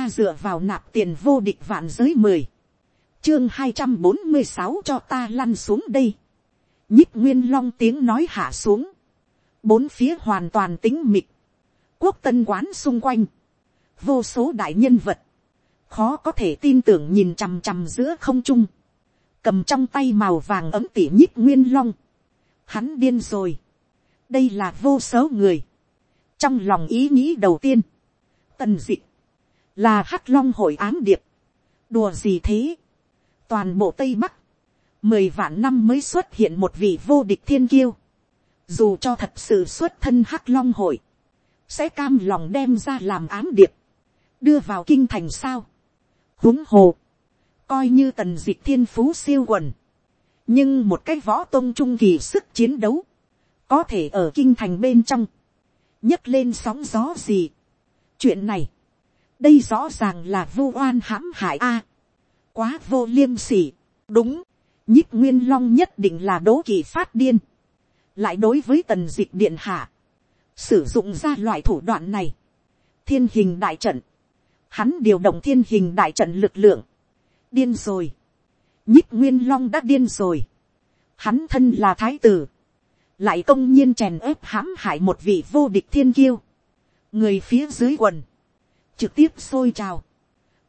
ta dựa vào nạp tiền vô địch vạn giới mười, chương hai trăm bốn mươi sáu cho ta lăn xuống đây, nhích nguyên long tiếng nói hạ xuống, bốn phía hoàn toàn tính mịt, quốc tân quán xung quanh, vô số đại nhân vật, khó có thể tin tưởng nhìn chằm chằm giữa không trung, cầm trong tay màu vàng ấm tỉ nhích nguyên long, hắn điên rồi, đây là vô số người, trong lòng ý nghĩ đầu tiên, tần dịch là hắc long hội án điệp, đùa gì thế, toàn bộ tây bắc, mười vạn năm mới xuất hiện một vị vô địch thiên kiêu, dù cho thật sự xuất thân hắc long hội, sẽ cam lòng đem ra làm án điệp, đưa vào kinh thành sao, huống hồ, coi như tần d ị thiên phú siêu quần, nhưng một cái võ tôn trung kỳ sức chiến đấu, có thể ở kinh thành bên trong, nhấc lên sóng gió gì. chuyện này, đây rõ ràng là vô oan hãm hại a, quá vô liêm sỉ, đúng, nhích nguyên long nhất định là đố kỳ phát điên, lại đối với tần d ị điện hạ, sử dụng ra loại thủ đoạn này, thiên hình đại trận, hắn điều động thiên hình đại trận lực lượng, điên rồi, nhích nguyên long đã điên rồi, hắn thân là thái tử, lại công nhiên chèn ớp hãm hại một vị vô địch thiên kiêu, người phía dưới quần, trực tiếp sôi trào,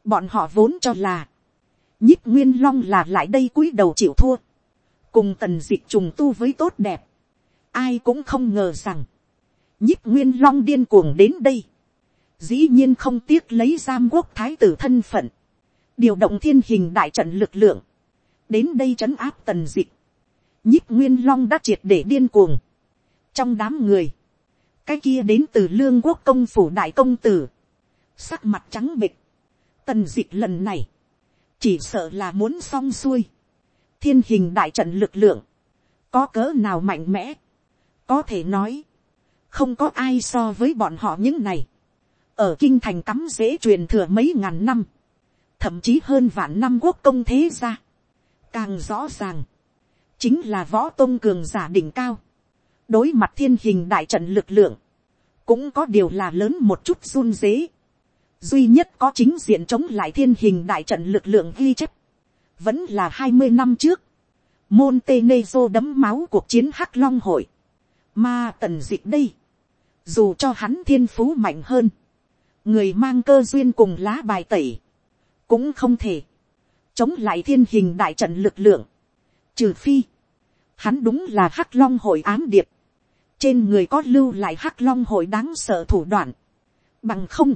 bọn họ vốn cho là, nhích nguyên long là lại đây cúi đầu chịu thua, cùng tần dịch trùng tu với tốt đẹp, ai cũng không ngờ rằng, nhích nguyên long điên cuồng đến đây, dĩ nhiên không tiếc lấy giam quốc thái tử thân phận, điều động thiên hình đại trận lực lượng, đến đây trấn áp tần dịch, nhích nguyên long đã triệt để điên cuồng, trong đám người, cái kia đến từ lương quốc công phủ đại công tử, sắc mặt trắng bịch, tần dịch lần này, chỉ sợ là muốn xong xuôi, thiên hình đại trận lực lượng, có cỡ nào mạnh mẽ, có thể nói, không có ai so với bọn họ những này, ở kinh thành cắm dễ truyền thừa mấy ngàn năm, thậm chí hơn vạn năm quốc công thế gia, càng rõ ràng, chính là võ tôn cường giả đỉnh cao, đối mặt thiên hình đại trận lực lượng, cũng có điều là lớn một chút run dế, duy nhất có chính diện chống lại thiên hình đại trận lực lượng ghi chép, vẫn là hai mươi năm trước, Montenegro đấm máu cuộc chiến hắc long hội, mà tần dịch đây, dù cho hắn thiên phú mạnh hơn, người mang cơ duyên cùng lá bài tẩy, cũng không thể, chống lại thiên hình đại trận lực lượng, trừ phi, hắn đúng là hắc long hội ám điệp, trên người có lưu lại hắc long hội đáng sợ thủ đoạn, bằng không,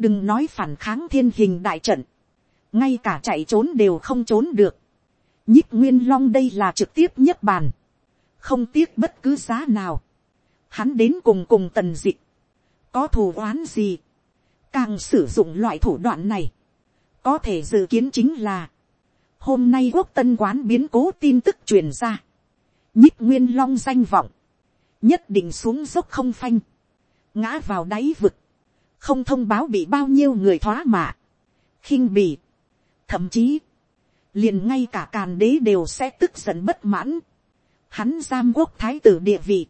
đừng nói phản kháng thiên hình đại trận, ngay cả chạy trốn đều không trốn được, nhích nguyên long đây là trực tiếp nhất bàn, không tiếc bất cứ giá nào, hắn đến cùng cùng tần d ị có thù oán gì, càng sử dụng loại thủ đoạn này, có thể dự kiến chính là, hôm nay quốc tân quán biến cố tin tức truyền ra, nhích nguyên long danh vọng, nhất định xuống dốc không phanh, ngã vào đáy vực, không thông báo bị bao nhiêu người thoá mạ, khinh bì, thậm chí, liền ngay cả càn đế đều sẽ tức giận bất mãn, hắn giam quốc thái tử địa vị,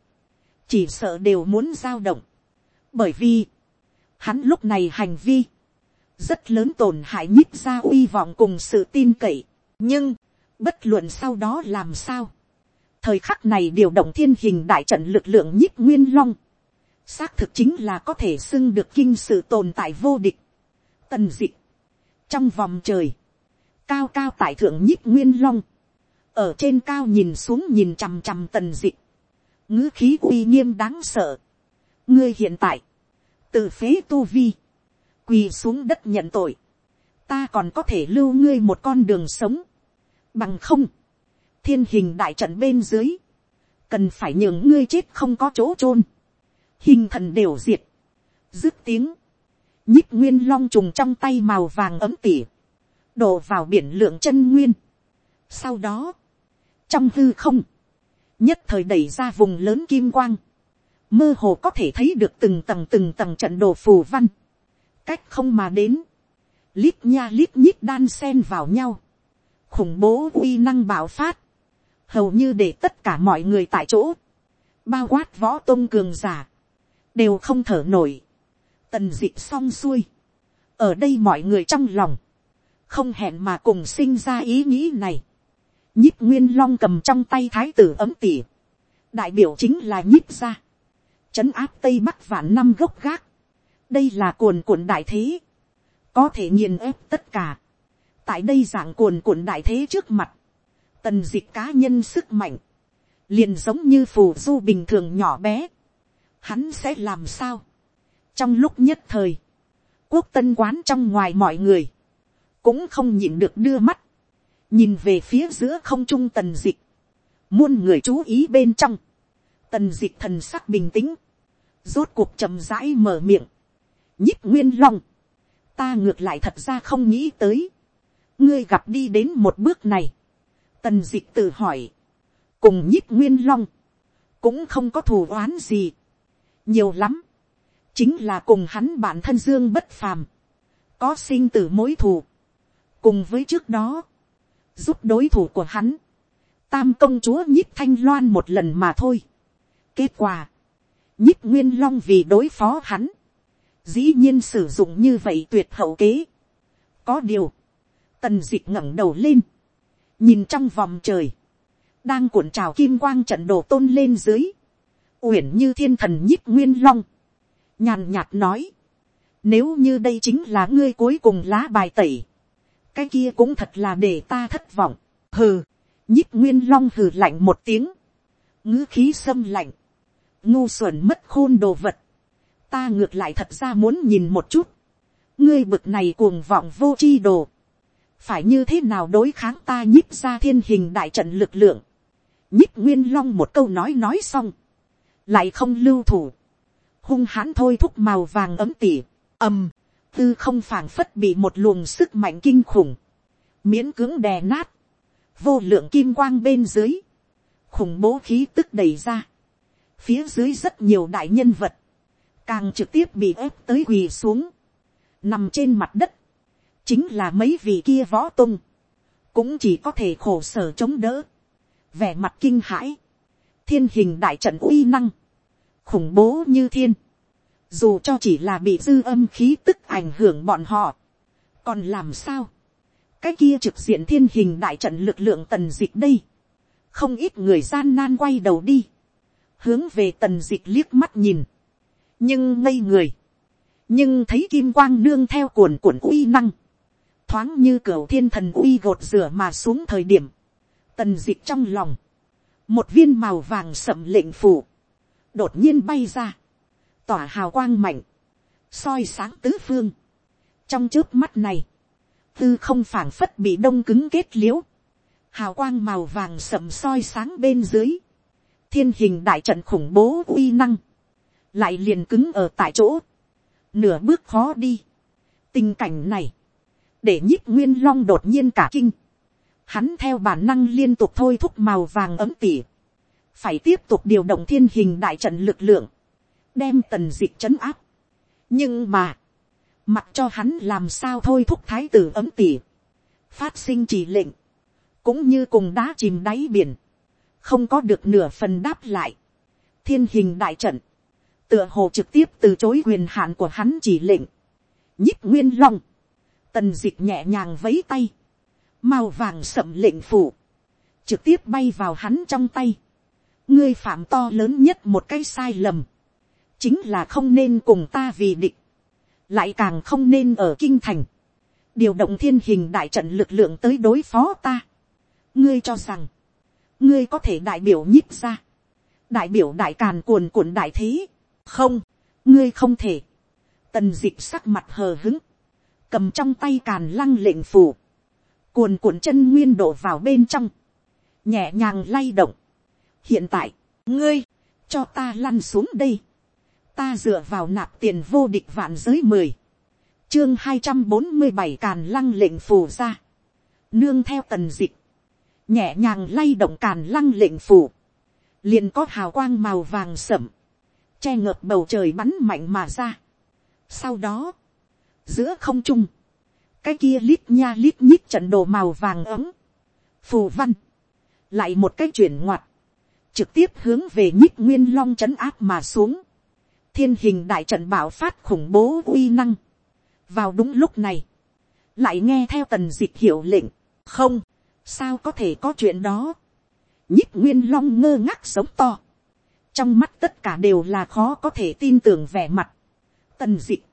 chỉ sợ đều muốn giao động, bởi vì, hắn lúc này hành vi, rất lớn tổn hại nhích ra uy vọng cùng sự tin cậy. nhưng, bất luận sau đó làm sao, thời khắc này điều động thiên hình đại trận lực lượng nhích nguyên long, xác thực chính là có thể xưng được kinh sự tồn tại vô địch. tần dị trong vòng trời, cao cao tại thượng nhích nguyên long, ở trên cao nhìn xuống nhìn chằm chằm tần dị ngữ khí uy nghiêm đáng sợ. ngươi hiện tại, từ phế tu vi, quỳ xuống đất nhận tội, ta còn có thể lưu ngươi một con đường sống, bằng không, thiên hình đại trận bên dưới, cần phải nhường ngươi chết không có chỗ chôn, hình thần đều diệt, dứt tiếng, nhích nguyên long trùng trong tay màu vàng ấm tỉ, đổ vào biển lượng chân nguyên. Sau đó, trong hư không, nhất thời đẩy ra vùng lớn kim quang, mơ hồ có thể thấy được từng tầng từng tầng trận đồ phù văn, cách không mà đến, lít nha lít nhít đan sen vào nhau, khủng bố uy năng bạo phát, hầu như để tất cả mọi người tại chỗ, bao quát võ tôn cường giả, đều không thở nổi, tần dịp xong xuôi, ở đây mọi người trong lòng, không hẹn mà cùng sinh ra ý nghĩ này. nhíp nguyên long cầm trong tay thái tử ấm tỉ, đại biểu chính là nhíp ra, trấn áp tây bắc vạn năm gốc gác, đây là cuồn cuộn đại thế, có thể nghiền ép tất cả, tại đây dạng cuồn cuộn đại thế trước mặt, tần dịch cá nhân sức mạnh, liền giống như phù du bình thường nhỏ bé, hắn sẽ làm sao. trong lúc nhất thời, quốc tân quán trong ngoài mọi người, cũng không nhìn được đưa mắt, nhìn về phía giữa không trung tần dịch, muôn người chú ý bên trong, tần dịch thần sắc bình tĩnh, rốt cuộc chậm rãi mở miệng, nhích nguyên long, ta ngược lại thật ra không nghĩ tới, ngươi gặp đi đến một bước này, tần dịch tự hỏi, cùng nhích nguyên long, cũng không có thù oán gì, nhiều lắm, chính là cùng hắn bản thân dương bất phàm, có sinh tử mối thù, cùng với trước đó, giúp đối thủ của hắn, tam công chúa nhích thanh loan một lần mà thôi. kết quả, nhích nguyên long vì đối phó hắn, dĩ nhiên sử dụng như vậy tuyệt hậu kế. có điều, tần d ị c h ngẩng đầu lên, nhìn trong vòng trời, đang cuộn trào kim quang trận đồ tôn lên dưới, uyển như thiên thần nhích nguyên long, nhàn nhạt nói, nếu như đây chính là ngươi cuối cùng lá bài tẩy, cái kia cũng thật là để ta thất vọng, hừ, nhích nguyên long hừ lạnh một tiếng, ngữ khí xâm lạnh, ngu xuẩn mất khôn đồ vật, ta ngược lại thật ra muốn nhìn một chút, ngươi bực này cuồng vọng vô c h i đồ, phải như thế nào đối kháng ta nhíp ra thiên hình đại trận lực lượng, nhíp nguyên long một câu nói nói xong, lại không lưu thủ, hung hãn thôi thúc màu vàng ấm tỉ, ầm, tư không phảng phất bị một luồng sức mạnh kinh khủng, miễn cưỡng đè nát, vô lượng kim quang bên dưới, khủng bố khí tức đầy ra, phía dưới rất nhiều đại nhân vật, càng trực tiếp bị ép tới quỳ xuống, nằm trên mặt đất, chính là mấy vị kia võ tung, cũng chỉ có thể khổ sở chống đỡ, vẻ mặt kinh hãi, thiên hình đại trận uy năng, khủng bố như thiên, dù cho chỉ là bị dư âm khí tức ảnh hưởng bọn họ, còn làm sao, cái kia trực diện thiên hình đại trận lực lượng tần dịch đây, không ít người gian nan quay đầu đi, hướng về tần dịch liếc mắt nhìn, nhưng ngây người, nhưng thấy kim quang nương theo cuồn cuộn uy năng, thoáng như cửa thiên thần uy gột rửa mà xuống thời điểm, tần dịch trong lòng, một viên màu vàng sậm lệnh phủ, đột nhiên bay ra, tỏa hào quang mạnh, soi sáng tứ phương. trong trước mắt này, tư không phảng phất bị đông cứng kết l i ễ u hào quang màu vàng sậm soi sáng bên dưới, thiên hình đại trận khủng bố uy năng, lại liền cứng ở tại chỗ, nửa bước khó đi. tình cảnh này, để nhích nguyên long đột nhiên cả kinh, hắn theo bản năng liên tục thôi thúc màu vàng ấm tỉ, phải tiếp tục điều động thiên hình đại trận lực lượng, đem tần dịch trấn áp. nhưng mà, mặc cho hắn làm sao thôi thúc thái tử ấm tỉ, phát sinh chỉ lệnh, cũng như cùng đá chìm đáy biển, không có được nửa phần đáp lại. thiên hình đại trận, tựa hồ trực tiếp từ chối quyền hạn của hắn chỉ lệnh, nhích nguyên long, tần dịch nhẹ nhàng vấy tay, màu vàng sậm lệnh phủ, trực tiếp bay vào hắn trong tay, ngươi phạm to lớn nhất một cái sai lầm, chính là không nên cùng ta vì địch, lại càng không nên ở kinh thành, điều động thiên hình đại trận lực lượng tới đối phó ta. ngươi cho rằng, ngươi có thể đại biểu nhíp ra, đại biểu đại càn cuồn cuộn đại thế, không, ngươi không thể. tần d ị sắc mặt hờ hứng, cầm trong tay càn lăng lệnh phủ, cuồn cuộn chân nguyên đổ vào bên trong, nhẹ nhàng lay động hiện tại, ngươi, cho ta lăn xuống đây, ta dựa vào nạp tiền vô địch vạn giới mười, chương hai trăm bốn mươi bảy càn lăng lệnh phủ ra, nương theo tần dịch, nhẹ nhàng lay động càn lăng lệnh phủ, liền có hào quang màu vàng sẩm che ngợp bầu trời bắn mạnh mà ra. Sau đó, giữa không trung, cái kia lít nha lít nhít trận đồ màu vàng ấm, phù văn, lại một cái chuyển ngoặt, trực tiếp hướng về nhích nguyên long trấn áp mà xuống, thiên hình đại trận bảo phát khủng bố uy năng, vào đúng lúc này, lại nghe theo tần dịch hiệu lệnh, không, sao có thể có chuyện đó, nhích nguyên long ngơ ngác sống to, trong mắt tất cả đều là khó có thể tin tưởng vẻ mặt, tần dịch,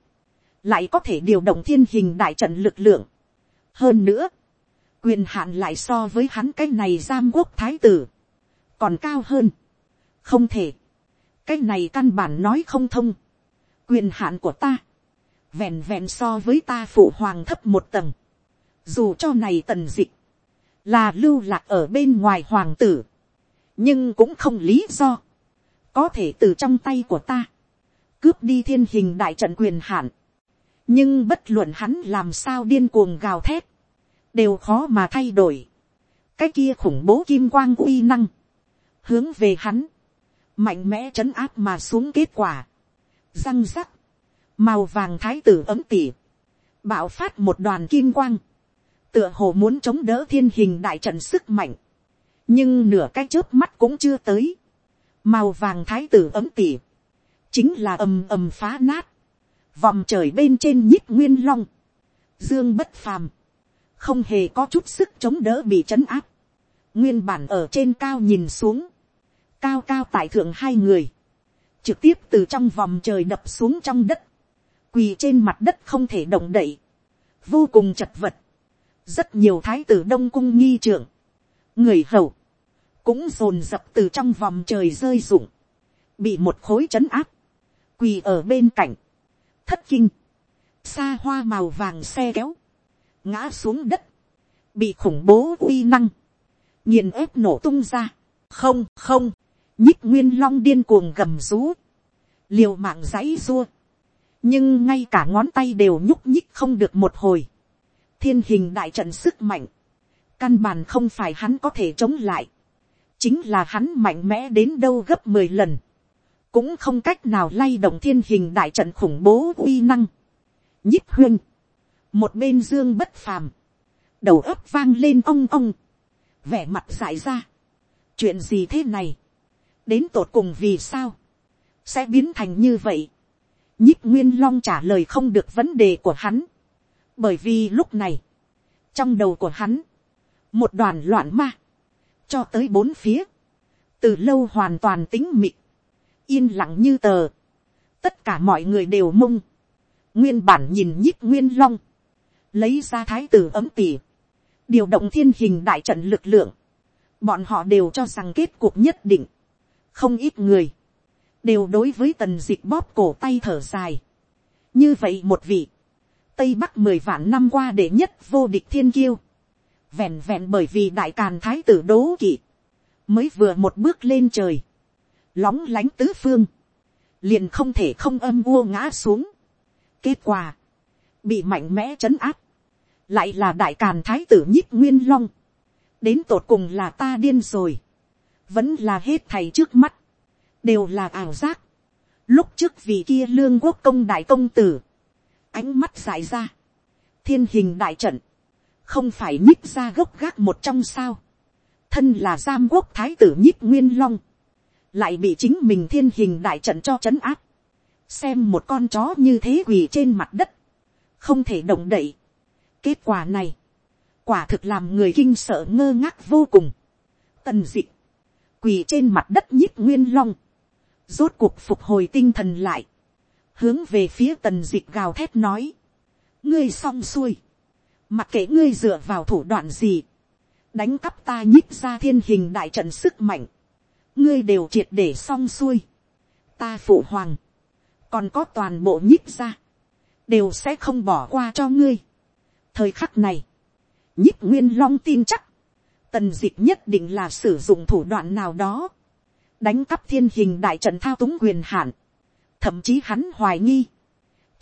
lại có thể điều động thiên hình đại trận lực lượng. hơn nữa, quyền hạn lại so với hắn cái này giam quốc thái tử, còn cao hơn. không thể, cái này căn bản nói không thông. quyền hạn của ta, vẹn vẹn so với ta phụ hoàng thấp một tầng. dù cho này tần dịch, là lưu lạc ở bên ngoài hoàng tử, nhưng cũng không lý do, có thể từ trong tay của ta, cướp đi thiên hình đại trận quyền hạn, nhưng bất luận hắn làm sao điên cuồng gào thét, đều khó mà thay đổi. cái kia khủng bố kim quang uy năng, hướng về hắn, mạnh mẽ trấn áp mà xuống kết quả, răng rắc, màu vàng thái tử ấm tỉ, bạo phát một đoàn kim quang, tựa hồ muốn chống đỡ thiên hình đại trận sức mạnh, nhưng nửa cái chớp mắt cũng chưa tới, màu vàng thái tử ấm tỉ, chính là ầm ầm phá nát, vòng trời bên trên nhích nguyên long, dương bất phàm, không hề có chút sức chống đỡ bị trấn áp, nguyên bản ở trên cao nhìn xuống, cao cao tại thượng hai người, trực tiếp từ trong vòng trời đập xuống trong đất, quỳ trên mặt đất không thể động đậy, vô cùng chật vật, rất nhiều thái tử đông cung nghi trưởng, người hầu, cũng rồn dập từ trong vòng trời rơi rụng, bị một khối trấn áp, quỳ ở bên cạnh, thất kinh, xa hoa màu vàng xe kéo, ngã xuống đất, bị khủng bố uy năng, nghiền ép nổ tung ra, không không, nhích nguyên long điên cuồng gầm rú, liều mạng giấy dua, nhưng ngay cả ngón tay đều nhúc nhích không được một hồi, thiên hình đại trận sức mạnh, căn bản không phải hắn có thể chống lại, chính là hắn mạnh mẽ đến đâu gấp mười lần, cũng không cách nào lay động thiên hình đại trận khủng bố uy năng. nhích huyên, một bên dương bất phàm, đầu ấp vang lên ong ong, vẻ mặt dại ra. chuyện gì thế này, đến tột cùng vì sao, sẽ biến thành như vậy. nhích nguyên long trả lời không được vấn đề của hắn, bởi vì lúc này, trong đầu của hắn, một đoàn loạn ma, cho tới bốn phía, từ lâu hoàn toàn tính mịt, yên lặng như tờ, tất cả mọi người đều mông, nguyên bản nhìn nhích nguyên long, lấy ra thái tử ấm tỉ, điều động thiên hình đại trận lực lượng, bọn họ đều cho rằng kết cuộc nhất định, không ít người, đều đối với tần dịch bóp cổ tay thở dài. như vậy một vị, tây bắc mười vạn năm qua để nhất vô địch thiên kiêu, vẹn vẹn bởi vì đại càn thái tử đố kỵ, mới vừa một bước lên trời, lóng lánh tứ phương, liền không thể không âm vua ngã xuống. kết quả, bị mạnh mẽ trấn áp, lại là đại càn thái tử nhích nguyên long, đến tột cùng là ta điên rồi, vẫn là hết thầy trước mắt, đều là ảo giác. Lúc trước vì kia lương quốc công đại công tử, ánh mắt dài ra, thiên hình đại trận, không phải nhích ra gốc gác một trong sao, thân là giam quốc thái tử nhích nguyên long, lại bị chính mình thiên hình đại trận cho c áp, xem một con chó như thế quỳ trên mặt đất, không thể động đậy. kết quả này, quả thực làm người kinh sợ ngơ ngác vô cùng. tần d ị quỳ trên mặt đất nhích nguyên long, rốt cuộc phục hồi tinh thần lại, hướng về phía tần dịch gào thét nói, ngươi xong xuôi, mặc kệ ngươi dựa vào thủ đoạn gì, đánh cắp ta nhích ra thiên hình đại trận sức mạnh, ngươi đều triệt để xong xuôi, ta phụ hoàng, còn có toàn bộ nhích ra, đều sẽ không bỏ qua cho ngươi. thời khắc này, nhích nguyên long tin chắc, tần d ị c h nhất định là sử dụng thủ đoạn nào đó, đánh cắp thiên hình đại trận thao túng quyền hạn, thậm chí hắn hoài nghi,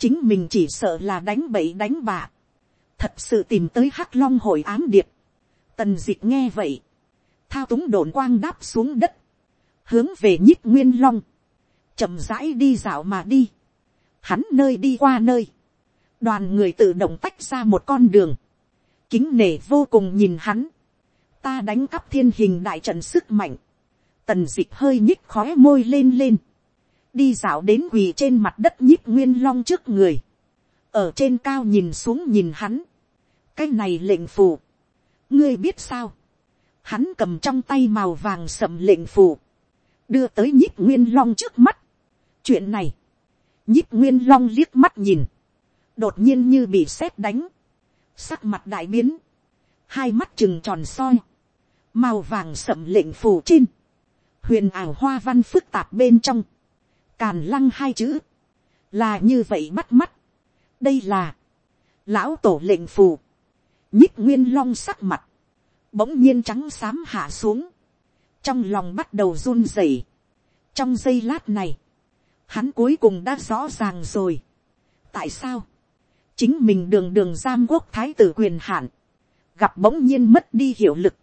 chính mình chỉ sợ là đánh bậy đánh bạ, thật sự tìm tới hắc long hội ám điệp, tần d ị c h nghe vậy, thao túng đồn quang đáp xuống đất, hướng về nhích nguyên long, chậm rãi đi dạo mà đi, hắn nơi đi qua nơi, đoàn người tự động tách ra một con đường, kính nể vô cùng nhìn hắn, ta đánh cắp thiên hình đại trận sức mạnh, tần d ị c h hơi nhích khói môi lên lên, đi dạo đến quỳ trên mặt đất nhích nguyên long trước người, ở trên cao nhìn xuống nhìn hắn, cái này lệnh phù, ngươi biết sao, hắn cầm trong tay màu vàng sậm lệnh phù, đưa tới nhích nguyên long trước mắt. chuyện này, nhích nguyên long liếc mắt nhìn, đột nhiên như bị sét đánh, sắc mặt đại biến, hai mắt chừng tròn soi, màu vàng sậm lệnh phù trên, huyền ảo hoa văn phức tạp bên trong, càn lăng hai chữ, là như vậy bắt mắt. đây là, lão tổ lệnh phù, nhích nguyên long sắc mặt, bỗng nhiên trắng xám hạ xuống, trong lòng bắt đầu run rẩy. trong giây lát này, hắn cuối cùng đã rõ ràng rồi. tại sao, chính mình đường đường giam quốc thái tử quyền hạn, gặp bỗng nhiên mất đi hiệu lực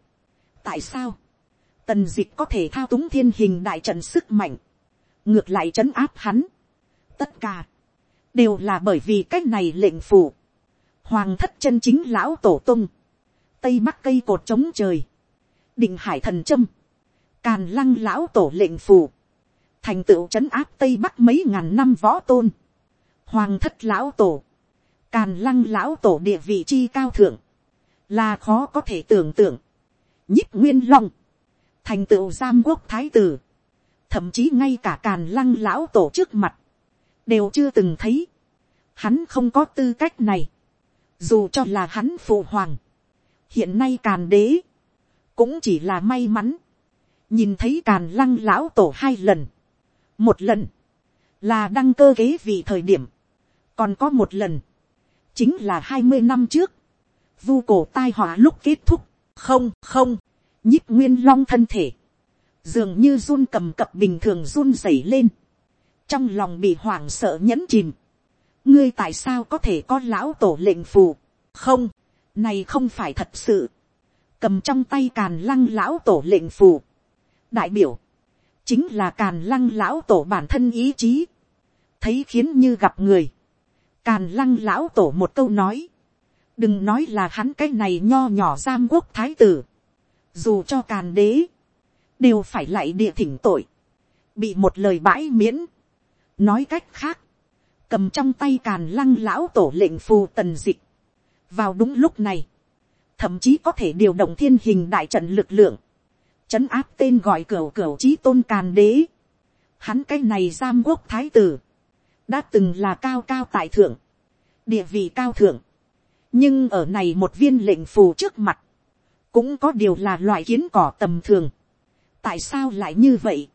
tại sao, tần d ị c h có thể thao túng thiên hình đại trận sức mạnh, ngược lại trấn áp hắn. tất cả, đều là bởi vì cái này lệnh phủ, hoàng thất chân chính lão tổ tung, tây bắc cây cột trống trời, định hải thần trâm, càn lăng lão tổ lệnh phủ, thành tựu trấn áp tây bắc mấy ngàn năm võ tôn, hoàng thất lão tổ, càn lăng lão tổ địa vị chi cao thượng, là khó có thể tưởng tượng, nhích nguyên long, thành tựu giam quốc thái tử, thậm chí ngay cả càn lăng lão tổ trước mặt, đều chưa từng thấy. Hắn không có tư cách này, dù cho là hắn phụ hoàng, hiện nay càn đế, cũng chỉ là may mắn, nhìn thấy càn lăng lão tổ hai lần, một lần, là đăng cơ kế vị thời điểm, còn có một lần, chính là hai mươi năm trước, vu cổ tai họa lúc kết thúc, không không, nhích nguyên long thân thể, dường như run cầm cập bình thường run rẩy lên, trong lòng bị hoảng sợ nhẫn chìm, ngươi tại sao có thể có lão tổ lệnh phù, không, này không phải thật sự, cầm trong tay càn lăng lão tổ lệnh phù, đại biểu, chính là càn lăng lão tổ bản thân ý chí, thấy khiến như gặp người, càn lăng lão tổ một câu nói, đừng nói là hắn cái này nho nhỏ giam quốc thái tử, dù cho càn đế, đều phải lại địa thỉnh tội, bị một lời bãi miễn. nói cách khác, cầm trong tay càn lăng lão tổ lệnh phù tần dịch. vào đúng lúc này, thậm chí có thể điều động thiên hình đại trận lực lượng, chấn áp tên gọi cửa cửa trí tôn càn đế. Hắn cái này giam quốc thái tử, đã từng là cao cao tại thượng, địa vị cao thượng nhưng ở này một viên lệnh phù trước mặt, cũng có điều là loại kiến cỏ tầm thường. tại sao lại như vậy.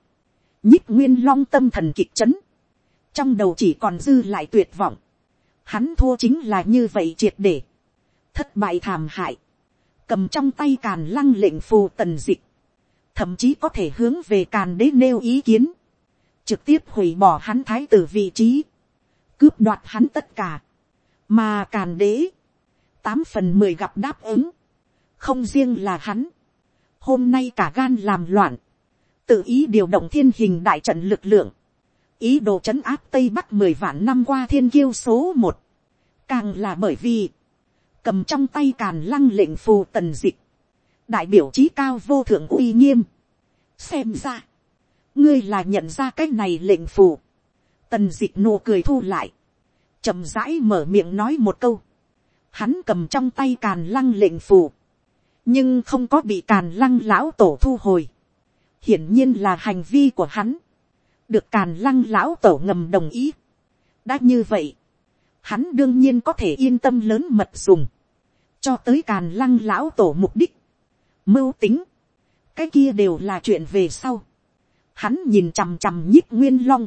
nhích nguyên long tâm thần kịch chấn. trong đầu chỉ còn dư lại tuyệt vọng. hắn thua chính là như vậy triệt để. thất bại thảm hại. cầm trong tay càn lăng lệnh phù tần dịch. thậm chí có thể hướng về càn đế nêu ý kiến. trực tiếp hủy bỏ hắn thái tử vị trí. cướp đoạt hắn tất cả. mà càn đế, tám phần mười gặp đáp ứng. Không riêng là hắn, hôm nay cả gan làm loạn, tự ý điều động thiên hình đại trận lực lượng, ý đồ chấn áp tây bắc mười vạn năm qua thiên kiêu số một, càng là bởi vì, cầm trong tay càn lăng lệnh phù tần dịch, đại biểu trí cao vô thượng uy nghiêm, xem ra, ngươi là nhận ra cái này lệnh phù, tần dịch nụ cười thu lại, chậm rãi mở miệng nói một câu, hắn cầm trong tay càn lăng lệnh phù, nhưng không có bị càn lăng lão tổ thu hồi. hiển nhiên là hành vi của hắn, được càn lăng lão tổ ngầm đồng ý. đã như vậy, hắn đương nhiên có thể yên tâm lớn mật dùng, cho tới càn lăng lão tổ mục đích, mưu tính, cái kia đều là chuyện về sau. Hắn nhìn chằm chằm nhích nguyên long,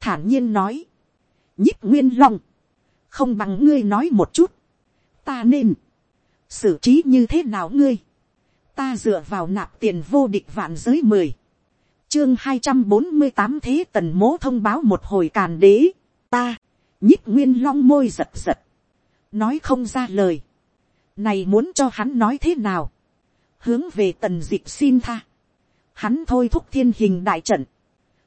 thản nhiên nói, nhích nguyên long, không bằng ngươi nói một chút, ta nên, xử trí như thế nào ngươi, ta dựa vào nạp tiền vô địch vạn giới mười, chương hai trăm bốn mươi tám thế tần mố thông báo một hồi càn đế, ta, nhích nguyên long môi giật giật, nói không ra lời, này muốn cho hắn nói thế nào, hướng về tần dịp xin tha, hắn thôi thúc thiên hình đại trận,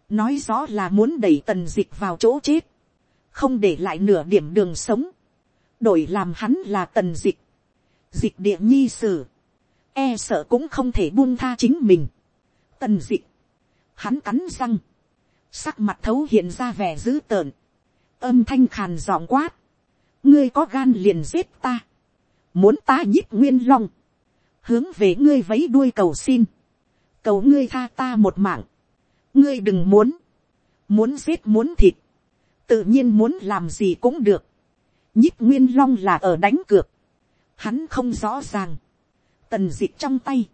nói rõ là muốn đẩy tần dịch vào chỗ chết, không để lại nửa điểm đường sống, đổi làm hắn là tần dịch, dịch địa nhi sử, e sợ cũng không thể buông tha chính mình. Tần dịch, hắn cắn răng, sắc mặt thấu hiện ra vẻ dữ tợn, âm thanh khàn giọng quát, ngươi có gan liền giết ta, muốn ta nhích nguyên long, hướng về ngươi vấy đuôi cầu xin, cầu ngươi tha ta một mạng, ngươi đừng muốn, muốn giết muốn thịt, tự nhiên muốn làm gì cũng được, nhích nguyên long là ở đánh cược, hắn không rõ ràng, tần d trong tay,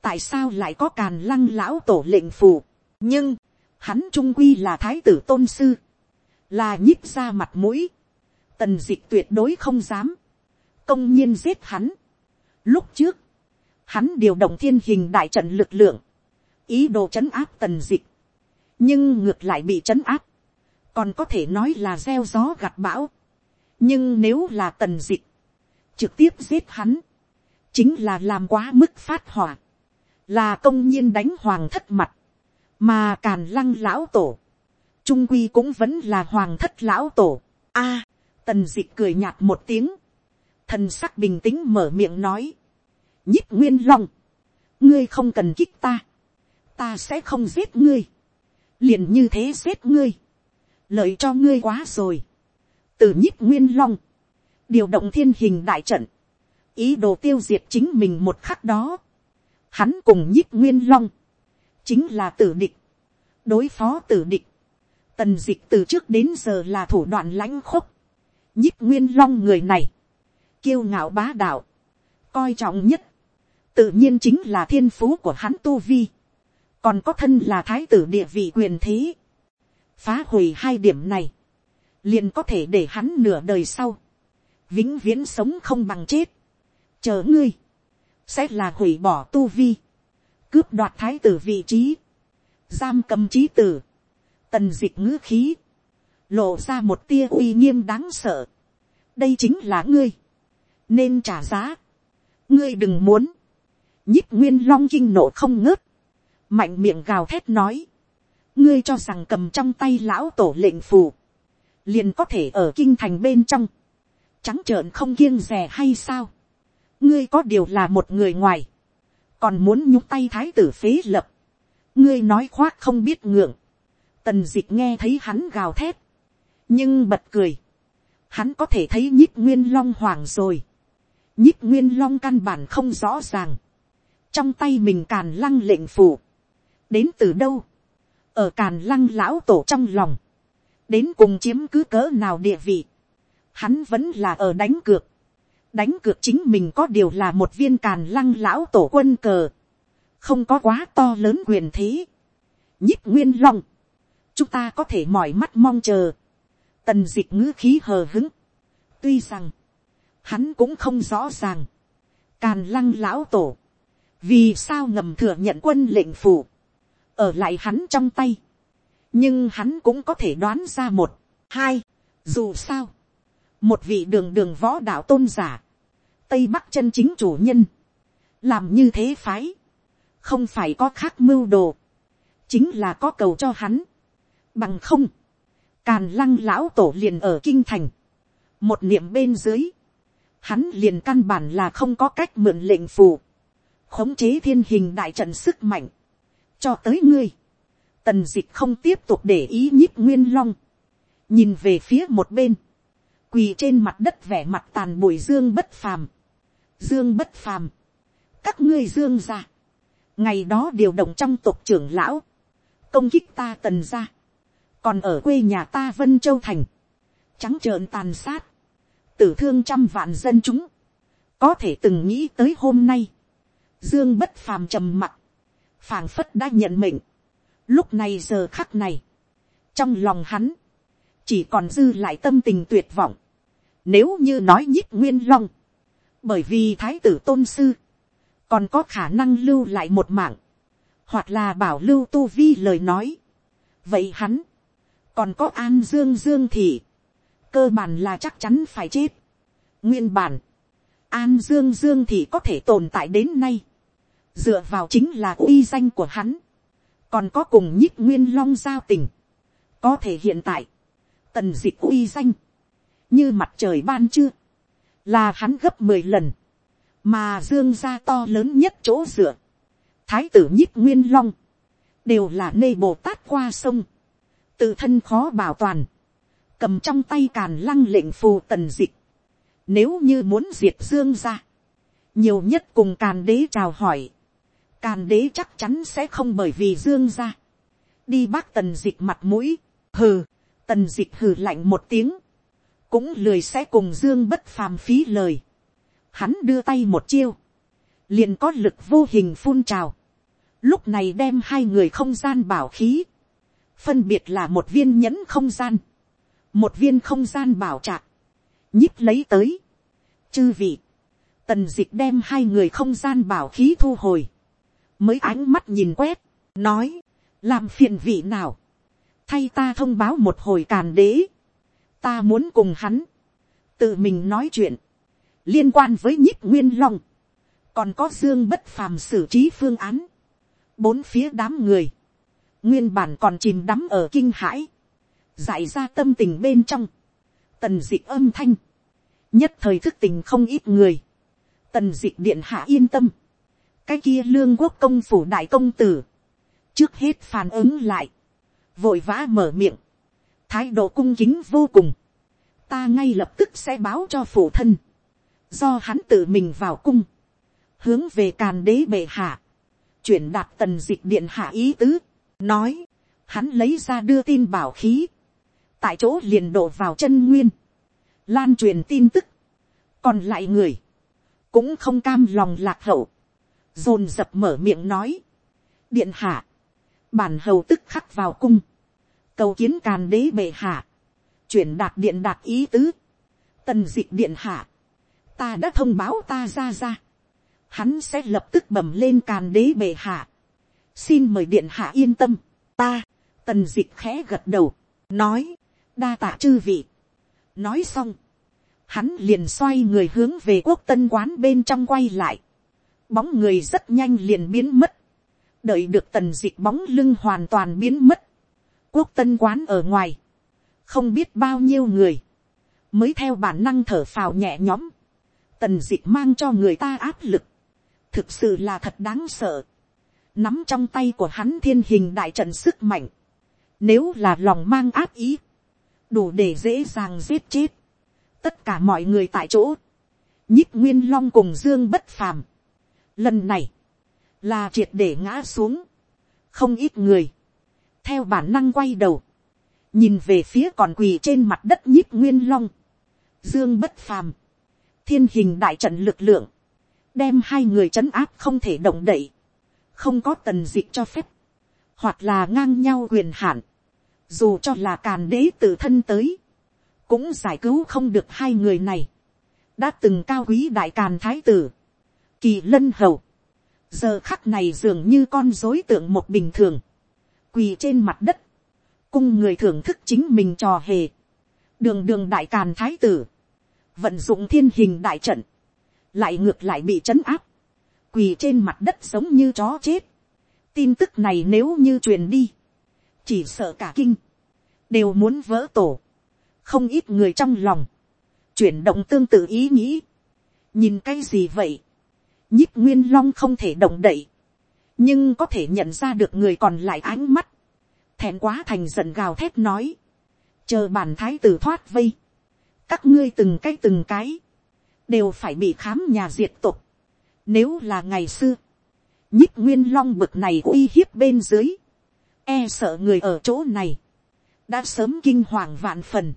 tại sao lại có càn lăng lão tổ lệnh phù, nhưng, hắn trung quy là thái tử tôn sư, là nhích ra mặt mũi, tần d tuyệt đối không dám, công nhiên giết hắn. Lúc trước, hắn điều động thiên hình đại trận lực lượng, ý đồ trấn áp tần dịch, nhưng ngược lại bị trấn áp, còn có thể nói là gieo gió gặt bão, nhưng nếu là tần dịch trực tiếp giết hắn, chính là làm quá mức phát hỏa, là công nhiên đánh hoàng thất mặt, mà càn lăng lão tổ, trung quy cũng vẫn là hoàng thất lão tổ. a, tần dịch cười nhạt một tiếng, thần sắc bình tĩnh mở miệng nói, nhích nguyên long, ngươi không cần kích ta, ta sẽ không giết ngươi, liền như thế giết ngươi, lợi cho ngươi quá rồi, từ nhích nguyên long, điều động thiên hình đại trận, ý đồ tiêu diệt chính mình một khắc đó, hắn cùng nhích nguyên long, chính là tử địch, đối phó tử địch, tần d ị c h từ trước đến giờ là thủ đoạn lãnh khúc, nhích nguyên long người này, kiêu ngạo bá đạo, coi trọng nhất, tự nhiên chính là thiên phú của hắn tu vi, còn có thân là thái tử địa vị quyền thế, phá hủy hai điểm này, liền có thể để hắn nửa đời sau, vĩnh viễn sống không bằng chết, chờ ngươi, sẽ là hủy bỏ tu vi, cướp đoạt thái tử vị trí, giam cầm trí tử, tần d ị c h ngữ khí, lộ ra một tia uy nghiêm đáng sợ, đây chính là ngươi, nên trả giá. ngươi đừng muốn, nhích nguyên long kinh nộ không ngớt, mạnh miệng gào thét nói, ngươi cho rằng cầm trong tay lão tổ lệnh phù, liền có thể ở kinh thành bên trong, trắng trợn không kiêng rè hay sao, ngươi có điều là một người ngoài, còn muốn nhúng tay thái tử phế lập, ngươi nói khoác không biết ngượng, tần dịch nghe thấy hắn gào thét, nhưng bật cười, hắn có thể thấy nhích nguyên long hoàng rồi, nhích nguyên long căn bản không rõ ràng, trong tay mình càn lăng lệnh phủ, đến từ đâu, ở càn lăng lão tổ trong lòng, đến cùng chiếm cứ cỡ nào địa vị, hắn vẫn là ở đánh cược, đánh cược chính mình có điều là một viên càn lăng lão tổ quân cờ, không có quá to lớn quyền thế, nhích nguyên long, chúng ta có thể mỏi mắt mong chờ, tần d ị c h ngữ khí hờ hứng, tuy rằng, hắn cũng không rõ ràng. Càn lăng lão tổ, vì sao ngầm thừa nhận quân lệnh phủ, ở lại hắn trong tay nhưng hắn cũng có thể đoán ra một, hai, dù sao, một vị đường đường võ đạo tôn giả, tây bắc chân chính chủ nhân, làm như thế phái, không phải có khác mưu đồ, chính là có cầu cho hắn, bằng không, càn lăng lão tổ liền ở kinh thành, một niệm bên dưới, hắn liền căn bản là không có cách mượn lệnh phù, khống chế thiên hình đại trận sức mạnh, cho tới ngươi, tần dịch không tiếp tục để ý nhíp nguyên long, nhìn về phía một bên, quỳ trên mặt đất vẻ mặt tàn bụi dương bất phàm, dương bất phàm, các ngươi dương ra, ngày đó điều động trong tộc trưởng lão, công kích ta tần ra, còn ở quê nhà ta vân châu thành, trắng trợn tàn sát, tử thương trăm vạn dân chúng, có thể từng nghĩ tới hôm nay, dương bất phàm trầm mặc, phảng phất đã nhận mệnh, lúc này giờ khắc này, trong lòng hắn, chỉ còn dư lại tâm tình tuyệt vọng, nếu như nói nhích nguyên long, bởi vì thái tử tôn sư, còn có khả năng lưu lại một mạng, hoặc là bảo lưu tu vi lời nói, vậy hắn, còn có an dương dương thì, cơ bản là chắc chắn phải chết. nguyên bản, an dương dương thì có thể tồn tại đến nay, dựa vào chính là uy danh của hắn, còn có cùng nhích nguyên long giao tình, có thể hiện tại, tần d ị c h uy danh, như mặt trời ban chưa, là hắn gấp mười lần, mà dương gia to lớn nhất chỗ dựa, thái tử nhích nguyên long, đều là nê bồ tát qua sông, tự thân khó bảo toàn, cầm trong tay càn lăng lệnh phù tần dịch, nếu như muốn diệt dương gia nhiều nhất cùng càn đế chào hỏi, càn đế chắc chắn sẽ không bởi vì dương ra, đi bác tần dịch mặt mũi, hừ, tần dịch hừ lạnh một tiếng, cũng lười sẽ cùng dương bất phàm phí lời, hắn đưa tay một chiêu, liền có lực vô hình phun trào, lúc này đem hai người không gian bảo khí, phân biệt là một viên nhẫn không gian, một viên không gian bảo trạc, nhích lấy tới, chư vị, tần d ị c h đem hai người không gian bảo khí thu hồi, mới ánh mắt nhìn quét, nói, làm phiền vị nào, thay ta thông báo một hồi càn đế, ta muốn cùng hắn, tự mình nói chuyện, liên quan với nhích nguyên long, còn có dương bất phàm xử trí phương án, bốn phía đám người, nguyên bản còn chìm đắm ở kinh hãi, dại ra tâm tình bên trong, tần d ị âm thanh, nhất thời thức tình không ít người, tần dịch điện hạ yên tâm, cái kia lương quốc công phủ đại công tử, trước hết phản ứng lại, vội vã mở miệng, thái độ cung kính vô cùng, ta ngay lập tức sẽ báo cho phụ thân, do hắn tự mình vào cung, hướng về càn đế bệ hạ, chuyển đạt tần dịch điện hạ ý tứ, nói, hắn lấy ra đưa tin bảo khí, tại chỗ liền đổ vào chân nguyên, lan truyền tin tức, còn lại người, cũng không cam lòng lạc hậu, dồn dập mở miệng nói, điện hạ, bản hầu tức khắc vào cung, cầu kiến càn đế bệ hạ, chuyển đạt điện đạt ý tứ, tần d ị điện hạ, ta đã thông báo ta ra ra, hắn sẽ lập tức bẩm lên càn đế bệ hạ, xin mời điện hạ yên tâm, ta, tần d ị khẽ gật đầu, nói, đa tạ chư vị, nói xong, hắn liền xoay người hướng về quốc tân quán bên trong quay lại, bóng người rất nhanh liền biến mất, đợi được tần dịch bóng lưng hoàn toàn biến mất, quốc tân quán ở ngoài, không biết bao nhiêu người, mới theo bản năng thở phào nhẹ nhõm, tần dịch mang cho người ta áp lực, thực sự là thật đáng sợ, nắm trong tay của hắn thiên hình đại trận sức mạnh, nếu là lòng mang áp ý, đủ để dễ dàng giết chết, tất cả mọi người tại chỗ, nhích nguyên long cùng dương bất phàm. Lần này, là triệt để ngã xuống, không ít người, theo bản năng quay đầu, nhìn về phía còn quỳ trên mặt đất nhíp nguyên long, dương bất phàm, thiên hình đại trận lực lượng, đem hai người c h ấ n áp không thể động đậy, không có tần d ị c h cho phép, hoặc là ngang nhau quyền hạn, dù cho là càn đế tự thân tới, cũng giải cứu không được hai người này, đã từng cao quý đại càn thái tử, kỳ lân hầu, giờ khắc này dường như con dối tượng một bình thường, quỳ trên mặt đất, cung người thưởng thức chính mình trò hề, đường đường đại càn thái tử, vận dụng thiên hình đại trận, lại ngược lại bị trấn áp, quỳ trên mặt đất giống như chó chết. tin tức này nếu như truyền đi, chỉ sợ cả kinh, đều muốn vỡ tổ. Không ít người trong lòng, chuyển động tương tự ý nghĩ, nhìn cái gì vậy, nhích nguyên long không thể động đậy, nhưng có thể nhận ra được người còn lại ánh mắt, thẹn quá thành giận gào thét nói, chờ bản thái tử thoát vây, các ngươi từng cái từng cái, đều phải bị khám nhà diệt tục. Nếu là ngày xưa, nhích nguyên long bực này uy hiếp bên dưới, e sợ người ở chỗ này, đã sớm kinh hoàng vạn phần.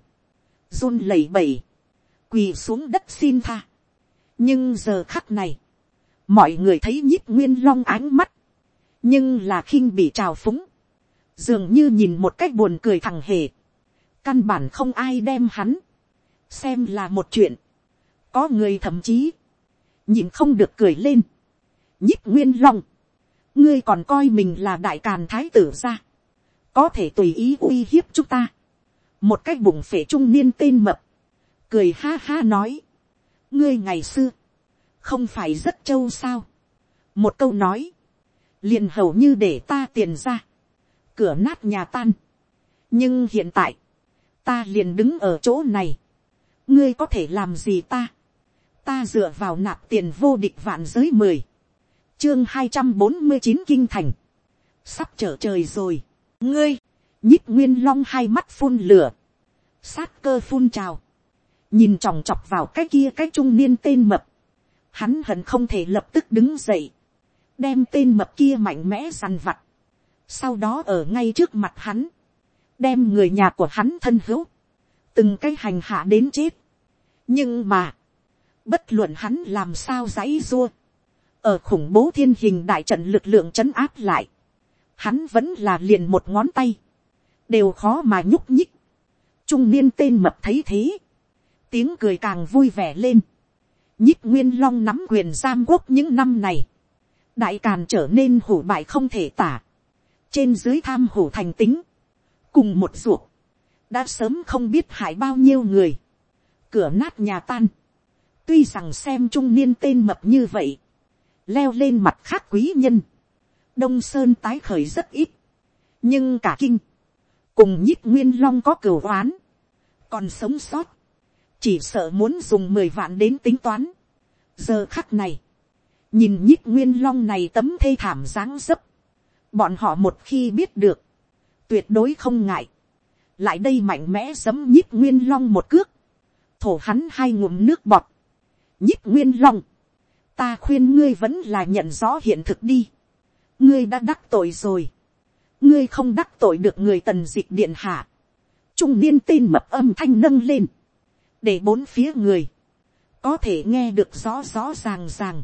Run lẩy bẩy, quỳ xuống đất xin tha. nhưng giờ khắc này, mọi người thấy nhíp nguyên long ánh mắt, nhưng là khinh bị trào phúng, dường như nhìn một cách buồn cười thằng hề, căn bản không ai đem hắn, xem là một chuyện, có người thậm chí, nhìn không được cười lên, nhíp nguyên long, ngươi còn coi mình là đại càn thái tử ra, có thể tùy ý uy hiếp chúng ta, một cách bụng phể trung niên tên mập, cười ha ha nói, ngươi ngày xưa, không phải rất trâu sao, một câu nói, liền hầu như để ta tiền ra, cửa nát nhà tan, nhưng hiện tại, ta liền đứng ở chỗ này, ngươi có thể làm gì ta, ta dựa vào nạp tiền vô địch vạn giới mười, chương hai trăm bốn mươi chín kinh thành, sắp trở trời rồi, ngươi, nhích nguyên long hai mắt phun lửa, sát cơ phun trào, nhìn chòng chọc vào cái kia cái trung niên tên mập, hắn hận không thể lập tức đứng dậy, đem tên mập kia mạnh mẽ dằn vặt, sau đó ở ngay trước mặt hắn, đem người nhà của hắn thân hữu, từng cái hành hạ đến chết. nhưng mà, bất luận hắn làm sao giãy dua, ở khủng bố thiên hình đại trận lực lượng chấn áp lại, hắn vẫn là liền một ngón tay, đều khó mà nhúc nhích. trung niên tên mập thấy thế, tiếng cười càng vui vẻ lên, nhích nguyên long nắm quyền giam quốc những năm này, đại càn trở nên hủ bại không thể tả, trên dưới tham hủ thành tính, cùng một ruột, đã sớm không biết hại bao nhiêu người, cửa nát nhà tan, tuy rằng xem trung niên tên mập như vậy, leo lên mặt khác quý nhân, đông sơn tái khởi rất ít, nhưng cả kinh, cùng nhích nguyên long có cửu oán, còn sống sót, chỉ sợ muốn dùng mười vạn đến tính toán. giờ khắc này, nhìn nhích nguyên long này tấm thê thảm dáng dấp, bọn họ một khi biết được, tuyệt đối không ngại, lại đây mạnh mẽ giấm nhích nguyên long một cước, thổ hắn hai ngụm nước bọt, nhích nguyên long, ta khuyên ngươi vẫn là nhận rõ hiện thực đi, ngươi đã đắc tội rồi, ngươi không đắc tội được người tần dịch điện hạ, trung niên tên mập âm thanh nâng lên, để bốn phía người, có thể nghe được rõ rõ ràng ràng,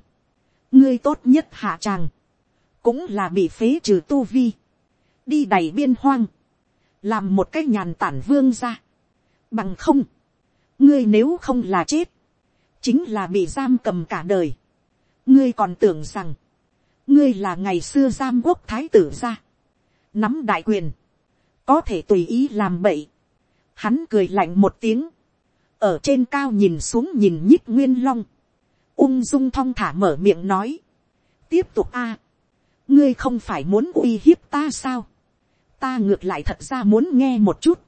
ngươi tốt nhất hạ tràng, cũng là bị phế trừ tu vi, đi đầy biên hoang, làm một cái nhàn tản vương ra, bằng không, ngươi nếu không là chết, chính là bị giam cầm cả đời, ngươi còn tưởng rằng, ngươi là ngày xưa giam quốc thái tử ra, nắm đại quyền, có thể tùy ý làm bậy, hắn cười lạnh một tiếng, ở trên cao nhìn xuống nhìn nhích nguyên long, ung dung thong thả mở miệng nói, tiếp tục a, ngươi không phải muốn uy hiếp ta sao, ta ngược lại thật ra muốn nghe một chút,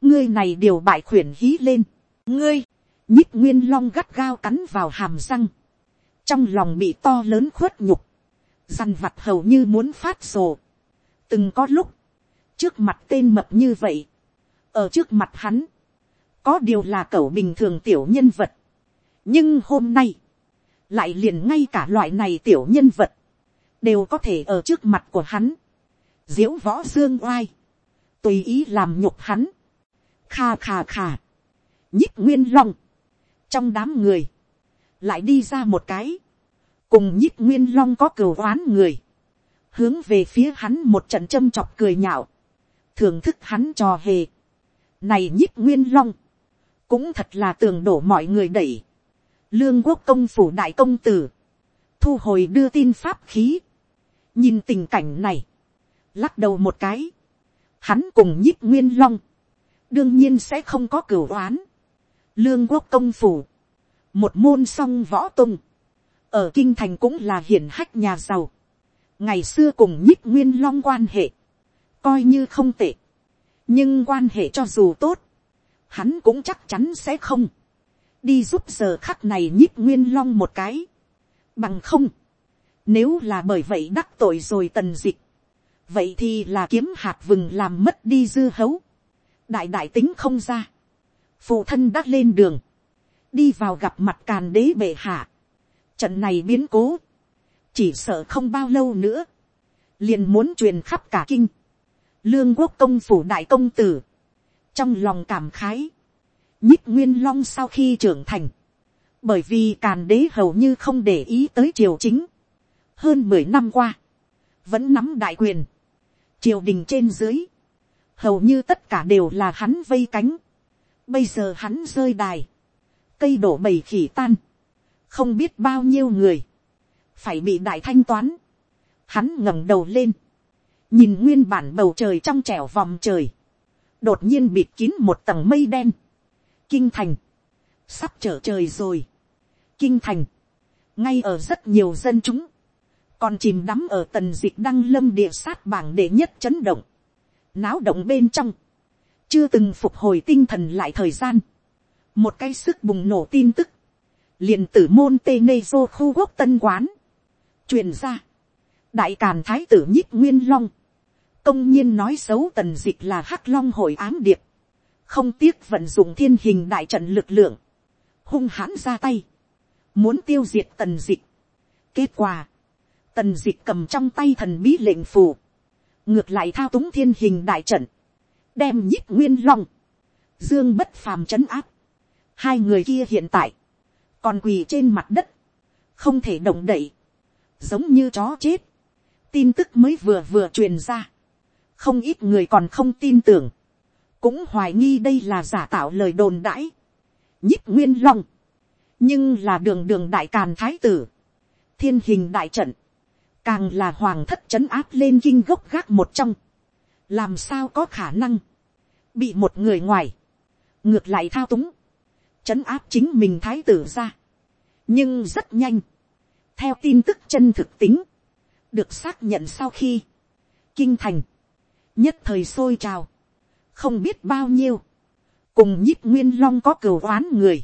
ngươi này điều bại khuyển hí lên, ngươi, nhích nguyên long gắt gao cắn vào hàm răng, trong lòng bị to lớn khuất nhục, dằn vặt hầu như muốn phát sổ, từng có lúc, trước mặt tên mập như vậy, ở trước mặt hắn, có điều là cẩu bình thường tiểu nhân vật, nhưng hôm nay, lại liền ngay cả loại này tiểu nhân vật, đều có thể ở trước mặt của hắn, diễu võ dương oai, tùy ý làm nhục hắn, kha kha kha, nhích nguyên long, trong đám người, lại đi ra một cái, cùng nhích nguyên long có cửu oán người, hướng về phía hắn một trận châm chọc cười nhạo, thưởng thức hắn trò hề. Này nhích nguyên long, cũng thật là tường đổ mọi người đẩy. Lương quốc công phủ đại công tử, thu hồi đưa tin pháp khí. nhìn tình cảnh này, lắc đầu một cái, hắn cùng nhích nguyên long, đương nhiên sẽ không có cửu oán. Lương quốc công phủ, một môn song võ tung, ở kinh thành cũng là hiển hách nhà giàu, ngày xưa cùng nhích nguyên long quan hệ, coi như không tệ, nhưng quan hệ cho dù tốt, hắn cũng chắc chắn sẽ không, đi giúp giờ khắc này nhíp nguyên long một cái, bằng không, nếu là bởi vậy đắc tội rồi tần dịch, vậy thì là kiếm hạt vừng làm mất đi dư hấu, đại đại tính không ra, phụ thân đã lên đường, đi vào gặp mặt càn đế bệ hạ, trận này biến cố, chỉ sợ không bao lâu nữa, liền muốn truyền khắp cả kinh, lương quốc công phủ đại công tử, trong lòng cảm khái, nhích nguyên long sau khi trưởng thành, bởi vì càn đế hầu như không để ý tới triều chính, hơn mười năm qua, vẫn nắm đại quyền, triều đình trên dưới, hầu như tất cả đều là hắn vây cánh, bây giờ hắn rơi đài, cây đổ bầy khỉ tan, không biết bao nhiêu người, phải bị đại thanh toán, hắn ngẩng đầu lên, nhìn nguyên bản bầu trời trong trẻo vòng trời, đột nhiên bịt kín một tầng mây đen, kinh thành, sắp trở trời rồi, kinh thành, ngay ở rất nhiều dân chúng, còn chìm đắm ở tần dịch đăng lâm địa sát bảng đệ nhất chấn động, náo động bên trong, chưa từng phục hồi tinh thần lại thời gian, một cái sức bùng nổ tin tức, liền tử môn tê nê dô khu quốc tân quán, truyền ra, đại càn thái tử nhích nguyên long, công nhiên nói xấu tần dịch là hắc long hội ám điệp, không tiếc vận dụng thiên hình đại trận lực lượng, hung hãn ra tay, muốn tiêu diệt tần dịch. kết quả, tần dịch cầm trong tay thần bí lệnh phù, ngược lại thao túng thiên hình đại trận, đem nhích nguyên long, dương bất phàm c áp, hai người kia hiện tại, còn quỳ trên mặt đất, không thể động đậy, giống như chó chết, tin tức mới vừa vừa truyền ra, không ít người còn không tin tưởng, cũng hoài nghi đây là giả tạo lời đồn đãi, nhích nguyên long, nhưng là đường đường đại càn thái tử, thiên hình đại trận, càng là hoàng thất c h ấ n áp lên kinh gốc gác một trong, làm sao có khả năng, bị một người ngoài, ngược lại thao túng, c h ấ n áp chính mình thái tử ra, nhưng rất nhanh, theo tin tức chân thực tính, được xác nhận sau khi, kinh thành, nhất thời sôi trào, không biết bao nhiêu, cùng nhích nguyên long có cửu oán người,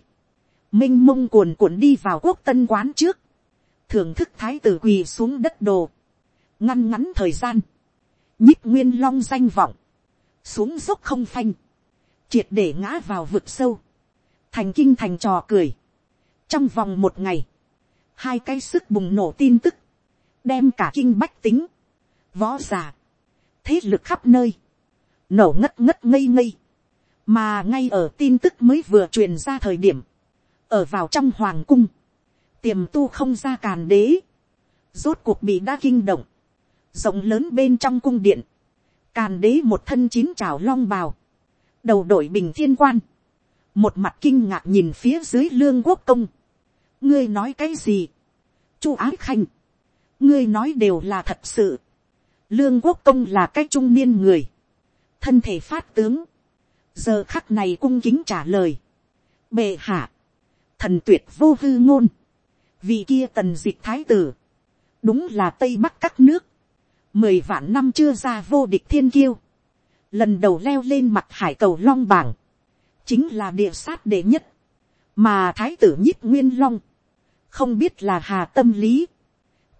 m i n h mông cuồn cuộn đi vào quốc tân quán trước, thưởng thức thái tử quỳ xuống đất đồ, ngăn ngắn thời gian, nhích nguyên long danh vọng, xuống dốc không phanh, triệt để ngã vào vực sâu, thành kinh thành trò cười. trong vòng một ngày, hai cái sức bùng nổ tin tức, đem cả kinh bách tính, võ g i ả thế lực khắp nơi, nổ ngất ngất ngây ngây, mà ngay ở tin tức mới vừa truyền ra thời điểm, ở vào trong hoàng cung, tiềm tu không ra càn đế, rốt cuộc bị đã kinh động, rộng lớn bên trong cung điện, càn đế một thân chín trào long bào, đầu đội bình thiên quan, một mặt kinh ngạc nhìn phía dưới lương quốc công, ngươi nói cái gì, chu ái khanh, ngươi nói đều là thật sự, lương quốc công là cái trung niên người, thân thể phát tướng, giờ khắc này cung kính trả lời, bệ hạ, thần tuyệt vô hư ngôn, vì kia tần dịch thái tử, đúng là tây bắc các nước, mười vạn năm chưa ra vô địch thiên kiêu, lần đầu leo lên mặt hải cầu long bảng, chính là địa sát đệ nhất, mà thái tử nhích nguyên long, không biết là hà tâm lý,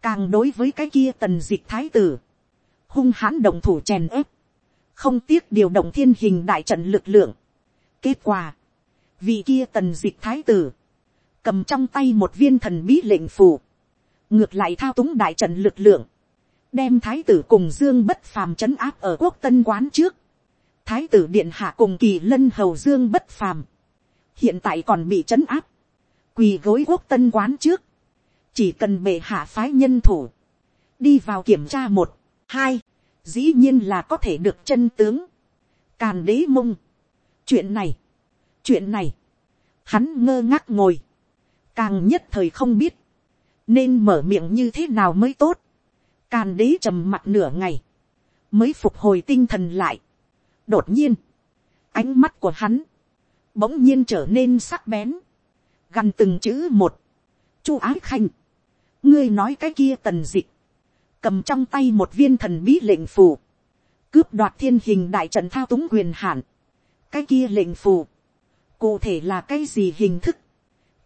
càng đối với cái kia tần dịch thái tử, hung hãn động thủ chèn ớp, không tiếc điều động thiên hình đại trận lực lượng. kết quả, vì kia tần dịch thái tử, cầm trong tay một viên thần bí lệnh phù, ngược lại thao túng đại trận lực lượng, đem thái tử cùng dương bất phàm c h ấ n áp ở quốc tân quán trước, thái tử điện hạ cùng kỳ lân hầu dương bất phàm, hiện tại còn bị c h ấ n áp, quỳ gối quốc tân quán trước, chỉ cần bệ hạ phái nhân thủ, đi vào kiểm tra một, hai, dĩ nhiên là có thể được chân tướng, càn đế mông, chuyện này, chuyện này, hắn ngơ ngác ngồi, càng nhất thời không biết, nên mở miệng như thế nào mới tốt, càn đế trầm mặt nửa ngày, mới phục hồi tinh thần lại. đột nhiên, ánh mắt của hắn, bỗng nhiên trở nên sắc bén, gần từng chữ một, chu ái khanh, ngươi nói cái kia tần dịch, cầm trong tay một viên thần bí lệnh phù, cướp đoạt thiên hình đại trận thao túng quyền hạn, cái kia lệnh phù, cụ thể là cái gì hình thức,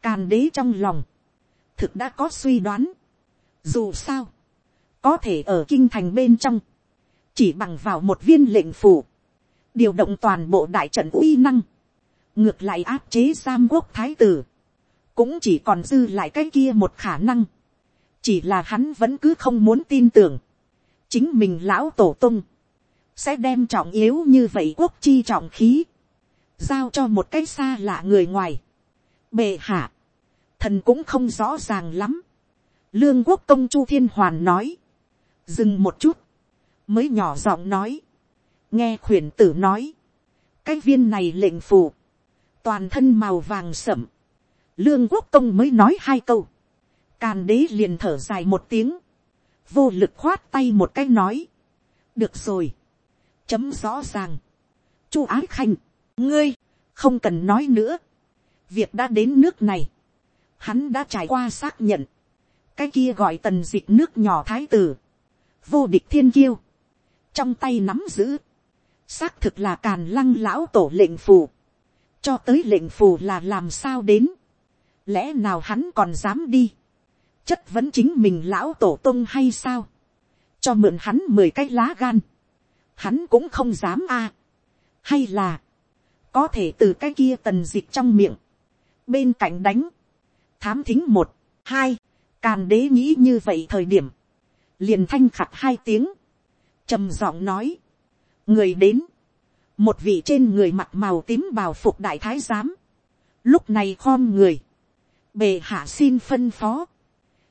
Càn đế trong lòng. Thực đã có suy đoán. Dù sao. Có thể ở kinh thành bên trong. Chỉ bằng vào một viên lệnh phủ. Điều động toàn bộ đại trận uy năng. Ngược lại áp chế giam quốc thái tử. Cũng chỉ còn dư lại cái kia một khả năng. Chỉ là hắn vẫn cứ không muốn tin tưởng. Chính mình lão tổ tung. Sẽ đem trọng yếu như vậy quốc chi trọng khí. Giao cho một cái xa lạ người ngoài. Bệ hạ, thần cũng không rõ ràng lắm. lương quốc công chu thiên hoàn nói, dừng một chút, mới nhỏ giọng nói, nghe khuyển tử nói, cái viên này lệnh phù, toàn thân màu vàng sẩm, lương quốc công mới nói hai câu, càn đế liền thở dài một tiếng, vô lực khoát tay một cái nói, được rồi, chấm rõ ràng, chu ái khanh, ngươi, không cần nói nữa, việc đã đến nước này, hắn đã trải qua xác nhận, cái kia gọi tần dịch nước nhỏ thái tử, vô địch thiên kiêu, trong tay nắm giữ, xác thực là càn lăng lão tổ lệnh phù, cho tới lệnh phù là làm sao đến, lẽ nào hắn còn dám đi, chất vẫn chính mình lão tổ tông hay sao, cho mượn hắn mười cái lá gan, hắn cũng không dám a, hay là, có thể từ cái kia tần dịch trong miệng, bên cạnh đánh, thám thính một, hai, càn đế nghĩ như vậy thời điểm, liền thanh khặt hai tiếng, trầm giọng nói, người đến, một vị trên người mặt màu tím bào phục đại thái giám, lúc này khom người, bề hạ xin phân phó,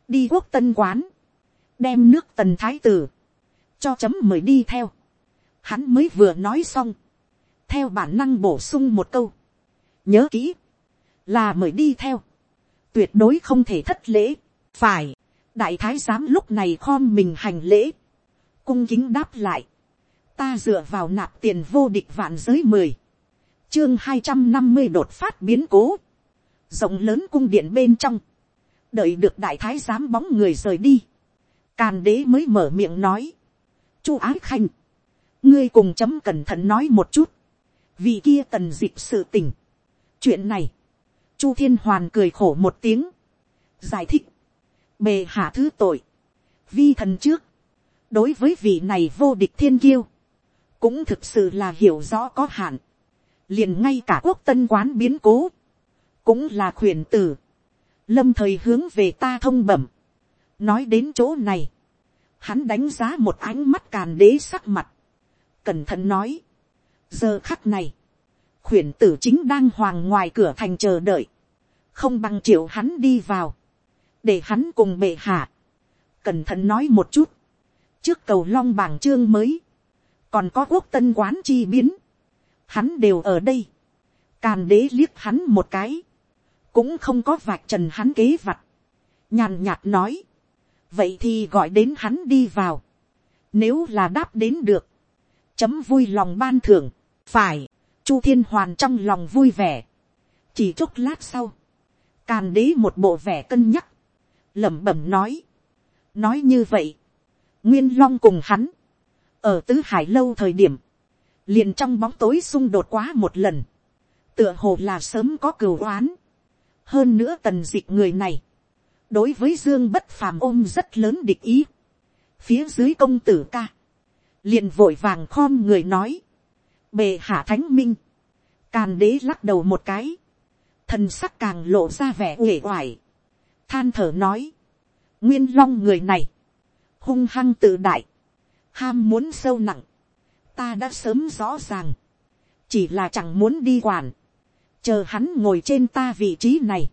đi quốc tân quán, đem nước tần thái tử, cho chấm mời đi theo, hắn mới vừa nói xong, theo bản năng bổ sung một câu, nhớ kỹ, là mời đi theo, tuyệt đối không thể thất lễ, phải, đại thái giám lúc này khom mình hành lễ, cung kính đáp lại, ta dựa vào nạp tiền vô địch vạn giới mười, chương hai trăm năm mươi đột phát biến cố, rộng lớn cung điện bên trong, đợi được đại thái giám bóng người rời đi, càn đế mới mở miệng nói, chu ái khanh, ngươi cùng chấm cẩn thận nói một chút, vì kia tần dịp sự tình. chuyện này, chu thiên hoàn cười khổ một tiếng, giải thích, bề hạ thứ tội, vi thần trước, đối với vị này vô địch thiên kiêu, cũng thực sự là hiểu rõ có hạn, liền ngay cả quốc tân quán biến cố, cũng là khuyển tử, lâm thời hướng về ta thông bẩm, nói đến chỗ này, hắn đánh giá một ánh mắt càn đế sắc mặt, cẩn thận nói, giờ khắc này, khuyển tử chính đang hoàng ngoài cửa thành chờ đợi, không bằng triệu hắn đi vào, để hắn cùng bệ hạ, cẩn thận nói một chút, trước cầu long bảng chương mới, còn có quốc tân quán chi biến, hắn đều ở đây, càn đế liếc hắn một cái, cũng không có vạch trần hắn kế vặt, nhàn nhạt nói, vậy thì gọi đến hắn đi vào, nếu là đáp đến được, chấm vui lòng ban thưởng, phải, chu thiên hoàn trong lòng vui vẻ, chỉ chốc lát sau, càn đế một bộ vẻ cân nhắc, lẩm bẩm nói, nói như vậy, nguyên long cùng hắn, ở tứ hải lâu thời điểm, liền trong bóng tối xung đột quá một lần, tựa hồ là sớm có cừu oán, hơn nữa tần dịch người này, đối với dương bất phàm ôm rất lớn địch ý, phía dưới công tử ca, liền vội vàng khom người nói, bề hạ thánh minh, càn đế lắc đầu một cái, thần sắc càng lộ ra vẻ uể oải, than thở nói, nguyên long người này, hung hăng tự đại, ham muốn sâu nặng, ta đã sớm rõ ràng, chỉ là chẳng muốn đi quản, chờ hắn ngồi trên ta vị trí này,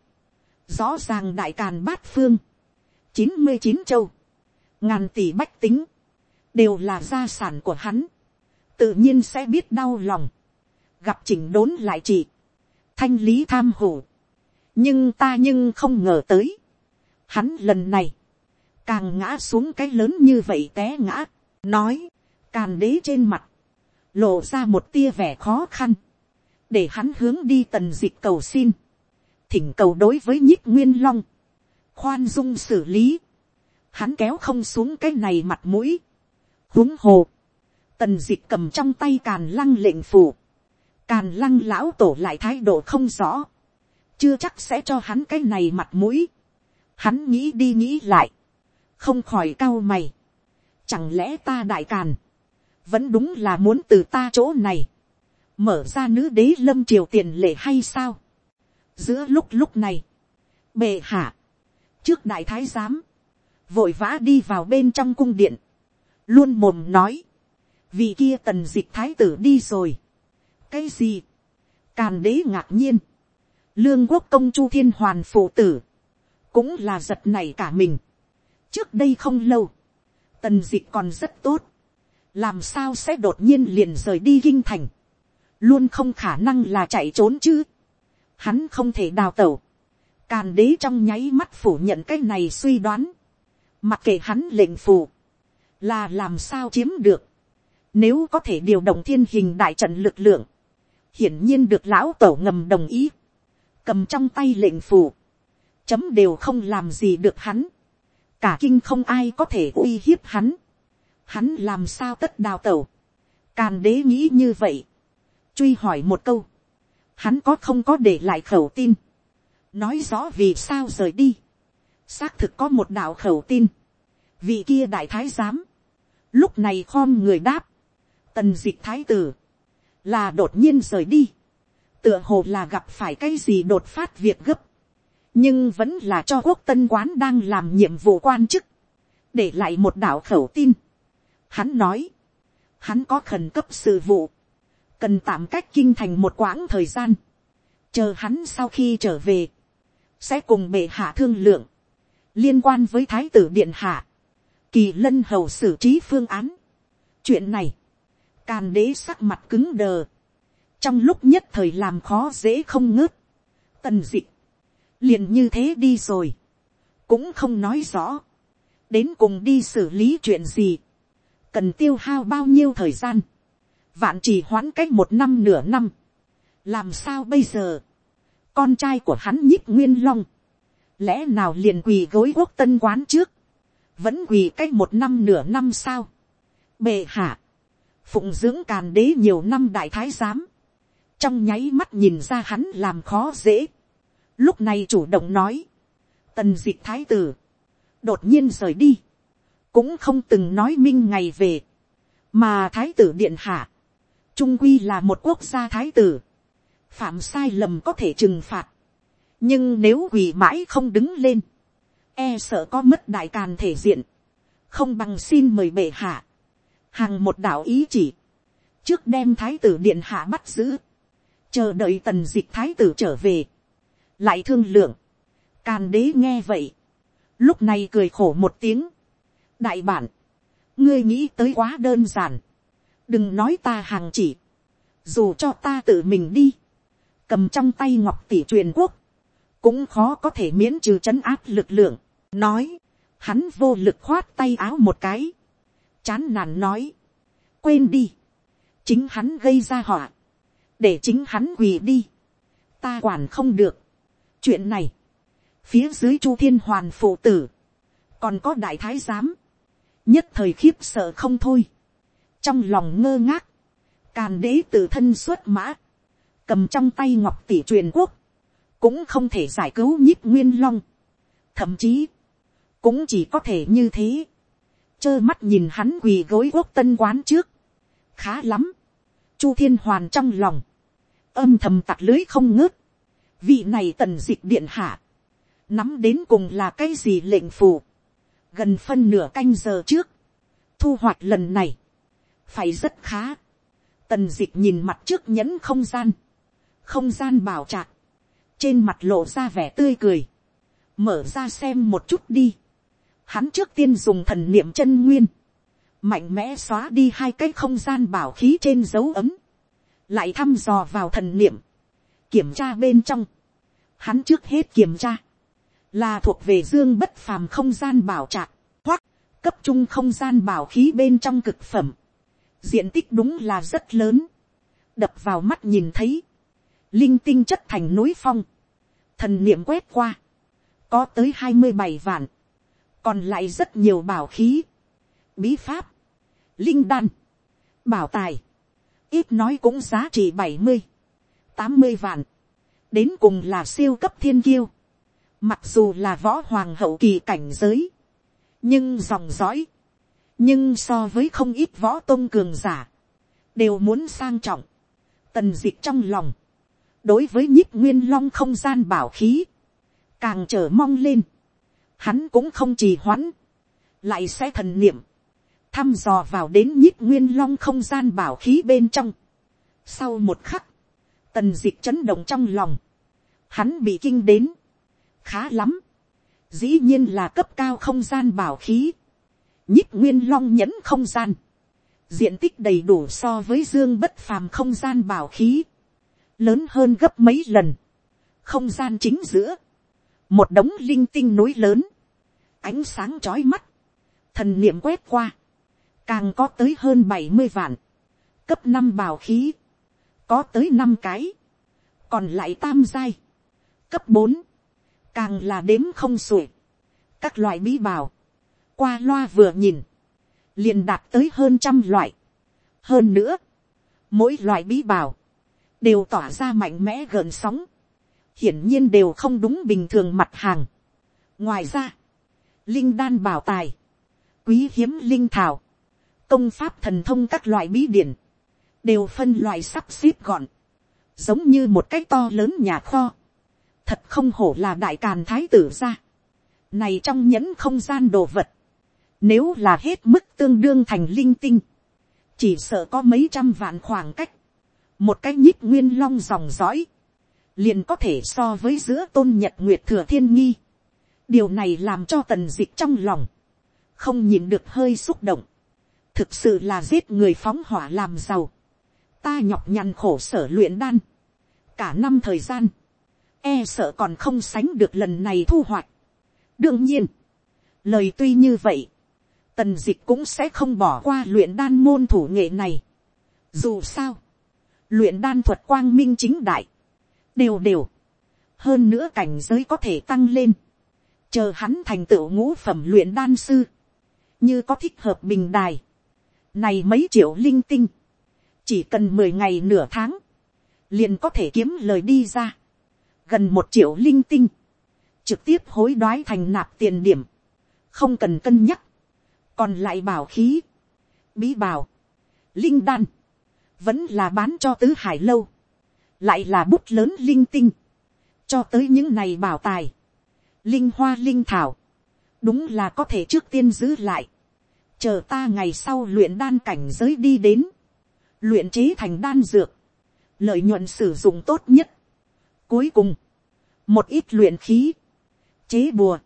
rõ ràng đại càn bát phương, chín mươi chín châu, ngàn tỷ bách tính, đều là gia sản của hắn, tự nhiên sẽ biết đau lòng, gặp chỉnh đốn lại chị, thanh lý tham hủ, nhưng ta nhưng không ngờ tới, hắn lần này, càng ngã xuống cái lớn như vậy té ngã, nói, càn đế trên mặt, lộ ra một tia vẻ khó khăn, để hắn hướng đi tần dịch cầu xin, thỉnh cầu đối với nhích nguyên long, khoan dung xử lý, hắn kéo không xuống cái này mặt mũi, huống hồ, tần dịch cầm trong tay càn lăng lệnh phủ, càn lăng lão tổ lại thái độ không rõ, chưa chắc sẽ cho hắn cái này mặt mũi, hắn nghĩ đi nghĩ lại, không khỏi cao mày, chẳng lẽ ta đại càn, vẫn đúng là muốn từ ta chỗ này, mở ra nữ đế lâm triều tiền lệ hay sao. giữa lúc lúc này, bệ hạ, trước đại thái giám, vội vã đi vào bên trong cung điện, luôn mồm nói, vì kia tần d ị c h thái tử đi rồi. cái gì, càn đế ngạc nhiên, lương quốc công chu thiên hoàn phụ tử, cũng là giật này cả mình. trước đây không lâu, tần d ị c h còn rất tốt, làm sao sẽ đột nhiên liền rời đi kinh thành, luôn không khả năng là chạy trốn chứ. Hắn không thể đào tẩu. Càn đế trong nháy mắt phủ nhận cái này suy đoán. Mặc kệ hắn lệnh phù. Là làm sao chiếm được. Nếu có thể điều động thiên hình đại trận lực lượng. Hiển nhiên được lão tổ ngầm đồng ý. Cầm trong tay lệnh phù. Chấm đều không làm gì được hắn. Cả kinh không ai có thể uy hiếp hắn. Hắn làm sao tất đào tẩu. Càn đế nghĩ như vậy truy hỏi một câu, hắn có không có để lại khẩu tin, nói rõ vì sao rời đi, xác thực có một đạo khẩu tin, vị kia đại thái giám, lúc này khom người đáp, tần d ị c h thái tử, là đột nhiên rời đi, tựa hồ là gặp phải cái gì đột phát việc gấp, nhưng vẫn là cho quốc tân quán đang làm nhiệm vụ quan chức, để lại một đạo khẩu tin. Hắn nói, hắn có khẩn cấp sự vụ, cần tạm cách kinh thành một quãng thời gian, chờ hắn sau khi trở về, sẽ cùng bệ hạ thương lượng, liên quan với thái tử điện hạ, kỳ lân hầu xử trí phương án. chuyện này, càn đế sắc mặt cứng đờ, trong lúc nhất thời làm khó dễ không ngớt, tần d ị liền như thế đi rồi, cũng không nói rõ, đến cùng đi xử lý chuyện gì, cần tiêu hao bao nhiêu thời gian, vạn chỉ hoãn cách một năm nửa năm, làm sao bây giờ, con trai của hắn nhích nguyên long, lẽ nào liền quỳ gối quốc tân quán trước, vẫn quỳ cách một năm nửa năm sao, bệ hạ, phụng dưỡng càn đế nhiều năm đại thái giám, trong nháy mắt nhìn ra hắn làm khó dễ, lúc này chủ động nói, tần d ị c h thái tử, đột nhiên rời đi, cũng không từng nói minh ngày về, mà thái tử điện hạ, trung quy là một quốc gia thái tử, phạm sai lầm có thể trừng phạt, nhưng nếu quỳ mãi không đứng lên, e sợ có mất đại càn thể diện, không bằng xin mời bệ hạ, hàng một đạo ý chỉ, trước đem thái tử điện hạ bắt giữ, chờ đợi tần d ị c h thái tử trở về, lại thương lượng, càn đế nghe vậy, lúc này cười khổ một tiếng, đại bản, ngươi nghĩ tới quá đơn giản, đừng nói ta hàng chỉ, dù cho ta tự mình đi, cầm trong tay ngọc tỷ truyền quốc, cũng khó có thể miễn trừ c h ấ n áp lực lượng, nói, hắn vô lực khoát tay áo một cái, chán nản nói, quên đi, chính hắn gây ra họa, để chính hắn quỳ đi, ta quản không được, chuyện này, phía dưới chu thiên hoàn phụ tử, còn có đại thái giám, nhất thời khiếp sợ không thôi, trong lòng ngơ ngác, càn đế tự thân xuất mã, cầm trong tay ngọc tỷ truyền quốc, cũng không thể giải cứu nhíp nguyên long, thậm chí, cũng chỉ có thể như thế, trơ mắt nhìn hắn quỳ gối quốc tân quán trước, khá lắm, chu thiên hoàn trong lòng, âm thầm tặc lưới không ngớt, vị này tần dịch điện hạ, nắm đến cùng là cái gì lệnh phù, gần phân nửa canh giờ trước, thu hoạch lần này, phải rất khá, tần dịch nhìn mặt trước nhẫn không gian, không gian bảo trạc, trên mặt lộ ra vẻ tươi cười, mở ra xem một chút đi, hắn trước tiên dùng thần niệm chân nguyên, mạnh mẽ xóa đi hai cái không gian bảo khí trên dấu ấm, lại thăm dò vào thần niệm, kiểm tra bên trong, hắn trước hết kiểm tra, là thuộc về dương bất phàm không gian bảo trạc, hoặc cấp trung không gian bảo khí bên trong cực phẩm, diện tích đúng là rất lớn, đập vào mắt nhìn thấy, linh tinh chất thành núi phong, thần niệm quét qua, có tới hai mươi bảy vạn, còn lại rất nhiều bảo khí, bí pháp, linh đan, bảo tài, ít nói cũng giá trị bảy mươi, tám mươi vạn, đến cùng là siêu cấp thiên kiêu, mặc dù là võ hoàng hậu kỳ cảnh giới, nhưng dòng dõi, nhưng so với không ít võ tôn cường giả, đều muốn sang trọng, tần d ị c h trong lòng, đối với nhích nguyên long không gian bảo khí, càng trở mong lên, hắn cũng không trì hoãn, lại sẽ thần niệm, thăm dò vào đến nhích nguyên long không gian bảo khí bên trong. Sau một khắc, tần dịch chấn động trong lòng, hắn bị kinh đến, khá lắm, dĩ nhiên là cấp cao không gian bảo khí, nhích nguyên long nhẫn không gian, diện tích đầy đủ so với dương bất phàm không gian bảo khí, lớn hơn gấp mấy lần, không gian chính giữa, một đống linh tinh núi lớn, ánh sáng trói mắt, thần niệm quét qua, càng có tới hơn bảy mươi vạn, cấp năm bảo khí, có tới năm cái, còn lại tam giai, cấp bốn, càng là đếm không xuể, các loại bí bảo, qua loa vừa nhìn, liền đạt tới hơn trăm loại. hơn nữa, mỗi loại bí bảo, đều tỏa ra mạnh mẽ gợn sóng, hiển nhiên đều không đúng bình thường mặt hàng. ngoài ra, linh đan bảo tài, quý hiếm linh thảo, công pháp thần thông các loại bí điển, đều phân loại sắp xếp gọn, giống như một cái to lớn nhà kho, thật không hổ là đại càn thái tử ra, này trong nhẫn không gian đồ vật, nếu là hết mức tương đương thành linh tinh, chỉ sợ có mấy trăm vạn khoảng cách, một cái nhíp nguyên long dòng dõi, liền có thể so với giữa tôn nhật nguyệt thừa thiên nghi. điều này làm cho tần d ị c h trong lòng, không nhìn được hơi xúc động, thực sự là giết người phóng hỏa làm giàu, ta nhọc nhằn khổ sở luyện đan, cả năm thời gian, e sợ còn không sánh được lần này thu hoạch. đương nhiên, lời tuy như vậy, tần dịch cũng sẽ không bỏ qua luyện đan môn thủ nghệ này. dù sao, luyện đan thuật quang minh chính đại, đều đều, hơn nữa cảnh giới có thể tăng lên, chờ hắn thành tựu ngũ phẩm luyện đan sư, như có thích hợp bình đài, này mấy triệu linh tinh, chỉ cần mười ngày nửa tháng, liền có thể kiếm lời đi ra, gần một triệu linh tinh, trực tiếp hối đoái thành nạp tiền điểm, không cần cân nhắc, còn lại bảo khí, bí bảo, linh đan, vẫn là bán cho tứ hải lâu, lại là bút lớn linh tinh, cho tới những này bảo tài, linh hoa linh thảo, đúng là có thể trước tiên giữ lại, chờ ta ngày sau luyện đan cảnh giới đi đến, luyện chế thành đan dược, lợi nhuận sử dụng tốt nhất. Cuối cùng, một ít luyện khí, chế bùa,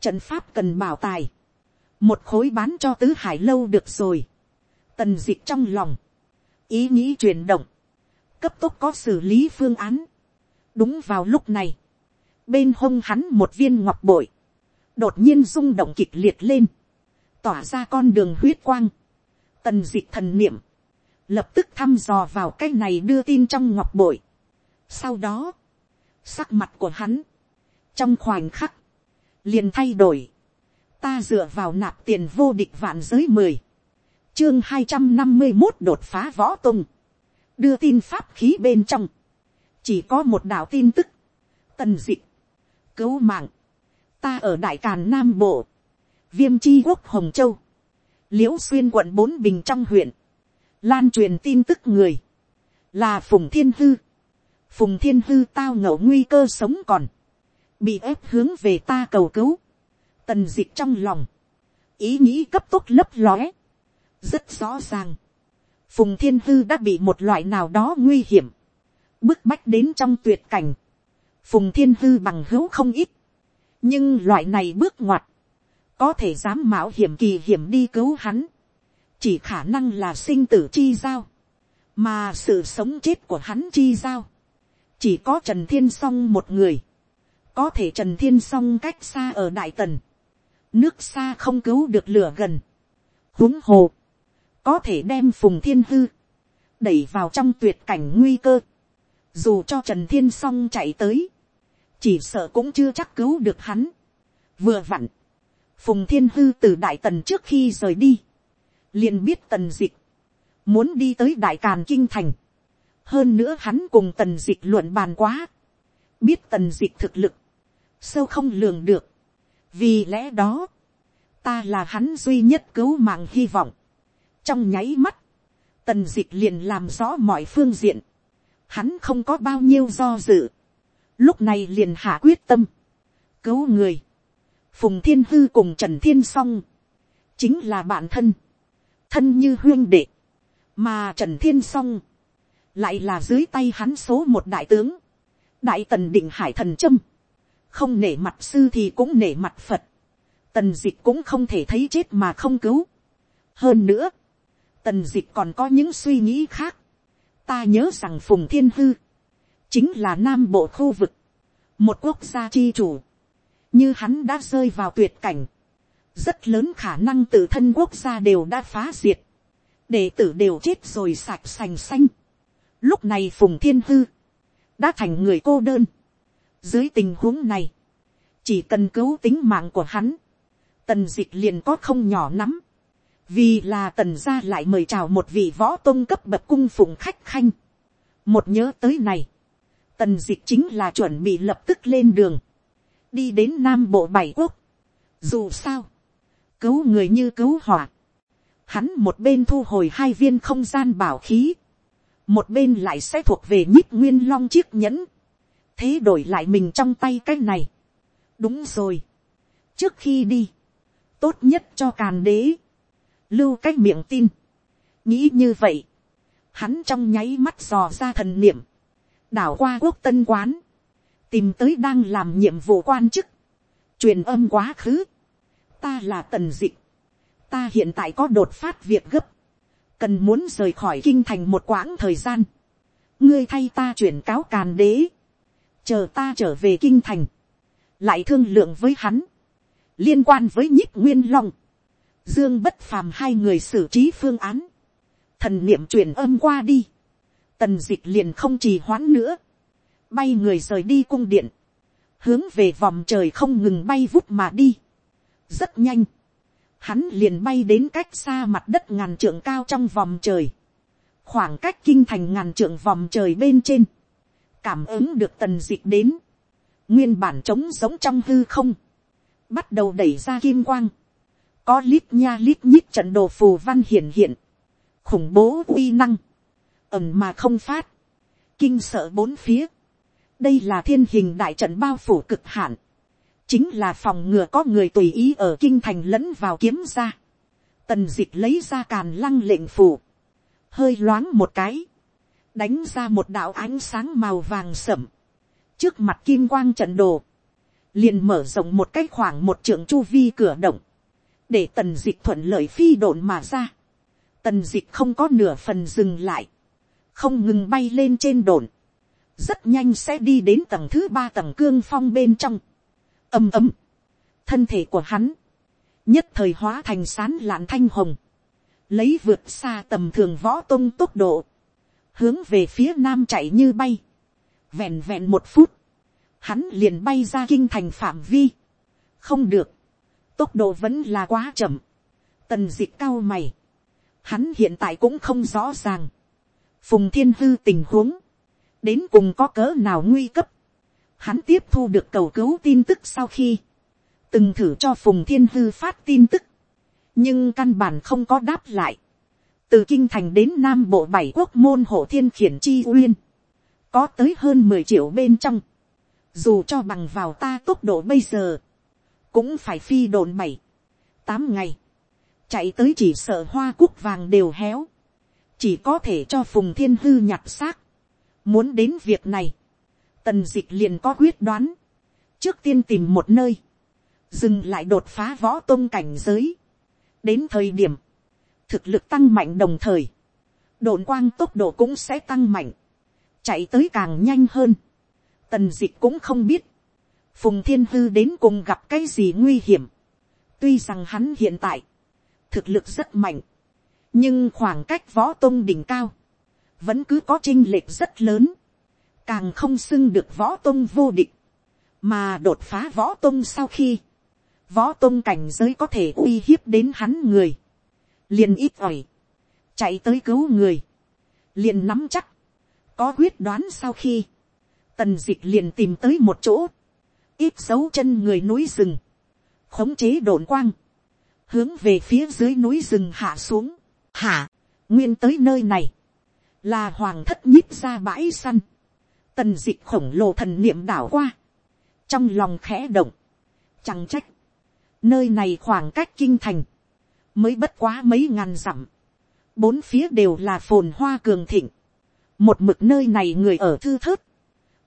trận pháp cần bảo tài, một khối bán cho tứ hải lâu được rồi, tần d ị c h trong lòng, ý nghĩ chuyển động, cấp tốc có xử lý phương án. đúng vào lúc này, bên hông hắn một viên ngọc bội, đột nhiên rung động kịch liệt lên, tỏa ra con đường huyết quang, tần d ị c h thần niệm, lập tức thăm dò vào cái này đưa tin trong ngọc bội. sau đó, sắc mặt của hắn, trong khoảnh khắc, liền thay đổi, ta dựa vào nạp tiền vô địch vạn giới mười, chương hai trăm năm mươi một đột phá võ tung, đưa tin pháp khí bên trong, chỉ có một đạo tin tức, tần d ị cứu mạng, ta ở đại càn nam bộ, viêm chi quốc hồng châu, l i ễ u xuyên quận bốn bình trong huyện, lan truyền tin tức người, là phùng thiên hư, phùng thiên hư tao ngậu nguy cơ sống còn, bị ép hướng về ta cầu cứu, tần dịch trong lòng, ý nghĩ cấp tốc lấp lóe, rất rõ ràng, phùng thiên hư đã bị một loại nào đó nguy hiểm, bức bách đến trong tuyệt cảnh, phùng thiên hư bằng hữu không ít, nhưng loại này bước ngoặt, có thể dám mạo hiểm kỳ hiểm đi cứu hắn, chỉ khả năng là sinh tử chi giao, mà sự sống chết của hắn chi giao, chỉ có trần thiên s o n g một người, có thể trần thiên s o n g cách xa ở đại tần, nước xa không cứu được lửa gần, huống hồ, có thể đem phùng thiên hư đẩy vào trong tuyệt cảnh nguy cơ, dù cho trần thiên s o n g chạy tới, chỉ sợ cũng chưa chắc cứu được hắn. vừa vặn, phùng thiên hư từ đại tần trước khi rời đi, liền biết tần dịch, muốn đi tới đại càn kinh thành, hơn nữa hắn cùng tần dịch luận bàn quá, biết tần dịch thực lực, sâu không lường được, vì lẽ đó, ta là hắn duy nhất cứu mạng hy vọng, trong nháy mắt, tần d ị c h liền làm rõ mọi phương diện, hắn không có bao nhiêu do dự, lúc này liền hạ quyết tâm, cứu người, phùng thiên hư cùng trần thiên s o n g chính là bạn thân, thân như huyên đệ, mà trần thiên s o n g lại là dưới tay hắn số một đại tướng, đại tần định hải thần trâm, không nể mặt sư thì cũng nể mặt phật, tần dịch cũng không thể thấy chết mà không cứu. hơn nữa, tần dịch còn có những suy nghĩ khác. ta nhớ rằng phùng thiên hư, chính là nam bộ khu vực, một quốc gia chi chủ, như hắn đã rơi vào tuyệt cảnh, rất lớn khả năng tự thân quốc gia đều đã phá diệt, đệ tử đều chết rồi sạch sành xanh. lúc này phùng thiên hư, đã thành người cô đơn dưới tình huống này, chỉ cần cứu tính mạng của hắn, tần dịch liền có không nhỏ lắm. Vì là tần gia lại mời chào một vị võ tôn cấp bậc cung phụng khách khanh. một nhớ tới này, tần dịch chính là chuẩn bị lập tức lên đường, đi đến nam bộ bảy quốc. dù sao, cứu người như cứu hỏa, hắn một bên thu hồi hai viên không gian bảo khí, một bên lại sẽ thuộc về nhích nguyên long chiếc nhẫn, thế đổi lại mình trong tay cái này. đúng rồi, trước khi đi, tốt nhất cho càn đế, lưu cái miệng tin, nghĩ như vậy, hắn trong nháy mắt dò ra thần niệm, đảo qua quốc tân quán, tìm tới đang làm nhiệm vụ quan chức, truyền âm quá khứ, ta là tần dịch, ta hiện tại có đột phát việc gấp, cần muốn rời khỏi kinh thành một quãng thời gian, ngươi thay ta chuyển cáo càn đế, chờ ta trở về kinh thành, lại thương lượng với hắn, liên quan với nhích nguyên long, dương bất phàm hai người xử trí phương án, thần niệm truyền âm qua đi, tần dịch liền không trì hoãn nữa, bay người rời đi cung điện, hướng về vòng trời không ngừng bay vút mà đi, rất nhanh, hắn liền bay đến cách xa mặt đất ngàn trượng cao trong vòng trời, khoảng cách kinh thành ngàn trượng vòng trời bên trên, cảm ứng được tần dịch đến, nguyên bản trống giống trong hư không, bắt đầu đẩy ra kim quang, có lít nha lít nhít trận đồ phù văn hiển hiện, khủng bố uy năng, ẩm mà không phát, kinh sợ bốn phía, đây là thiên hình đại trận bao phủ cực hạn, chính là phòng ngừa có người tùy ý ở kinh thành lẫn vào kiếm ra, tần d ị c h lấy ra càn lăng lệnh phủ, hơi loáng một cái, đánh ra một đạo ánh sáng màu vàng sẩm, trước mặt kim quang trận đồ, liền mở rộng một cái khoảng một trường chu vi cửa động, để tần dịch thuận lợi phi độn mà ra, tần dịch không có nửa phần dừng lại, không ngừng bay lên trên đồn, rất nhanh sẽ đi đến tầng thứ ba tầng cương phong bên trong, ầm ầm, thân thể của hắn, nhất thời hóa thành sán lạn thanh hồng, lấy vượt xa tầm thường võ tôn tốc độ, hướng về phía nam chạy như bay, vẹn vẹn một phút, hắn liền bay ra kinh thành phạm vi, không được, tốc độ vẫn là quá chậm, tần d ị cao mày, hắn hiện tại cũng không rõ ràng, phùng thiên hư tình huống, đến cùng có cỡ nào nguy cấp, hắn tiếp thu được cầu cứu tin tức sau khi, từng thử cho phùng thiên hư phát tin tức, nhưng căn bản không có đáp lại từ kinh thành đến nam bộ bảy quốc môn hộ thiên khiển chi uyên, có tới hơn mười triệu bên trong, dù cho bằng vào ta tốc độ bây giờ, cũng phải phi đồn bảy, tám ngày, chạy tới chỉ sợ hoa cúc vàng đều héo, chỉ có thể cho phùng thiên hư nhặt xác. muốn đến việc này, tần dịch liền có quyết đoán, trước tiên tìm một nơi, dừng lại đột phá võ tôn cảnh giới, đến thời điểm, thực lực tăng mạnh đồng thời, đồn quang tốc độ cũng sẽ tăng mạnh, chạy tới càng nhanh hơn, tần dịch cũng không biết, phùng thiên hư đến cùng gặp cái gì nguy hiểm, tuy rằng hắn hiện tại, thực lực rất mạnh, nhưng khoảng cách võ tôn đỉnh cao, vẫn cứ có chinh lệch rất lớn, càng không xưng được võ tôn vô địch, mà đột phá võ tôn sau khi, võ tôn cảnh giới có thể uy hiếp đến hắn người, liền ít ỏi, chạy tới cứu người, liền nắm chắc, có quyết đoán sau khi, tần dịch liền tìm tới một chỗ, ít dấu chân người núi rừng, khống chế đồn quang, hướng về phía dưới núi rừng hạ xuống, hạ, nguyên tới nơi này, là hoàng thất nhíp ra bãi săn, tần dịch khổng lồ thần niệm đảo qua, trong lòng khẽ động, chẳng trách, nơi này khoảng cách kinh thành, mới bất quá mấy ngàn dặm, bốn phía đều là phồn hoa cường thịnh, một mực nơi này người ở thư thớt,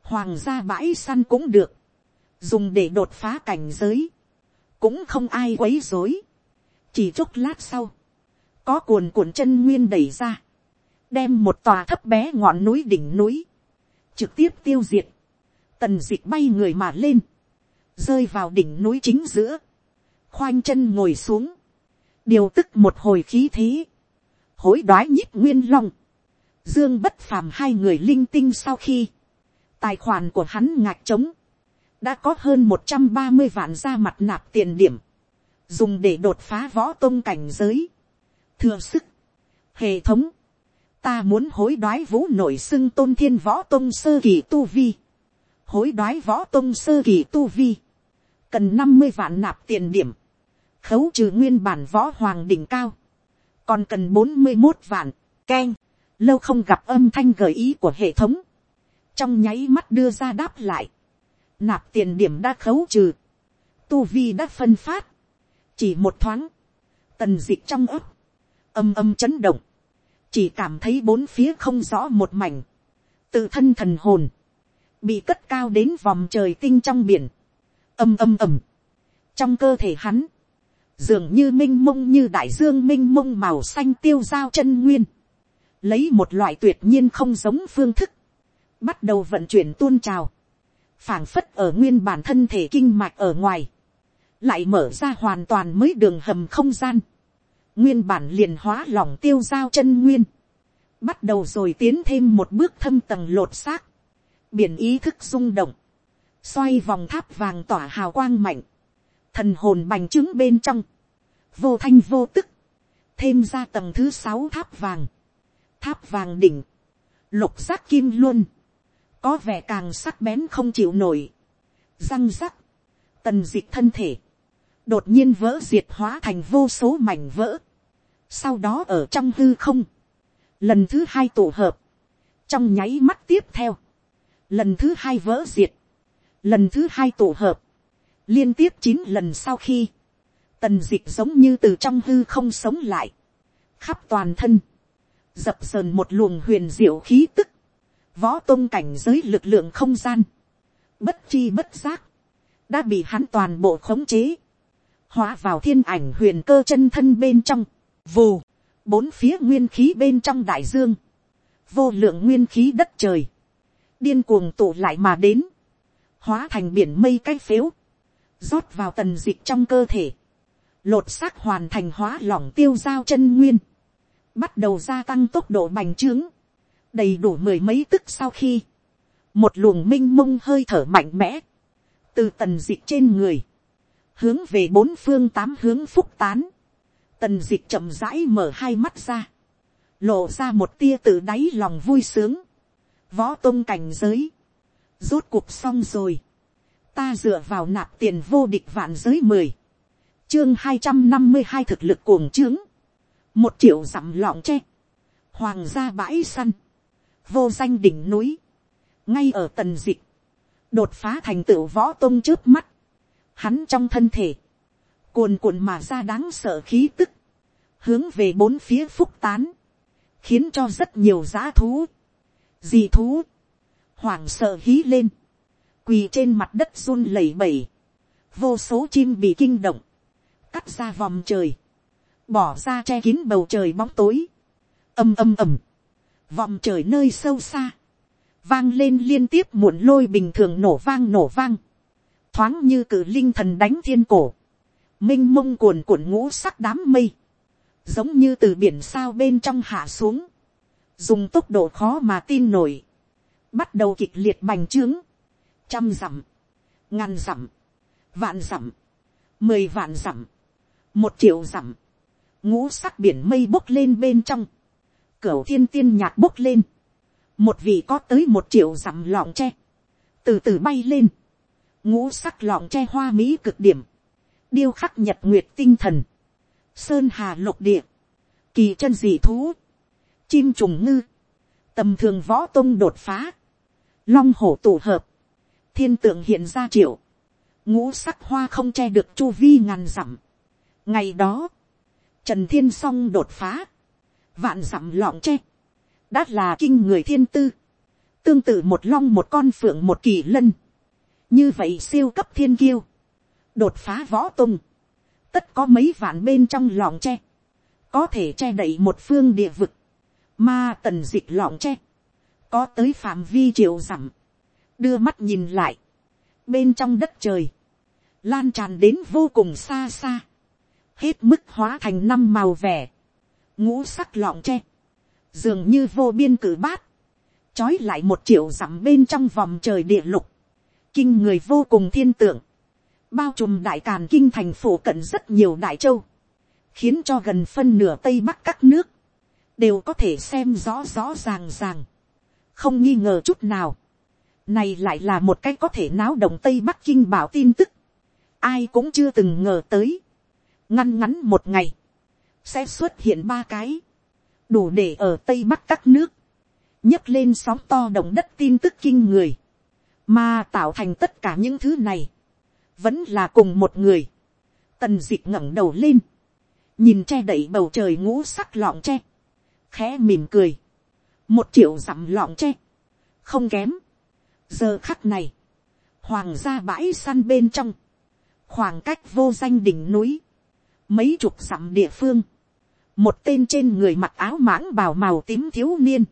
hoàng gia bãi săn cũng được, dùng để đột phá cảnh giới, cũng không ai quấy dối, chỉ chốc lát sau, có cuồn cuộn chân nguyên đẩy ra, đem một tòa thấp bé ngọn núi đỉnh núi, trực tiếp tiêu diệt, tần dịch bay người mà lên, rơi vào đỉnh núi chính giữa, khoanh chân ngồi xuống, điều tức một hồi khí thế, hối đoái nhíp nguyên long, dương bất phàm hai người linh tinh sau khi, tài khoản của hắn ngạc trống, đã có hơn một trăm ba mươi vạn ra mặt nạp tiền điểm, dùng để đột phá võ tôn cảnh giới, thừa sức, hệ thống, ta muốn hối đoái vũ nổi xưng tôn thiên võ tôn sơ kỳ tu vi, hối đoái võ tôn sơ kỳ tu vi, cần năm mươi vạn nạp tiền điểm, khấu trừ nguyên bản võ hoàng đỉnh cao, còn cần bốn mươi một vạn, k lâu không gặp âm thanh gợi ý của hệ thống, trong nháy mắt đưa ra đáp lại, nạp tiền điểm đã khấu trừ, tu vi đã phân phát, chỉ một thoáng, tần d ị c h trong ấp, âm âm chấn động, chỉ cảm thấy bốn phía không rõ một mảnh, tự thân thần hồn, bị cất cao đến vòng trời tinh trong biển, âm âm ầm, trong cơ thể hắn, dường như m i n h mông như đại dương m i n h mông màu xanh tiêu giao chân nguyên, lấy một loại tuyệt nhiên không giống phương thức, bắt đầu vận chuyển tuôn trào, phảng phất ở nguyên bản thân thể kinh mạch ở ngoài, lại mở ra hoàn toàn mới đường hầm không gian, nguyên bản liền hóa lỏng tiêu giao chân nguyên, bắt đầu rồi tiến thêm một bước thâm tầng lột xác, biển ý thức rung động, xoay vòng tháp vàng tỏa hào quang mạnh, thần hồn bành trướng bên trong, vô thanh vô tức, thêm ra tầng thứ sáu tháp vàng, tháp vàng đỉnh, lục giác kim luôn, có vẻ càng sắc bén không chịu nổi, răng rắc, tần d ị c h thân thể, đột nhiên vỡ diệt hóa thành vô số mảnh vỡ, sau đó ở trong hư không, lần thứ hai tổ hợp, trong nháy mắt tiếp theo, lần thứ hai vỡ diệt, lần thứ hai tổ hợp, liên tiếp chín lần sau khi, tần dịch giống như từ trong hư không sống lại, khắp toàn thân, dập sờn một luồng huyền diệu khí tức, võ tôn cảnh giới lực lượng không gian, bất chi bất giác, đã bị hắn toàn bộ khống chế, hóa vào thiên ảnh huyền cơ chân thân bên trong, vù, bốn phía nguyên khí bên trong đại dương, vô lượng nguyên khí đất trời, điên cuồng tụ lại mà đến, hóa thành biển mây cái phếu, rót vào tần dịch trong cơ thể, lột xác hoàn thành hóa lỏng tiêu giao chân nguyên, bắt đầu gia tăng tốc độ bành trướng, đầy đủ mười mấy tức sau khi, một luồng m i n h mông hơi thở mạnh mẽ, từ tần dịch trên người, hướng về bốn phương tám hướng phúc tán, tần dịch chậm rãi mở hai mắt ra, lộ ra một tia từ đáy lòng vui sướng, võ tôn cảnh giới, rốt cuộc xong rồi, ta dựa vào nạp tiền vô địch vạn giới mười, chương hai trăm năm mươi hai thực lực cuồng trướng, một triệu dặm lọng tre, hoàng gia bãi săn, vô danh đỉnh núi, ngay ở tần dịch, đột phá thành tựu võ tôn trước mắt, hắn trong thân thể, cuồn cuộn mà ra đáng sợ khí tức, hướng về bốn phía phúc tán, khiến cho rất nhiều giá thú, dì thú, hoảng sợ hí lên, quỳ trên mặt đất run lẩy bẩy, vô số chim bị kinh động, cắt ra vòng trời, bỏ ra che kín bầu trời bóng tối, âm âm ầm, vòng trời nơi sâu xa, vang lên liên tiếp muộn lôi bình thường nổ vang nổ vang, thoáng như cử linh thần đánh thiên cổ, m i n h mông cuồn cuộn ngũ sắc đám mây, giống như từ biển sao bên trong hạ xuống, dùng tốc độ khó mà tin nổi, bắt đầu kịch liệt bành trướng, trăm dặm, ngàn dặm, vạn dặm, mười vạn dặm, một triệu dặm, ngũ sắc biển mây bốc lên bên trong, cửa thiên tiên nhạc bốc lên, một vị có tới một triệu dặm lọng tre, từ từ bay lên, ngũ sắc lọng tre hoa mỹ cực điểm, điêu khắc nhật nguyệt tinh thần, sơn hà lục địa, kỳ chân dị thú, chim trùng ngư, tầm thường võ tông đột phá, long hổ tụ hợp, thiên tượng hiện ra triệu, ngũ sắc hoa không che được chu vi ngàn dặm. ngày đó, trần thiên s o n g đột phá, vạn dặm lọng che, đã là kinh người thiên tư, tương tự một long một con phượng một kỳ lân, như vậy siêu cấp thiên kiêu, đột phá võ tung, tất có mấy vạn bên trong lọng tre, có thể che đậy một phương địa vực, mà tần dịch lọng tre, có tới phạm vi triệu dặm, đưa mắt nhìn lại, bên trong đất trời, lan tràn đến vô cùng xa xa, hết mức hóa thành năm màu vẻ, ngũ sắc lọng tre, dường như vô biên cử bát, trói lại một triệu dặm bên trong vòng trời địa lục, kinh người vô cùng thiên tượng, bao trùm đại càn kinh thành phủ cận rất nhiều đại châu, khiến cho gần phân nửa tây bắc các nước, đều có thể xem rõ rõ ràng ràng, không nghi ngờ chút nào. Này lại là một cái có thể náo động tây bắc kinh bảo tin tức, ai cũng chưa từng ngờ tới, ngăn ngắn một ngày, sẽ xuất hiện ba cái, đủ để ở tây bắc các nước, nhấc lên sóng to động đất tin tức kinh người, mà tạo thành tất cả những thứ này, vẫn là cùng một người, tần dịch ngẩng đầu lên, nhìn che đẩy bầu trời ngũ sắc lọng tre, khẽ mỉm cười, một triệu dặm lọng tre, không kém, giờ khắc này, hoàng gia bãi săn bên trong, khoảng cách vô danh đỉnh núi, mấy chục dặm địa phương, một tên trên người mặc áo mãng bào màu tím thiếu niên,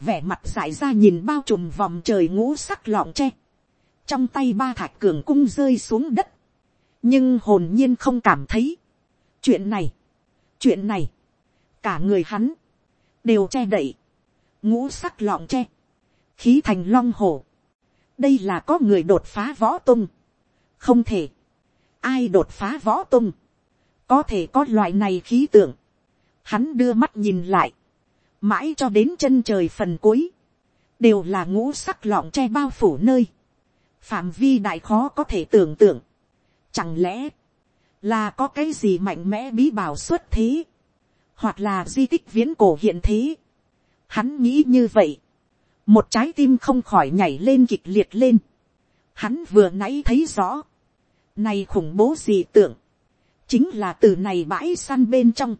vẻ mặt dại ra nhìn bao trùm vòng trời ngũ sắc lọng tre, trong tay ba thạch cường cung rơi xuống đất, nhưng hồn nhiên không cảm thấy. chuyện này, chuyện này, cả người hắn, đều che đậy, ngũ sắc lọng tre, khí thành long hổ, đây là có người đột phá võ tung, không thể, ai đột phá võ tung, có thể có loại này khí tượng, hắn đưa mắt nhìn lại, mãi cho đến chân trời phần cuối, đều là ngũ sắc lọng tre bao phủ nơi, phạm vi đại khó có thể tưởng tượng, chẳng lẽ, là có cái gì mạnh mẽ bí bảo xuất thế, hoặc là di tích viễn cổ hiện thế, hắn nghĩ như vậy, một trái tim không khỏi nhảy lên kịch liệt lên, hắn vừa nãy thấy rõ, này khủng bố gì tưởng, chính là từ này bãi săn bên trong,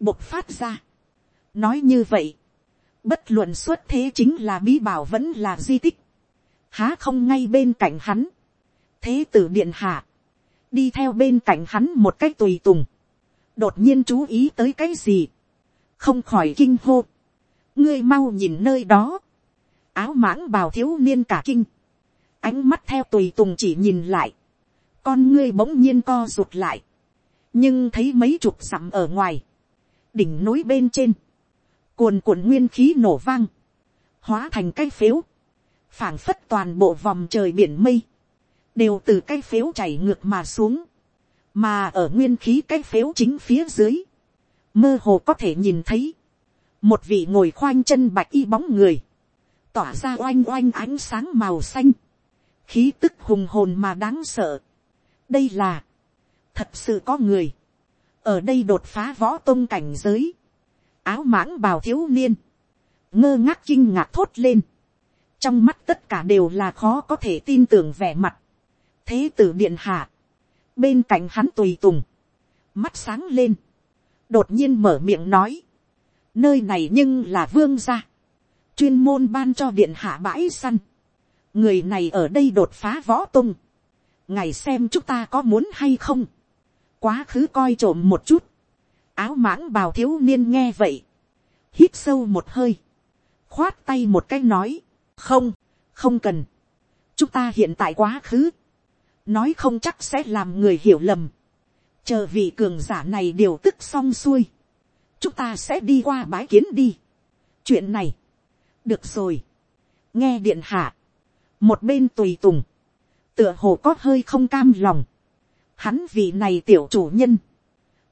bộc phát ra, nói như vậy, bất luận xuất thế chính là bí bảo vẫn là di tích, há không ngay bên cạnh hắn, thế tử điện hạ, đi theo bên cạnh hắn một cách tùy tùng, đột nhiên chú ý tới cái gì, không khỏi kinh hô, ngươi mau nhìn nơi đó, áo mãng bào thiếu niên cả kinh, ánh mắt theo tùy tùng chỉ nhìn lại, con ngươi bỗng nhiên co rụt lại, nhưng thấy mấy chục dặm ở ngoài, đỉnh núi bên trên, cuồn cuộn nguyên khí nổ vang, hóa thành cái phếu, phảng phất toàn bộ vòng trời biển mây, đều từ cái phếu chảy ngược mà xuống, mà ở nguyên khí cái phếu chính phía dưới, mơ hồ có thể nhìn thấy, một vị ngồi khoanh chân bạch y bóng người, tỏa ra oanh oanh ánh sáng màu xanh, khí tức hùng hồn mà đáng sợ. đây là, thật sự có người, ở đây đột phá võ tôn cảnh giới, áo mãng bào thiếu niên, ngơ ngác kinh ngạc thốt lên, trong mắt tất cả đều là khó có thể tin tưởng vẻ mặt, thế tử điện hạ, bên cạnh hắn tùy tùng, mắt sáng lên, đột nhiên mở miệng nói, nơi này nhưng là vương gia, chuyên môn ban cho điện hạ bãi săn, người này ở đây đột phá võ tung, ngày xem chúng ta có muốn hay không, quá khứ coi trộm một chút, áo mãng bào thiếu niên nghe vậy, hít sâu một hơi, khoát tay một cái nói, không, không cần, chúng ta hiện tại quá khứ, nói không chắc sẽ làm người hiểu lầm, chờ vị cường giả này điều tức xong xuôi, chúng ta sẽ đi qua bái kiến đi. chuyện này, được rồi, nghe điện hạ, một bên tùy tùng, tựa hồ có hơi không cam lòng, hắn vị này tiểu chủ nhân,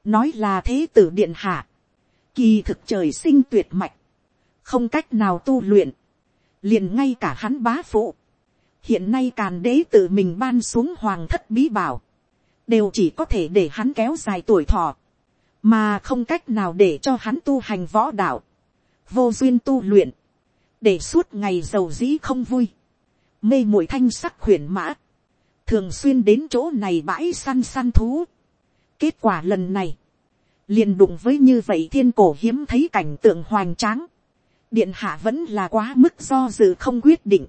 nói là thế tử điện hạ, kỳ thực trời sinh tuyệt mạch, không cách nào tu luyện, liền ngay cả hắn bá phụ, hiện nay càn đế tự mình ban xuống hoàng thất bí bảo, đều chỉ có thể để hắn kéo dài tuổi thọ, mà không cách nào để cho hắn tu hành võ đạo, vô duyên tu luyện, để suốt ngày giàu dĩ không vui, mê muội thanh sắc khuyển mã, thường xuyên đến chỗ này bãi săn săn thú. Kết quả lần này, liền đụng với như vậy thiên cổ hiếm thấy cảnh tượng hoành tráng. Điện hạ vẫn là quá mức do dự không quyết định.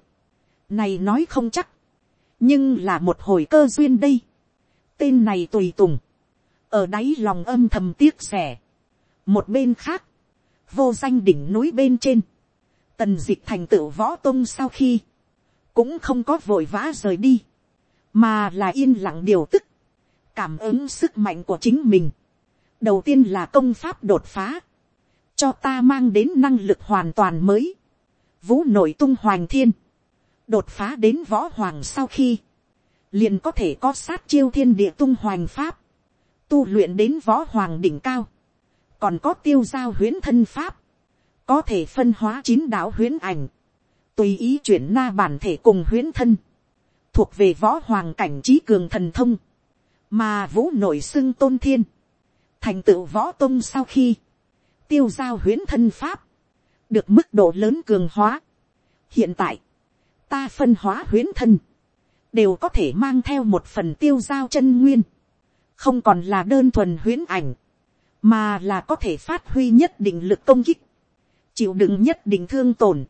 Này nói không chắc. Nhưng là một hồi cơ duyên đây. Tên này tùy tùng. Ở đáy lòng âm thầm tiếc rẻ. Một bên khác. Vô danh đỉnh núi bên trên. Tần dịch thành tựu võ tôn sau khi. Cũng không có vội vã rời đi. Mà là yên lặng điều tức. Cảm ứng sức mạnh của chính mình đầu tiên là công pháp đột phá, cho ta mang đến năng lực hoàn toàn mới, vũ nội tung hoàng thiên, đột phá đến võ hoàng sau khi, liền có thể có sát chiêu thiên địa tung hoàng pháp, tu luyện đến võ hoàng đỉnh cao, còn có tiêu giao huyễn thân pháp, có thể phân hóa chín đạo huyến ảnh, tùy ý chuyển na bản thể cùng huyến thân, thuộc về võ hoàng cảnh trí cường thần thông, mà vũ nội xưng tôn thiên, thành tựu võ tôn sau khi, tiêu giao huyễn thân pháp, được mức độ lớn cường hóa. hiện tại, ta phân hóa huyễn thân, đều có thể mang theo một phần tiêu giao chân nguyên, không còn là đơn thuần huyễn ảnh, mà là có thể phát huy nhất định lực công kích, chịu đựng nhất định thương tổn,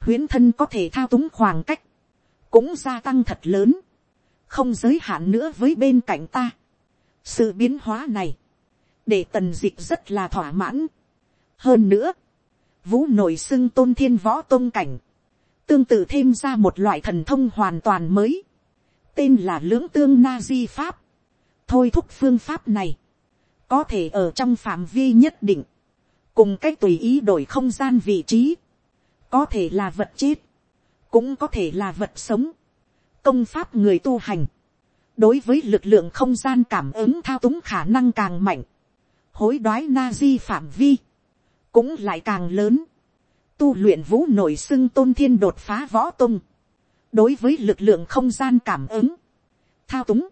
huyễn thân có thể thao túng khoảng cách, cũng gia tăng thật lớn, không giới hạn nữa với bên cạnh ta. sự biến hóa này, để tần d ị c h rất là thỏa mãn. hơn nữa, vũ nội xưng tôn thiên võ tôn cảnh, tương tự thêm ra một loại thần thông hoàn toàn mới, tên là lưỡng tương na di pháp. thôi thúc phương pháp này, có thể ở trong phạm vi nhất định, cùng cách tùy ý đổi không gian vị trí, có thể là vật chết, cũng có thể là vật sống, công pháp người tu hành, đối với lực lượng không gian cảm ứng thao túng khả năng càng mạnh, hối đoái na di phạm vi, cũng lại càng lớn, tu luyện vũ nổi xưng tôn thiên đột phá võ tung, đối với lực lượng không gian cảm ứng, thao túng,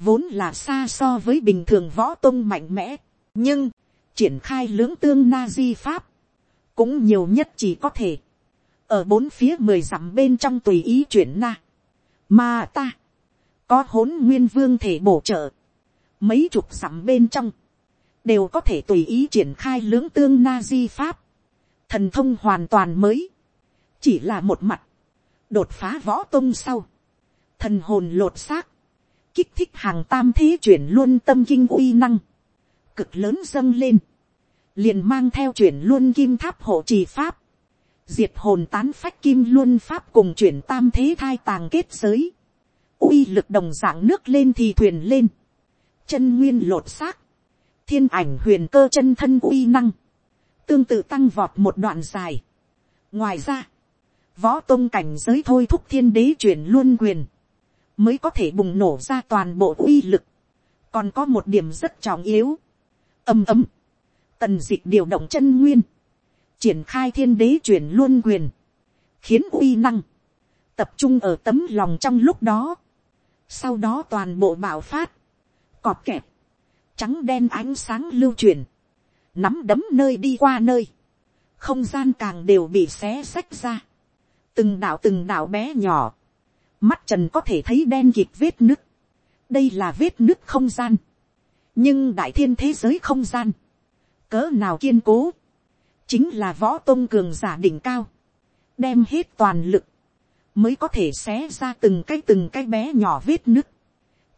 vốn là xa so với bình thường võ tung mạnh mẽ, nhưng, triển khai lưỡng tương na di pháp, cũng nhiều nhất chỉ có thể, ở bốn phía mười dặm bên trong tùy ý chuyển na, mà ta, có hỗn nguyên vương thể bổ trợ, mấy chục dặm bên trong, đều có thể tùy ý triển khai lưỡng tương na di pháp, thần thông hoàn toàn mới, chỉ là một mặt, đột phá võ tông sau, thần hồn lột xác, kích thích hàng tam thế chuyển luôn tâm kinh uy năng, cực lớn dâng lên, liền mang theo chuyển luôn kim tháp hộ trì pháp, diệt hồn tán phách kim luôn pháp cùng chuyển tam thế thai tàng kết giới, uy lực đồng dạng nước lên thì thuyền lên, chân nguyên lột xác, thiên ảnh huyền cơ chân thân uy năng, tương tự tăng vọt một đoạn dài. ngoài ra, võ tôn cảnh giới thôi thúc thiên đế chuyển luôn quyền, mới có thể bùng nổ ra toàn bộ uy lực. còn có một điểm rất trọng yếu, ầm ầm, tần dịch điều động chân nguyên, triển khai thiên đế chuyển luôn quyền, khiến uy năng, tập trung ở tấm lòng trong lúc đó, sau đó toàn bộ bạo phát, cọp kẹp, trắng đen ánh sáng lưu truyền, nắm đấm nơi đi qua nơi, không gian càng đều bị xé xách ra, từng đạo từng đạo bé nhỏ, mắt trần có thể thấy đen kịp vết nứt, đây là vết nứt không gian, nhưng đại thiên thế giới không gian, cỡ nào kiên cố, chính là võ tôn cường giả đỉnh cao, đem hết toàn lực, mới có thể xé ra từng cái từng cái bé nhỏ vết nứt,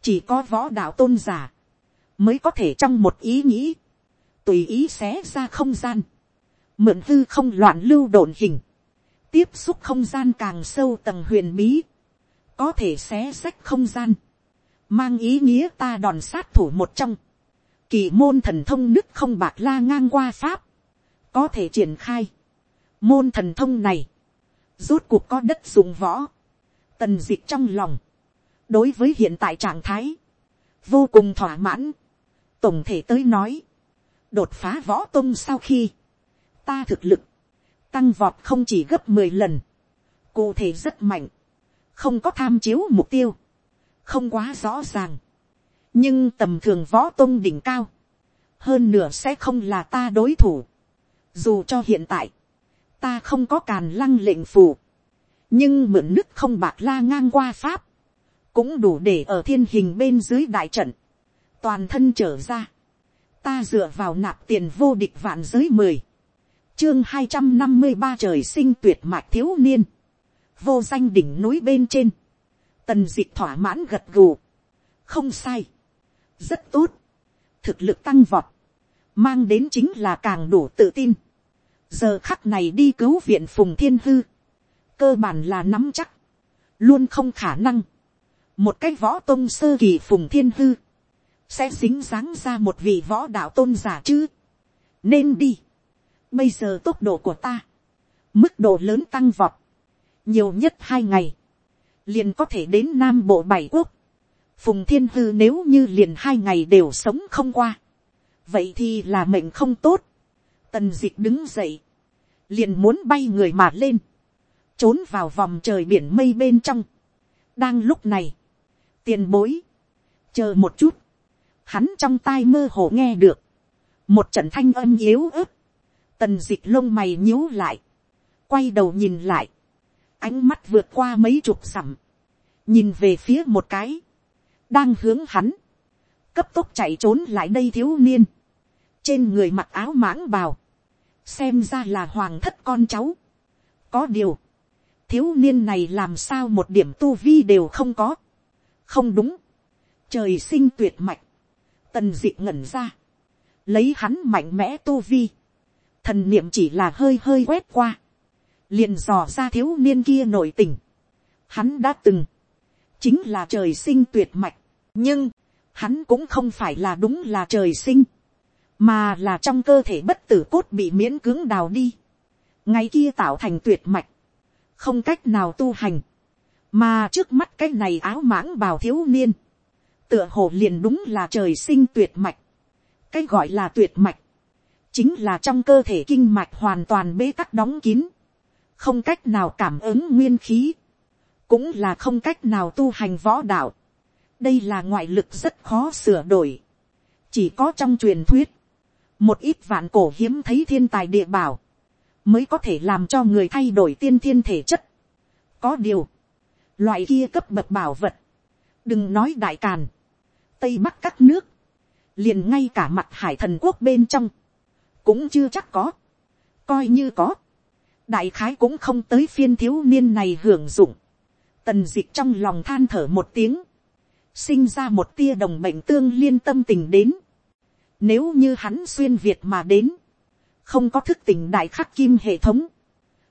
chỉ có võ đạo tôn giả, mới có thể trong một ý nghĩ, tùy ý xé ra không gian, mượn hư không loạn lưu đồn hình, tiếp xúc không gian càng sâu tầng huyền bí, có thể xé sách không gian, mang ý nghĩa ta đòn sát thủ một trong, kỳ môn thần thông đức không bạc la ngang qua pháp, có thể triển khai, môn thần thông này, rốt cuộc có đất dùng võ, tần diệt trong lòng, đối với hiện tại trạng thái, vô cùng thỏa mãn, tổng thể tới nói, đột phá võ tung sau khi, ta thực lực, tăng vọt không chỉ gấp mười lần, cụ thể rất mạnh, không có tham chiếu mục tiêu, không quá rõ ràng, nhưng tầm thường võ tôn đỉnh cao, hơn nửa sẽ không là ta đối thủ, dù cho hiện tại, ta không có càn lăng lệnh phù, nhưng mượn nước không bạc la ngang qua pháp, cũng đủ để ở thiên hình bên dưới đại trận, toàn thân trở ra, ta dựa vào nạp tiền vô địch vạn giới mười, chương hai trăm năm mươi ba trời sinh tuyệt mạch thiếu niên, vô danh đỉnh núi bên trên, tần d ị thỏa mãn gật gù, không sai, rất tốt, thực lực tăng vọt, mang đến chính là càng đủ tự tin, giờ khắc này đi cứu viện phùng thiên hư, cơ bản là nắm chắc, luôn không khả năng, một cái võ tôn sơ kỳ phùng thiên hư, sẽ xính dáng ra một vị võ đạo tôn giả chứ. nên đi. bây giờ tốc độ của ta, mức độ lớn tăng vọt, nhiều nhất hai ngày, liền có thể đến nam bộ bảy quốc phùng thiên hư nếu như liền hai ngày đều sống không qua, vậy thì là mệnh không tốt. tần d ị c h đứng dậy, liền muốn bay người mà lên, trốn vào vòng trời biển mây bên trong. đang lúc này, tiền bối, chờ một chút, hắn trong tai mơ hồ nghe được, một trận thanh âm yếu ớt, tần d ị c h lông mày nhíu lại, quay đầu nhìn lại, ánh mắt vượt qua mấy chục sẩm nhìn về phía một cái, đang hướng hắn, cấp tốc chạy trốn lại đây thiếu niên, trên người mặc áo mãng bào, xem ra là hoàng thất con cháu. có điều, thiếu niên này làm sao một điểm tu vi đều không có. không đúng, trời sinh tuyệt mạch, tần d ị ngẩn ra, lấy hắn mạnh mẽ tu vi, thần niệm chỉ là hơi hơi quét qua, liền dò ra thiếu niên kia nội tình. Hắn đã từng, chính là trời sinh tuyệt mạch, nhưng, hắn cũng không phải là đúng là trời sinh, mà là trong cơ thể bất tử cốt bị miễn cưỡng đào đi. ngay kia tạo thành tuyệt mạch, không cách nào tu hành, mà trước mắt cái này áo mãng bào thiếu niên, tựa hồ liền đúng là trời sinh tuyệt mạch, cái gọi là tuyệt mạch, chính là trong cơ thể kinh mạch hoàn toàn bế tắc đóng kín, không cách nào cảm ứng nguyên khí, cũng là không cách nào tu hành võ đạo đây là ngoại lực rất khó sửa đổi, chỉ có trong truyền thuyết, một ít vạn cổ hiếm thấy thiên tài địa bảo, mới có thể làm cho người thay đổi tiên thiên thể chất. có điều, loại kia cấp bậc bảo vật, đừng nói đại càn, tây bắc các nước, liền ngay cả mặt hải thần quốc bên trong, cũng chưa chắc có, coi như có, đại khái cũng không tới phiên thiếu niên này hưởng dụng, tần d ị c h trong lòng than thở một tiếng, sinh ra một tia đồng mệnh tương liên tâm tình đến, nếu như hắn xuyên việt mà đến, không có thức tỉnh đại khắc kim hệ thống,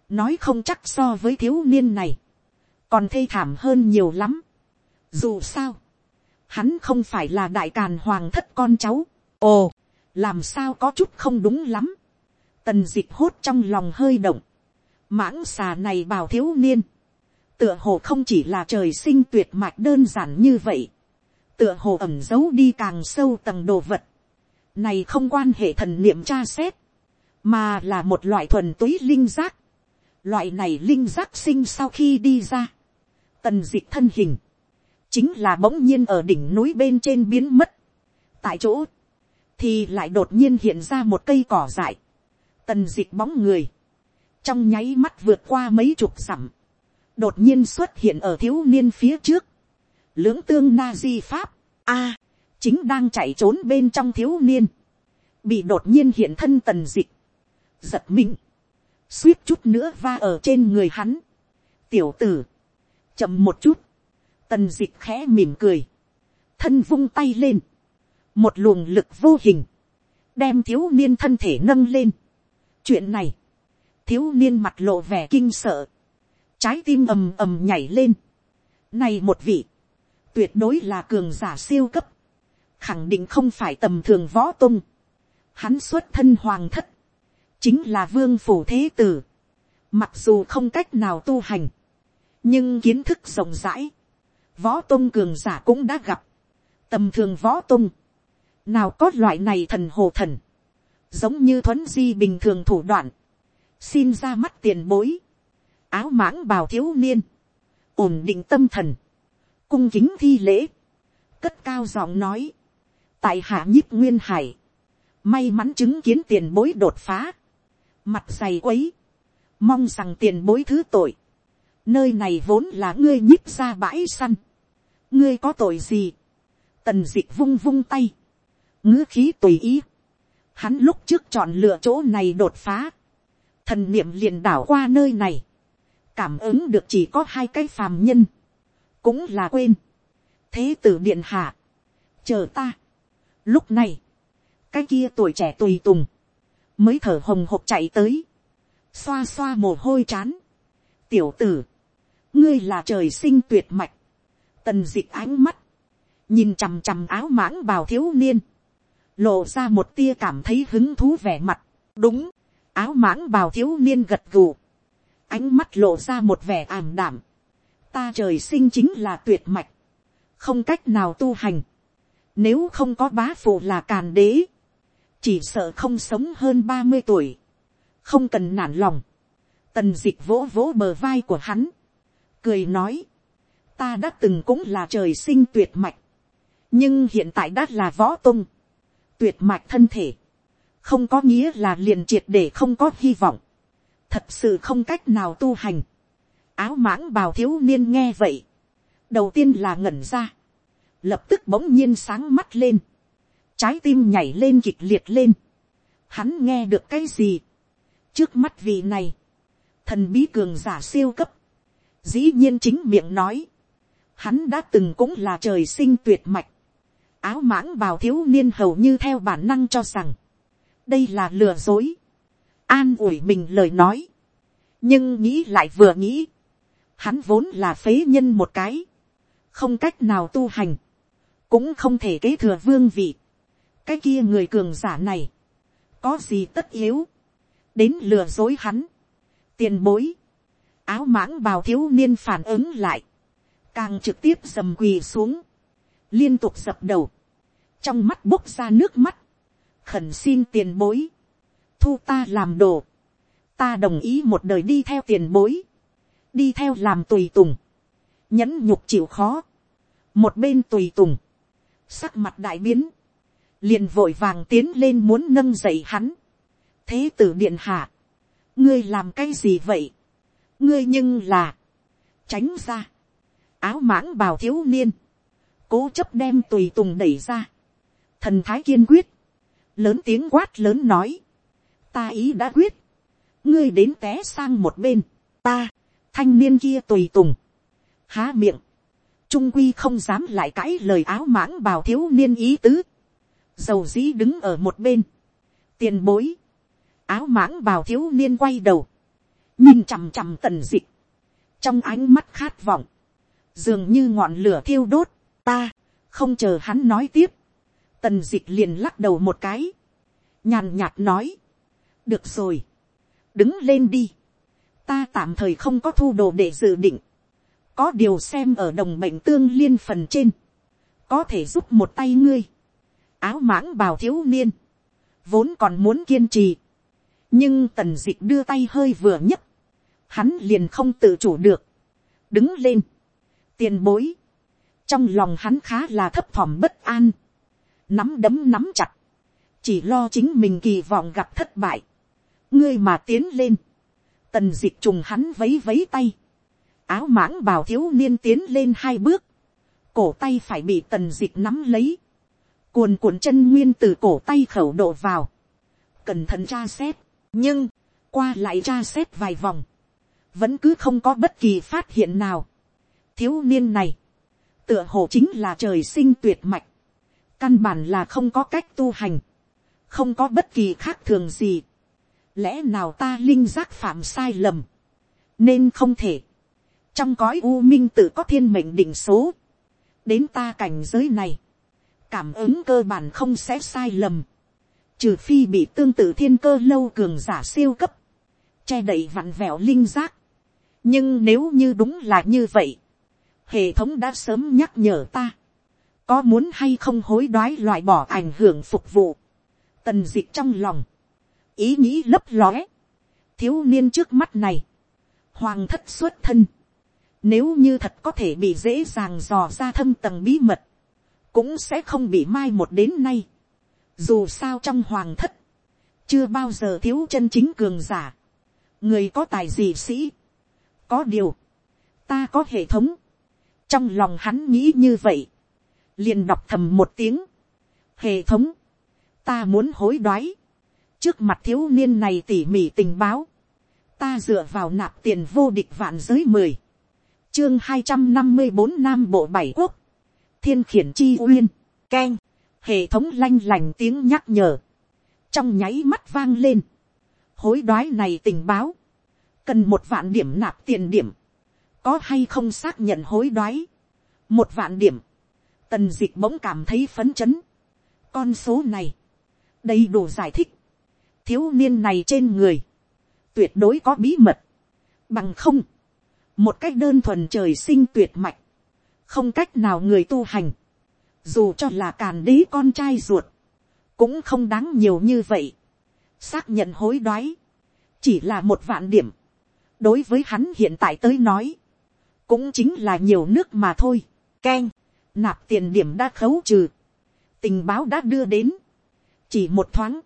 nói không chắc so với thiếu niên này, còn thê thảm hơn nhiều lắm. Dù sao, hắn không phải là đại càn hoàng thất con cháu. ồ, làm sao có chút không đúng lắm, tần dịch hốt trong lòng hơi động, mãng xà này bảo thiếu niên, tựa hồ không chỉ là trời sinh tuyệt mạch đơn giản như vậy, tựa hồ ẩm giấu đi càng sâu tầng đồ vật, này không quan hệ thần niệm tra xét, mà là một loại thuần túy linh giác, loại này linh giác sinh sau khi đi ra, tần d ị c h thân hình, chính là bỗng nhiên ở đỉnh núi bên trên biến mất, tại chỗ thì lại đột nhiên hiện ra một cây cỏ dại, tần d ị c h bóng người, trong nháy mắt vượt qua mấy chục sẵm, đột nhiên xuất hiện ở thiếu niên phía trước, lưỡng tương na di pháp, a, chính đang chạy trốn bên trong thiếu niên, bị đột nhiên hiện thân tần dịch, giật mình, suýt chút nữa va ở trên người hắn, tiểu tử, chậm một chút, tần dịch khẽ mỉm cười, thân vung tay lên, một luồng lực vô hình, đem thiếu niên thân thể nâng lên. chuyện này, thiếu niên mặt lộ vẻ kinh sợ, trái tim ầm ầm nhảy lên. này một vị, tuyệt đối là cường giả siêu cấp, khẳng định không phải tầm thường võ tung. hắn xuất thân hoàng thất, chính là vương phủ thế tử, mặc dù không cách nào tu hành, nhưng kiến thức rộng rãi, võ tung cường giả cũng đã gặp, tầm thường võ tung, nào có loại này thần hồ thần, giống như thuấn di bình thường thủ đoạn, xin ra mắt tiền bối, áo mãng bào thiếu niên, ổn định tâm thần, cung kính thi lễ, cất cao giọng nói, tại hạ nhíp nguyên hải, may mắn chứng kiến tiền bối đột phá, mặt dày quấy, mong rằng tiền bối thứ tội, nơi này vốn là ngươi nhíp ra bãi săn, ngươi có tội gì, tần d ị vung vung tay, ngữ khí tùy ý. Hắn lúc trước chọn lựa chỗ này đột phá. Thần niệm liền đảo qua nơi này. Cảm ứng được chỉ có hai cái phàm nhân. Cũng là quên. Thế tử điện hạ. Chờ ta. Lúc này. Cái kia tuổi trẻ tùy tùng. Mới thở hồng hộc chạy tới. Xoa xoa mồ hôi chán. Tiểu tử. Ngươi là trời sinh tuyệt mạch. Tần dịch ánh mắt nhìn chằm chằm áo mãng bào thiếu niên, lộ ra một tia cảm thấy hứng thú vẻ mặt, đúng, áo mãng bào thiếu niên gật gù, ánh mắt lộ ra một vẻ ảm đảm, ta trời sinh chính là tuyệt mạch, không cách nào tu hành, nếu không có bá phụ là càn đế, chỉ sợ không sống hơn ba mươi tuổi, không cần nản lòng, tần Dịch vỗ vỗ bờ vai của hắn, cười nói, ta đã từng cũng là trời sinh tuyệt mạch, nhưng hiện tại đã là võ tung, tuyệt mạch thân thể, không có nghĩa là liền triệt để không có hy vọng, thật sự không cách nào tu hành, áo mãng bào thiếu niên nghe vậy, đầu tiên là ngẩn ra, lập tức bỗng nhiên sáng mắt lên, trái tim nhảy lên kịch liệt lên, hắn nghe được cái gì, trước mắt vị này, thần bí cường giả siêu cấp, dĩ nhiên chính miệng nói, hắn đã từng cũng là trời sinh tuyệt mạch, áo mãng bào thiếu niên hầu như theo bản năng cho rằng, đây là lừa dối, an ủi mình lời nói, nhưng nghĩ lại vừa nghĩ, hắn vốn là phế nhân một cái, không cách nào tu hành, cũng không thể kế thừa vương vị, cái kia người cường giả này, có gì tất yếu, đến lừa dối hắn, tiền bối, áo mãng bào thiếu niên phản ứng lại, càng trực tiếp dầm quỳ xuống, liên tục dập đầu, trong mắt bốc ra nước mắt, khẩn xin tiền bối, thu ta làm đồ, ta đồng ý một đời đi theo tiền bối, đi theo làm tùy tùng, nhẫn nhục chịu khó, một bên tùy tùng, sắc mặt đại biến, liền vội vàng tiến lên muốn nâng dậy hắn, thế tử điện hạ, ngươi làm cái gì vậy, ngươi nhưng là, tránh ra, áo mãng bào thiếu niên, cố chấp đem tùy tùng đẩy ra, thần thái kiên quyết, lớn tiếng quát lớn nói, ta ý đã quyết, ngươi đến té sang một bên, ta, thanh niên kia tùy tùng, há miệng, trung quy không dám lại cãi lời áo mãng bào thiếu niên ý tứ, dầu dĩ đứng ở một bên, tiền bối, áo mãng bào thiếu niên quay đầu, nhìn chằm chằm tần dịch, trong ánh mắt khát vọng, dường như ngọn lửa thiêu đốt, ta, không chờ hắn nói tiếp, tần dịch liền lắc đầu một cái, nhàn nhạt nói, được rồi, đứng lên đi, ta tạm thời không có thu đồ để dự định, có điều xem ở đồng mệnh tương liên phần trên, có thể giúp một tay ngươi, áo mãng bào thiếu niên, vốn còn muốn kiên trì, nhưng tần d ị c h đưa tay hơi vừa nhất, hắn liền không tự chủ được, đứng lên, tiền bối, trong lòng hắn khá là thấp thỏm bất an, nắm đấm nắm chặt, chỉ lo chính mình kỳ vọng gặp thất bại, ngươi mà tiến lên, tần dịch trùng hắn vấy vấy tay, áo mãng bào thiếu niên tiến lên hai bước, cổ tay phải bị tần dịch nắm lấy, cuồn cuộn chân nguyên từ cổ tay khẩu độ vào, cẩn thận tra xét, nhưng, qua lại tra xét vài vòng, vẫn cứ không có bất kỳ phát hiện nào. thiếu niên này, tựa hồ chính là trời sinh tuyệt mạch, căn bản là không có cách tu hành, không có bất kỳ khác thường gì lẽ nào ta linh giác phạm sai lầm, nên không thể, trong cõi u minh tự có thiên mệnh định số, đến ta cảnh giới này, cảm ứng cơ bản không sẽ sai lầm, trừ phi bị tương tự thiên cơ lâu cường giả siêu cấp, che đậy vặn vẹo linh giác. nhưng nếu như đúng là như vậy, hệ thống đã sớm nhắc nhở ta, có muốn hay không hối đoái loại bỏ ảnh hưởng phục vụ, tần d ị c h trong lòng, ý nghĩ lấp lóe, thiếu niên trước mắt này, hoàng thất xuất thân, nếu như thật có thể bị dễ dàng dò ra thâm tầng bí mật, cũng sẽ không bị mai một đến nay. Dù sao trong hoàng thất, chưa bao giờ thiếu chân chính cường giả. Người có tài gì sĩ. Có điều, ta có hệ thống. Trong lòng hắn nghĩ như vậy. Liền đọc thầm một tiếng. Hệ thống, ta muốn hối đoái. Trước mặt thiếu niên này tỉ mỉ tình báo. Ta dựa vào nạp tiền vô địch vạn giới mười. Chương hai trăm năm mươi bốn nam bộ bảy quốc. Thiên khiển chi uyên, keng, hệ thống lanh lành tiếng nhắc nhở, trong nháy mắt vang lên, hối đoái này tình báo, cần một vạn điểm nạp tiền điểm, có hay không xác nhận hối đoái, một vạn điểm, tần d ị c h bỗng cảm thấy phấn chấn, con số này, đầy đủ giải thích, thiếu niên này trên người, tuyệt đối có bí mật, bằng không, một cách đơn thuần trời sinh tuyệt mạch, không cách nào người tu hành, dù cho là càn đế con trai ruột, cũng không đáng nhiều như vậy. xác nhận hối đoái, chỉ là một vạn điểm, đối với hắn hiện tại tới nói, cũng chính là nhiều nước mà thôi. k e n nạp tiền điểm đã khấu trừ, tình báo đã đưa đến, chỉ một thoáng,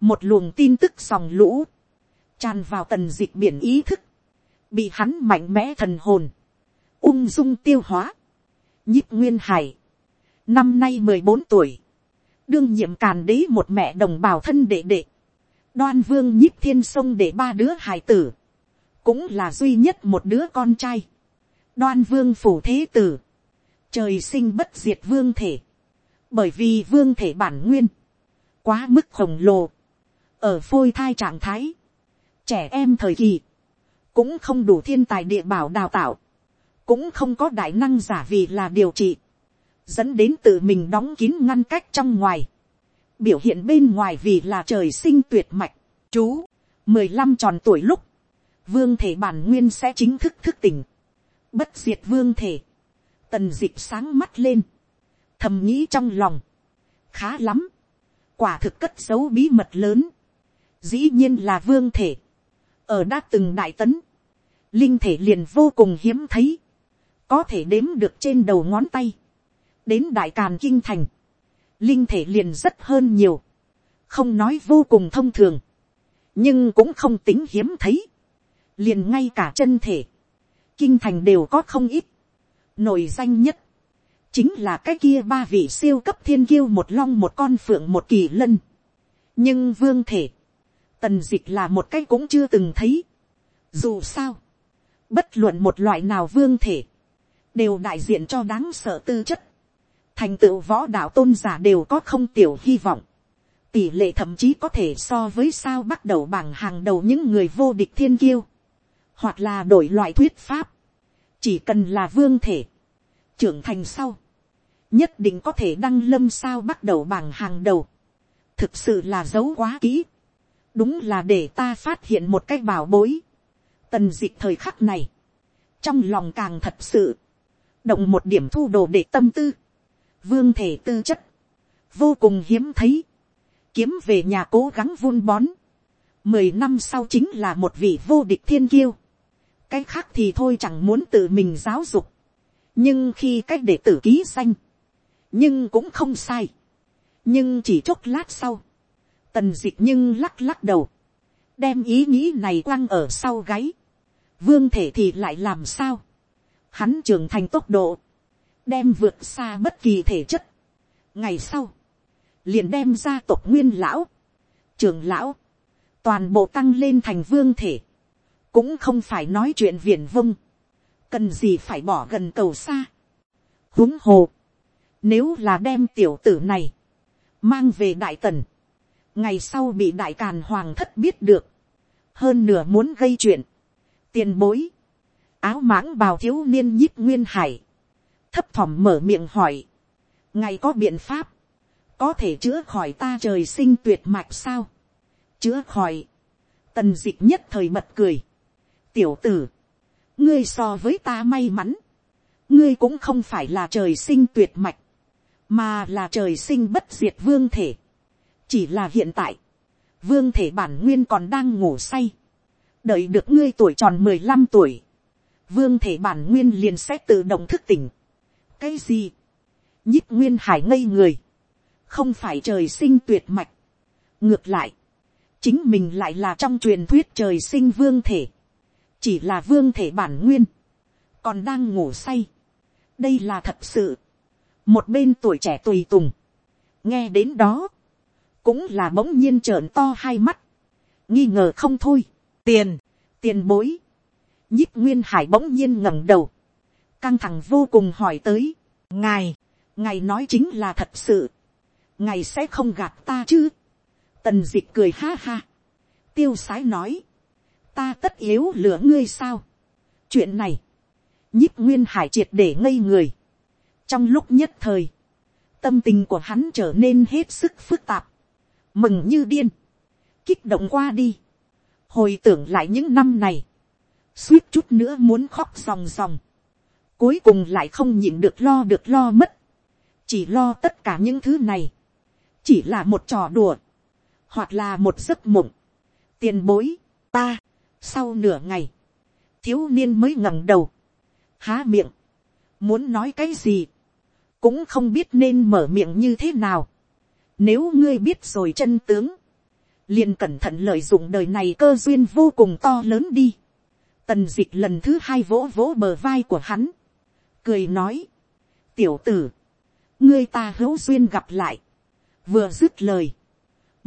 một luồng tin tức dòng lũ, tràn vào tần dịch biển ý thức, bị hắn mạnh mẽ thần hồn, ung dung tiêu hóa, nhíp nguyên hải, năm nay mười bốn tuổi, đương nhiệm càn đế một mẹ đồng bào thân đệ đệ, đoan vương nhíp thiên sông để ba đứa hải tử, cũng là duy nhất một đứa con trai, đoan vương phủ thế tử, trời sinh bất diệt vương thể, bởi vì vương thể bản nguyên, quá mức khổng lồ, ở phôi thai trạng thái, trẻ em thời kỳ, cũng không đủ thiên tài địa bảo đào tạo, cũng không có đại năng giả vì là điều trị, dẫn đến tự mình đóng kín ngăn cách trong ngoài, biểu hiện bên ngoài vì là trời sinh tuyệt mạch, chú, mười lăm tròn tuổi lúc, vương thể bản nguyên sẽ chính thức thức tỉnh, bất diệt vương thể, tần dịp sáng mắt lên, thầm nghĩ trong lòng, khá lắm, quả thực cất dấu bí mật lớn, dĩ nhiên là vương thể, ở đã từng đại tấn, linh thể liền vô cùng hiếm thấy, có thể đếm được trên đầu ngón tay, đến đại càn kinh thành, linh thể liền rất hơn nhiều, không nói vô cùng thông thường, nhưng cũng không tính hiếm thấy, liền ngay cả chân thể, kinh thành đều có không ít, nổi danh nhất, chính là cái kia ba vị siêu cấp thiên kiêu một long một con phượng một kỳ lân. nhưng vương thể, tần dịch là một cái cũng chưa từng thấy. dù sao, bất luận một loại nào vương thể, đều đại diện cho đáng sợ tư chất. thành tựu võ đạo tôn giả đều có không tiểu hy vọng. tỷ lệ thậm chí có thể so với sao bắt đầu bảng hàng đầu những người vô địch thiên kiêu. hoặc là đổi loại thuyết pháp. chỉ cần là vương thể, trưởng thành sau, nhất định có thể đăng lâm sao bắt đầu bảng hàng đầu. thực sự là giấu quá kỹ đúng là để ta phát hiện một cái bảo bối. tần d ị c h thời khắc này, trong lòng càng thật sự, động một điểm thu đồ để tâm tư, vương thể tư chất, vô cùng hiếm thấy, kiếm về nhà cố gắng vun bón, mười năm sau chính là một vị vô địch thiên kiêu, cái khác thì thôi chẳng muốn tự mình giáo dục, nhưng khi cách đệ tử ký danh, nhưng cũng không sai, nhưng chỉ chốc lát sau, tần dịch nhưng lắc lắc đầu, đem ý nghĩ này quăng ở sau gáy, vương thể thì lại làm sao, hắn trưởng thành tốc độ, đem vượt xa bất kỳ thể chất, ngày sau, liền đem ra tộc nguyên lão, trưởng lão, toàn bộ tăng lên thành vương thể, cũng không phải nói chuyện viển vông, cần gì phải bỏ gần cầu xa. huống hồ, nếu là đem tiểu tử này, mang về đại tần, ngày sau bị đại càn hoàng thất biết được, hơn nửa muốn gây chuyện, tiền bối, áo mãng bào thiếu niên nhíp nguyên hải, thấp thỏm mở miệng hỏi, ngày có biện pháp, có thể chữa khỏi ta trời sinh tuyệt mạch sao, chữa khỏi, tần d ị c h nhất thời bật cười, tiểu tử, ngươi so với ta may mắn, ngươi cũng không phải là trời sinh tuyệt mạch, mà là trời sinh bất diệt vương thể chỉ là hiện tại, vương thể bản nguyên còn đang ngủ say, đợi được ngươi tuổi tròn mười lăm tuổi, vương thể bản nguyên liền sẽ tự động thức tỉnh. cái gì, nhích nguyên hải ngây người, không phải trời sinh tuyệt mạch, ngược lại, chính mình lại là trong truyền thuyết trời sinh vương thể, chỉ là vương thể bản nguyên, còn đang ngủ say. đây là thật sự. một bên tuổi trẻ tùy tùng, nghe đến đó, cũng là bỗng nhiên trợn to hai mắt, nghi ngờ không thôi, tiền, tiền bối, nhích nguyên hải bỗng nhiên ngẩng đầu, căng thẳng vô cùng hỏi tới, ngài, ngài nói chính là thật sự, ngài sẽ không gạt ta chứ, tần d ị c h cười ha ha, tiêu sái nói, ta tất yếu lửa ngươi sao. chuyện này, nhích nguyên hải triệt để ngây người. trong lúc nhất thời, tâm tình của hắn trở nên hết sức phức tạp, mừng như điên, kích động qua đi, hồi tưởng lại những năm này, suýt chút nữa muốn khóc ròng ròng, cuối cùng lại không nhịn được lo được lo mất, chỉ lo tất cả những thứ này, chỉ là một trò đùa, hoặc là một giấc mộng, tiền bối, ta, sau nửa ngày, thiếu niên mới ngẩng đầu, há miệng, muốn nói cái gì, cũng không biết nên mở miệng như thế nào. Nếu ngươi biết rồi chân tướng, liền cẩn thận lợi dụng đời này cơ duyên vô cùng to lớn đi. tần d ị c h lần thứ hai vỗ vỗ bờ vai của hắn, cười nói, tiểu tử, ngươi ta hữu duyên gặp lại, vừa dứt lời,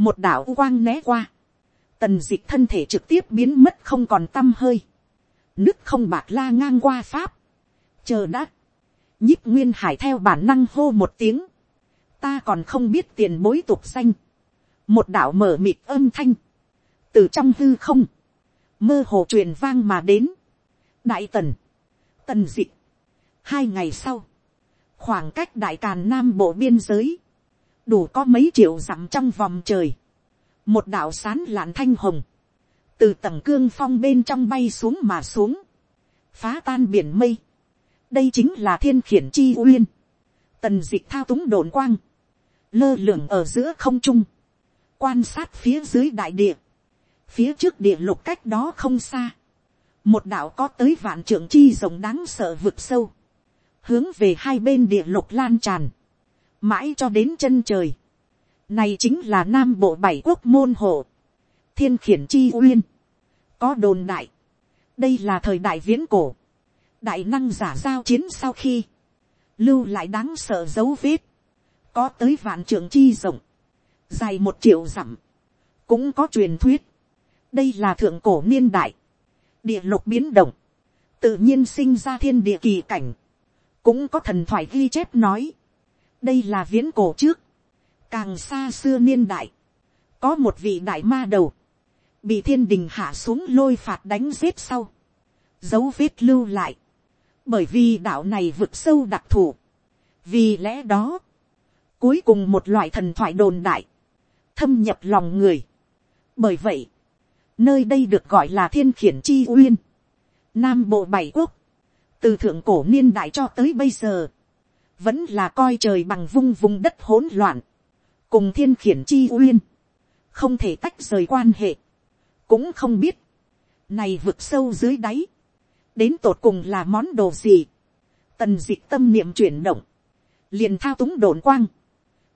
một đạo quang né qua, tần d ị c h thân thể trực tiếp biến mất không còn t â m hơi, nước không bạc la ngang qua pháp, chờ đã, nhích nguyên hải theo bản năng hô một tiếng, ta còn không biết tiền bối tục xanh, một đạo mở mịt âm thanh, từ trong hư không, mơ hồ truyền vang mà đến, đại tần, tần d ị hai ngày sau, khoảng cách đại càn nam bộ biên giới, đủ có mấy triệu dặm trong vòng trời, một đạo sán lạn thanh hồng, từ tầng cương phong bên trong bay xuống mà xuống, phá tan biển mây, đây chính là thiên khiển chi uyên, tần d ị thao túng đồn quang, lơ lửng ở giữa không trung, quan sát phía dưới đại địa, phía trước địa lục cách đó không xa, một đạo có tới vạn trưởng chi rồng đáng sợ vực sâu, hướng về hai bên địa lục lan tràn, mãi cho đến chân trời. Này chính là nam bộ bảy quốc môn hộ, thiên khiển chi uyên, có đồn đại, đây là thời đại viễn cổ, đại năng giả giao chiến sau khi, lưu lại đáng sợ dấu vết, có tới vạn trưởng chi rộng, dài một triệu dặm, cũng có truyền thuyết, đây là thượng cổ niên đại, địa lục biến động, tự nhiên sinh ra thiên địa kỳ cảnh, cũng có thần thoại ghi chép nói, đây là viễn cổ trước, càng xa xưa niên đại, có một vị đại ma đầu, bị thiên đình hạ xuống lôi phạt đánh giết sau, dấu vết lưu lại, bởi vì đạo này vực sâu đặc thù, vì lẽ đó, cuối cùng một loại thần thoại đồn đại, thâm nhập lòng người. Bởi vậy, nơi đây được gọi là thiên khiển chi uyên, nam bộ bảy quốc, từ thượng cổ niên đại cho tới bây giờ, vẫn là coi trời bằng vung vùng đất hỗn loạn, cùng thiên khiển chi uyên, không thể tách rời quan hệ, cũng không biết, này vực sâu dưới đáy, đến tột cùng là món đồ gì, tần d ị tâm niệm chuyển động, liền thao túng đồn quang,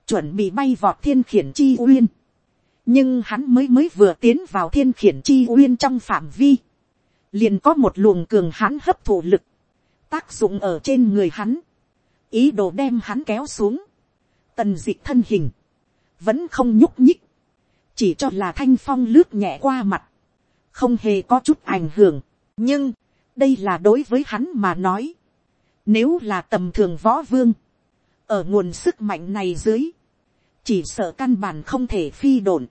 chuẩn bị bay vọt thiên khiển chi uyên. nhưng hắn mới mới vừa tiến vào thiên khiển chi uyên trong phạm vi. liền có một luồng cường hắn hấp thụ lực, tác dụng ở trên người hắn, ý đồ đem hắn kéo xuống, tần d ị thân hình, vẫn không nhúc nhích, chỉ cho là thanh phong lướt nhẹ qua mặt, không hề có chút ảnh hưởng, nhưng, đây là đối với hắn mà nói, nếu là tầm thường võ vương, ở nguồn sức mạnh này dưới, chỉ sợ căn bản không thể phi đồn,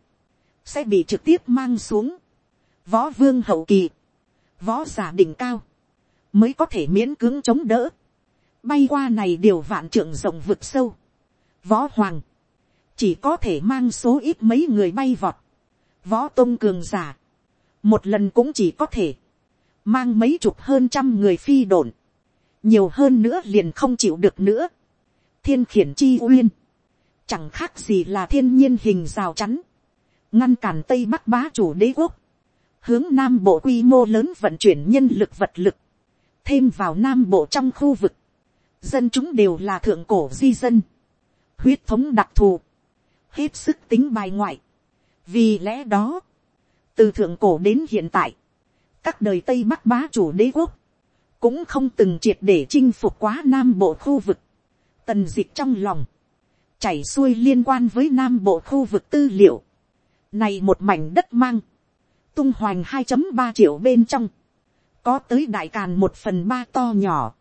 sẽ bị trực tiếp mang xuống. Võ vương hậu kỳ, võ giả đỉnh cao, mới có thể miễn cưỡng chống đỡ, bay qua này điều vạn trưởng rộng vực sâu. Võ hoàng, chỉ có thể mang số ít mấy người bay vọt. Võ tôn cường giả, một lần cũng chỉ có thể mang mấy chục hơn trăm người phi đồn, nhiều hơn nữa liền không chịu được nữa. thiên khiển chi uyên, chẳng khác gì là thiên nhiên hình rào chắn, ngăn cản tây bắc bá chủ đế quốc, hướng nam bộ quy mô lớn vận chuyển nhân lực vật lực, thêm vào nam bộ trong khu vực, dân chúng đều là thượng cổ di dân, huyết thống đặc thù, hết sức tính bài ngoại. vì lẽ đó, từ thượng cổ đến hiện tại, các đời tây bắc bá chủ đế quốc, cũng không từng triệt để chinh phục quá nam bộ khu vực, tần d ị c h trong lòng, chảy xuôi liên quan với nam bộ khu vực tư liệu. Này một mảnh đất mang, tung hoành 2.3 triệu bên trong, có tới đại càn một phần ba to nhỏ,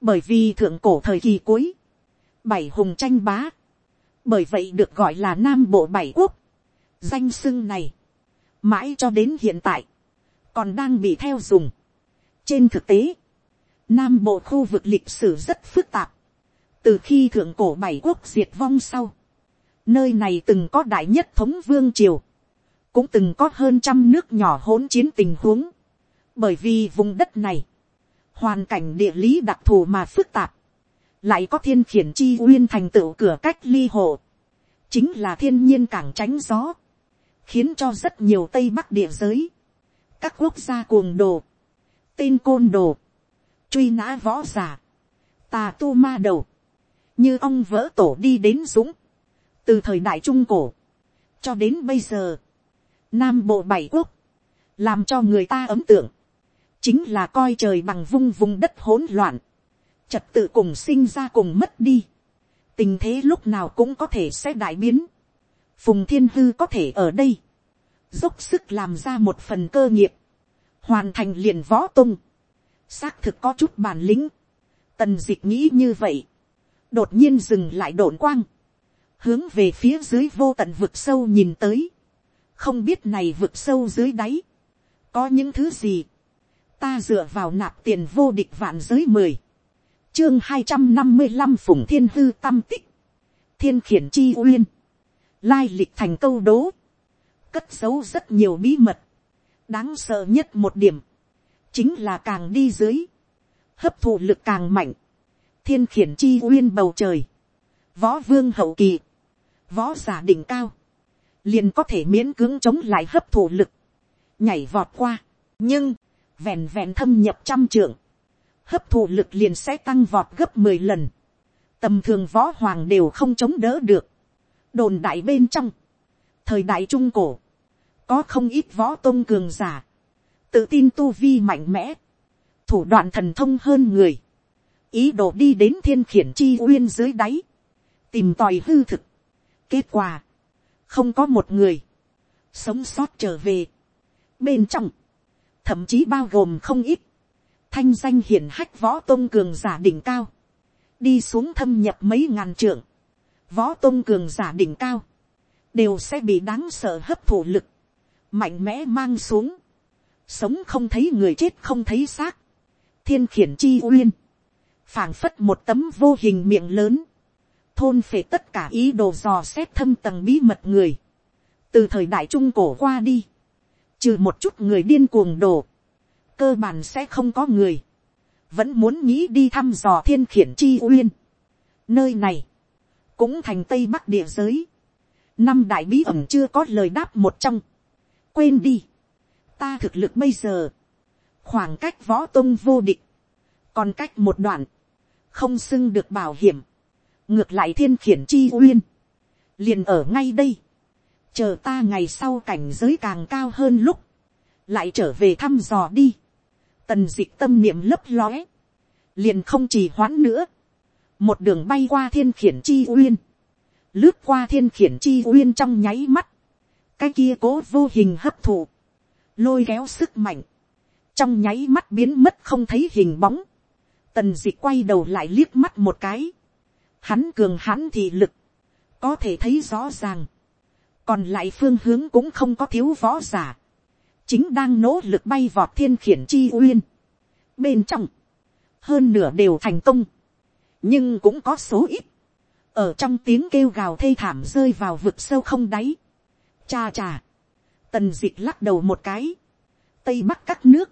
bởi vì thượng cổ thời kỳ cuối, bảy hùng tranh bá, bởi vậy được gọi là nam bộ bảy quốc. Danh sưng này, mãi cho đến hiện tại, còn đang bị theo dùng. Trên thực tế, nam bộ khu vực lịch sử rất phức tạp, từ khi thượng cổ bảy quốc diệt vong sau, nơi này từng có đại nhất thống vương triều, cũng từng có hơn trăm nước nhỏ hỗn chiến tình huống, bởi vì vùng đất này, hoàn cảnh địa lý đặc thù mà phức tạp, lại có thiên khiển chi uyên thành tựu cửa cách ly hộ, chính là thiên nhiên cảng tránh gió, khiến cho rất nhiều tây bắc địa giới, các quốc gia cuồng đồ, tên côn đồ, truy nã võ giả, tà tu ma đầu, như ông vỡ tổ đi đến dũng, từ thời đại trung cổ, cho đến bây giờ, nam bộ bảy quốc, làm cho người ta ấm tượng, chính là coi trời bằng vung vùng đất hỗn loạn, trật tự cùng sinh ra cùng mất đi, tình thế lúc nào cũng có thể sẽ đại biến, phùng thiên hư có thể ở đây, dốc sức làm ra một phần cơ nghiệp, hoàn thành liền võ tung, xác thực có chút bản lĩnh, tần d ị c h nghĩ như vậy, đột nhiên dừng lại đồn quang, hướng về phía dưới vô tận vực sâu nhìn tới, không biết này vực sâu dưới đáy, có những thứ gì, ta dựa vào nạp tiền vô địch vạn giới mười, chương hai trăm năm mươi năm phùng thiên hư tâm tích, thiên khiển chi uyên, lai lịch thành câu đố, cất giấu rất nhiều bí mật, đáng sợ nhất một điểm, chính là càng đi dưới, hấp thụ lực càng mạnh, thiên khiển chi uyên bầu trời, võ vương hậu kỳ, võ giả đỉnh cao, liền có thể miễn cưỡng chống lại hấp thụ lực, nhảy vọt qua, nhưng, vẹn vẹn thâm nhập trăm trượng, hấp thụ lực liền sẽ tăng vọt gấp mười lần, tầm thường võ hoàng đều không chống đỡ được, đồn đại bên trong, thời đại trung cổ, có không ít võ tôn cường giả, tự tin tu vi mạnh mẽ, thủ đoạn thần thông hơn người, ý đồ đi đến thiên khiển chi uyên dưới đáy, tìm tòi hư thực. kết quả, không có một người, sống sót trở về. bên trong, thậm chí bao gồm không ít, thanh danh hiển hách võ tôn cường giả đỉnh cao, đi xuống thâm nhập mấy ngàn trượng, võ tôn cường giả đỉnh cao, đều sẽ bị đáng sợ hấp thụ lực, mạnh mẽ mang xuống, sống không thấy người chết không thấy xác, thiên khiển chi uyên, phảng phất một tấm vô hình miệng lớn, thôn phệ tất cả ý đồ dò xét thâm tầng bí mật người, từ thời đại trung cổ qua đi, trừ một chút người điên cuồng đồ, cơ bản sẽ không có người, vẫn muốn nghĩ đi thăm dò thiên khiển chi uyên. Nơi này, cũng thành tây bắc địa giới, năm đại bí ẩn chưa có lời đáp một trong, quên đi, ta thực lực bây giờ, khoảng cách võ tông vô địch, còn cách một đoạn, không xưng được bảo hiểm, ngược lại thiên khiển chi uyên, liền ở ngay đây, chờ ta ngày sau cảnh giới càng cao hơn lúc, lại trở về thăm dò đi, tần dịch tâm niệm lấp lóe, liền không chỉ hoãn nữa, một đường bay qua thiên khiển chi uyên, lướt qua thiên khiển chi uyên trong nháy mắt, cái kia cố vô hình hấp thụ, lôi kéo sức mạnh, trong nháy mắt biến mất không thấy hình bóng, Tần dịch quay đầu lại liếc mắt một cái. Hắn cường hắn thị lực. Có thể thấy rõ ràng. Còn lại phương hướng cũng không có thiếu võ giả. Chính đang nỗ lực bay vọt thiên khiển chi uyên. Bên trong. Hơn nửa đều thành công. Nhưng cũng có số ít. Ở trong tiếng kêu gào thê thảm rơi vào vực sâu không đáy. Cha cha. Tần dịch lắc đầu một cái. Tây bắc các nước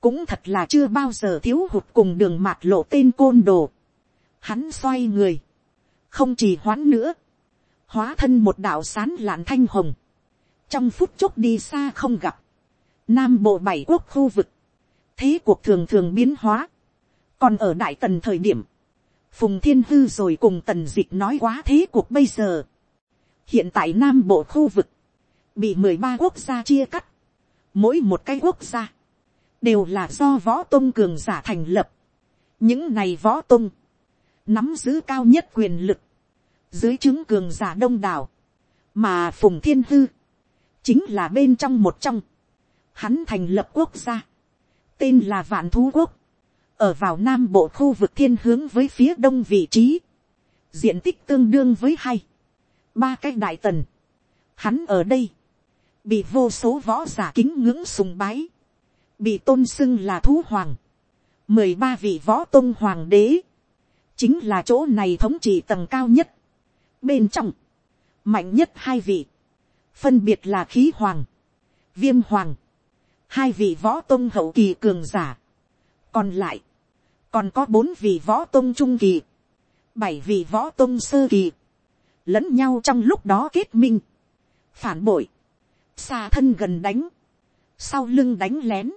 cũng thật là chưa bao giờ thiếu hụt cùng đường mạt lộ tên côn đồ. Hắn xoay người, không chỉ hoán nữa, hóa thân một đạo sán lạn thanh hồng, trong phút chốc đi xa không gặp, nam bộ bảy quốc khu vực, thế cuộc thường thường biến hóa, còn ở đại tần thời điểm, phùng thiên hư rồi cùng tần dịch nói quá thế cuộc bây giờ, hiện tại nam bộ khu vực, bị mười ba quốc gia chia cắt, mỗi một cái quốc gia, đều là do võ tôn cường giả thành lập. những này võ tôn, nắm giữ cao nhất quyền lực, dưới chứng cường giả đông đảo, mà phùng thiên hư, chính là bên trong một trong, hắn thành lập quốc gia, tên là vạn thú quốc, ở vào nam bộ khu vực thiên hướng với phía đông vị trí, diện tích tương đương với hai, ba cái đại tần, hắn ở đây, bị vô số võ giả kính ngưỡng sùng bái, bị tôn xưng là thú hoàng, mười ba vị võ tôn hoàng đế, chính là chỗ này thống trị tầng cao nhất. Bên trong, mạnh nhất hai vị, phân biệt là khí hoàng, viêm hoàng, hai vị võ tôn hậu kỳ cường giả. còn lại, còn có bốn vị võ tôn trung kỳ, bảy vị võ tôn sơ kỳ, lẫn nhau trong lúc đó kết minh, phản bội, xa thân gần đánh, sau lưng đánh lén,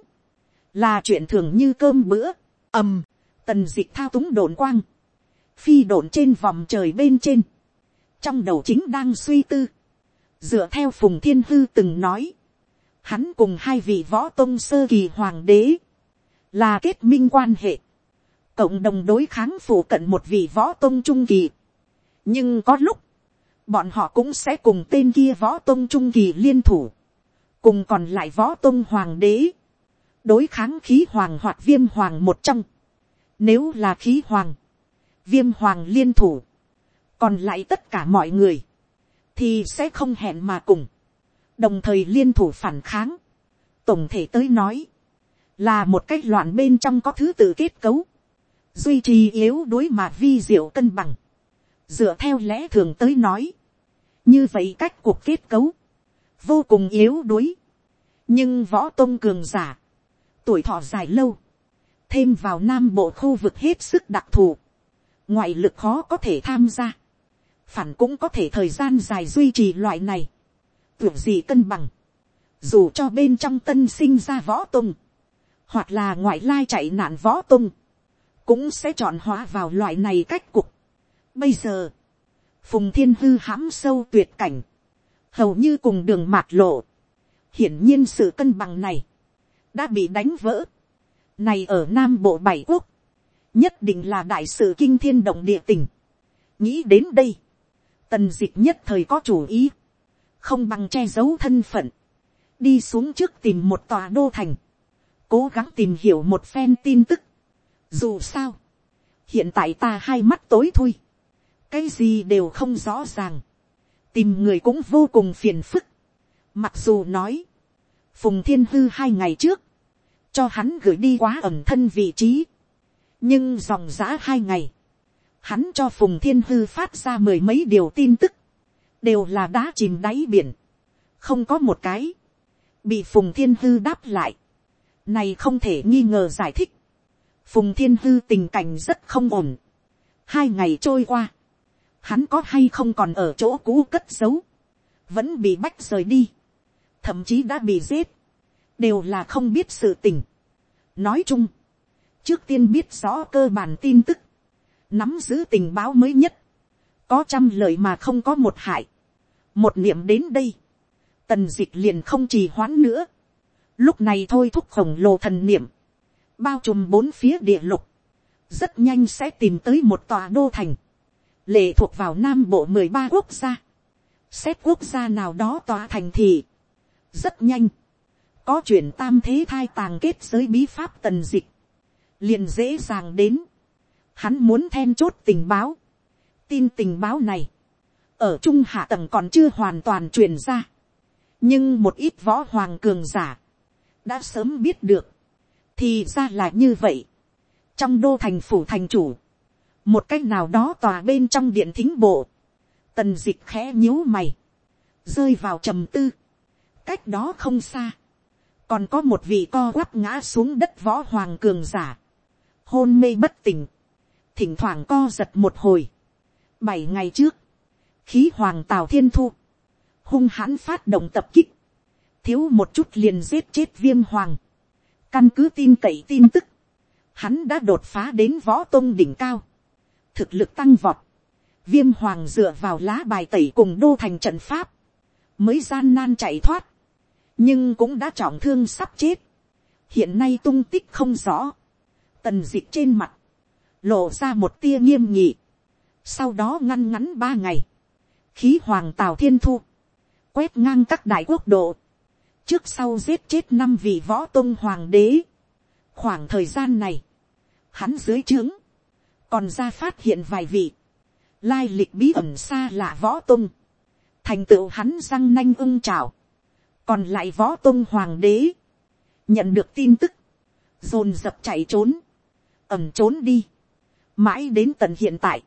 là chuyện thường như cơm bữa, ầm, tần d ị c h thao túng đồn quang, phi đồn trên vòng trời bên trên, trong đầu chính đang suy tư, dựa theo phùng thiên hư từng nói, Hắn cùng hai vị võ tôn sơ kỳ hoàng đế. Là kết minh quan hệ. Cộng đồng đối kháng phủ cận một vị võ tôn trung kỳ. Nhưng có lúc. Bọn họ cũng sẽ cùng tên kia võ tôn trung kỳ liên thủ. Cùng còn lại võ tôn hoàng đế. Đối kháng khí hoàng hoặc viêm hoàng một trong. Nếu là khí hoàng. Viêm hoàng liên thủ. Còn lại tất cả mọi người. Thì sẽ không hẹn mà cùng đồng thời liên thủ phản kháng, tổng thể tới nói, là một cách loạn bên trong có thứ tự kết cấu, duy trì yếu đối mà vi diệu cân bằng, dựa theo lẽ thường tới nói, như vậy cách cuộc kết cấu, vô cùng yếu đuối, nhưng võ tôn cường giả, tuổi thọ dài lâu, thêm vào nam bộ khu vực hết sức đặc thù, ngoại lực khó có thể tham gia, phản cũng có thể thời gian dài duy trì loại này, tưởng gì cân bằng, dù cho bên trong tân sinh ra võ tung, hoặc là ngoại lai chạy nạn võ tung, cũng sẽ chọn hóa vào loại này cách cục. Bây giờ, phùng thiên hư hãm sâu tuyệt cảnh, hầu như cùng đường mạt lộ, hiển nhiên sự cân bằng này, đã bị đánh vỡ. Này ở Nam Bộ Bảy Quốc, nhất định là đại sự kinh thiên động địa tình. Nghĩ đến đây, tần dịch nhất thời có chủ ý không bằng che giấu thân phận, đi xuống trước tìm một tòa đô thành, cố gắng tìm hiểu một phen tin tức. Dù sao, hiện tại ta hai mắt tối thui, cái gì đều không rõ ràng, tìm người cũng vô cùng phiền phức. Mặc dù nói, phùng thiên hư hai ngày trước, cho hắn gửi đi quá ẩm thân vị trí, nhưng dòng giã hai ngày, hắn cho phùng thiên hư phát ra mười mấy điều tin tức, đều là đá chìm đáy biển, không có một cái, bị phùng thiên hư đáp lại, này không thể nghi ngờ giải thích, phùng thiên hư tình cảnh rất không ổn, hai ngày trôi qua, hắn có hay không còn ở chỗ cũ cất giấu, vẫn bị bách rời đi, thậm chí đã bị giết, đều là không biết sự tình. nói chung, trước tiên biết rõ cơ bản tin tức, nắm giữ tình báo mới nhất, có trăm lời mà không có một hại. một niệm đến đây, tần d ị c h liền không trì hoãn nữa. lúc này thôi thúc khổng lồ thần niệm, bao trùm bốn phía địa lục, rất nhanh sẽ tìm tới một tòa đô thành, lệ thuộc vào nam bộ mười ba quốc gia, xét quốc gia nào đó tòa thành thì, rất nhanh, có chuyện tam thế thai tàng kết giới bí pháp tần dịch, liền dễ dàng đến, hắn muốn then chốt tình báo, tin tình báo này, ở trung hạ tầng còn chưa hoàn toàn truyền ra. nhưng một ít võ hoàng cường giả, đã sớm biết được, thì ra là như vậy. trong đô thành phủ thành chủ, một cách nào đó tòa bên trong điện thính bộ, tần dịch khẽ nhíu mày, rơi vào trầm tư, cách đó không xa, còn có một vị co quắp ngã xuống đất võ hoàng cường giả, hôn mê bất tỉnh, thỉnh thoảng co giật một hồi, bảy ngày trước, khí hoàng tào thiên thu, hung hãn phát động tập kích, thiếu một chút liền giết chết viêm hoàng, căn cứ tin cậy tin tức, hắn đã đột phá đến võ tôn đỉnh cao, thực lực tăng vọt, viêm hoàng dựa vào lá bài tẩy cùng đô thành trận pháp, mới gian nan chạy thoát, nhưng cũng đã trọng thương sắp chết, hiện nay tung tích không rõ, tần d ị c h trên mặt, lộ ra một tia nghiêm nhị, sau đó ngăn ngắn ba ngày, khí hoàng tào thiên thu, quét ngang các đại quốc độ, trước sau giết chết năm vị võ tôn hoàng đế. khoảng thời gian này, hắn dưới trướng, còn ra phát hiện vài vị, lai lịch bí ẩn xa lạ võ tôn, thành tựu hắn răng nanh ưng trào, còn lại võ tôn hoàng đế, nhận được tin tức, dồn dập chạy trốn, ẩm trốn đi, mãi đến tận hiện tại,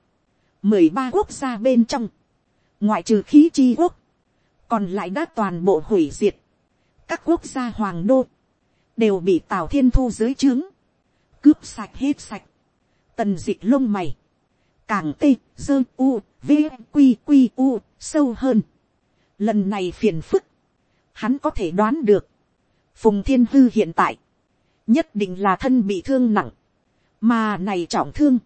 mười ba quốc gia bên trong, ngoại trừ khí chi quốc, còn lại đã toàn bộ hủy diệt. các quốc gia hoàng đô, đều bị tào thiên thu dưới trướng, cướp sạch hết sạch, tần d ị lông mày, càng tê dơ u v q q u sâu hơn. lần này phiền phức, hắn có thể đoán được, phùng thiên hư hiện tại, nhất định là thân bị thương nặng, mà này trọng thương,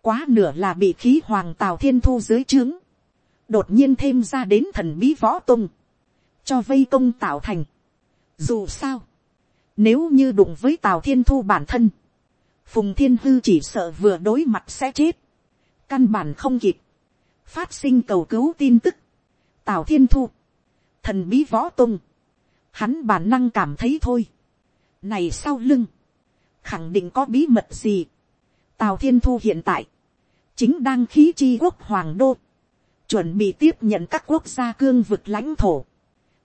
quá nửa là bị khí hoàng tào thiên thu dưới trướng, đột nhiên thêm ra đến thần bí võ tung, cho vây công tạo thành, Dù sao, nếu như đụng với Tào Thiên Thu bản thân, Phùng Thiên Hư chỉ sợ vừa đối mặt sẽ chết. Căn bản không kịp. Phát sinh cầu cứu tin tức. Tào Thiên Thu. Thần bí võ tung. Hắn bản năng cảm thấy thôi. Này sau lưng. Khẳng định có bí mật gì. Tào Thiên Thu hiện tại. Chính đang khí chi quốc Hoàng Đô. Chuẩn bị tiếp nhận các quốc gia cương vực lãnh thổ.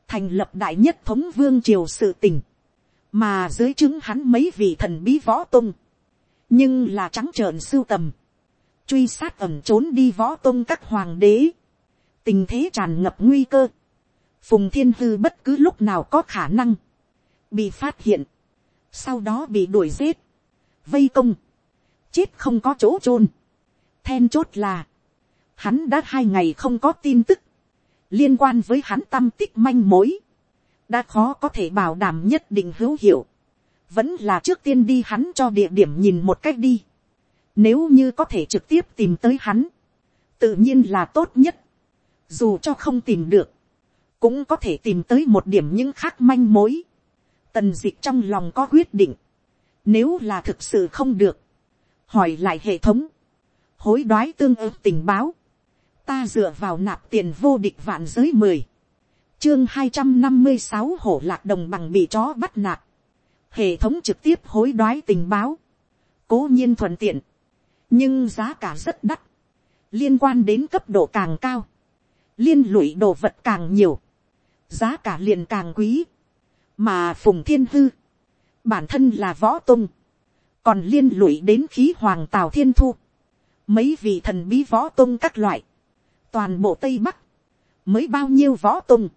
Thành lập đại nhất thống vương triều sự tình. Mà dưới chứng hắn mấy vị thần bí võ tung nhưng là trắng trợn sưu tầm, truy sát ẩm trốn đi võ tôn các hoàng đế, tình thế tràn ngập nguy cơ, phùng thiên hư bất cứ lúc nào có khả năng, bị phát hiện, sau đó bị đuổi giết, vây công, chết không có chỗ chôn, then chốt là, hắn đã hai ngày không có tin tức, liên quan với hắn tâm tích manh mối, đã khó có thể bảo đảm nhất định hữu hiệu, vẫn là trước tiên đi hắn cho địa điểm nhìn một cách đi. Nếu như có thể trực tiếp tìm tới hắn, tự nhiên là tốt nhất. Dù cho không tìm được, cũng có thể tìm tới một điểm những khác manh mối. Tần dịch trong lòng có quyết định. Nếu là thực sự không được, hỏi lại hệ thống, hối đoái tương ứng tình báo. Ta dựa vào nạp tiền vô địch vạn giới mười. Chương hai trăm năm mươi sáu hổ lạc đồng bằng bị chó bắt nạt. Hệ thống trực tiếp hối đoái tình báo, cố nhiên thuận tiện, nhưng giá cả rất đắt, liên quan đến cấp độ càng cao, liên lụy đồ vật càng nhiều, giá cả liền càng quý, mà phùng thiên hư, bản thân là võ tung, còn liên lụy đến khí hoàng tào thiên thu, mấy vị thần bí võ tung các loại, toàn bộ tây bắc, mới bao nhiêu võ tung,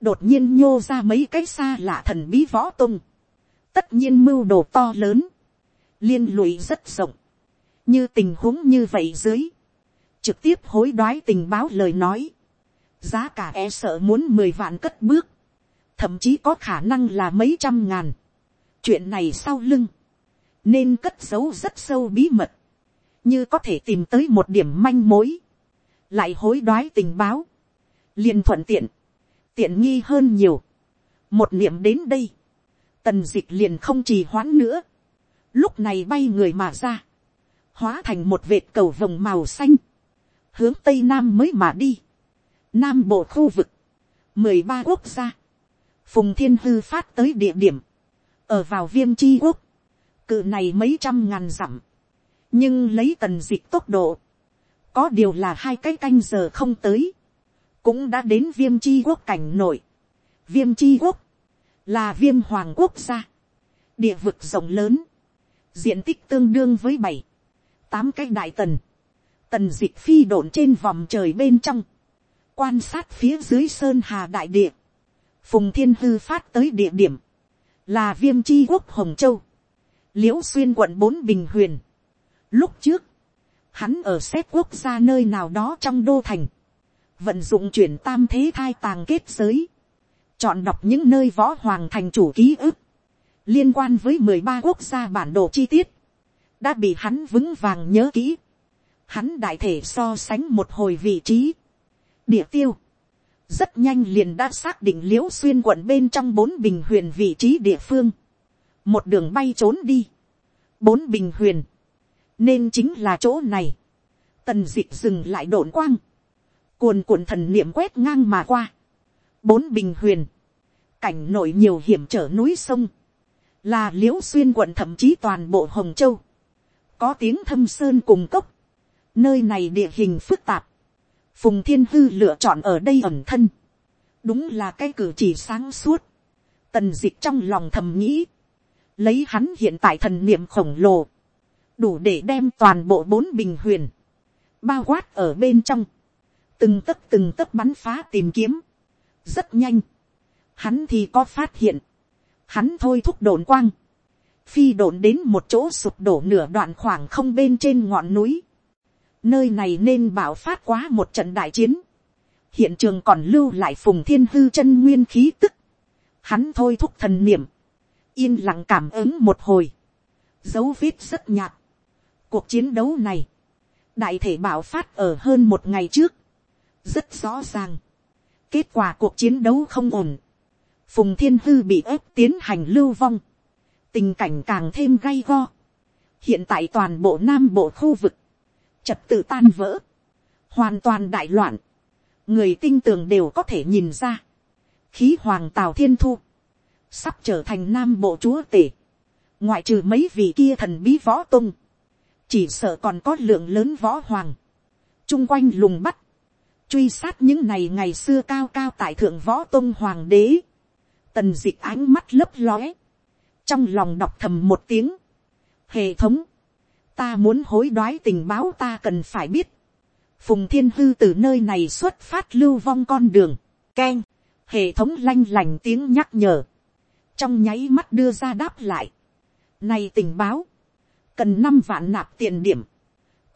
đột nhiên nhô ra mấy cái xa lạ thần bí võ tung, tất nhiên mưu đồ to lớn, liên lụy rất rộng, như tình huống như vậy dưới, trực tiếp hối đoái tình báo lời nói, giá cả e sợ muốn mười vạn cất bước, thậm chí có khả năng là mấy trăm ngàn, chuyện này sau lưng, nên cất giấu rất sâu bí mật, như có thể tìm tới một điểm manh mối, lại hối đoái tình báo, liền thuận tiện, tiện nghi hơn nhiều, một niệm đến đây, tần dịch liền không trì hoãn nữa, lúc này bay người mà ra, hóa thành một vệt cầu vồng màu xanh, hướng tây nam mới mà đi, nam bộ khu vực, mười ba quốc gia, phùng thiên hư phát tới địa điểm, ở vào viêm chi quốc, cự này mấy trăm ngàn dặm, nhưng lấy tần dịch tốc độ, có điều là hai cái canh giờ không tới, cũng đã đến viêm chi quốc cảnh nội, viêm chi quốc, là viêm hoàng quốc gia, địa vực rộng lớn, diện tích tương đương với bảy, tám cái đại tần, tần dịch phi độn trên vòng trời bên trong, quan sát phía dưới sơn hà đại địa, phùng thiên hư phát tới địa điểm, là viêm chi quốc hồng châu, l i ễ u xuyên quận bốn bình huyền. Lúc trước, hắn ở xét quốc gia nơi nào đó trong đô thành, vận dụng chuyển tam thế thai tàng kết giới, chọn đọc những nơi võ hoàng thành chủ ký ức, liên quan với mười ba quốc gia bản đồ chi tiết, đã bị hắn vững vàng nhớ kỹ. Hắn đại thể so sánh một hồi vị trí, địa tiêu, rất nhanh liền đã xác định l i ễ u xuyên quận bên trong bốn bình huyền vị trí địa phương, một đường bay trốn đi, bốn bình huyền, nên chính là chỗ này, tần d dừng lại đồn quang, cuồn cuộn thần niệm quét ngang mà qua, bốn bình huyền, cảnh nổi nhiều hiểm trở núi sông, là l i ễ u xuyên quận thậm chí toàn bộ hồng châu, có tiếng thâm sơn cùng cốc, nơi này địa hình phức tạp, phùng thiên hư lựa chọn ở đây ẩm thân, đúng là cái cử chỉ sáng suốt, tần d ị c h trong lòng thầm nghĩ, lấy hắn hiện tại thần niệm khổng lồ, đủ để đem toàn bộ bốn bình huyền, bao quát ở bên trong, từng tấc từng tấc bắn phá tìm kiếm, rất nhanh, hắn thì có phát hiện, hắn thôi thúc đồn quang, phi đồn đến một chỗ sụp đổ nửa đoạn khoảng không bên trên ngọn núi, nơi này nên bảo phát quá một trận đại chiến, hiện trường còn lưu lại phùng thiên hư chân nguyên khí tức, hắn thôi thúc thần niệm, yên lặng cảm ứng một hồi, dấu vết rất nhạt, cuộc chiến đấu này, đại thể bảo phát ở hơn một ngày trước, rất rõ ràng, kết quả cuộc chiến đấu không ổn, phùng thiên hư bị ép tiến hành lưu vong, tình cảnh càng thêm gay go. hiện tại toàn bộ nam bộ khu vực, trật tự tan vỡ, hoàn toàn đại loạn, người tinh tường đều có thể nhìn ra, khí hoàng tào thiên thu, sắp trở thành nam bộ chúa tể, ngoại trừ mấy vị kia thần bí võ tung, chỉ sợ còn có lượng lớn võ hoàng, chung quanh lùng bắt, truy sát những này ngày xưa cao cao tại thượng võ tung hoàng đế, tần d ị c h ánh mắt lấp lóe, trong lòng đọc thầm một tiếng, hệ thống, ta muốn hối đoái tình báo ta cần phải biết, phùng thiên hư từ nơi này xuất phát lưu vong con đường, k e n hệ thống lanh lành tiếng nhắc nhở, trong nháy mắt đưa ra đáp lại, này tình báo, cần năm vạn nạp tiền điểm,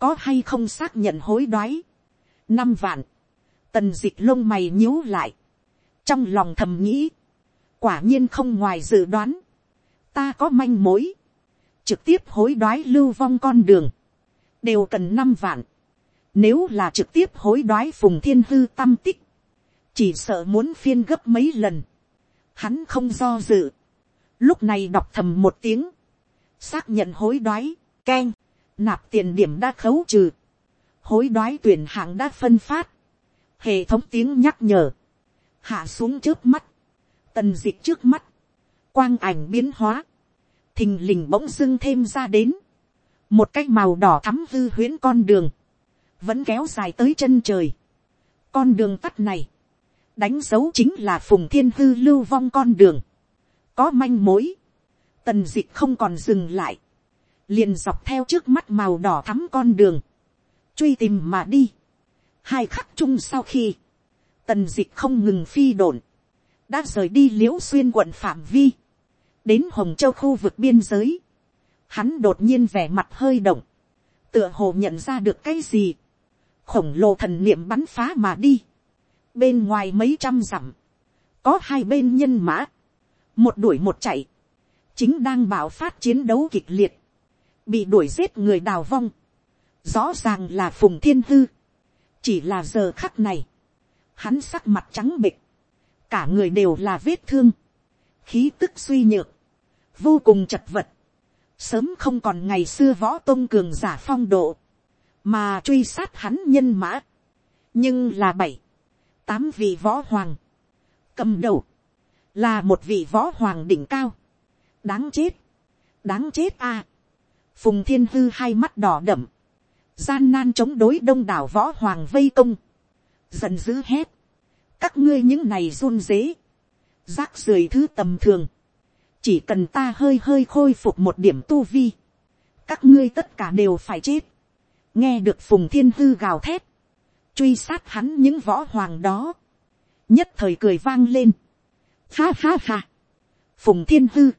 có hay không xác nhận hối đoái, năm vạn, tần dịch lông mày nhíu lại, trong lòng thầm nghĩ, quả nhiên không ngoài dự đoán, ta có manh mối, trực tiếp hối đoái lưu vong con đường, đều cần năm vạn, nếu là trực tiếp hối đoái phùng thiên hư tâm tích, chỉ sợ muốn phiên gấp mấy lần, hắn không do dự, lúc này đọc thầm một tiếng, xác nhận hối đoái, k e n nạp tiền điểm đã khấu trừ, hối đoái tuyển hạng đã phân phát, hệ thống tiếng nhắc nhở, hạ xuống trước mắt, tần d ị trước mắt, quang ảnh biến hóa, thình lình bỗng dưng thêm ra đến, một cái màu đỏ thắm hư huyễn con đường, vẫn kéo dài tới chân trời. con đường tắt này, đánh dấu chính là phùng thiên hư lưu vong con đường, có manh mối, tần d ị không còn dừng lại, liền dọc theo trước mắt màu đỏ thắm con đường, truy tìm mà đi. hai khắc chung sau khi, tần d ị không ngừng phi đồn, đã rời đi l i ễ u xuyên quận phạm vi, đến hồng châu khu vực biên giới, hắn đột nhiên vẻ mặt hơi động, tựa hồ nhận ra được cái gì, khổng lồ thần niệm bắn phá mà đi, bên ngoài mấy trăm dặm, có hai bên nhân mã, một đuổi một chạy, chính đang bảo phát chiến đấu kịch liệt, bị đuổi giết người đào vong, rõ ràng là phùng thiên hư, chỉ là giờ khắc này, hắn sắc mặt trắng bịch, cả người đều là vết thương, khí tức suy nhược, vô cùng chật vật, sớm không còn ngày xưa võ tôn cường giả phong độ, mà truy sát hắn nhân mã, nhưng là bảy, tám vị võ hoàng, cầm đầu, là một vị võ hoàng đỉnh cao, đáng chết, đáng chết a, phùng thiên hư hai mắt đỏ đậm, gian nan chống đối đông đảo võ hoàng vây công, giận dữ hét, các ngươi những này run dế, rác rưởi thứ tầm thường, chỉ cần ta hơi hơi khôi phục một điểm tu vi, các ngươi tất cả đều phải chết, nghe được phùng thiên hư gào thét, truy sát hắn những võ hoàng đó, nhất thời cười vang lên, ha ha ha, phùng thiên hư,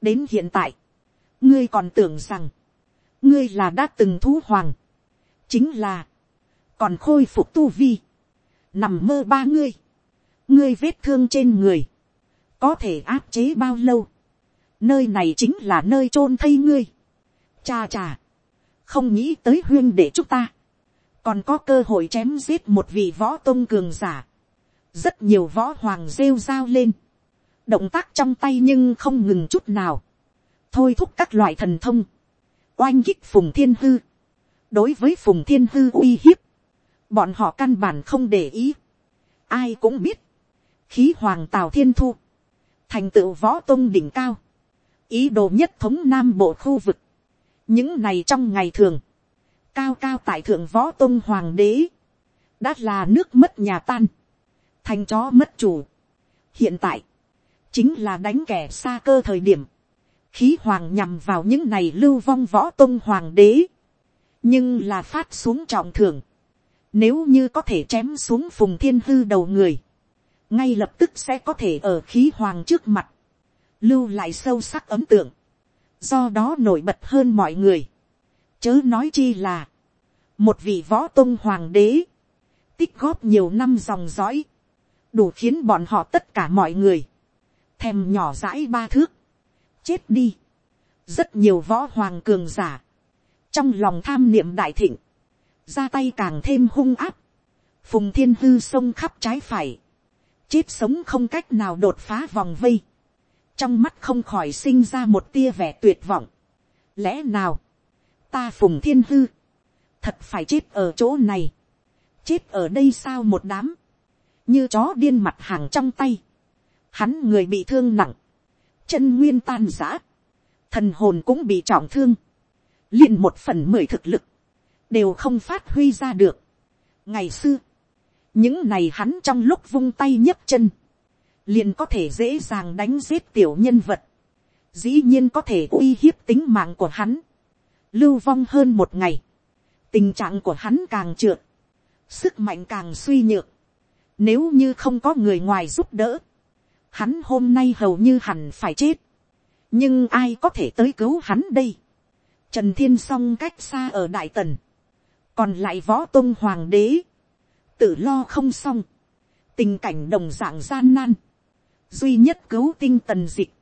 đến hiện tại, ngươi còn tưởng rằng, ngươi là đã từng thú hoàng, chính là, còn khôi phục tu vi, nằm mơ ba ngươi, ngươi vết thương trên người, có thể áp chế bao lâu, nơi này chính là nơi chôn thây ngươi, cha cha, không nghĩ tới huyên để chúng ta, còn có cơ hội chém giết một vị võ tôn cường giả, rất nhiều võ hoàng rêu rao lên, động tác trong tay nhưng không ngừng chút nào, thôi thúc các loại thần thông, oanh kích phùng thiên hư, đối với phùng thiên hư uy hiếp, bọn họ căn bản không để ý. ai cũng biết, khí hoàng tào thiên thu, thành tựu võ tôn đỉnh cao, ý đồ nhất thống nam bộ khu vực, những này trong ngày thường, cao cao tại thượng võ tôn hoàng đế, đã là nước mất nhà tan, thành chó mất chủ. hiện tại, chính là đánh kẻ xa cơ thời điểm, khí hoàng nhằm vào những này lưu vong võ tôn hoàng đế, nhưng là phát xuống trọng thường, nếu như có thể chém xuống phùng thiên hư đầu người. Ngay lập tức sẽ có thể ở khí hoàng trước mặt. Lưu lại sâu sắc ấm tượng. Do đó nổi bật hơn mọi người. Chớ nói chi là. Một vị võ tôn hoàng đế. Tích góp nhiều năm dòng dõi. Đủ khiến bọn họ tất cả mọi người. Thèm nhỏ dãi ba thước. Chết đi. Rất nhiều võ hoàng cường giả. Trong lòng tham niệm đại thịnh ra tay càng thêm hung áp, phùng thiên hư sông khắp trái phải, chết sống không cách nào đột phá vòng vây, trong mắt không khỏi sinh ra một tia vẻ tuyệt vọng. lẽ nào, ta phùng thiên hư, thật phải chết ở chỗ này, chết ở đây sao một đám, như chó điên mặt hàng trong tay, hắn người bị thương nặng, chân nguyên tan giã, thần hồn cũng bị trọng thương, liền một phần mười thực lực, đều không phát huy ra được. ngày xưa, những này hắn trong lúc vung tay nhấc chân, liền có thể dễ dàng đánh giết tiểu nhân vật, dĩ nhiên có thể uy hiếp tính mạng của hắn, lưu vong hơn một ngày, tình trạng của hắn càng trượt, sức mạnh càng suy nhược, nếu như không có người ngoài giúp đỡ, hắn hôm nay hầu như hẳn phải chết, nhưng ai có thể tới cứu hắn đây, trần thiên s o n g cách xa ở đại tần, còn lại võ tôn hoàng đế, tự lo không xong, tình cảnh đồng dạng gian nan, duy nhất cứu tinh tần dịch,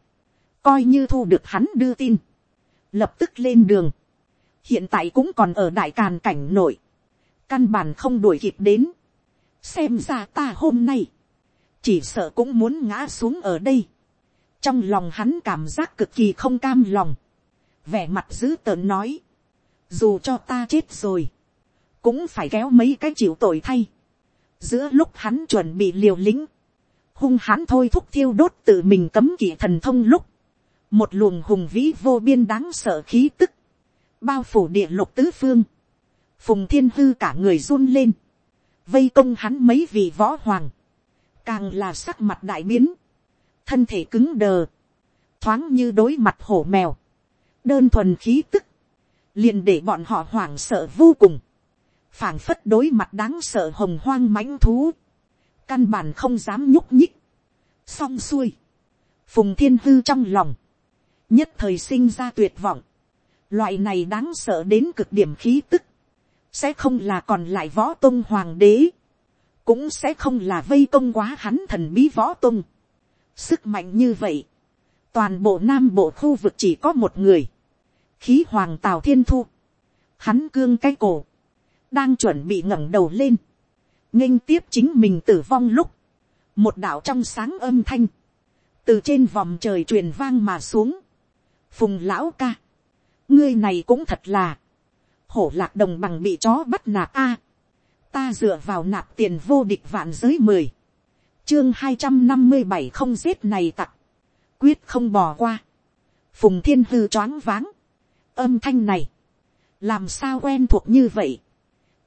coi như thu được hắn đưa tin, lập tức lên đường, hiện tại cũng còn ở đại càn cảnh nội, căn bản không đuổi kịp đến, xem ra ta hôm nay, chỉ sợ cũng muốn ngã xuống ở đây, trong lòng hắn cảm giác cực kỳ không cam lòng, vẻ mặt dữ tợn nói, dù cho ta chết rồi, cũng phải kéo mấy cái chịu tội thay, giữa lúc hắn chuẩn bị liều lĩnh, hung hãn thôi thúc thiêu đốt tự mình cấm kỵ thần thông lúc, một luồng hùng vĩ vô biên đáng sợ khí tức, bao phủ địa lục tứ phương, phùng thiên hư cả người run lên, vây công hắn mấy vị võ hoàng, càng là sắc mặt đại biến, thân thể cứng đờ, thoáng như đối mặt hổ mèo, đơn thuần khí tức, liền để bọn họ hoảng sợ vô cùng, phảng phất đối mặt đáng sợ hồng hoang mãnh thú, căn bản không dám nhúc nhích, xong xuôi, phùng thiên hư trong lòng, nhất thời sinh ra tuyệt vọng, loại này đáng sợ đến cực điểm khí tức, sẽ không là còn lại võ tôn hoàng đế, cũng sẽ không là vây công quá hắn thần bí võ tôn, Sức mạnh như vậy. Toàn bộ nam bộ khu vực chỉ có một người. Khí hoàng tào thiên thu. Hắn cương cái cổ. Đang chuẩn bị ngẩng đầu lên. nghênh tiếp chính mình tử vong lúc. Một đạo trong sáng âm thanh. Từ trên vòng trời truyền vang mà xuống. Phùng lão ca. Ngươi này cũng thật là. Hổ lạc đồng bằng bị chó bắt nạp a ta dựa vào nạp tiền vô địch vạn giới mười chương hai trăm năm mươi bảy không giết này tặc, quyết không bỏ qua, phùng thiên hư choáng váng, âm thanh này, làm sao quen thuộc như vậy,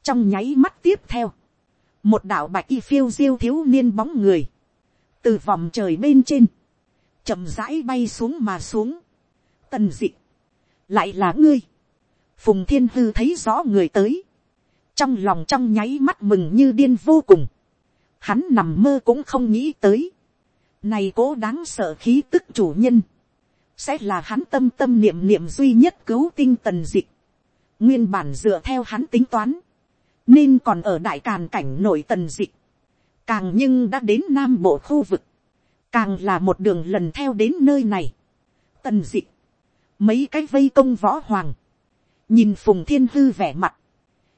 trong nháy mắt tiếp theo, một đạo bạch y phiêu diêu thiếu niên bóng người, từ vòng trời bên trên, chậm rãi bay xuống mà xuống, tần dị lại là ngươi, phùng thiên hư thấy rõ người tới, trong lòng trong nháy mắt mừng như điên vô cùng, hắn nằm mơ cũng không nghĩ tới. Này cố đáng sợ khí tức chủ nhân. Sẽ là hắn tâm tâm niệm niệm duy nhất cứu tinh tần dịch. Nguyên bản dựa theo hắn tính toán. Nên còn ở đại càn cảnh nội tần dịch. Càng nhưng đã đến nam bộ khu vực. Càng là một đường lần theo đến nơi này. Tần dịch. Mấy cái vây công võ hoàng. Nhìn phùng thiên hư vẻ mặt.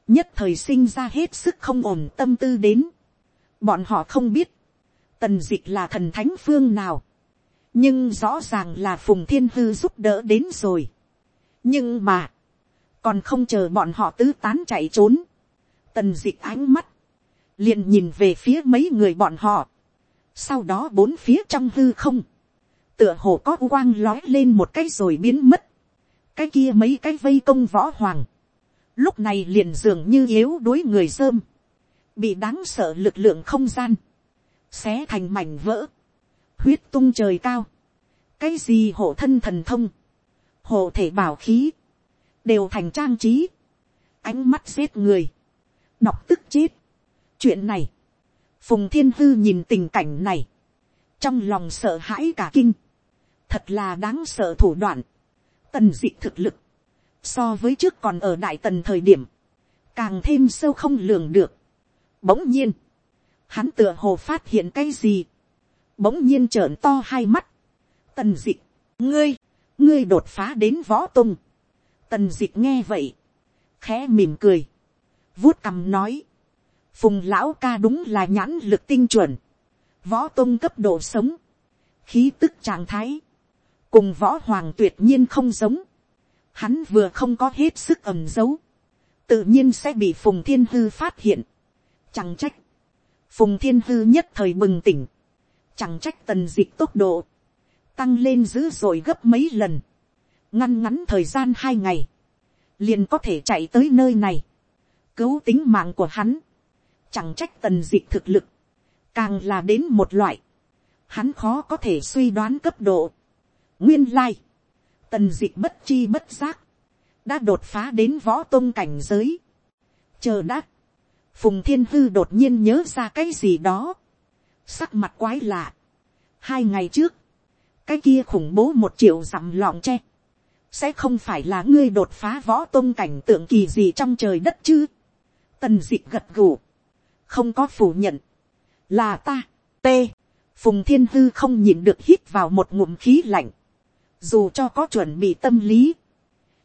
Nhất thời sinh ra hết sức không ổn tâm tư đến Bọn họ không biết. Tần dịch là thần thánh phương nào. Nhưng rõ ràng là Phùng Thiên Hư giúp đỡ đến rồi. Nhưng mà. Còn không chờ bọn họ tứ tán chạy trốn. Tần dịch ánh mắt. Liền nhìn về phía mấy người bọn họ. Sau đó bốn phía trong hư không. Tựa hồ có quang lói lên một cái rồi biến mất. Cái kia mấy cái vây công võ hoàng. Lúc này liền dường như yếu đuối người dơm, bị đáng sợ lực lượng không gian, xé thành mảnh vỡ, huyết tung trời cao, cái gì hộ thân thần thông, hộ thể bảo khí, đều thành trang trí, ánh mắt giết người, đọc tức chết. chuyện này, phùng thiên hư nhìn tình cảnh này, trong lòng sợ hãi cả kinh, thật là đáng sợ thủ đoạn, tần d ị thực lực, so với trước còn ở đại tần thời điểm, càng thêm sâu không lường được, Bỗng nhiên, hắn tựa hồ phát hiện cái gì. Bỗng nhiên trợn to hai mắt. Tần Dị ngươi, ngươi đột phá đến võ tung. Tần Dị nghe vậy. Khẽ mỉm cười. Vuốt cằm nói. Phùng lão ca đúng là nhãn lực tinh chuẩn. võ tôn cấp độ sống, khí tức trạng thái, cùng võ hoàng tuyệt nhiên không giống, hắn vừa không có hết sức ẩm giấu, tự nhiên sẽ bị phùng thiên hư phát hiện, chẳng trách, phùng thiên hư nhất thời bừng tỉnh, chẳng trách tần dịch tốc độ, tăng lên dữ dội gấp mấy lần, ngăn ngắn thời gian hai ngày, liền có thể chạy tới nơi này, cứu tính mạng của hắn, chẳng trách tần dịch thực lực, càng là đến một loại, hắn khó có thể suy đoán cấp độ. nguyên lai, tần dịch bất chi bất giác, đã đột phá đến võ tôn cảnh giới. chờ đã, phùng thiên hư đột nhiên nhớ ra cái gì đó, sắc mặt quái lạ. hai ngày trước, cái kia khủng bố một triệu dặm lọng tre, sẽ không phải là ngươi đột phá võ tôn cảnh tượng kỳ gì trong trời đất chứ tần dịch gật gù, không có phủ nhận, là ta, t, phùng thiên hư không nhìn được hít vào một ngụm khí lạnh, dù cho có chuẩn bị tâm lý,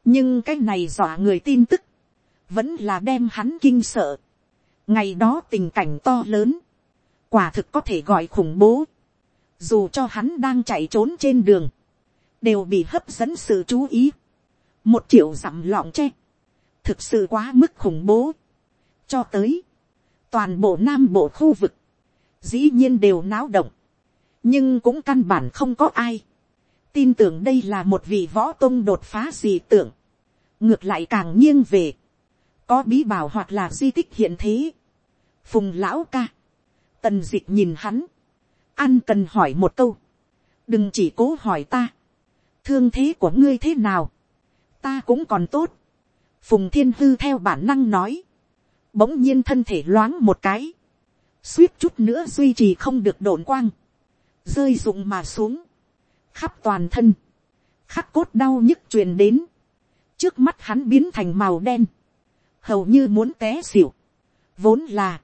nhưng cái này dọa người tin tức, vẫn là đem hắn kinh sợ. ngày đó tình cảnh to lớn, quả thực có thể gọi khủng bố, dù cho hắn đang chạy trốn trên đường, đều bị hấp dẫn sự chú ý. một triệu dặm lọng tre, thực sự quá mức khủng bố cho tới, toàn bộ nam bộ khu vực, dĩ nhiên đều náo động, nhưng cũng căn bản không có ai, tin tưởng đây là một vị võ tôn đột phá gì tưởng, ngược lại càng nghiêng về, có bí bảo hoặc là di tích hiện thế, phùng lão ca, tần d ị c h nhìn hắn, ăn cần hỏi một câu, đừng chỉ cố hỏi ta, thương thế của ngươi thế nào, ta cũng còn tốt, phùng thiên hư theo bản năng nói, bỗng nhiên thân thể loáng một cái, suýt chút nữa duy trì không được đồn quang, rơi rụng mà xuống, khắp toàn thân, khắc cốt đau nhức truyền đến, trước mắt hắn biến thành màu đen, hầu như muốn té xỉu, vốn là,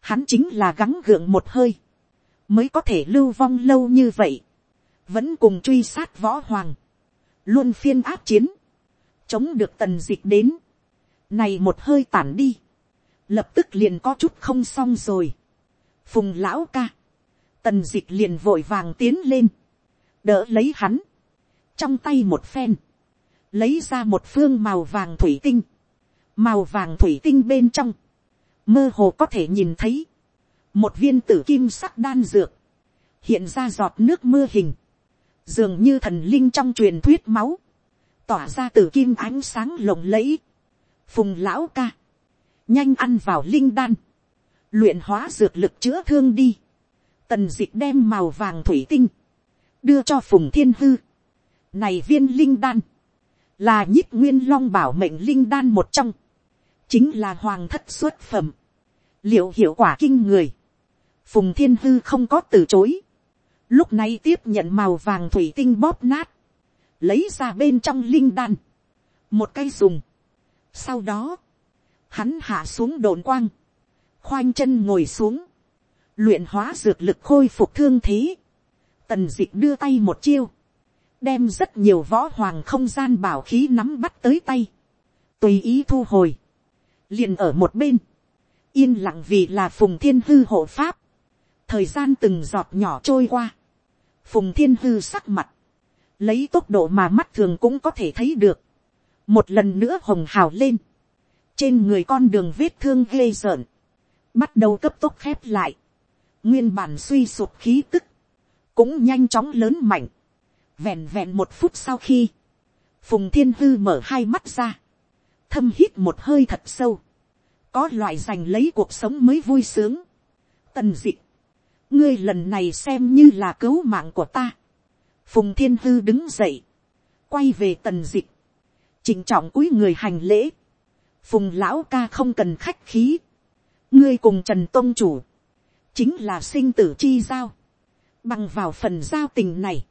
hắn chính là gắng gượng một hơi, mới có thể lưu vong lâu như vậy, vẫn cùng truy sát võ hoàng, luôn phiên áp chiến, chống được tần dịch đến, này một hơi tản đi, lập tức liền có chút không xong rồi, phùng lão ca, tần dịch liền vội vàng tiến lên, đỡ lấy hắn, trong tay một phen, lấy ra một phương màu vàng thủy tinh, màu vàng thủy tinh bên trong, mơ hồ có thể nhìn thấy, một viên tử kim sắc đan dược, hiện ra giọt nước mưa hình, dường như thần linh trong truyền thuyết máu, tỏa ra tử kim ánh sáng lộng lẫy, phùng lão ca, nhanh ăn vào linh đan, luyện hóa dược lực chữa thương đi, tần d ị đem màu vàng thủy tinh, đưa cho phùng thiên hư. này viên linh đan, là nhích nguyên long bảo mệnh linh đan một trong, chính là hoàng thất xuất phẩm, liệu hiệu quả kinh người, phùng thiên hư không có từ chối, lúc này tiếp nhận màu vàng thủy tinh bóp nát, lấy ra bên trong linh đan, một cây dùng. sau đó, hắn hạ xuống đồn quang, khoanh chân ngồi xuống, luyện hóa dược lực khôi phục thương thế, tần d ị c h đưa tay một chiêu, đem rất nhiều võ hoàng không gian bảo khí nắm bắt tới tay, tùy ý thu hồi, liền ở một bên, yên lặng vì là phùng thiên hư hộ pháp, thời gian từng giọt nhỏ trôi qua, phùng thiên hư sắc mặt, lấy tốc độ mà mắt thường cũng có thể thấy được, một lần nữa hồng hào lên, trên người con đường vết thương ghê rợn, bắt đầu cấp tốc khép lại, nguyên bản suy sụp khí tức, cũng nhanh chóng lớn mạnh. Vẹn vẹn một phút sau khi, phùng thiên hư mở hai mắt ra, thâm hít một hơi thật sâu, có loại giành lấy cuộc sống mới vui sướng. Tần dị, ngươi lần này xem như là cứu mạng của ta. Phùng thiên hư đứng dậy, quay về tần dịch, chỉnh trọng cúi người hành lễ. Phùng lão ca không cần khách khí, ngươi cùng trần tôn chủ, chính là sinh tử chi giao. Bằng vào phần giao tình này,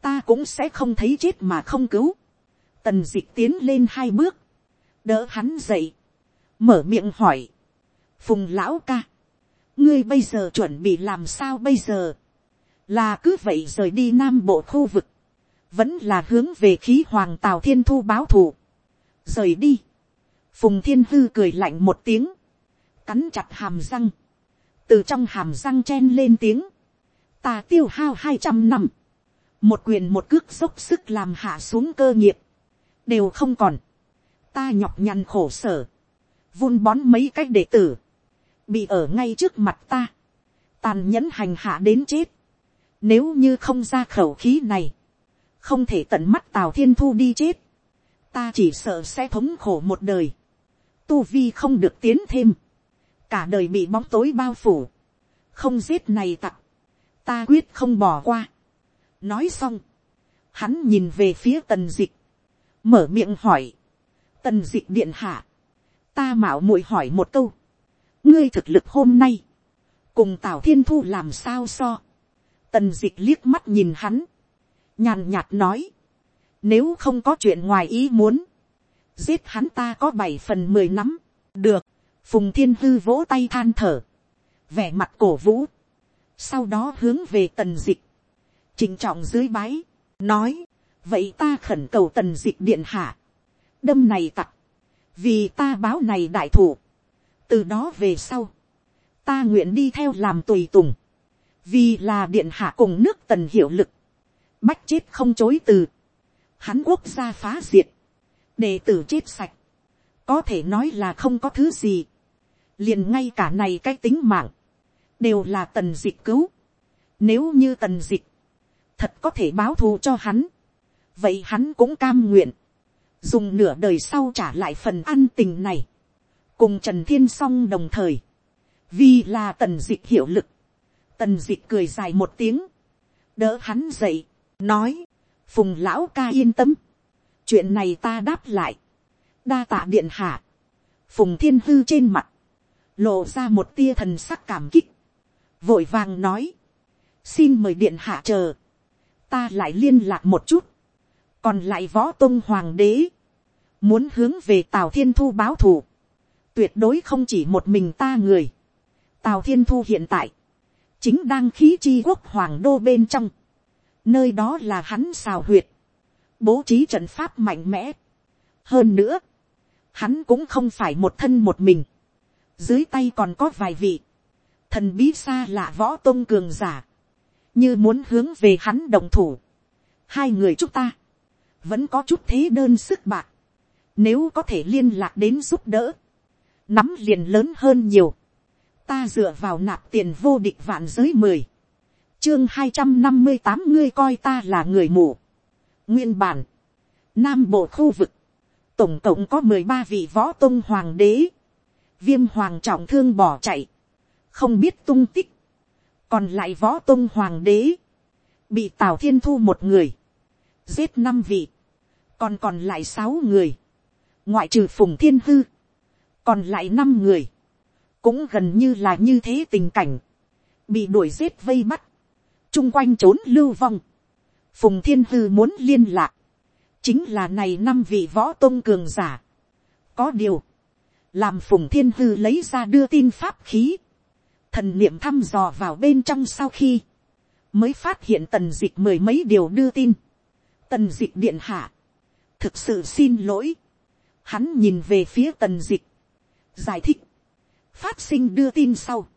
ta cũng sẽ không thấy chết mà không cứu. Tần dịch tiến lên hai bước, đỡ hắn dậy, mở miệng hỏi. Phùng lão ca, ngươi bây giờ chuẩn bị làm sao bây giờ? Là cứ vậy rời đi nam bộ khu vực, vẫn là hướng về khí hoàng tào thiên thu báo thù. Rời đi. Phùng thiên hư cười lạnh một tiếng, cắn chặt hàm răng. Từ trong hàm răng chen lên tiếng, ta tiêu hao hai trăm năm, một quyền một cước dốc sức làm hạ xuống cơ nghiệp, đều không còn, ta nhọc nhằn khổ sở, vun bón mấy cái đệ tử, bị ở ngay trước mặt ta, tàn nhẫn hành hạ đến chết, nếu như không ra khẩu khí này, không thể tận mắt tào thiên thu đi chết, ta chỉ sợ sẽ thống khổ một đời, tu vi không được tiến thêm, cả đời bị bóng tối bao phủ, không giết này tặc, ta quyết không bỏ qua. nói xong, hắn nhìn về phía tần dịch, mở miệng hỏi, tần dịch điện hạ, ta mạo muội hỏi một câu, ngươi thực lực hôm nay, cùng tào thiên thu làm sao so, tần dịch liếc mắt nhìn hắn, nhàn nhạt nói, nếu không có chuyện ngoài ý muốn, giết hắn ta có bảy phần mười nắm, được, phùng thiên hư vỗ tay than thở, vẻ mặt cổ vũ, sau đó hướng về tần dịch, trình trọng dưới bái, nói, vậy ta khẩn cầu tần dịch điện hạ, đâm này tặc, vì ta báo này đại thủ, từ đó về sau, ta nguyện đi theo làm tùy tùng, vì là điện hạ cùng nước tần hiệu lực, bách chết không chối từ, hắn quốc gia phá diệt, đệ tử chết sạch, có thể nói là không có thứ gì, liền ngay cả này cái tính mạng, đều là tần dịch cứu. Nếu như tần dịch, thật có thể báo thù cho hắn, vậy hắn cũng cam nguyện, dùng nửa đời sau trả lại phần ăn tình này, cùng trần thiên s o n g đồng thời, vì là tần dịch hiệu lực, tần dịch cười dài một tiếng, đỡ hắn dậy, nói, phùng lão ca yên tâm, chuyện này ta đáp lại, đa tạ điện hạ, phùng thiên hư trên mặt, lộ ra một tia thần sắc cảm kích, vội vàng nói, xin mời điện hạ chờ, ta lại liên lạc một chút, còn lại võ tôn hoàng đế, muốn hướng về tào thiên thu báo thù, tuyệt đối không chỉ một mình ta người, tào thiên thu hiện tại, chính đang khí chi quốc hoàng đô bên trong, nơi đó là hắn xào huyệt, bố trí trận pháp mạnh mẽ. hơn nữa, hắn cũng không phải một thân một mình, dưới tay còn có vài vị, thần bí xa là võ tôn cường giả, như muốn hướng về hắn đồng thủ. hai người chúng ta, vẫn có chút thế đơn sức bạc, nếu có thể liên lạc đến giúp đỡ, nắm liền lớn hơn nhiều, ta dựa vào nạp tiền vô địch vạn giới mười, chương hai trăm năm mươi tám ngươi coi ta là người mù nguyên bản, nam bộ khu vực, tổng cộng có mười ba vị võ tôn hoàng đế, viêm hoàng trọng thương bỏ chạy, không biết tung tích, còn lại võ tôn hoàng đế, bị tào thiên thu một người, giết năm vị, còn còn lại sáu người, ngoại trừ phùng thiên hư, còn lại năm người, cũng gần như là như thế tình cảnh, bị đuổi giết vây bắt, chung quanh trốn lưu vong, phùng thiên hư muốn liên lạc, chính là này năm vị võ tôn cường giả. có điều, làm phùng thiên hư lấy ra đưa tin pháp khí, thần niệm thăm dò vào bên trong sau khi, mới phát hiện tần dịch mười mấy điều đưa tin. tần dịch điện hạ, thực sự xin lỗi. hắn nhìn về phía tần dịch, giải thích, phát sinh đưa tin sau,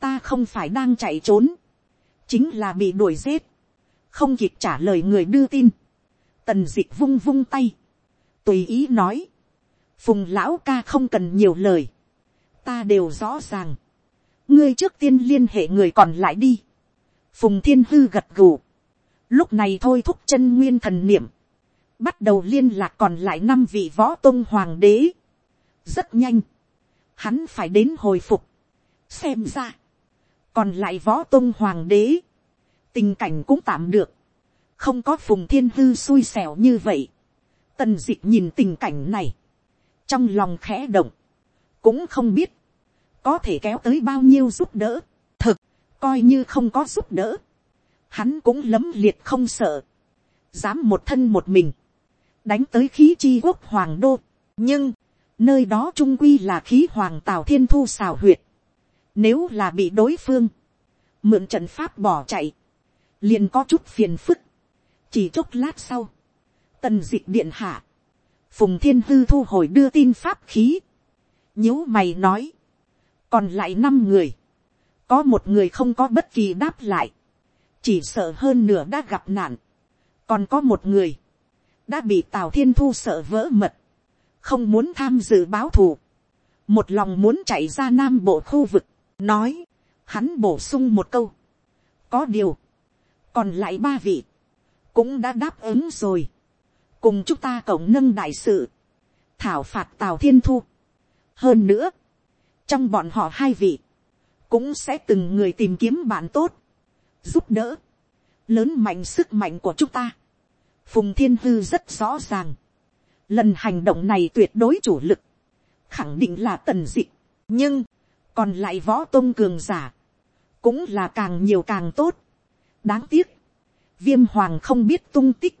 ta không phải đang chạy trốn, chính là bị đuổi giết, không kịp trả lời người đưa tin, tần dịch vung vung tay, tùy ý nói, phùng lão ca không cần nhiều lời, ta đều rõ ràng, ngươi trước tiên liên hệ người còn lại đi. phùng thiên hư gật gù. lúc này thôi thúc chân nguyên thần niệm. bắt đầu liên lạc còn lại năm vị võ tôn hoàng đế. rất nhanh. hắn phải đến hồi phục. xem ra. còn lại võ tôn hoàng đế tình cảnh cũng tạm được. không có phùng thiên hư xui xẻo như vậy. tần d ị c h nhìn tình cảnh này. trong lòng khẽ động. cũng không biết có thể kéo tới bao nhiêu giúp đỡ, thực, coi như không có giúp đỡ, hắn cũng lấm liệt không sợ, dám một thân một mình, đánh tới khí chi quốc hoàng đô, nhưng, nơi đó trung quy là khí hoàng tào thiên thu xào huyệt, nếu là bị đối phương, mượn trận pháp bỏ chạy, liền có chút phiền phức, chỉ chốc lát sau, tần d ị c h điện hạ, phùng thiên hư thu hồi đưa tin pháp khí, nhíu mày nói, còn lại năm người, có một người không có bất kỳ đáp lại, chỉ sợ hơn nửa đã gặp nạn, còn có một người, đã bị tào thiên thu sợ vỡ mật, không muốn tham dự báo thù, một lòng muốn chạy ra nam bộ khu vực, nói, hắn bổ sung một câu, có điều, còn lại ba vị, cũng đã đáp ứng rồi, cùng chúng ta cộng nâng đại sự, thảo phạt tào thiên thu. hơn nữa, trong bọn họ hai vị, cũng sẽ từng người tìm kiếm bạn tốt, giúp đỡ, lớn mạnh sức mạnh của chúng ta. phùng thiên hư rất rõ ràng, lần hành động này tuyệt đối chủ lực, khẳng định là tần dị, nhưng, còn lại võ tôn cường giả, cũng là càng nhiều càng tốt đáng tiếc, viêm hoàng không biết tung tích,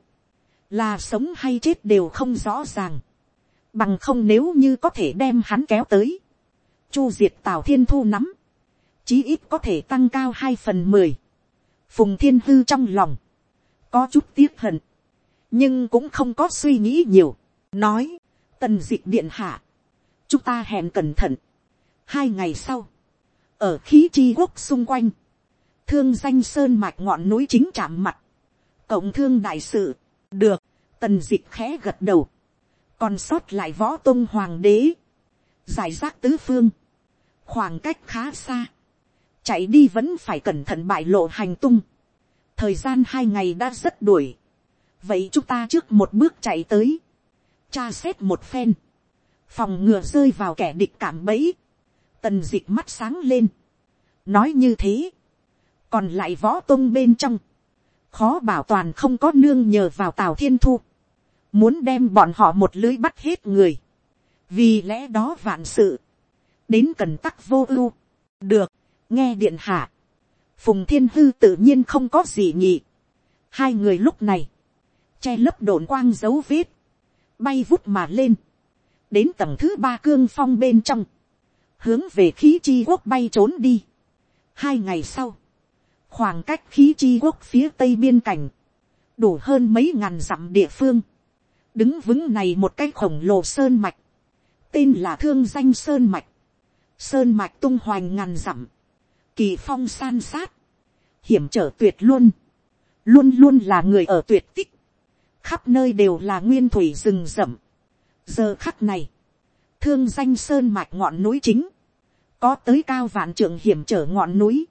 là sống hay chết đều không rõ ràng, bằng không nếu như có thể đem hắn kéo tới, chu diệt tào thiên thu nắm, chí ít có thể tăng cao hai phần mười, phùng thiên hư trong lòng, có chút tiếc hận, nhưng cũng không có suy nghĩ nhiều, nói, tần d ị điện hạ, chúng ta hẹn cẩn thận, hai ngày sau, ở khí chi quốc xung quanh, thương danh sơn mạch ngọn núi chính chạm mặt, cộng thương đại sự, được, tần d ị khẽ gật đầu, còn sót lại võ tôn hoàng đế, giải rác tứ phương, khoảng cách khá xa, chạy đi vẫn phải cẩn thận bại lộ hành tung, thời gian hai ngày đã rất đuổi, vậy chúng ta trước một bước chạy tới, tra xét một phen, phòng ngừa rơi vào kẻ địch cảm bẫy, tần d ị mắt sáng lên, nói như thế, còn lại võ tôn bên trong, khó bảo toàn không có nương nhờ vào tào thiên thu, muốn đem bọn họ một lưới bắt hết người, vì lẽ đó vạn sự, đến cần tắc vô ưu, được, nghe điện hạ, phùng thiên hư tự nhiên không có gì nhỉ, hai người lúc này, che lấp đồn quang dấu vết, bay vút mà lên, đến tầng thứ ba cương phong bên trong, hướng về khí chi quốc bay trốn đi. hai ngày sau, khoảng cách khí chi quốc phía tây biên cảnh, đủ hơn mấy ngàn dặm địa phương, đứng vững này một cái khổng lồ sơn mạch, tên là thương danh sơn mạch, sơn mạch tung hoành ngàn dặm, kỳ phong san sát, hiểm trở tuyệt luôn, luôn luôn là người ở tuyệt tích, khắp nơi đều là nguyên thủy rừng rậm. giờ khắc này, thương danh sơn mạch ngọn núi chính, có tới cao vạn trượng hiểm trở ngọn núi,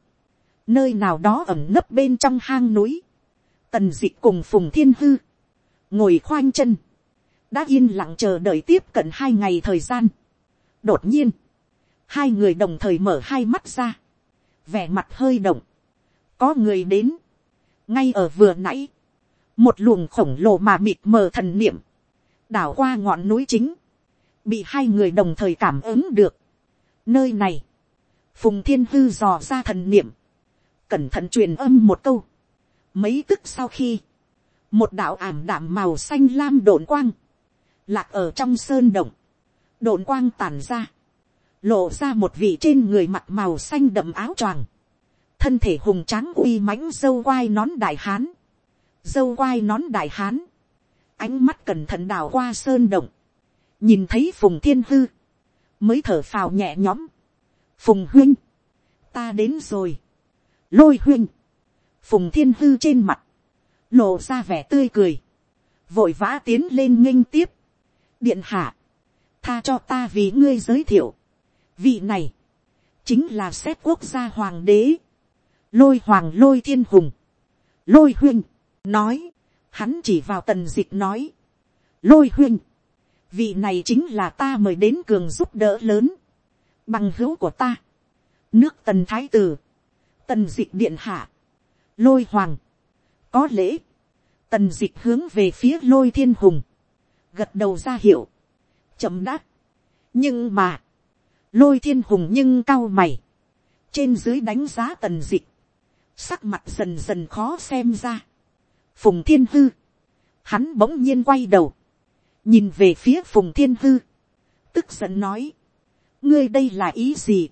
nơi nào đó ẩm nấp bên trong hang núi, tần d ị cùng phùng thiên hư, ngồi khoanh chân, đã yên lặng chờ đợi tiếp cận hai ngày thời gian. đột nhiên, hai người đồng thời mở hai mắt ra, vẻ mặt hơi động, có người đến, ngay ở vừa nãy, một luồng khổng lồ mà mịt mờ thần niệm, đảo qua ngọn núi chính, bị hai người đồng thời cảm ứng được. nơi này, phùng thiên hư dò ra thần niệm, cẩn thận truyền âm một câu. Mấy tức sau khi, một đạo ảm đạm màu xanh lam độn quang, lạc ở trong sơn động, độn quang tàn ra, lộ ra một vị trên người mặt màu xanh đậm áo choàng, thân thể hùng tráng uy mãnh dâu quai nón đại hán, dâu quai nón đại hán, ánh mắt cẩn thận đào qua sơn động, nhìn thấy phùng thiên hư, mới thở phào nhẹ nhõm, phùng huynh, ta đến rồi, lôi huynh, phùng thiên hư trên mặt, lộ ra vẻ tươi cười, vội vã tiến lên nghênh tiếp, điện hạ, tha cho ta vì ngươi giới thiệu, vị này, chính là xếp quốc gia hoàng đế, lôi hoàng lôi thiên hùng, lôi huynh, nói, hắn chỉ vào tần dịch nói, lôi huynh, vị này chính là ta mời đến cường giúp đỡ lớn, bằng hữu của ta, nước tần thái tử, tần dịch điện hạ, lôi hoàng, có lễ, tần dịch hướng về phía lôi thiên hùng, gật đầu ra hiệu, chậm đáp, nhưng mà, lôi thiên hùng nhưng cao mày, trên dưới đánh giá tần dịch, sắc mặt dần dần khó xem ra, phùng thiên hư, hắn bỗng nhiên quay đầu, nhìn về phía phùng thiên hư, tức giận nói, ngươi đây là ý gì,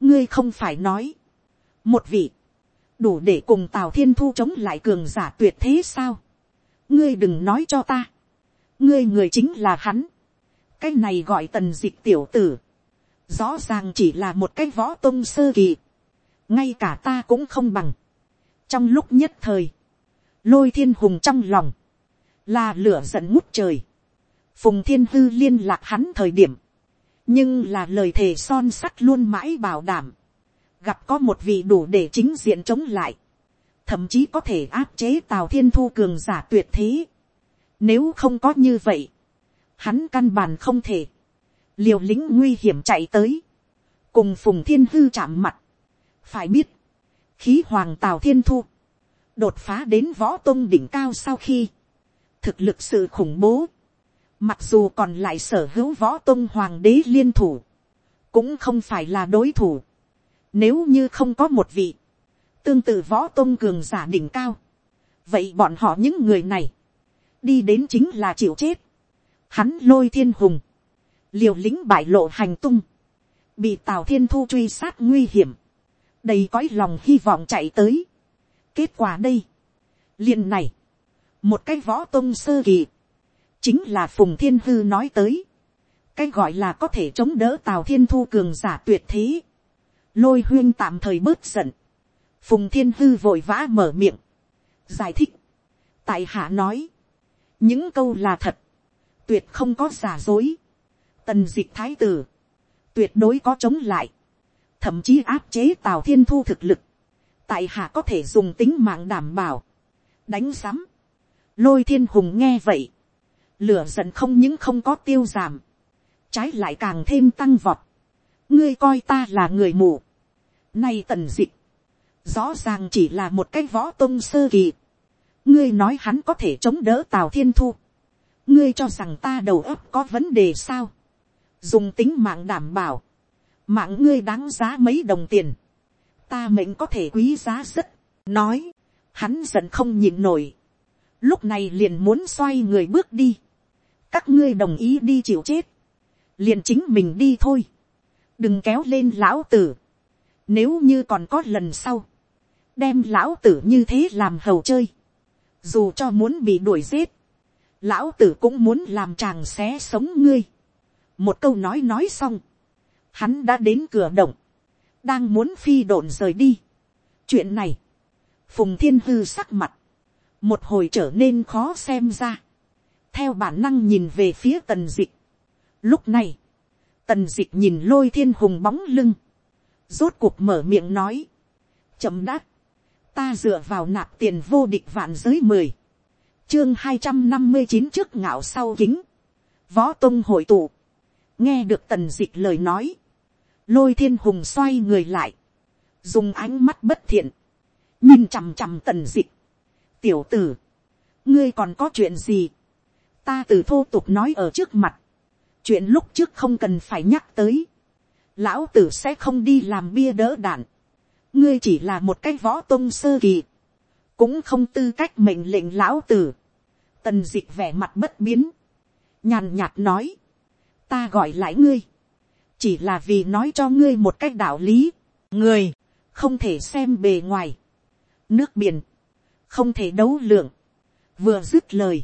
ngươi không phải nói, một vị, đủ để cùng tào thiên thu chống lại cường giả tuyệt thế sao. ngươi đừng nói cho ta. ngươi người chính là hắn. cái này gọi tần dịch tiểu tử. rõ ràng chỉ là một cái võ tôn sơ kỳ. ngay cả ta cũng không bằng. trong lúc nhất thời, lôi thiên hùng trong lòng, là lửa giận ngút trời, phùng thiên hư liên lạc hắn thời điểm, nhưng là lời thề son sắt luôn mãi bảo đảm, gặp có một vị đủ để chính diện chống lại, thậm chí có thể áp chế tào thiên thu cường giả tuyệt thế. Nếu không có như vậy, hắn căn bản không thể, liều lĩnh nguy hiểm chạy tới, cùng phùng thiên hư chạm mặt. phải biết, khí hoàng tào thiên thu, đột phá đến võ tôn đỉnh cao sau khi, thực lực sự khủng bố, mặc dù còn lại sở hữu võ tôn hoàng đế liên thủ, cũng không phải là đối thủ. Nếu như không có một vị, tương tự võ tôn cường giả đỉnh cao, vậy bọn họ những người này, đi đến chính là chịu chết. Hắn lôi thiên hùng, liều lĩnh bại lộ hành tung, bị tào thiên thu truy sát nguy hiểm, đầy cõi lòng hy vọng chạy tới. kết quả đây, liền này, một cái võ tôn sơ kỳ, chính là phùng thiên hư nói tới, cái gọi là có thể chống đỡ tào thiên thu cường giả tuyệt thế, lôi huyên tạm thời bớt giận, phùng thiên hư vội vã mở miệng, giải thích, tại hạ nói, những câu là thật, tuyệt không có giả dối, tần d ị c h thái tử, tuyệt đối có chống lại, thậm chí áp chế tào thiên thu thực lực, tại hạ có thể dùng tính mạng đảm bảo, đánh sắm, lôi thiên hùng nghe vậy, lửa giận không những không có tiêu giảm, trái lại càng thêm tăng vọt, ngươi coi ta là người mù, nay tần dịch, rõ ràng chỉ là một cái võ tôn sơ kỳ. ngươi nói hắn có thể chống đỡ tào thiên thu. ngươi cho rằng ta đầu óc có vấn đề sao. dùng tính mạng đảm bảo. mạng ngươi đáng giá mấy đồng tiền. ta mệnh có thể quý giá rất. nói, hắn giận không nhịn nổi. lúc này liền muốn xoay người bước đi. các ngươi đồng ý đi chịu chết. liền chính mình đi thôi. đừng kéo lên lão tử. Nếu như còn có lần sau, đem lão tử như thế làm hầu chơi, dù cho muốn bị đuổi giết, lão tử cũng muốn làm chàng xé sống ngươi. một câu nói nói xong, hắn đã đến cửa động, đang muốn phi độn rời đi. chuyện này, phùng thiên hư sắc mặt, một hồi trở nên khó xem ra, theo bản năng nhìn về phía tần dịch. lúc này, tần dịch nhìn lôi thiên hùng bóng lưng, rốt cuộc mở miệng nói, chậm đáp, ta dựa vào nạp tiền vô địch vạn giới mười, chương hai trăm năm mươi chín trước ngạo sau kính, võ tông hội tụ, nghe được tần d ị c h lời nói, lôi thiên hùng xoay người lại, dùng ánh mắt bất thiện, nhìn chằm chằm tần d ị c h tiểu tử, ngươi còn có chuyện gì, ta từ thô tục nói ở trước mặt, chuyện lúc trước không cần phải nhắc tới, lão tử sẽ không đi làm bia đỡ đạn, ngươi chỉ là một cái võ tôn sơ kỳ, cũng không tư cách mệnh lệnh lão tử, tần d ị c h vẻ mặt bất biến, nhàn nhạt nói, ta gọi lại ngươi, chỉ là vì nói cho ngươi một cách đạo lý, người, không thể xem bề ngoài, nước biển, không thể đấu lượng, vừa dứt lời,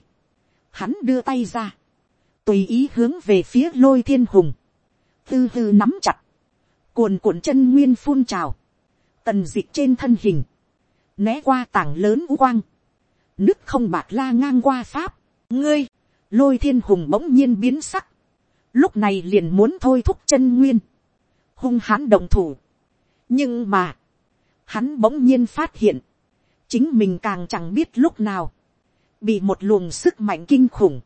hắn đưa tay ra, tùy ý hướng về phía lôi thiên hùng, tư hư nắm chặt, cuồn cuộn chân nguyên phun trào, tần dịch trên thân hình, né qua tảng lớn u quang, nước không bạc la ngang qua pháp, ngươi, lôi thiên hùng bỗng nhiên biến sắc, lúc này liền muốn thôi thúc chân nguyên, hung hãn đồng thủ, nhưng mà, hắn bỗng nhiên phát hiện, chính mình càng chẳng biết lúc nào, bị một luồng sức mạnh kinh khủng,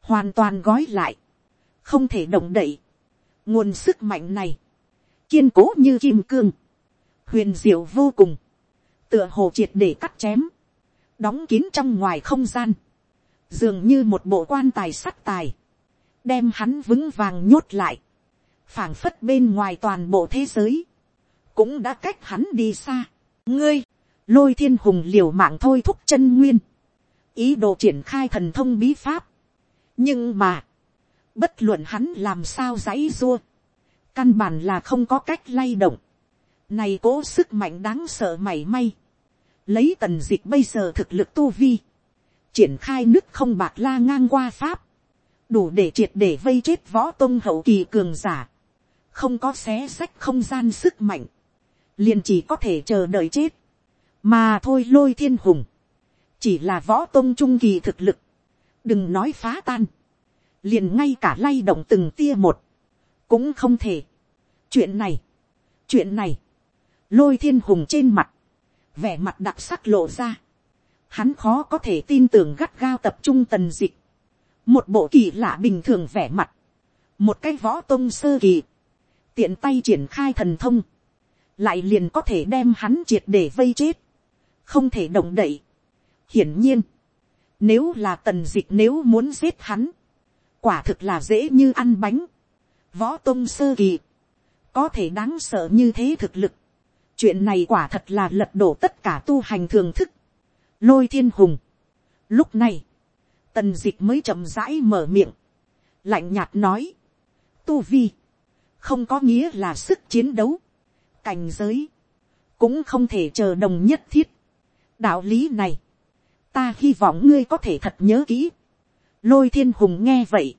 hoàn toàn gói lại, không thể động đậy nguồn sức mạnh này, kiên cố như kim cương, huyền diệu vô cùng, tựa hồ triệt để cắt chém, đóng kín trong ngoài không gian, dường như một bộ quan tài sắt tài, đem hắn vững vàng nhốt lại, phảng phất bên ngoài toàn bộ thế giới, cũng đã cách hắn đi xa. ngươi, lôi thiên hùng liều mạng thôi thúc chân nguyên, ý đồ triển khai thần thông bí pháp. nhưng mà, bất luận hắn làm sao giãy dua, căn bản là không có cách lay động, này cố sức mạnh đáng sợ mảy may. Lấy tần dịch bây giờ thực lực tu vi. Triển khai nước không bạc la ngang qua Pháp. Đủ để triệt để vây chết võ tông hậu kỳ cường giả. Không có xé sách không gian sức mạnh. Liền chỉ có thể chờ đợi chết. mà thôi lôi thiên hùng, chỉ là võ tôn trung kỳ thực lực, đừng nói phá tan, liền ngay cả lay động từng tia một, cũng không thể. chuyện này, chuyện này, lôi thiên hùng trên mặt, vẻ mặt đặc sắc lộ ra, hắn khó có thể tin tưởng gắt gao tập trung tần dịch, một bộ kỳ lạ bình thường vẻ mặt, một cái võ tôn sơ kỳ, tiện tay triển khai thần thông, lại liền có thể đem hắn triệt để vây chết, không thể động đậy. hiển nhiên, nếu là tần dịch nếu muốn giết hắn, quả thực là dễ như ăn bánh, võ tôn sơ kỳ, có thể đáng sợ như thế thực lực, chuyện này quả thật là lật đổ tất cả tu hành thường thức, lôi thiên hùng. Lúc này, tần dịch mới chậm rãi mở miệng, lạnh nhạt nói, tu vi, không có nghĩa là sức chiến đấu, cảnh giới, cũng không thể chờ đồng nhất thiết. đạo lý này, ta hy vọng ngươi có thể thật nhớ kỹ lôi thiên hùng nghe vậy,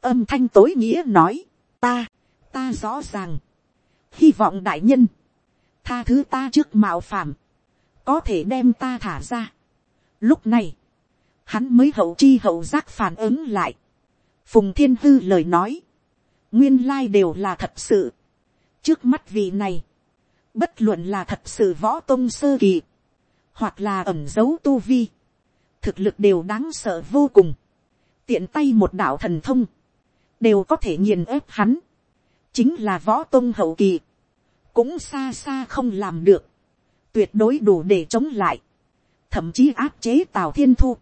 âm thanh tối nghĩa nói, ta, ta rõ ràng, hy vọng đại nhân, tha thứ ta trước mạo phạm, có thể đem ta thả ra. Lúc này, hắn mới hậu chi hậu giác phản ứng lại. Phùng thiên hư lời nói, nguyên lai đều là thật sự. trước mắt vị này, bất luận là thật sự võ tôn sơ kỳ, hoặc là ẩm dấu tu vi, thực lực đều đáng sợ vô cùng tiện tay một đạo thần thông, đều có thể nghiền ép hắn. chính là võ tôn hậu kỳ, cũng xa xa không làm được, tuyệt đối đủ để chống lại, thậm chí áp chế tào thiên thu,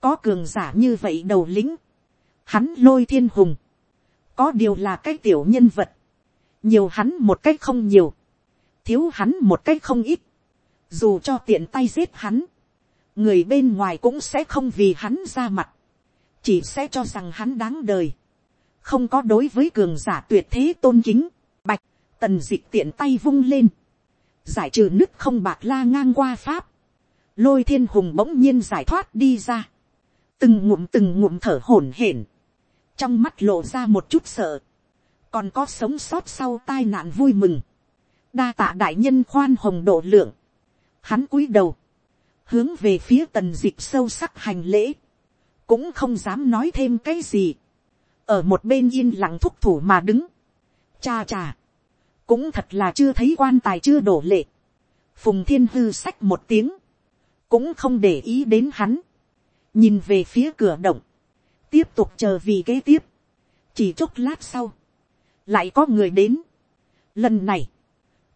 có cường giả như vậy đầu lĩnh hắn lôi thiên hùng, có điều là cái tiểu nhân vật, nhiều hắn một cách không nhiều, thiếu hắn một cách không ít, dù cho tiện tay giết hắn, người bên ngoài cũng sẽ không vì hắn ra mặt, chỉ sẽ cho rằng hắn đáng đời, không có đối với cường giả tuyệt thế tôn kính, bạch, tần dịch tiện tay vung lên, giải trừ nứt không bạc la ngang qua pháp, lôi thiên hùng bỗng nhiên giải thoát đi ra, từng ngụm từng ngụm thở hổn hển, trong mắt lộ ra một chút sợ, còn có sống sót sau tai nạn vui mừng, đa tạ đại nhân khoan hồng độ lượng, hắn cúi đầu, hướng về phía tần dịch sâu sắc hành lễ, cũng không dám nói thêm cái gì, ở một bên yên lặng thúc thủ mà đứng, cha cha, cũng thật là chưa thấy quan tài chưa đổ lệ. phùng thiên hư sách một tiếng, cũng không để ý đến hắn, nhìn về phía cửa động, tiếp tục chờ vì kế tiếp, chỉ chốc lát sau, lại có người đến. lần này,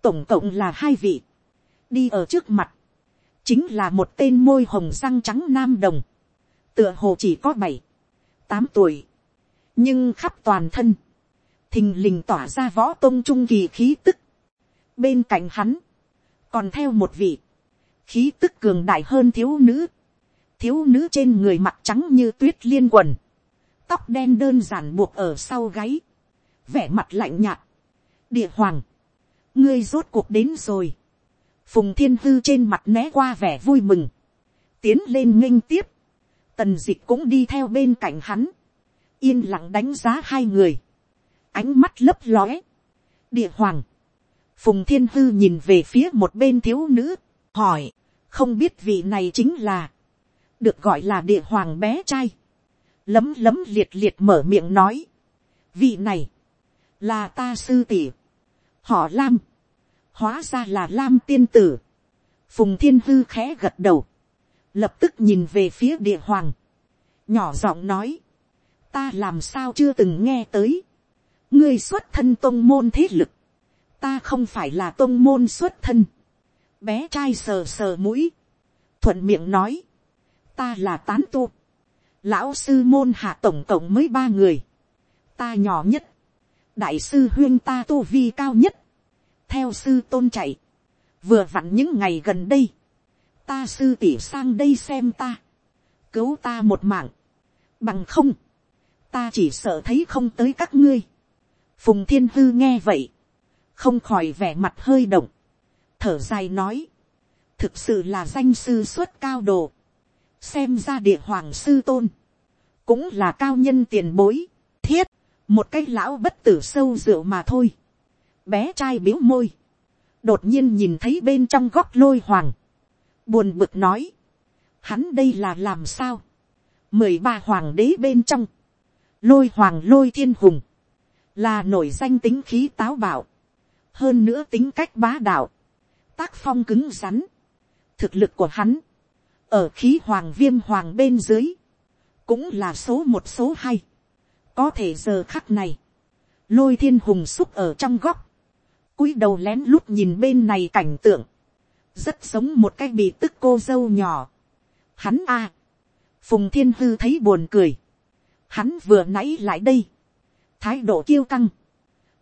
tổng cộng là hai vị, đi ở trước mặt, chính là một tên môi hồng răng trắng nam đồng, tựa hồ chỉ có bảy, tám tuổi, nhưng khắp toàn thân, thình lình tỏa ra võ tôn trung kỳ khí tức. Bên cạnh hắn, còn theo một vị, khí tức cường đại hơn thiếu nữ. Thiếu nữ trên người mặt trắng như tuyết liên quần, tóc đen đơn giản buộc ở sau gáy, vẻ mặt lạnh nhạt. Địa hoàng, ngươi rốt cuộc đến rồi. Phùng thiên hư trên mặt né qua vẻ vui mừng, tiến lên nghênh tiếp. Tần dịch cũng đi theo bên cạnh hắn, yên lặng đánh giá hai người. Ánh mắt lấp lóe. địa hoàng, phùng thiên hư nhìn về phía một bên thiếu nữ, hỏi, không biết vị này chính là, được gọi là địa hoàng bé trai, lấm lấm liệt liệt mở miệng nói, vị này, là ta sư tỷ, họ lam, hóa ra là lam tiên tử, phùng thiên hư khẽ gật đầu, lập tức nhìn về phía địa hoàng, nhỏ giọng nói, ta làm sao chưa từng nghe tới, ngươi xuất thân tôn môn thế lực, ta không phải là tôn môn xuất thân, bé trai sờ sờ mũi, thuận miệng nói, ta là tán tu, lão sư môn hạ tổng cộng mới ba người, ta nhỏ nhất, đại sư huyên ta tu vi cao nhất, theo sư tôn chạy, vừa vặn những ngày gần đây, ta sư tỷ sang đây xem ta, cứu ta một mạng, bằng không, ta chỉ sợ thấy không tới các ngươi, Phùng thiên hư nghe vậy, không khỏi vẻ mặt hơi động, thở dài nói, thực sự là danh sư xuất cao đồ, xem ra địa hoàng sư tôn, cũng là cao nhân tiền bối, thiết, một cái lão bất tử sâu rượu mà thôi, bé trai biếu môi, đột nhiên nhìn thấy bên trong góc lôi hoàng, buồn bực nói, hắn đây là làm sao, mười ba hoàng đế bên trong, lôi hoàng lôi thiên hùng, là nổi danh tính khí táo bạo, hơn nữa tính cách bá đạo, tác phong cứng rắn, thực lực của hắn, ở khí hoàng viêm hoàng bên dưới, cũng là số một số hai, có thể giờ khắc này, lôi thiên hùng xúc ở trong góc, cúi đầu lén lút nhìn bên này cảnh tượng, rất giống một cái bị tức cô dâu nhỏ. Hắn a, phùng thiên hư thấy buồn cười, hắn vừa nãy lại đây, thái độ kiêu căng,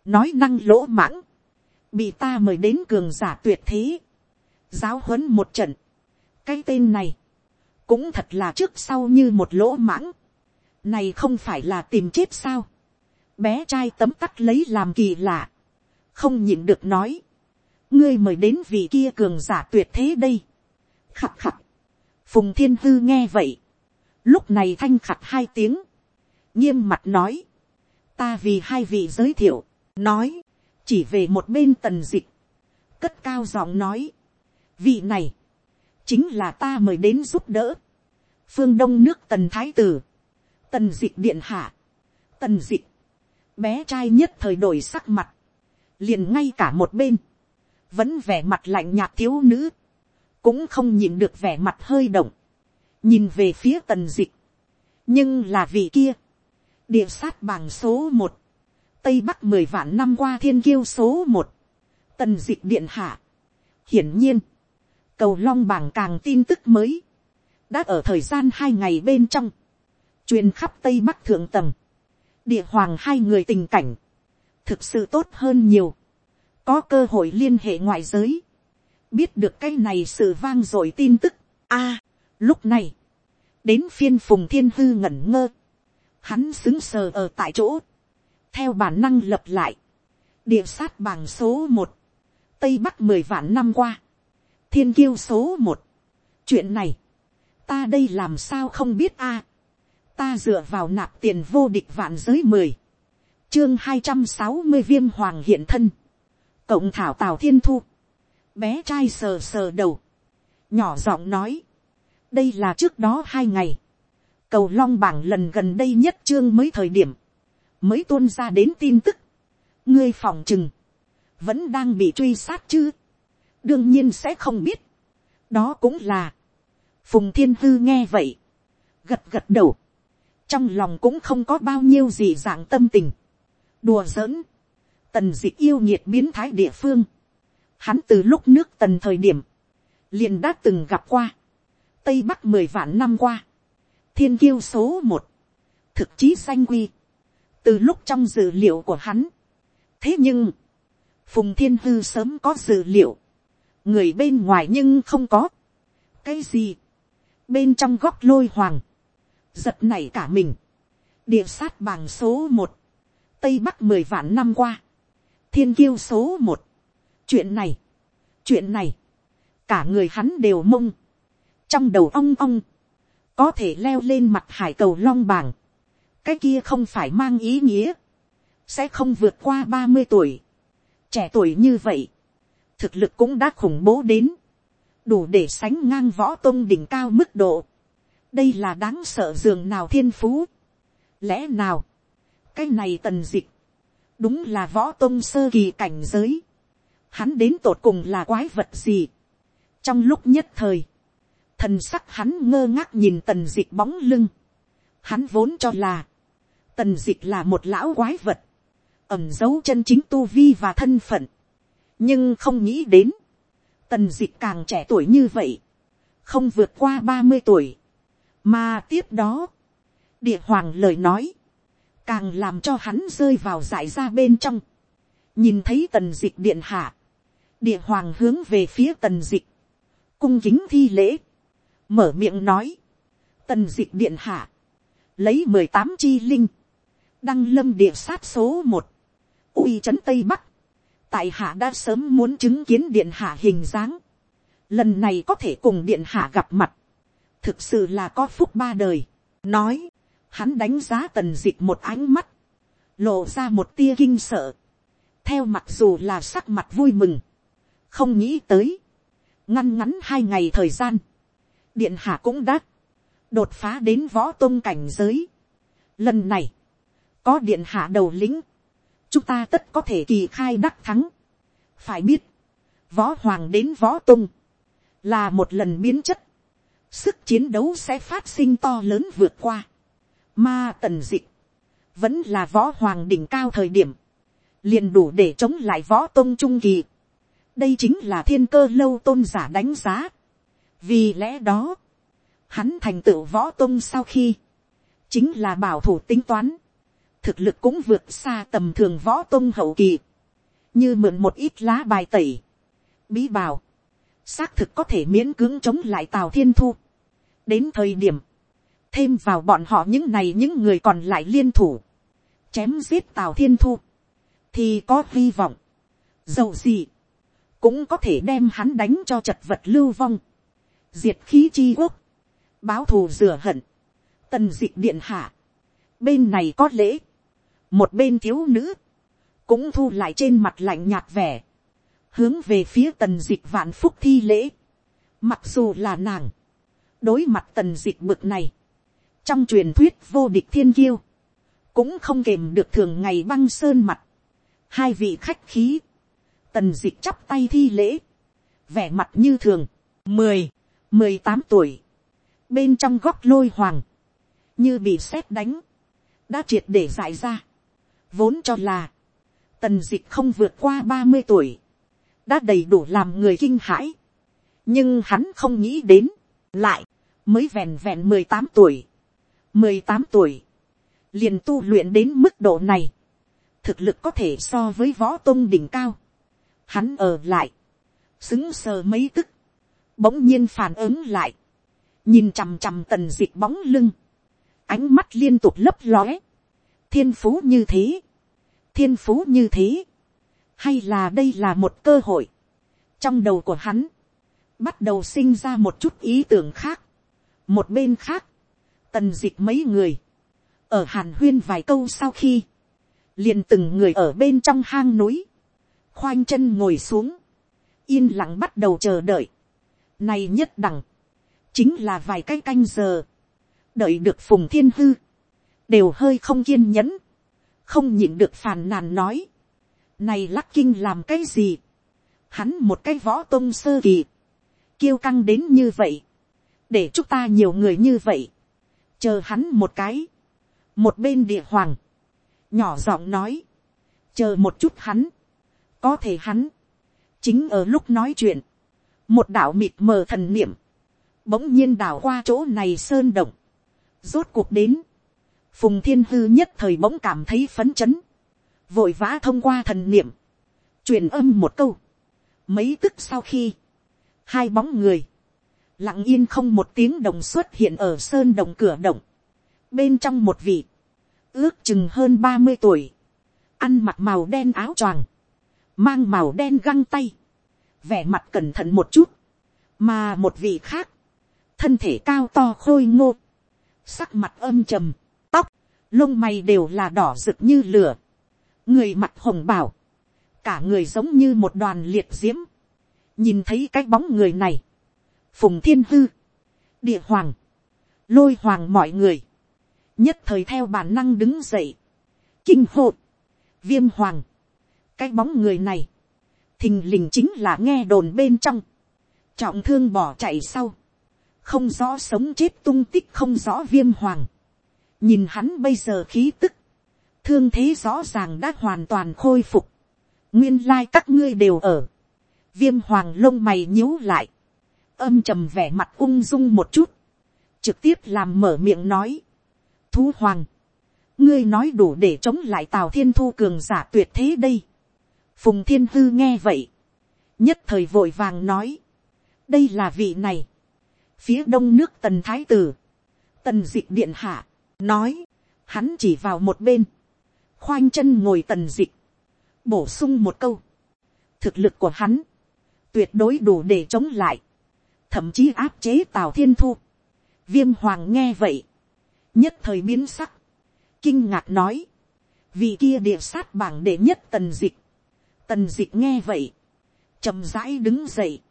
nói năng lỗ mãng, bị ta mời đến cường giả tuyệt thế, giáo huấn một trận, cái tên này, cũng thật là trước sau như một lỗ mãng, này không phải là tìm chết sao, bé trai tấm tắc lấy làm kỳ lạ, không nhịn được nói, ngươi mời đến vị kia cường giả tuyệt thế đây, khặt khặt, phùng thiên hư nghe vậy, lúc này thanh khặt hai tiếng, nghiêm mặt nói, ta vì hai vị giới thiệu, nói, chỉ về một bên tần dịch, cất cao giọng nói, vị này, chính là ta mời đến giúp đỡ, phương đông nước tần thái tử, tần dịch điện hạ, tần dịch, bé trai nhất thời đổi sắc mặt, liền ngay cả một bên, vẫn vẻ mặt lạnh nhạt thiếu nữ, cũng không nhìn được vẻ mặt hơi động, nhìn về phía tần dịch, nhưng là vị kia, địa sát bằng số một, tây bắc mười vạn năm qua thiên kiêu số một, tần dịch điện hạ. hiển nhiên, cầu long bảng càng tin tức mới, đã ở thời gian hai ngày bên trong, truyền khắp tây bắc thượng tầng, địa hoàng hai người tình cảnh, thực sự tốt hơn nhiều, có cơ hội liên hệ ngoại giới, biết được cái này sự vang dội tin tức. a, lúc này, đến phiên phùng thiên hư ngẩn ngơ, hắn xứng sờ ở tại chỗ, theo bản năng lập lại, địa sát bằng số một, tây bắc mười vạn năm qua, thiên kiêu số một, chuyện này, ta đây làm sao không biết a, ta dựa vào nạp tiền vô địch vạn giới mười, chương hai trăm sáu mươi viêm hoàng hiện thân, cộng thảo tào thiên thu, bé trai sờ sờ đầu, nhỏ giọng nói, đây là trước đó hai ngày, cầu long bảng lần gần đây nhất chương mới thời điểm, mới tuôn ra đến tin tức, ngươi phòng chừng, vẫn đang bị truy sát chứ, đương nhiên sẽ không biết, đó cũng là, phùng thiên hư nghe vậy, gật gật đầu, trong lòng cũng không có bao nhiêu gì dạng tâm tình, đùa giỡn, tần dịch yêu nhiệt biến thái địa phương, hắn từ lúc nước tần thời điểm, liền đã từng gặp qua, tây bắc mười vạn năm qua, thiên kiêu số một, thực chí sanh quy, từ lúc trong dữ liệu của hắn. thế nhưng, phùng thiên hư sớm có dữ liệu, người bên ngoài nhưng không có. cái gì, bên trong góc lôi hoàng, giật này cả mình, địa sát bằng số một, tây bắc mười vạn năm qua, thiên kiêu số một, chuyện này, chuyện này, cả người hắn đều mông, trong đầu ong ong, có thể leo lên mặt hải cầu long bàng, cái kia không phải mang ý nghĩa, sẽ không vượt qua ba mươi tuổi, trẻ tuổi như vậy, thực lực cũng đã khủng bố đến, đủ để sánh ngang võ tôn đỉnh cao mức độ, đây là đáng sợ giường nào thiên phú, lẽ nào, cái này tần dịch, đúng là võ tôn sơ kỳ cảnh giới, hắn đến tột cùng là quái vật gì, trong lúc nhất thời, thần sắc hắn ngơ ngác nhìn tần dịch bóng lưng, hắn vốn cho là, tần dịch là một lão quái vật, ẩm giấu chân chính tu vi và thân phận, nhưng không nghĩ đến, tần dịch càng trẻ tuổi như vậy, không vượt qua ba mươi tuổi, mà tiếp đó, địa hoàng lời nói, càng làm cho hắn rơi vào giải ra bên trong, nhìn thấy tần dịch điện hạ, địa hoàng hướng về phía tần dịch, cung kính thi lễ, mở miệng nói, tần dịch điện hạ, lấy mười tám chi linh, đăng lâm địa sát số một, uy c tây bắc, tại hạ đã sớm muốn chứng kiến điện hạ hình dáng, lần này có thể cùng điện hạ gặp mặt, thực sự là có phúc ba đời, nói, hắn đánh giá tần dịch một ánh mắt, lộ ra một tia kinh sợ, theo mặc dù là sắc mặt vui mừng, không nghĩ tới, ngăn ngắn hai ngày thời gian, điện hạ cũng đã đột phá đến võ tôn cảnh giới. Lần này, có điện hạ đầu lĩnh, chúng ta tất có thể kỳ khai đắc thắng. phải biết, võ hoàng đến võ tôn, là một lần biến chất, sức chiến đấu sẽ phát sinh to lớn vượt qua. Ma tần dịch, vẫn là võ hoàng đỉnh cao thời điểm, liền đủ để chống lại võ tôn trung kỳ. đây chính là thiên cơ lâu tôn giả đánh giá. vì lẽ đó, hắn thành tựu võ tôn sau khi, chính là bảo thủ tính toán, thực lực cũng vượt xa tầm thường võ tôn hậu kỳ, như mượn một ít lá bài tẩy, bí bảo, xác thực có thể miễn cưỡng chống lại tào thiên thu. đến thời điểm, thêm vào bọn họ những này những người còn lại liên thủ, chém giết tào thiên thu, thì có hy vọng, dầu gì, cũng có thể đem hắn đánh cho chật vật lưu vong, diệt khí chi quốc, báo thù rửa hận, tần d ị điện hạ, bên này có lễ, một bên thiếu nữ, cũng thu lại trên mặt lạnh nhạt vẻ, hướng về phía tần d ị vạn phúc thi lễ, mặc dù là nàng, đối mặt tần d ị bực này, trong truyền thuyết vô địch thiên kiêu, cũng không kềm được thường ngày băng sơn mặt, hai vị khách khí, tần dịch chắp tay thi lễ, vẻ mặt như thường, mười, mười tám tuổi, bên trong góc lôi hoàng, như bị sét đánh, đã triệt để giải ra, vốn cho là, tần dịch không vượt qua ba mươi tuổi, đã đầy đủ làm người kinh hãi. nhưng hắn không nghĩ đến, lại, mới vẹn vẹn mười tám tuổi, mười tám tuổi, liền tu luyện đến mức độ này, thực lực có thể so với võ tôn đỉnh cao, hắn ở lại, xứng sờ mấy tức, bỗng nhiên phản ứng lại, nhìn chằm chằm tần d ị c h bóng lưng, ánh mắt liên tục lấp lóe, thiên phú như thế, thiên phú như thế, hay là đây là một cơ hội, trong đầu của hắn, bắt đầu sinh ra một chút ý tưởng khác, một bên khác, tần dịch mấy người, ở hàn huyên vài câu sau khi, liền từng người ở bên trong hang núi, khoanh chân ngồi xuống, yên lặng bắt đầu chờ đợi, này nhất đẳng, chính là vài cái canh giờ, đợi được phùng thiên hư, đều hơi không kiên nhẫn, không nhịn được phàn nàn nói, này lắc kinh làm cái gì. Hắn một cái võ tôn sơ kỳ. Kiêu căng đến như vậy. Để chúng ta nhiều người như vậy. Chờ hắn một cái. Một bên địa hoàng. Nhỏ giọng nói. Chờ một chút hắn. Có thể hắn. Chính ở lúc nói chuyện. Một đạo mịt mờ thần niệm. Bỗng nhiên đảo qua chỗ này sơn động. Rốt cuộc đến. Phùng thiên hư nhất thời bỗng cảm thấy phấn chấn vội vã thông qua thần niệm, truyền âm một câu. Mấy tức sau khi, hai bóng người, lặng yên không một tiếng đồng xuất hiện ở sơn đồng cửa động, bên trong một vị, ước chừng hơn ba mươi tuổi, ăn mặc màu đen áo choàng, mang màu đen găng tay, vẻ mặt cẩn thận một chút, mà một vị khác, thân thể cao to khôi ngô, sắc mặt âm trầm, tóc, lông mày đều là đỏ rực như lửa, người mặt hồng bảo, cả người giống như một đoàn liệt diễm, nhìn thấy cái bóng người này, phùng thiên hư, địa hoàng, lôi hoàng mọi người, nhất thời theo bản năng đứng dậy, kinh hộ, viêm hoàng, cái bóng người này, thình lình chính là nghe đồn bên trong, trọng thương bỏ chạy sau, không rõ sống chết tung tích không rõ viêm hoàng, nhìn hắn bây giờ khí tức, thương thế rõ ràng đã hoàn toàn khôi phục, nguyên lai các ngươi đều ở, viêm hoàng lông mày nhíu lại, âm trầm vẻ mặt ung dung một chút, trực tiếp làm mở miệng nói, thú hoàng, ngươi nói đủ để chống lại tào thiên thu cường giả tuyệt thế đây, phùng thiên hư nghe vậy, nhất thời vội vàng nói, đây là vị này, phía đông nước tần thái tử, tần d ị ệ h điện hạ, nói, hắn chỉ vào một bên, khoanh chân ngồi tần dịch, bổ sung một câu, thực lực của hắn, tuyệt đối đủ để chống lại, thậm chí áp chế tào thiên thu, viêm hoàng nghe vậy, nhất thời biến sắc, kinh ngạc nói, vì kia địa sát bảng đệ nhất tần dịch, tần dịch nghe vậy, chậm rãi đứng dậy,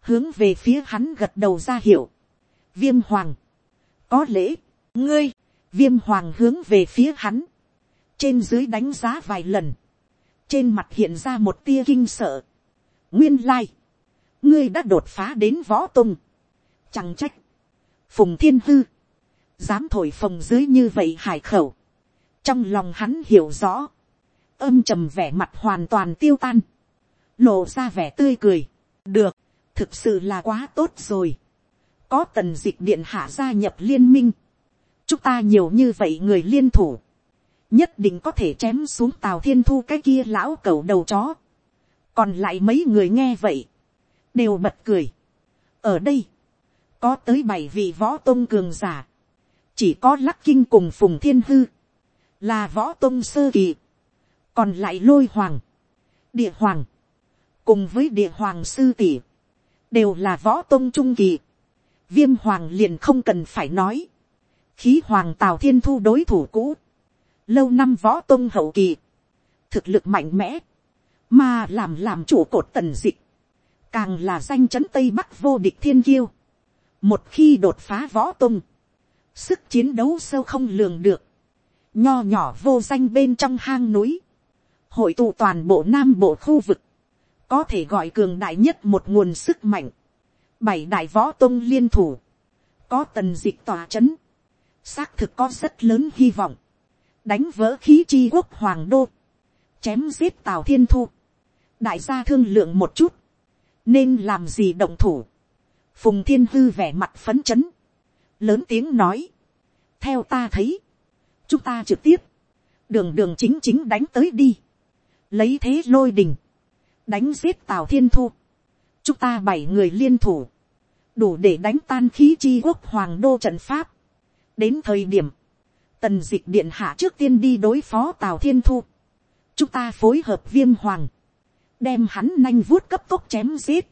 hướng về phía hắn gật đầu ra hiệu, viêm hoàng, có lễ, ngươi, viêm hoàng hướng về phía hắn, trên dưới đánh giá vài lần, trên mặt hiện ra một tia kinh sợ, nguyên lai, ngươi đã đột phá đến võ tung, chẳng trách, phùng thiên hư, dám thổi phồng dưới như vậy hải khẩu, trong lòng hắn hiểu rõ, âm trầm vẻ mặt hoàn toàn tiêu tan, lộ ra vẻ tươi cười, được, thực sự là quá tốt rồi, có tần dịch điện hạ gia nhập liên minh, chúng ta nhiều như vậy người liên thủ, nhất định có thể chém xuống tàu thiên thu cái kia lão cầu đầu chó, còn lại mấy người nghe vậy, đều bật cười. ở đây, có tới bảy vị võ tôn cường giả, chỉ có lắc kinh cùng phùng thiên hư, là võ tôn sơ kỳ, còn lại lôi hoàng, địa hoàng, cùng với địa hoàng sư tỷ, đều là võ tôn trung kỳ. Viêm hoàng liền không cần phải nói. Khí hoàng tào thiên thu đối thủ cũ. Lâu năm võ tôn hậu kỳ. Thực lực mạnh mẽ. Mà làm làm chủ cột tần dịch. Càng là danh chấn Tây Bắc vô địch thiên kiêu. Một khi đột phá võ tung, Sức chiến đấu sâu không lường được. Nho nhỏ vô danh bên trong hang núi. Hội tụ toàn bộ nam bộ khu vực có thể gọi cường đại nhất một nguồn sức mạnh, bảy đại võ tung liên thủ, có tần dịch tòa c h ấ n xác thực có rất lớn hy vọng, đánh vỡ khí chi quốc hoàng đô, chém giết tào thiên thu, đại gia thương lượng một chút, nên làm gì động thủ, phùng thiên hư vẻ mặt phấn chấn, lớn tiếng nói, theo ta thấy, chúng ta trực tiếp, đường đường chính chính đánh tới đi, lấy thế lôi đình, đánh giết tào thiên thu, chúng ta bảy người liên thủ, đủ để đánh tan khí chi quốc hoàng đô trận pháp. đến thời điểm, tần d ị c h điện hạ trước tiên đi đối phó tào thiên thu, chúng ta phối hợp viêm hoàng, đem hắn nanh vuốt cấp tốc chém giết,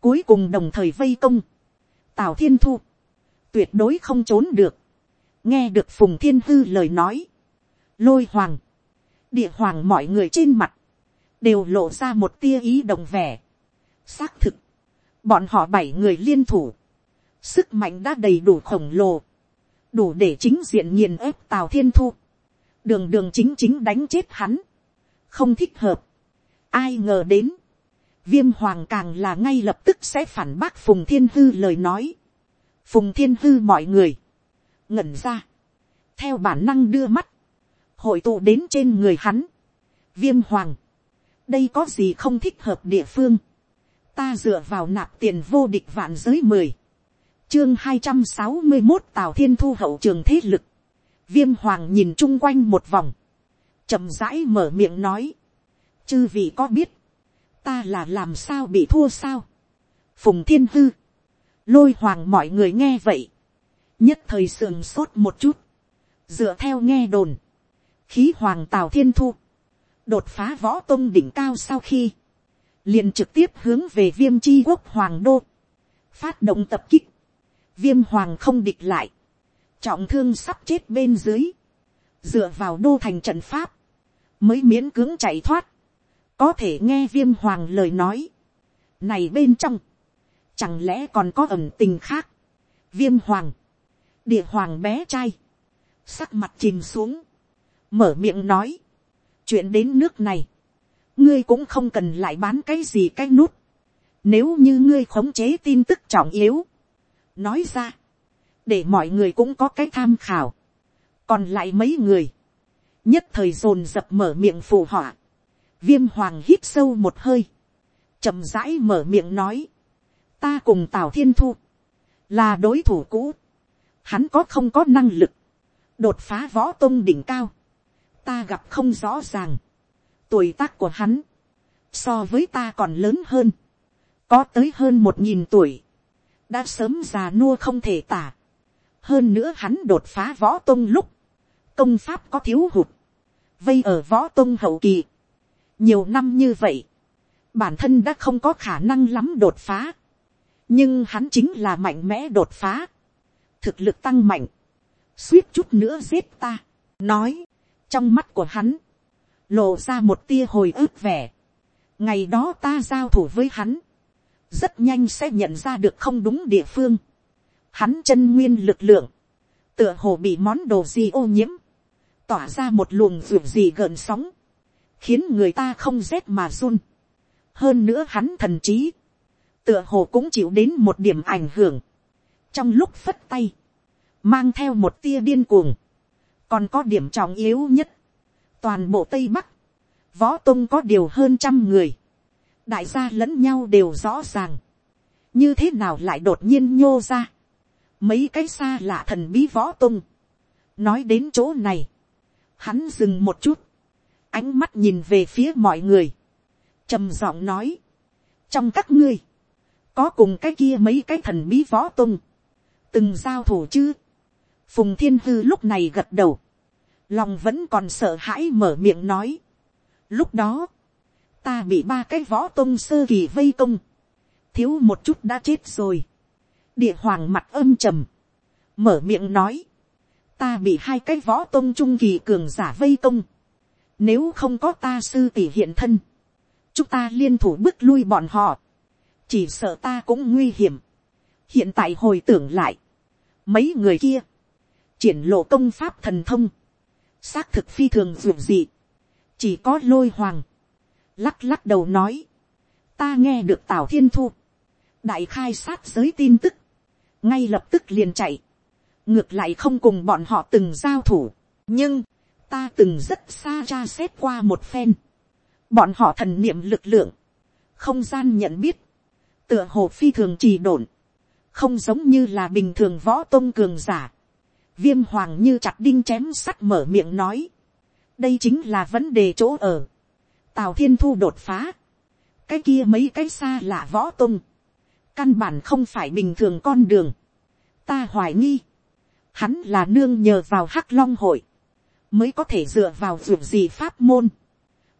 cuối cùng đồng thời vây công, tào thiên thu, tuyệt đối không trốn được, nghe được phùng thiên hư lời nói, lôi hoàng, địa hoàng mọi người trên mặt, đều lộ ra một tia ý đồng vẻ. xác thực, bọn họ bảy người liên thủ, sức mạnh đã đầy đủ khổng lồ, đủ để chính diện nghiền ép tào thiên thu, đường đường chính chính đánh chết hắn, không thích hợp, ai ngờ đến, viêm hoàng càng là ngay lập tức sẽ phản bác phùng thiên hư lời nói, phùng thiên hư mọi người, ngẩn ra, theo bản năng đưa mắt, hội tụ đến trên người hắn, viêm hoàng, đây có gì không thích hợp địa phương, ta dựa vào nạp tiền vô địch vạn giới mười, chương hai trăm sáu mươi một tào thiên thu hậu trường thế lực, viêm hoàng nhìn chung quanh một vòng, chậm rãi mở miệng nói, chư vị có biết, ta là làm sao bị thua sao, phùng thiên hư, lôi hoàng mọi người nghe vậy, nhất thời sườn sốt một chút, dựa theo nghe đồn, khí hoàng tào thiên thu, đột phá võ tôn đỉnh cao sau khi, liền trực tiếp hướng về viêm chi quốc hoàng đô, phát động tập kích, viêm hoàng không địch lại, trọng thương sắp chết bên dưới, dựa vào đô thành trận pháp, mới miễn cưỡng chạy thoát, có thể nghe viêm hoàng lời nói, này bên trong, chẳng lẽ còn có ẩm tình khác, viêm hoàng, địa hoàng bé trai, sắc mặt chìm xuống, mở miệng nói, chuyện đến nước này, ngươi cũng không cần lại bán cái gì cái nút, nếu như ngươi khống chế tin tức trọng yếu, nói ra, để mọi người cũng có cái tham khảo, còn lại mấy người, nhất thời dồn dập mở miệng phù họa, viêm hoàng hít sâu một hơi, chậm rãi mở miệng nói, ta cùng tào thiên thu, là đối thủ cũ, hắn có không có năng lực, đột phá võ tôn đỉnh cao, ta gặp không rõ ràng. Tuổi tác của hắn, so với ta còn lớn hơn, có tới hơn một nghìn tuổi, đã sớm già nua không thể tả. hơn nữa hắn đột phá võ tôn lúc, công pháp có thiếu hụt, vây ở võ tôn hậu kỳ nhiều năm như vậy, bản thân đã không có khả năng lắm đột phá, nhưng hắn chính là mạnh mẽ đột phá, thực lực tăng mạnh, suýt chút nữa giết ta, nói, trong mắt của hắn, lộ ra một tia hồi ức vẻ. ngày đó ta giao thủ với hắn, rất nhanh sẽ nhận ra được không đúng địa phương. Hắn chân nguyên lực lượng, tựa hồ bị món đồ gì ô nhiễm, tỏa ra một luồng ruột gì gợn sóng, khiến người ta không rét mà run. hơn nữa hắn thần trí, tựa hồ cũng chịu đến một điểm ảnh hưởng. trong lúc phất tay, mang theo một tia điên cuồng, còn có điểm trọng yếu nhất, toàn bộ tây bắc, võ tung có điều hơn trăm người, đại gia lẫn nhau đều rõ ràng, như thế nào lại đột nhiên nhô ra, mấy cái xa lạ thần bí võ tung. nói đến chỗ này, hắn dừng một chút, ánh mắt nhìn về phía mọi người, trầm giọng nói, trong các ngươi, có cùng cái kia mấy cái thần bí võ tung, từng giao thủ chứ, phùng thiên hư lúc này gật đầu, lòng vẫn còn sợ hãi mở miệng nói, lúc đó, ta bị ba cái võ tung sơ kỳ vây công, thiếu một chút đã chết rồi, địa hoàng mặt âm trầm, mở miệng nói, ta bị hai cái võ tôn trung kỳ cường giả vây công, nếu không có ta sư tỷ hiện thân, chúng ta liên thủ bước lui bọn họ, chỉ sợ ta cũng nguy hiểm. hiện tại hồi tưởng lại, mấy người kia, triển lộ công pháp thần thông, xác thực phi thường dường dị, chỉ có lôi hoàng, lắc lắc đầu nói, ta nghe được tào thiên thu, đại khai sát giới tin tức, ngay lập tức liền chạy, ngược lại không cùng bọn họ từng giao thủ, nhưng, ta từng rất xa tra xét qua một phen, bọn họ thần niệm lực lượng, không gian nhận biết, tựa hồ phi thường trì độn, không giống như là bình thường võ tôn cường giả, viêm hoàng như chặt đinh chém sắt mở miệng nói, đây chính là vấn đề chỗ ở, tào thiên thu đột phá, cái kia mấy cái xa là võ tôn, căn bản không phải bình thường con đường, ta hoài nghi, hắn là nương nhờ vào hắc long hội, mới có thể dựa vào ruột gì pháp môn,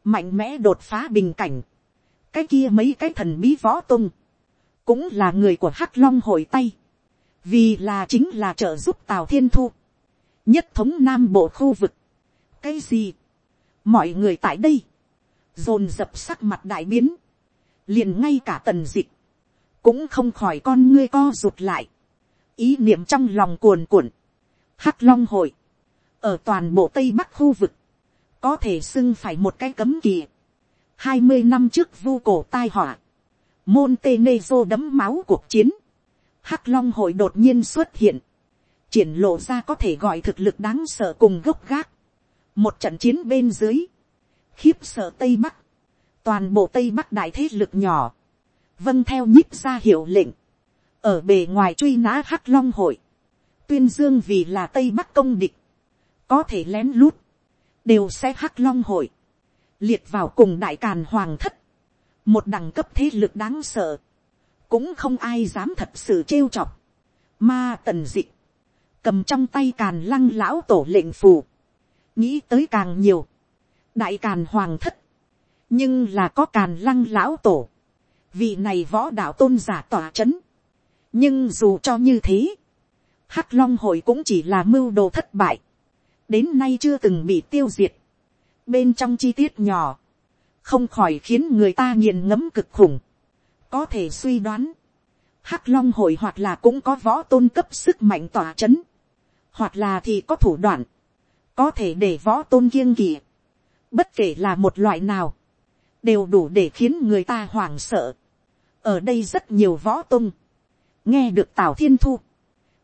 mạnh mẽ đột phá bình cảnh, cái kia mấy cái thần bí võ tung, cũng là người của hắc long hội tay, vì là chính là trợ giúp tào thiên thu, nhất thống nam bộ khu vực. cái gì, mọi người tại đây, dồn dập sắc mặt đại biến, liền ngay cả tần dịch, cũng không khỏi con ngươi co rụt lại, ý niệm trong lòng cuồn cuộn, hắc long hội, ở toàn bộ tây bắc khu vực, có thể xưng phải một cái cấm kỳ. hai mươi năm trước vu cổ tai họa, Montenegro đấm máu cuộc chiến, hắc long hội đột nhiên xuất hiện, triển lộ ra có thể gọi thực lực đáng sợ cùng gốc gác, một trận chiến bên dưới, khiếp sợ tây bắc, toàn bộ tây bắc đại thế lực nhỏ, vâng theo nhíp ra hiệu lệnh, ở bề ngoài truy nã hắc long hội, tuyên dương vì là tây bắc công địch, có thể lén lút, đều sẽ hắc long hội, liệt vào cùng đại càn hoàng thất, một đẳng cấp thế lực đáng sợ, cũng không ai dám thật sự trêu chọc, ma tần dị cầm trong tay càn lăng lão tổ lệnh phù, nghĩ tới càng nhiều, đại càn hoàng thất, nhưng là có càn lăng lão tổ, vị này võ đạo tôn giả tỏa c h ấ n nhưng dù cho như thế, hắc long hội cũng chỉ là mưu đồ thất bại, đến nay chưa từng bị tiêu diệt, bên trong chi tiết nhỏ, không khỏi khiến người ta nghiền ngẫm cực khủng, có thể suy đoán, hắc long hội hoặc là cũng có võ tôn cấp sức mạnh tỏa c h ấ n hoặc là thì có thủ đoạn, có thể để võ tôn kiêng kỳ, bất kể là một loại nào, đều đủ để khiến người ta hoảng sợ. Ở đây rất nhiều võ tôn nghe được tào thiên thu,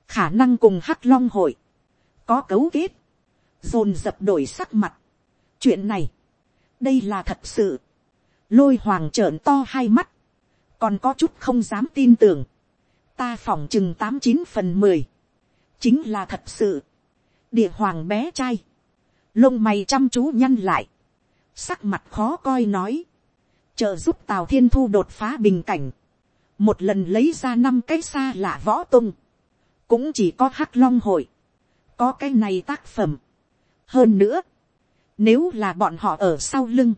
khả năng cùng hắc long hội, có cấu kết, dồn dập đổi sắc mặt. chuyện này, đây là thật sự, lôi hoàng trợn to hai mắt, còn có chút không dám tin tưởng, ta phỏng chừng tám chín phần mười, chính là thật sự, địa hoàng bé trai, lông mày chăm chú nhăn lại, sắc mặt khó coi nói, trợ giúp tào thiên thu đột phá bình cảnh, một lần lấy ra năm cái xa lạ võ tung, cũng chỉ có hắc long hội, có cái này tác phẩm hơn nữa, nếu là bọn họ ở sau lưng,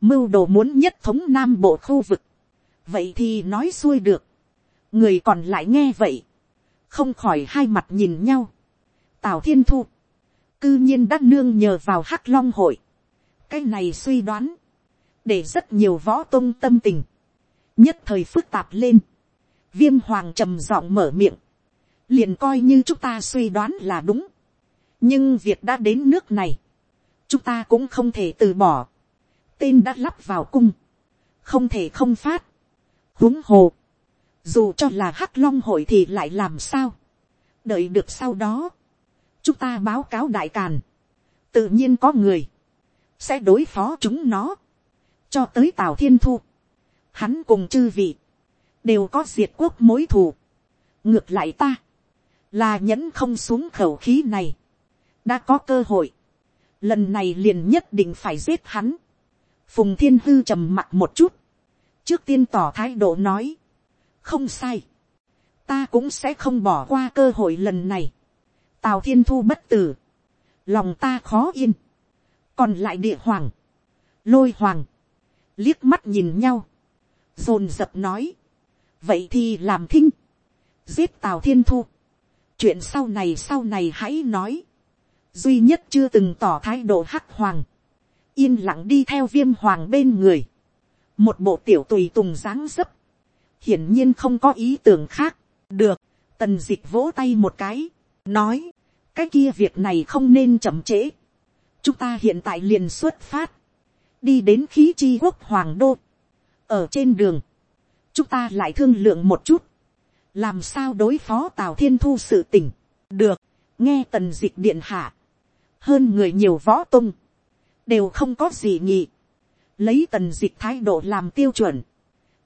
mưu đồ muốn nhất thống nam bộ khu vực, vậy thì nói xuôi được, người còn lại nghe vậy, không khỏi hai mặt nhìn nhau, tào thiên thu, cư nhiên đã nương nhờ vào hắc long hội, cái này suy đoán, để rất nhiều võ tôn tâm tình, nhất thời phức tạp lên, viêm hoàng trầm giọng mở miệng, liền coi như chúng ta suy đoán là đúng, nhưng việc đã đến nước này, chúng ta cũng không thể từ bỏ, tên đã lắp vào cung, không thể không phát, huống hồ, dù cho là hắc long hội thì lại làm sao, đợi được sau đó, chúng ta báo cáo đại càn, tự nhiên có người, sẽ đối phó chúng nó, cho tới tào thiên thu, hắn cùng chư vị, đều có diệt quốc mối thù, ngược lại ta, là nhẫn không xuống khẩu khí này, đã có cơ hội, lần này liền nhất định phải giết hắn, phùng thiên hư trầm mặt một chút, trước tiên tỏ thái độ nói, không sai, ta cũng sẽ không bỏ qua cơ hội lần này, tào thiên thu bất tử, lòng ta khó yên, còn lại địa hoàng, lôi hoàng, liếc mắt nhìn nhau, dồn dập nói, vậy thì làm thinh, giết tào thiên thu, chuyện sau này sau này hãy nói, duy nhất chưa từng tỏ thái độ hắc hoàng, yên lặng đi theo viêm hoàng bên người, một bộ tiểu tùy tùng dáng dấp, hiển nhiên không có ý tưởng khác, được, tần d ị c h vỗ tay một cái, nói, cái kia việc này không nên chậm trễ, chúng ta hiện tại liền xuất phát, đi đến khí chi quốc hoàng đô, ở trên đường, chúng ta lại thương lượng một chút, làm sao đối phó tào thiên thu sự tỉnh, được, nghe tần d ị c h điện hạ, hơn người nhiều võ tung, đều không có gì nhị, lấy tần dịch thái độ làm tiêu chuẩn.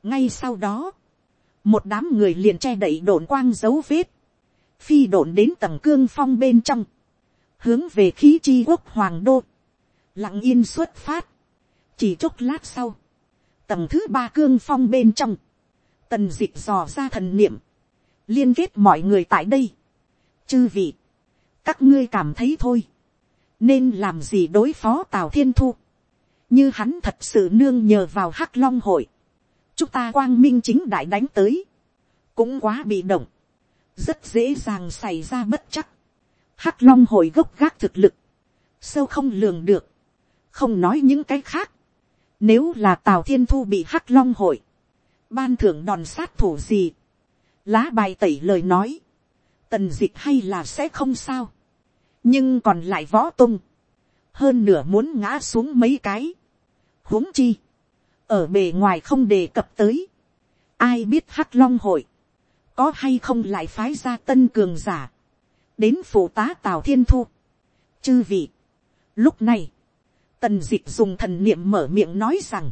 ngay sau đó, một đám người liền che đậy đồn quang dấu vết, phi đồn đến tầng cương phong bên trong, hướng về khí chi quốc hoàng đô, lặng yên xuất phát, chỉ chốc lát sau, tầng thứ ba cương phong bên trong, tần dịch dò ra thần niệm, liên kết mọi người tại đây, chư vị, các ngươi cảm thấy thôi, nên làm gì đối phó tào thiên thu, như hắn thật sự nương nhờ vào hắc long hội, chúng ta quang minh chính đại đánh tới, cũng quá bị động, rất dễ dàng xảy ra bất chắc, hắc long hội gốc gác thực lực, sâu không lường được, không nói những cái khác, nếu là tào thiên thu bị hắc long hội, ban thưởng đòn sát thủ gì, lá bài tẩy lời nói, tần d ị c h hay là sẽ không sao, nhưng còn lại võ tung, hơn nửa muốn ngã xuống mấy cái, huống chi, ở bề ngoài không đề cập tới, ai biết hắc long hội, có hay không lại phái ra tân cường giả, đến phụ tá tào thiên thu, chư vị, lúc này, tần d ị c h dùng thần niệm mở miệng nói rằng,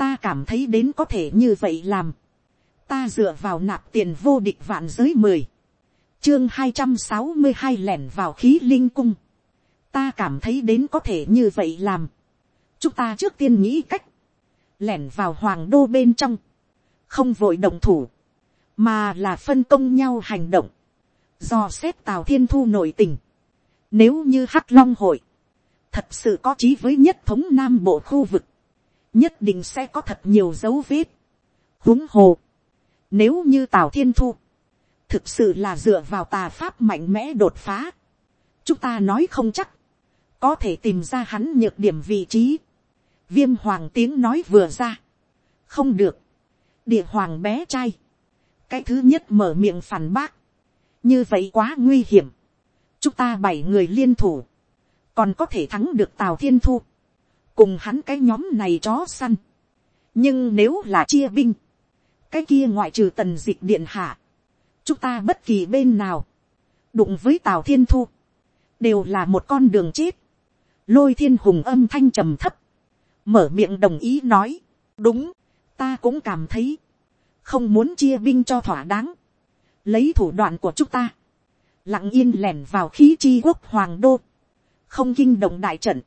ta cảm thấy đến có thể như vậy làm, ta dựa vào nạp tiền vô địch vạn giới mười, chương hai trăm sáu mươi hai lẻn vào khí linh cung. ta cảm thấy đến có thể như vậy làm. chúng ta trước tiên nghĩ cách, lẻn vào hoàng đô bên trong, không vội động thủ, mà là phân công nhau hành động, do xét tào thiên thu nội tình. nếu như hắc long hội, thật sự có trí với nhất thống nam bộ khu vực, nhất định sẽ có thật nhiều dấu vết. huống hồ, nếu như tào thiên thu, thực sự là dựa vào tà pháp mạnh mẽ đột phá. chúng ta nói không chắc, có thể tìm ra hắn nhược điểm vị trí. viêm hoàng tiếng nói vừa ra. không được, địa hoàng bé trai. cái thứ nhất mở miệng phản bác. như vậy quá nguy hiểm. chúng ta bảy người liên thủ, còn có thể thắng được tào thiên thu. cùng hắn cái nhóm này chó săn. nhưng nếu là chia binh, cái kia ngoại trừ tần dịch điện hạ, chúng ta bất kỳ bên nào, đụng với tào thiên thu, đều là một con đường chết. lôi thiên hùng âm thanh trầm thấp, mở miệng đồng ý nói, đúng, ta cũng cảm thấy, không muốn chia binh cho thỏa đáng, lấy thủ đoạn của chúng ta, lặng yên lẻn vào khí chi quốc hoàng đô, không kinh động đại trận,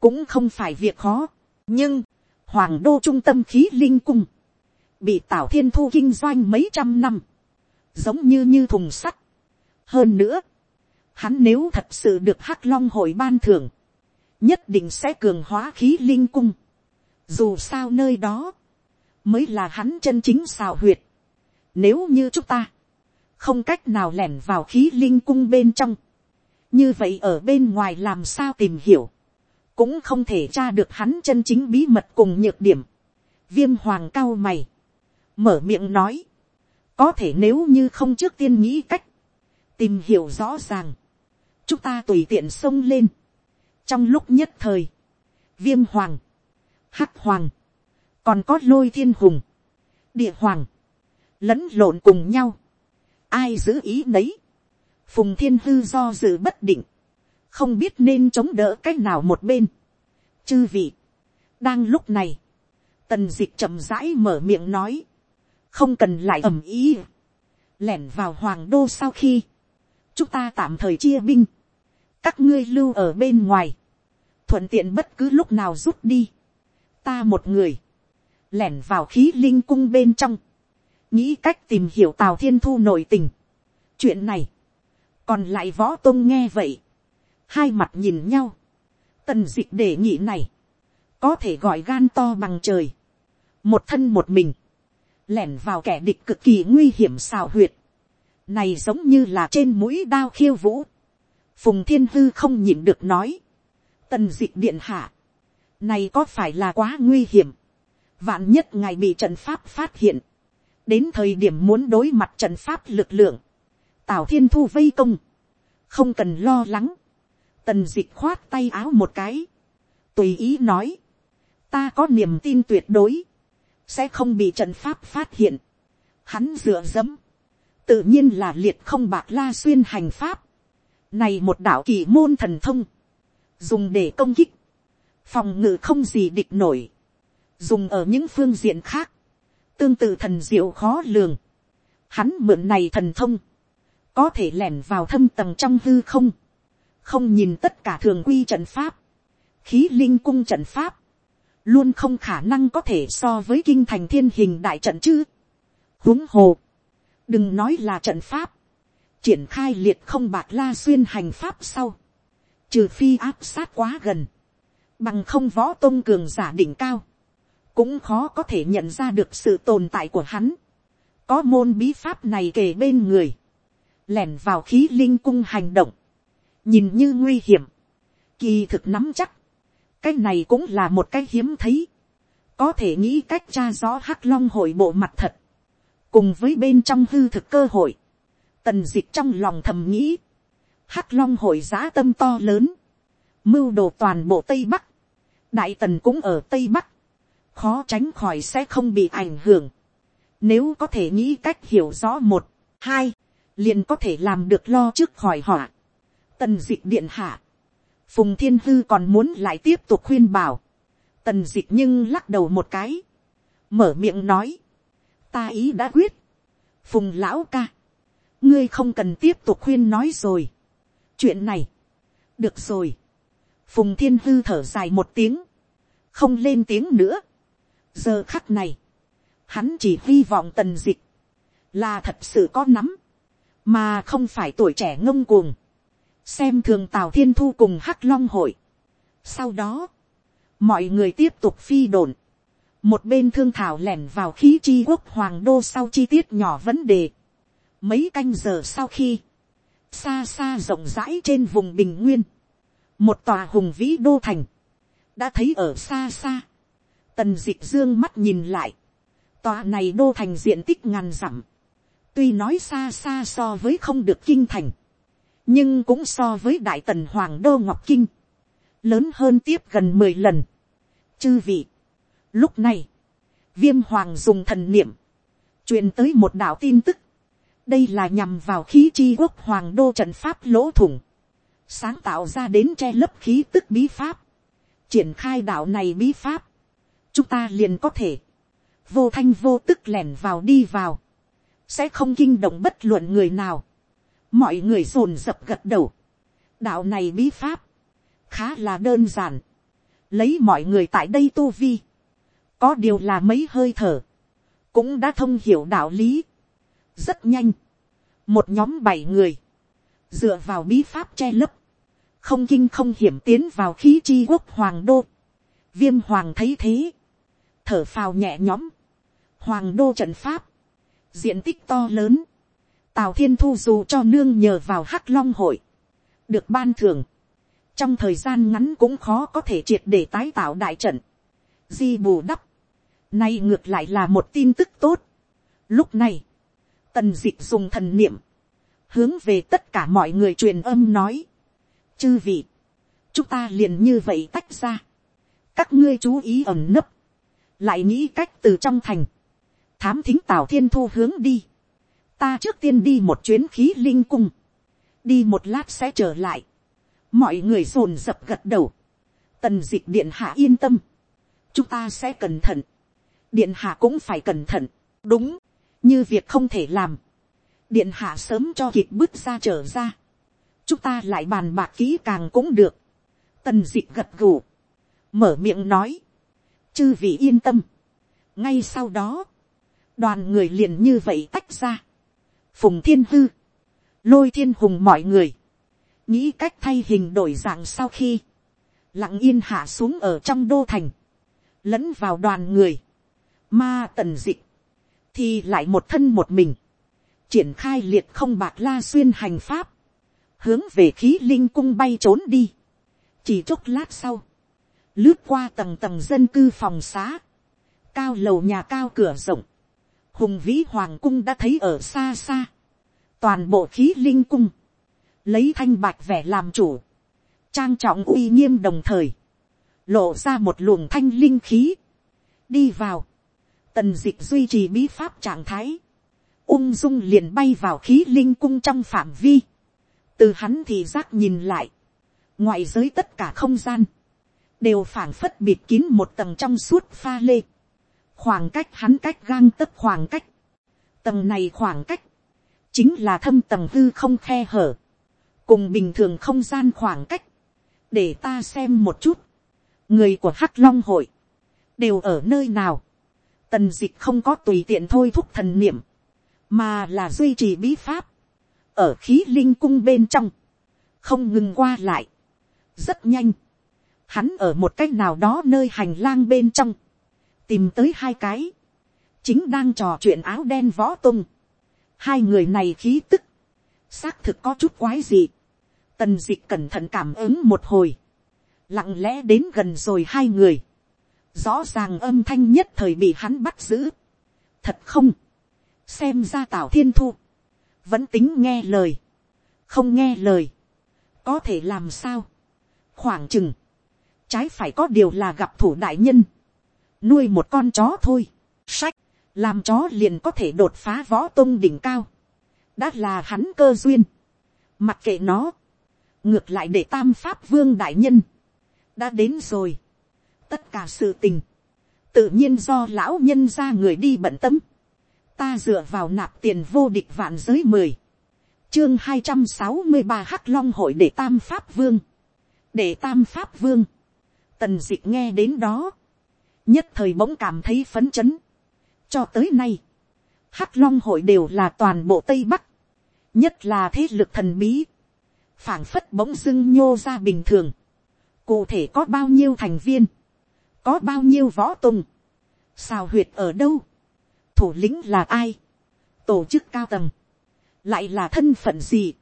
cũng không phải việc khó, nhưng, hoàng đô trung tâm khí linh cung, bị tào thiên thu kinh doanh mấy trăm năm, giống như như thùng sắt. hơn nữa, hắn nếu thật sự được hắc long hội ban thưởng, nhất định sẽ cường hóa khí linh cung. dù sao nơi đó, mới là hắn chân chính xào huyệt. nếu như chúng ta, không cách nào lẻn vào khí linh cung bên trong, như vậy ở bên ngoài làm sao tìm hiểu, cũng không thể tra được hắn chân chính bí mật cùng nhược điểm. viêm hoàng cao mày, mở miệng nói, có thể nếu như không trước tiên nghĩ cách, tìm hiểu rõ ràng, chúng ta tùy tiện xông lên, trong lúc nhất thời, viêm hoàng, hắc hoàng, còn có lôi thiên hùng, địa hoàng, lẫn lộn cùng nhau, ai giữ ý nấy, phùng thiên hư do dự bất định, không biết nên chống đỡ c á c h nào một bên. chư vị, đang lúc này, tần d ị c h chậm rãi mở miệng nói, không cần lại ầm ý, lẻn vào hoàng đô sau khi, chúng ta tạm thời chia binh, các ngươi lưu ở bên ngoài, thuận tiện bất cứ lúc nào rút đi, ta một người, lẻn vào khí linh cung bên trong, nghĩ cách tìm hiểu tào thiên thu nội tình. chuyện này, còn lại võ tôn nghe vậy, hai mặt nhìn nhau, tần dịch đề nghị này, có thể gọi gan to bằng trời, một thân một mình, lẻn vào kẻ địch cực kỳ nguy hiểm xào huyệt, này giống như là trên mũi đao khiêu vũ, phùng thiên hư không nhịn được nói, tần dịch điện hạ, này có phải là quá nguy hiểm, vạn nhất ngài bị trận pháp phát hiện, đến thời điểm muốn đối mặt trận pháp lực lượng, tào thiên thu vây công, không cần lo lắng, Tần dịch khoát tay áo một cái. Tùy ý nói. Ta có niềm tin tuyệt đối. Sẽ không bị trận pháp phát hiện. Hắn dựa dẫm. Tự nhiên là liệt không bạc la xuyên hành pháp. Này một đạo kỳ môn thần thông. Dùng để công kích. Phòng ngự không gì địch nổi. Dùng ở những phương diện khác. Tương tự thần diệu khó lường. Hắn mượn này thần thông. Có thể lẻn vào thâm tầng trong hư không không nhìn tất cả thường quy trận pháp, khí linh cung trận pháp, luôn không khả năng có thể so với kinh thành thiên hình đại trận chứ. huống hồ, đừng nói là trận pháp, triển khai liệt không bạc la xuyên hành pháp sau, trừ phi áp sát quá gần, bằng không võ tôn cường giả đỉnh cao, cũng khó có thể nhận ra được sự tồn tại của hắn. có môn bí pháp này kề bên người, lẻn vào khí linh cung hành động, nhìn như nguy hiểm, kỳ thực nắm chắc, cái này cũng là một cái hiếm thấy, có thể nghĩ cách tra rõ hắc long hội bộ mặt thật, cùng với bên trong hư thực cơ hội, tần dịch trong lòng thầm nghĩ, hắc long hội giá tâm to lớn, mưu đồ toàn bộ tây bắc, đại tần cũng ở tây bắc, khó tránh khỏi sẽ không bị ảnh hưởng, nếu có thể nghĩ cách hiểu rõ một, hai, liền có thể làm được lo trước khỏi họa. Tần dịch điện hạ, phùng thiên hư còn muốn lại tiếp tục khuyên bảo, tần d ị nhưng lắc đầu một cái, mở miệng nói, ta ý đã quyết, phùng lão ca, ngươi không cần tiếp tục khuyên nói rồi, chuyện này, được rồi, phùng thiên hư thở dài một tiếng, không lên tiếng nữa, giờ khắc này, hắn chỉ hy vọng tần d ị là thật sự có nắm, mà không phải tuổi trẻ ngông cuồng, xem thường tào thiên thu cùng hắc long hội. sau đó, mọi người tiếp tục phi đồn, một bên thương thảo lẻn vào khí chi quốc hoàng đô sau chi tiết nhỏ vấn đề. mấy canh giờ sau khi, xa xa rộng rãi trên vùng bình nguyên, một tòa hùng vĩ đô thành, đã thấy ở xa xa, tần d ị c h dương mắt nhìn lại, tòa này đô thành diện tích ngàn dặm, tuy nói xa xa so với không được kinh thành, nhưng cũng so với đại tần hoàng đô ngọc kinh, lớn hơn tiếp gần mười lần. chư vị, lúc này, viêm hoàng dùng thần niệm, truyền tới một đạo tin tức, đây là nhằm vào khí chi quốc hoàng đô trận pháp lỗ thủng, sáng tạo ra đến che lấp khí tức bí pháp, triển khai đạo này bí pháp, chúng ta liền có thể, vô thanh vô tức lẻn vào đi vào, sẽ không kinh động bất luận người nào, mọi người rồn rập gật đầu. đạo này bí pháp, khá là đơn giản, lấy mọi người tại đây tu vi, có điều là mấy hơi thở, cũng đã thông hiểu đạo lý, rất nhanh, một nhóm bảy người, dựa vào bí pháp che lấp, không kinh không hiểm tiến vào khí chi quốc hoàng đô, viêm hoàng thấy thế, thở phào nhẹ nhõm, hoàng đô trận pháp, diện tích to lớn, tào thiên thu dù cho nương nhờ vào hắc long hội, được ban thưởng, trong thời gian ngắn cũng khó có thể triệt để tái tạo đại trận, di bù đắp, nay ngược lại là một tin tức tốt, Lúc này, tần dịch dùng thần niệm, hướng về tất cả mọi người truyền âm nói, chư vị, chúng ta liền như vậy tách ra, các ngươi chú ý ẩn nấp, lại nghĩ cách từ trong thành, thám thính tào thiên thu hướng đi, ta trước tiên đi một chuyến khí linh cung, đi một lát sẽ trở lại, mọi người dồn dập gật đầu, tần d ị c h điện hạ yên tâm, chúng ta sẽ cẩn thận, điện hạ cũng phải cẩn thận, đúng, như việc không thể làm, điện hạ sớm cho kịp bước ra trở ra, chúng ta lại bàn bạc kỹ càng cũng được, tần d ị c h gật gù, mở miệng nói, chư vị yên tâm, ngay sau đó, đoàn người liền như vậy tách ra, phùng thiên hư, lôi thiên hùng mọi người, nghĩ cách thay hình đổi dạng sau khi, lặng yên hạ xuống ở trong đô thành, lẫn vào đoàn người, ma tần dịch, thì lại một thân một mình, triển khai liệt không bạc la xuyên hành pháp, hướng về khí linh cung bay trốn đi, chỉ chốc lát sau, lướt qua tầng tầng dân cư phòng xá, cao lầu nhà cao cửa rộng, hùng vĩ hoàng cung đã thấy ở xa xa, toàn bộ khí linh cung, lấy thanh bạch vẻ làm chủ, trang trọng uy nghiêm đồng thời, lộ ra một luồng thanh linh khí, đi vào, tần d ị c h duy trì bí pháp trạng thái, ung dung liền bay vào khí linh cung trong phạm vi, từ hắn thì giác nhìn lại, ngoại giới tất cả không gian, đều phảng phất bịt kín một tầng trong suốt pha lê, khoảng cách hắn cách gang tấc khoảng cách, tầng này khoảng cách, chính là thâm tầng hư không khe hở, cùng bình thường không gian khoảng cách, để ta xem một chút, người của hắc long hội, đều ở nơi nào, tần d ị c h không có tùy tiện thôi thúc thần niệm, mà là duy trì bí pháp, ở khí linh cung bên trong, không ngừng qua lại, rất nhanh, hắn ở một cách nào đó nơi hành lang bên trong, tìm tới hai cái, chính đang trò chuyện áo đen võ tung, hai người này khí tức, xác thực có chút quái gì. Tần dịch cẩn thận cảm ứng một hồi. Lặng lẽ đến gần rồi hai người. Rõ ràng âm thanh nhất thời bị hắn bắt giữ. Thật không. Xem ra tào thiên thu. Vẫn tính nghe lời. Không nghe lời. Có thể làm sao. Khoảng chừng. Trái phải có điều là gặp thủ đại nhân. Nuôi một con chó thôi. Sách. Làm chó liền có thể đột phá võ tông đỉnh cao. Đã là hắn cơ duyên Mặc kệ nó. Ngược lại để tam pháp vương đại nhân. Đã đến rồi. Tất cả sự tình. Tự nhiên do lão nhân ra người đi bận tâm. Ta dựa vào nạp tiền vô địch vạn giới mười chương hai trăm sáu mươi ba hắc long hội để tam pháp vương. Để tam pháp vương. Tần dịch nghe đến đó. Nhất thời bỗng cảm thấy phấn chấn. Cho tới nay. Hắc long hội đều là toàn bộ Tây Bắc. Nhất là thế lực thần bí, phảng phất bỗng dưng nhô ra bình thường, cụ thể có bao nhiêu thành viên, có bao nhiêu võ tùng, sao huyệt ở đâu, thủ lĩnh là ai, tổ chức cao tầng, lại là thân phận gì,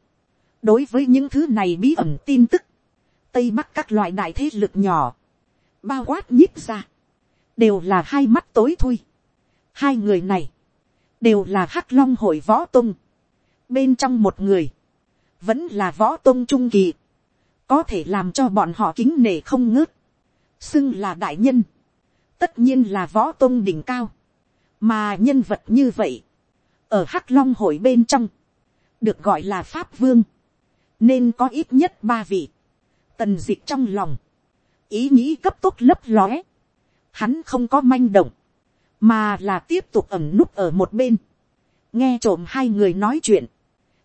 đối với những thứ này bí ẩn tin tức, tây bắc các loại đại thế lực nhỏ, bao quát nhích ra, đều là hai mắt tối thui. hai người này, đều là hắc long hội võ tung, bên trong một người, vẫn là võ tôn trung kỳ, có thể làm cho bọn họ kính nể không ngớt, xưng là đại nhân, tất nhiên là võ tôn đỉnh cao, mà nhân vật như vậy, ở hắc long hội bên trong, được gọi là pháp vương, nên có ít nhất ba vị, tần dịch trong lòng, ý nghĩ cấp tốc lấp lóe, hắn không có manh động, mà là tiếp tục ẩm núp ở một bên, nghe trộm hai người nói chuyện,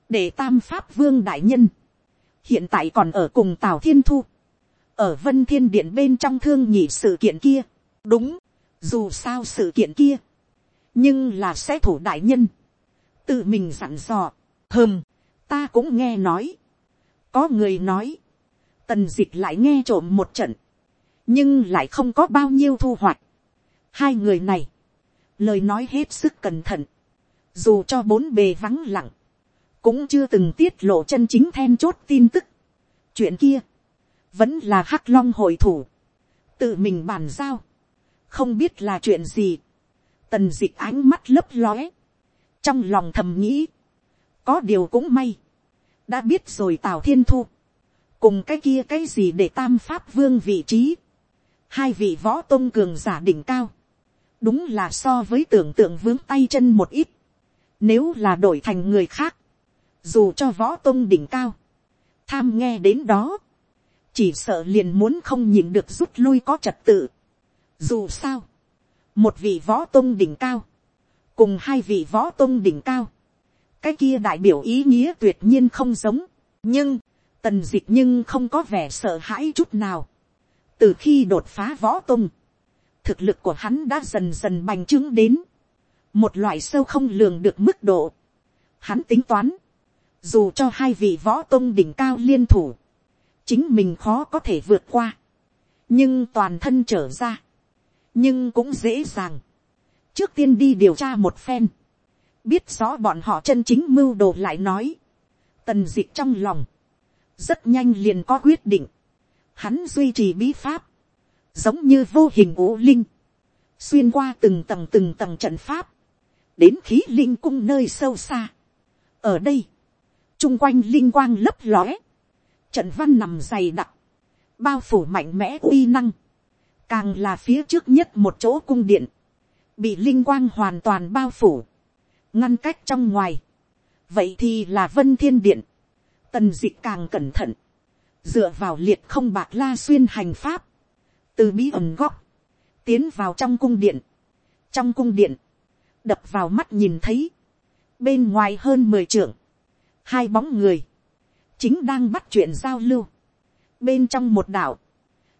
để tam pháp vương đại nhân, hiện tại còn ở cùng tào thiên thu, ở vân thiên điện bên trong thương nhị sự kiện kia, đúng, dù sao sự kiện kia, nhưng là sẽ thủ đại nhân, tự mình dặn dò, hơm, ta cũng nghe nói, có người nói, tần dịch lại nghe trộm một trận, nhưng lại không có bao nhiêu thu hoạch. hai người này, lời nói hết sức cẩn thận, dù cho bốn bề vắng lặng, cũng chưa từng tiết lộ chân chính then chốt tin tức. chuyện kia, vẫn là hắc long hội thủ, tự mình bàn giao, không biết là chuyện gì, tần d ị c h ánh mắt lấp lóe, trong lòng thầm nghĩ, có điều cũng may, đã biết rồi tào thiên thu, cùng cái kia cái gì để tam pháp vương vị trí, hai vị võ tôn cường giả đỉnh cao, đúng là so với tưởng tượng vướng tay chân một ít, nếu là đổi thành người khác, dù cho võ tôn đỉnh cao, tham nghe đến đó, chỉ sợ liền muốn không nhìn được rút lui có trật tự. Dù sao, một vị võ tôn đỉnh cao, cùng hai vị võ tôn đỉnh cao, cái kia đại biểu ý nghĩa tuyệt nhiên không giống, nhưng, tần dịch nhưng không có vẻ sợ hãi chút nào từ khi đột phá võ tung, thực lực của hắn đã dần dần bành trướng đến, một loại sâu không lường được mức độ. Hắn tính toán, dù cho hai vị võ tung đỉnh cao liên thủ, chính mình khó có thể vượt qua, nhưng toàn thân trở ra, nhưng cũng dễ dàng. trước tiên đi điều tra một phen, biết rõ bọn họ chân chính mưu đồ lại nói, tần d ị c trong lòng, rất nhanh liền có quyết định, hắn duy trì bí pháp, giống như vô hình ố linh, xuyên qua từng tầng từng tầng trận pháp, đến khí linh cung nơi sâu xa. ở đây, chung quanh linh quang lấp lóe, trận văn nằm dày đặc, bao phủ mạnh mẽ uy năng, càng là phía trước nhất một chỗ cung điện, bị linh quang hoàn toàn bao phủ, ngăn cách trong ngoài. vậy thì là vân thiên điện. tần d ị càng cẩn thận, dựa vào liệt không bạc la xuyên hành pháp, từ bí ẩn góc, tiến vào trong cung điện. trong cung điện, đập vào mắt nhìn thấy, bên ngoài hơn mười trưởng, hai bóng người, chính đang bắt chuyện giao lưu. bên trong một đảo,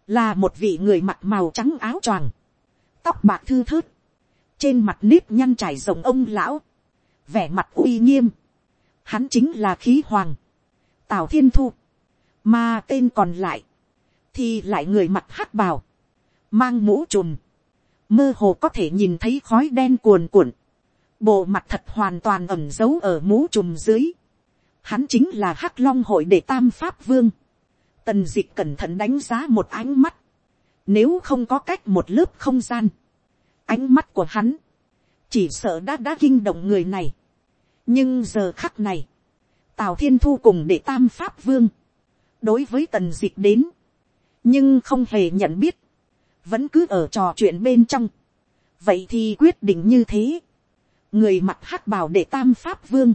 là một vị người mặc màu trắng áo choàng, tóc bạc thư thớt, trên mặt nếp nhăn trải rồng ông lão, vẻ mặt uy nghiêm, hắn chính là khí hoàng, tào thiên thu, mà tên còn lại, thì lại người mặt hắc bào, mang mũ trùm, mơ hồ có thể nhìn thấy khói đen cuồn cuộn, bộ mặt thật hoàn toàn ẩm giấu ở mũ trùm dưới, hắn chính là hắc long hội để tam pháp vương, tần d ị c h cẩn thận đánh giá một ánh mắt, nếu không có cách một lớp không gian, ánh mắt của hắn, chỉ sợ đã đã kinh động người này, nhưng giờ khắc này, tào thiên thu cùng để tam pháp vương, đối với tần dịch đến, nhưng không hề nhận biết, vẫn cứ ở trò chuyện bên trong. vậy thì quyết định như thế, người mặt hắc bảo để tam pháp vương,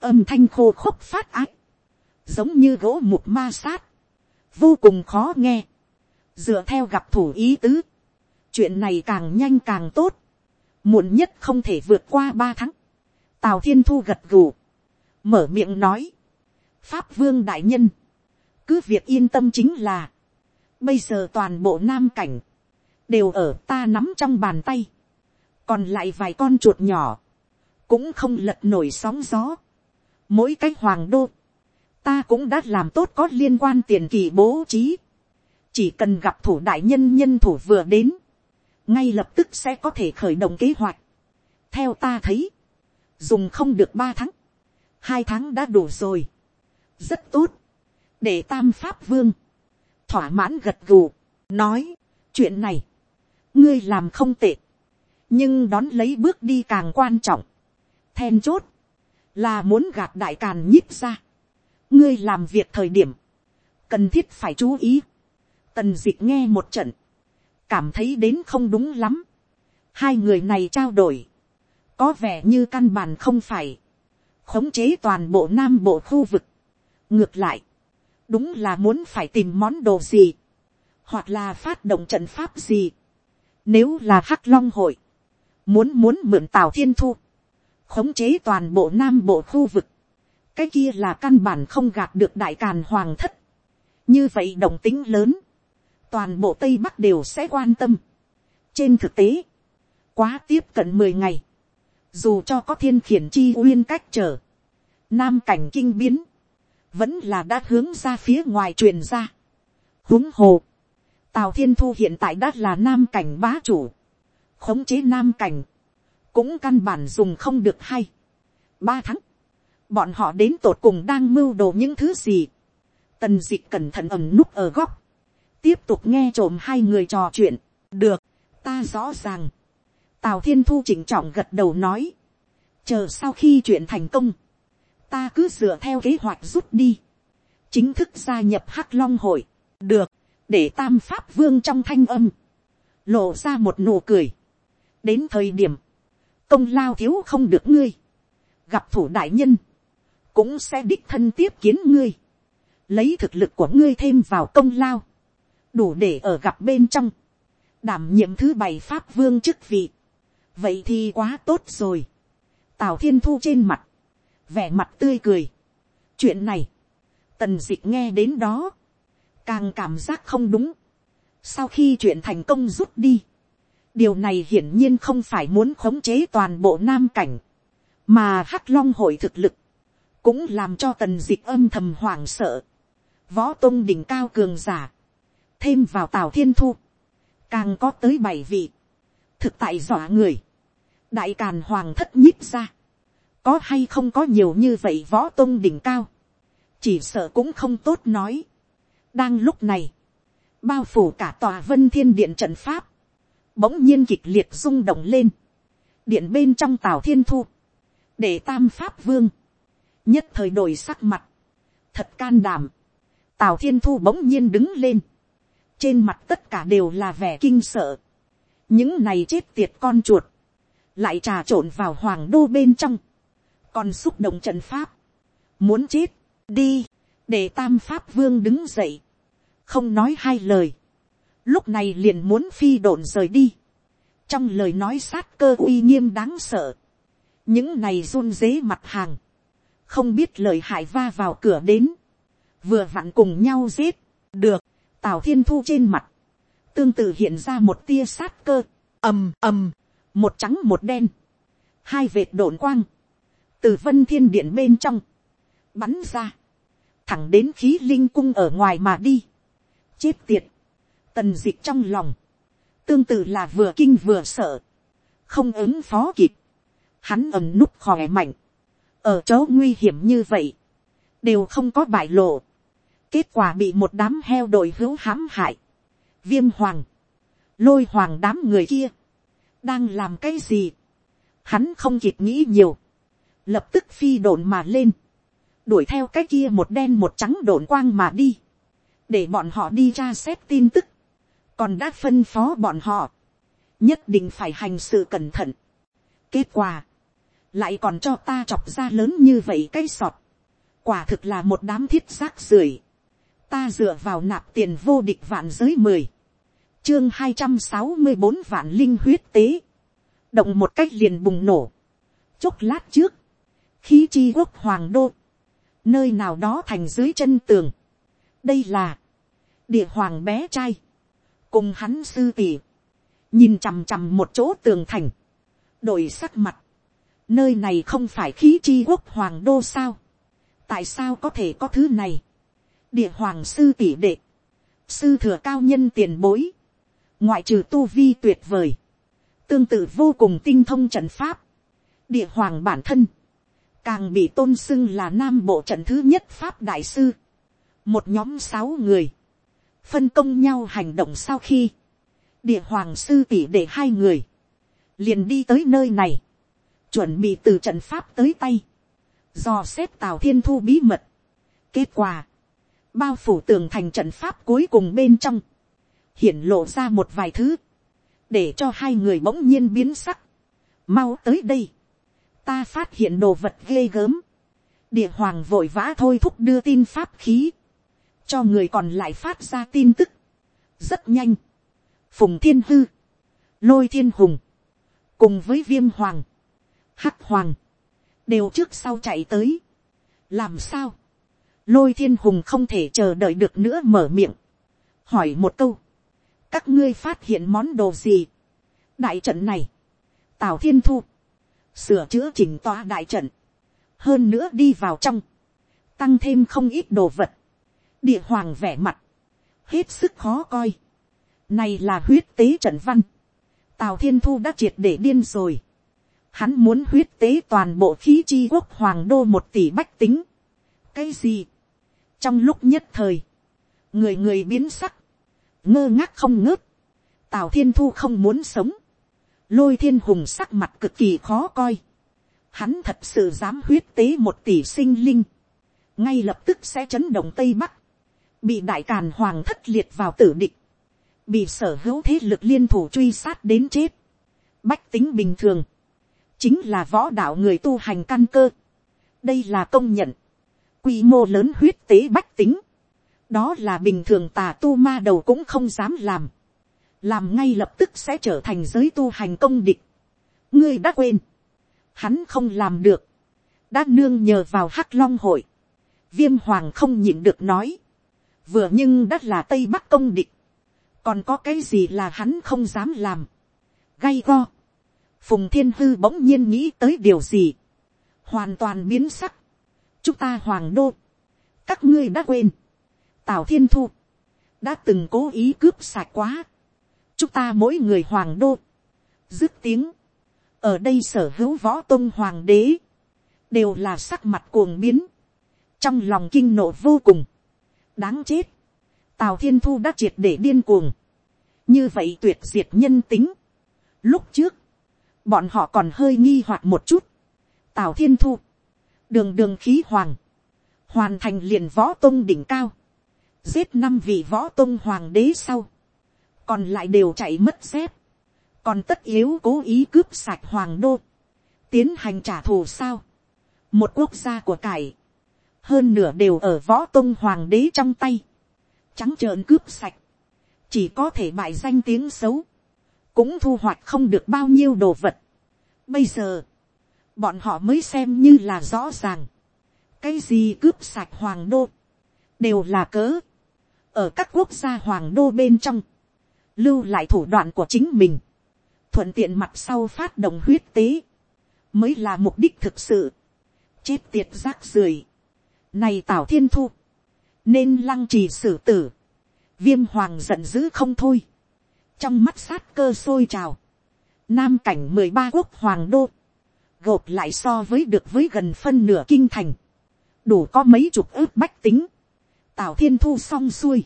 âm thanh khô khốc phát ác, giống như gỗ mục ma sát, vô cùng khó nghe, dựa theo gặp thủ ý tứ, chuyện này càng nhanh càng tốt, muộn nhất không thể vượt qua ba tháng, tào thiên thu gật gù, mở miệng nói, pháp vương đại nhân, cứ việc yên tâm chính là, bây giờ toàn bộ nam cảnh, đều ở ta nắm trong bàn tay, còn lại vài con chuột nhỏ, cũng không lật nổi sóng gió, mỗi cái hoàng đô, ta cũng đã làm tốt có liên quan tiền kỳ bố trí, chỉ cần gặp thủ đại nhân nhân thủ vừa đến, ngay lập tức sẽ có thể khởi động kế hoạch. theo ta thấy, dùng không được ba tháng, hai tháng đã đủ rồi, rất tốt, để tam pháp vương, thỏa mãn gật gù, nói, chuyện này, ngươi làm không tệ, nhưng đón lấy bước đi càng quan trọng, then chốt, là muốn gạt đại càn nhíp ra, ngươi làm việc thời điểm, cần thiết phải chú ý, tần d ị c h nghe một trận, cảm thấy đến không đúng lắm, hai người này trao đổi, có vẻ như căn bản không phải. Khống chế toàn bộ nam bộ khu vực. ngược lại, đúng là muốn phải tìm món đồ gì, hoặc là phát động trận pháp gì. nếu là hắc long hội, muốn muốn mượn tào thiên thu, khống chế toàn bộ nam bộ khu vực, cái kia là căn bản không gạt được đại càn hoàng thất. như vậy động tính lớn, toàn bộ tây bắc đều sẽ quan tâm. trên thực tế, quá tiếp cận mười ngày, dù cho có thiên khiển chi uyên cách trở, nam cảnh kinh biến, vẫn là đã hướng ra phía ngoài truyền ra. huống hồ, tào thiên thu hiện tại đã là nam cảnh bá chủ, khống chế nam cảnh, cũng căn bản dùng không được hay. ba tháng, bọn họ đến tột cùng đang mưu đồ những thứ gì. tần dịch cẩn thận ẩm núp ở góc, tiếp tục nghe trộm hai người trò chuyện, được, ta rõ ràng, tào thiên thu chỉnh trọng gật đầu nói, chờ sau khi chuyện thành công, ta cứ dựa theo kế hoạch rút đi, chính thức gia nhập hắc long hội, được, để tam pháp vương trong thanh âm, lộ ra một nụ cười. đến thời điểm, công lao thiếu không được ngươi, gặp thủ đại nhân, cũng sẽ đích thân tiếp kiến ngươi, lấy thực lực của ngươi thêm vào công lao, đủ để ở gặp bên trong, đảm nhiệm thứ bảy pháp vương chức vị, vậy thì quá tốt rồi, tào thiên thu trên mặt, vẻ mặt tươi cười, chuyện này, tần d ị c h nghe đến đó, càng cảm giác không đúng, sau khi chuyện thành công rút đi, điều này hiển nhiên không phải muốn khống chế toàn bộ nam cảnh, mà hắc long hội thực lực, cũng làm cho tần d ị c h âm thầm hoảng sợ, võ tôn đỉnh cao cường giả, thêm vào tào thiên thu, càng có tới bảy vị, thực tại dọa người, đại càn hoàng thất nhíp ra, có hay không có nhiều như vậy võ tôn đỉnh cao, chỉ sợ cũng không tốt nói. đang lúc này, bao phủ cả tòa vân thiên điện trận pháp, bỗng nhiên kịch liệt rung động lên, điện bên trong tàu thiên thu, để tam pháp vương, nhất thời đổi sắc mặt, thật can đảm, tào thiên thu bỗng nhiên đứng lên, trên mặt tất cả đều là vẻ kinh sợ, những này chết tiệt con chuột, lại trà trộn vào hoàng đô bên trong, còn xúc động trận pháp, muốn chết, đi, để tam pháp vương đứng dậy, không nói hai lời, lúc này liền muốn phi độn rời đi, trong lời nói sát cơ uy nghiêm đáng sợ, những này run dế mặt hàng, không biết lời hại va vào cửa đến, vừa vặn cùng nhau giết, được, tào thiên thu trên mặt, tương tự hiện ra một tia sát cơ, ầm ầm, một trắng một đen, hai vệt đồn quang, từ vân thiên điện bên trong, bắn ra, thẳng đến khí linh cung ở ngoài mà đi. chết tiệt, tần d ị c h trong lòng, tương tự là vừa kinh vừa sợ, không ứng phó kịp, hắn ầm núp khỏe mạnh, ở chỗ nguy hiểm như vậy, đều không có bại lộ, kết quả bị một đám heo đội hữu hãm hại, viêm hoàng, lôi hoàng đám người kia, đang làm cái gì, hắn không kịp nghĩ nhiều, lập tức phi đồn mà lên, đuổi theo cái kia một đen một trắng đồn quang mà đi, để bọn họ đi ra xét tin tức, còn đã phân phó bọn họ, nhất định phải hành sự cẩn thận. kết quả, lại còn cho ta chọc ra lớn như vậy cái sọt, quả thực là một đám thiết xác rưởi, ta dựa vào nạp tiền vô địch vạn giới mười, chương hai trăm sáu mươi bốn vạn linh huyết tế, động một cách liền bùng nổ, chốc lát trước, khí chi quốc hoàng đô, nơi nào đó thành dưới chân tường. đây là, địa hoàng bé trai, cùng hắn sư tỷ, nhìn chằm chằm một chỗ tường thành, đổi sắc mặt, nơi này không phải khí chi quốc hoàng đô sao, tại sao có thể có thứ này, địa hoàng sư tỷ đệ, sư thừa cao nhân tiền bối, ngoại trừ tu vi tuyệt vời, tương tự vô cùng tinh thông trận pháp, địa hoàng bản thân, càng bị tôn xưng là nam bộ trận thứ nhất pháp đại sư, một nhóm sáu người, phân công nhau hành động sau khi, địa hoàng sư tỷ để hai người, liền đi tới nơi này, chuẩn bị từ trận pháp tới tay, do xếp tào thiên thu bí mật. kết quả, bao phủ tường thành trận pháp cuối cùng bên trong, hiển lộ ra một vài thứ, để cho hai người bỗng nhiên biến sắc, mau tới đây, ta phát hiện đồ vật ghê gớm. địa hoàng vội vã thôi thúc đưa tin pháp khí, cho người còn lại phát ra tin tức. rất nhanh. phùng thiên hư, lôi thiên hùng, cùng với viêm hoàng, hắc hoàng, đều trước sau chạy tới. làm sao, lôi thiên hùng không thể chờ đợi được nữa mở miệng, hỏi một câu, các ngươi phát hiện món đồ gì, đại trận này, tào thiên thu, sửa chữa chỉnh tòa đại trận, hơn nữa đi vào trong, tăng thêm không ít đồ vật, địa hoàng vẻ mặt, hết sức khó coi, này là huyết tế trận văn, tào thiên thu đã triệt để điên rồi, hắn muốn huyết tế toàn bộ khí chi quốc hoàng đô một tỷ bách tính, cái gì, trong lúc nhất thời, người người biến sắc, ngơ ngác không ngớt, tào thiên thu không muốn sống, lôi thiên hùng sắc mặt cực kỳ khó coi, hắn thật sự dám huyết tế một tỷ sinh linh, ngay lập tức sẽ chấn động tây bắc, bị đại càn hoàng thất liệt vào tử địch, bị sở hữu thế lực liên thủ truy sát đến chết, bách tính bình thường, chính là võ đạo người tu hành căn cơ, đây là công nhận, quy mô lớn huyết tế bách tính, đó là bình thường tà tu ma đầu cũng không dám làm, làm ngay lập tức sẽ trở thành giới tu hành công địch. ngươi đã quên, hắn không làm được, đã nương nhờ vào hắc long hội, viêm hoàng không nhịn được nói, vừa nhưng đã là tây bắc công địch, còn có cái gì là hắn không dám làm, gay go, phùng thiên hư bỗng nhiên nghĩ tới điều gì, hoàn toàn biến sắc, chúng ta hoàng đô, các ngươi đã quên, tào thiên thu, đã từng cố ý cướp sạch quá, chúng ta mỗi người hoàng đô, dứt tiếng, ở đây sở hữu võ tôn hoàng đế, đều là sắc mặt cuồng biến, trong lòng kinh nộ vô cùng, đáng chết, tào thiên thu đã triệt để điên cuồng, như vậy tuyệt diệt nhân tính. Lúc trước, bọn họ còn hơi nghi hoặc một chút, tào thiên thu, đường đường khí hoàng, hoàn thành liền võ tôn đỉnh cao, giết năm vị võ tôn hoàng đế sau, còn lại đều chạy mất dép, còn tất yếu cố ý cướp sạch hoàng đô, tiến hành trả thù sao, một quốc gia của cải, hơn nửa đều ở võ tôn hoàng đế trong tay, trắng trợn cướp sạch, chỉ có thể bại danh tiếng xấu, cũng thu hoạch không được bao nhiêu đồ vật. Bây giờ, bọn họ mới xem như là rõ ràng, cái gì cướp sạch hoàng đô, đều là cớ, ở các quốc gia hoàng đô bên trong, lưu lại thủ đoạn của chính mình, thuận tiện mặt sau phát động huyết tế, mới là mục đích thực sự, chết tiệt rác rưởi, này tào thiên thu, nên lăng trì xử tử, viêm hoàng giận dữ không thôi, trong mắt sát cơ sôi trào, nam cảnh mười ba quốc hoàng đô, gộp lại so với được với gần phân nửa kinh thành, đủ có mấy chục ước bách tính, tào thiên thu xong xuôi,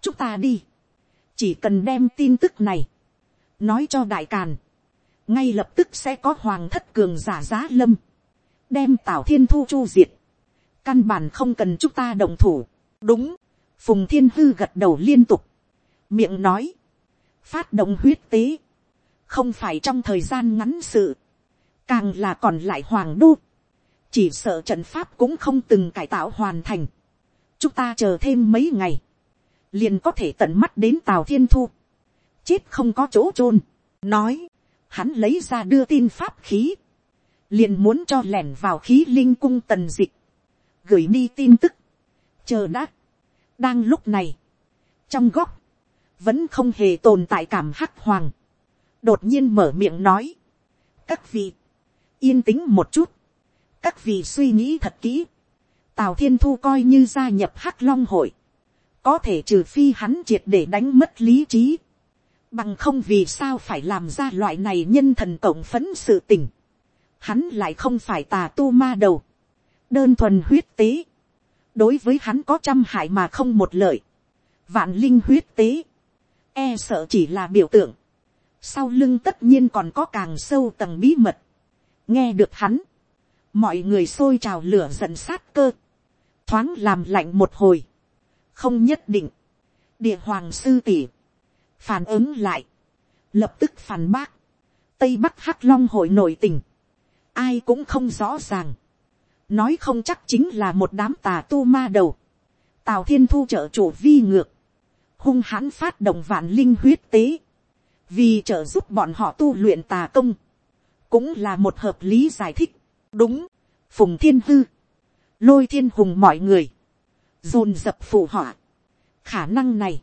chúng ta đi, chỉ cần đem tin tức này, nói cho đại càn, ngay lập tức sẽ có hoàng thất cường giả giá lâm, đem tào thiên thu chu diệt, căn bản không cần chúng ta đồng thủ, đúng, phùng thiên hư gật đầu liên tục, miệng nói, phát động huyết tế, không phải trong thời gian ngắn sự, càng là còn lại hoàng đô, chỉ sợ trận pháp cũng không từng cải tạo hoàn thành, chúng ta chờ thêm mấy ngày, liền có thể tận mắt đến tào thiên thu, chết không có chỗ chôn, nói, hắn lấy ra đưa tin pháp khí, liền muốn cho lẻn vào khí linh cung tần dịch, gửi đi tin tức, chờ đã, đang lúc này, trong góc, vẫn không hề tồn tại cảm hắc hoàng, đột nhiên mở miệng nói, các vị, yên tĩnh một chút, các vị suy nghĩ thật kỹ, tào thiên thu coi như gia nhập hắc long hội, có thể trừ phi hắn triệt để đánh mất lý trí, bằng không vì sao phải làm ra loại này nhân thần cộng phấn sự tình, hắn lại không phải tà tu ma đầu, đơn thuần huyết tế, đối với hắn có trăm hại mà không một lợi, vạn linh huyết tế, e sợ chỉ là biểu tượng, sau lưng tất nhiên còn có càng sâu tầng bí mật, nghe được hắn, mọi người xôi trào lửa giận sát cơ, thoáng làm lạnh một hồi, không nhất định, địa hoàng sư tỷ, phản ứng lại, lập tức phản bác, tây bắc hắc long hội nổi tình, ai cũng không rõ ràng, nói không chắc chính là một đám tà tu ma đầu, tào thiên thu trợ chủ vi ngược, hung hãn phát động vạn linh huyết tế, vì trợ giúp bọn họ tu luyện tà công, cũng là một hợp lý giải thích, đúng, phùng thiên hư, lôi thiên hùng mọi người, dồn dập phụ họa, khả năng này,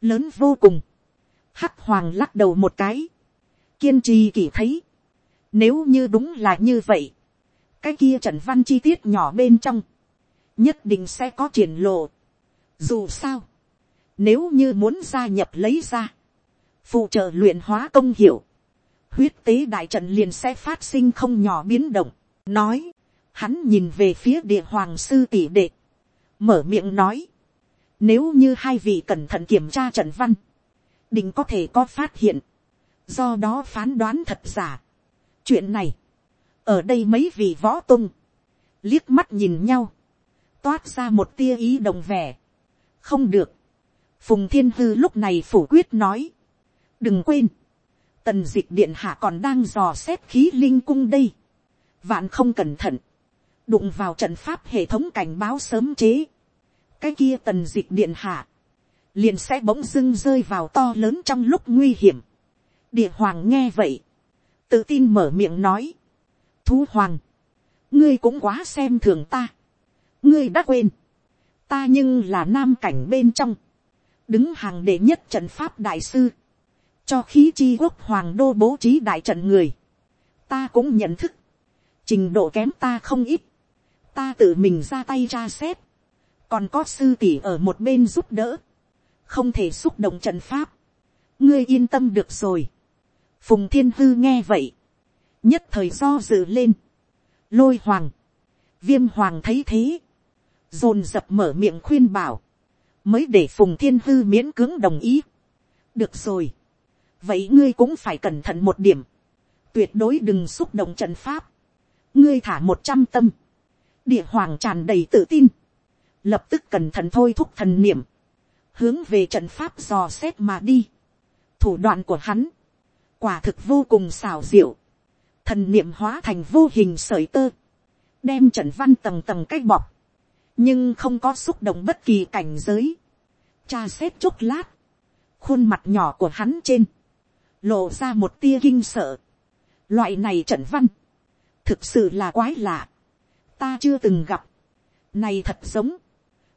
lớn vô cùng, hắc hoàng lắc đầu một cái, kiên trì kỳ thấy, nếu như đúng là như vậy, cái kia trận văn chi tiết nhỏ bên trong, nhất định sẽ có triển lộ. Dù sao, nếu như muốn gia nhập lấy ra, phụ trợ luyện hóa công hiệu, huyết tế đại trận liền sẽ phát sinh không nhỏ biến động. Nói, hắn nhìn về phía địa hoàng sư tỷ đệ, mở miệng nói, nếu như hai vị cẩn thận kiểm tra trận văn, định có thể có phát hiện, do đó phán đoán thật giả. chuyện này, ở đây mấy vị võ tung, liếc mắt nhìn nhau, toát ra một tia ý đồng vẻ, không được, phùng thiên hư lúc này phủ quyết nói, đừng quên, tần d ị c h điện hạ còn đang dò xét khí linh cung đây, vạn không cẩn thận, đụng vào trận pháp hệ thống cảnh báo sớm chế, cái kia tần dịch điện hạ, liền sẽ bỗng dưng rơi vào to lớn trong lúc nguy hiểm. địa hoàng nghe vậy, tự tin mở miệng nói, thú hoàng, ngươi cũng quá xem thường ta, ngươi đã quên, ta nhưng là nam cảnh bên trong, đứng hàng đệ nhất trận pháp đại sư, cho khí chi quốc hoàng đô bố trí đại trận người, ta cũng nhận thức, trình độ kém ta không ít, ta tự mình ra tay tra xét, còn có sư tỷ ở một bên giúp đỡ, không thể xúc động trận pháp, ngươi yên tâm được rồi. phùng thiên hư nghe vậy, nhất thời do dự lên, lôi hoàng, viêm hoàng thấy thế, dồn dập mở miệng khuyên bảo, mới để phùng thiên hư miễn cưỡng đồng ý. được rồi, vậy ngươi cũng phải cẩn thận một điểm, tuyệt đối đừng xúc động trận pháp, ngươi thả một trăm tâm, địa hoàng tràn đầy tự tin, lập tức cẩn thận thôi thúc thần niệm, hướng về trận pháp dò xét mà đi, thủ đoạn của hắn, quả thực vô cùng xào diệu, thần niệm hóa thành vô hình sởi tơ, đem trận văn tầng tầng cách bọc, nhưng không có xúc động bất kỳ cảnh giới, tra xét chốc lát, khuôn mặt nhỏ của hắn trên, lộ ra một tia kinh sợ. Loại này trận văn, thực sự là quái lạ. Ta chưa từng gặp. Này thật giống,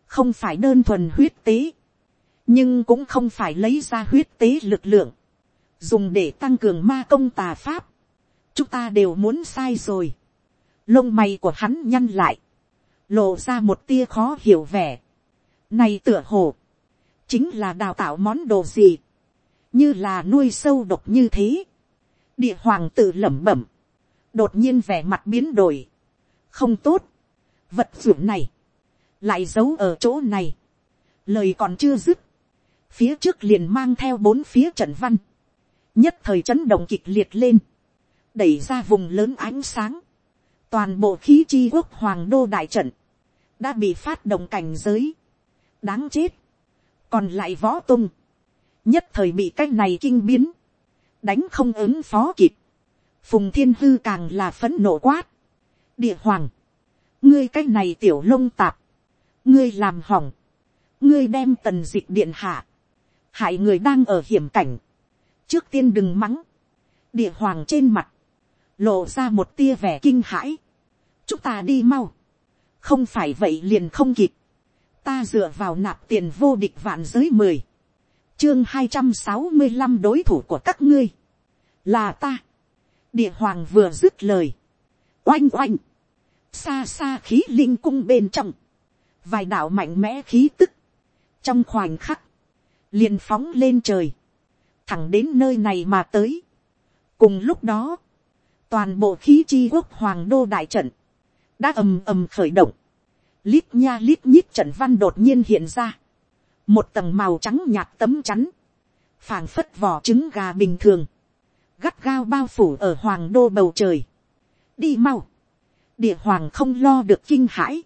không phải đơn thuần huyết tế, nhưng cũng không phải lấy ra huyết tế lực lượng, dùng để tăng cường ma công tà pháp. Chúng ta đều muốn sai rồi. Lông mày của hắn nhăn lại, lộ ra một tia khó hiểu vẻ. Này tựa hồ, chính là đào tạo món đồ gì như là nuôi sâu độc như thế. địa hoàng tự lẩm bẩm, đột nhiên vẻ mặt biến đổi, không tốt, vật dụng này, lại giấu ở chỗ này, lời còn chưa dứt, phía trước liền mang theo bốn phía trận văn, nhất thời chấn động kịch liệt lên, đẩy ra vùng lớn ánh sáng, toàn bộ khí chi quốc hoàng đô đại trận, đã bị phát động cảnh giới, đáng chết, còn lại võ tung, nhất thời bị cái này kinh biến, đánh không ứng phó kịp, phùng thiên hư càng là phấn nộ quát, địa hoàng, ngươi cái này tiểu lông tạp, ngươi làm hỏng, ngươi đem tần dịch điện hạ, hại người đang ở hiểm cảnh, trước tiên đừng mắng, địa hoàng trên mặt, lộ ra một tia vẻ kinh hãi, chúng ta đi mau, không phải vậy liền không kịp, ta dựa vào nạp tiền vô địch vạn giới mười, chương hai trăm sáu mươi năm đối thủ của các ngươi, là ta. địa hoàng vừa dứt lời, oanh oanh, xa xa khí linh cung bên trong, vài đạo mạnh mẽ khí tức, trong khoảnh khắc, liền phóng lên trời, thẳng đến nơi này mà tới. cùng lúc đó, toàn bộ khí chi quốc hoàng đô đại trận, đã ầm ầm khởi động, lít nha lít nhít trận văn đột nhiên hiện ra, một tầng màu trắng nhạt tấm chắn, phảng phất vỏ trứng gà bình thường, gắt gao bao phủ ở hoàng đô bầu trời đi mau, địa hoàng không lo được kinh hãi,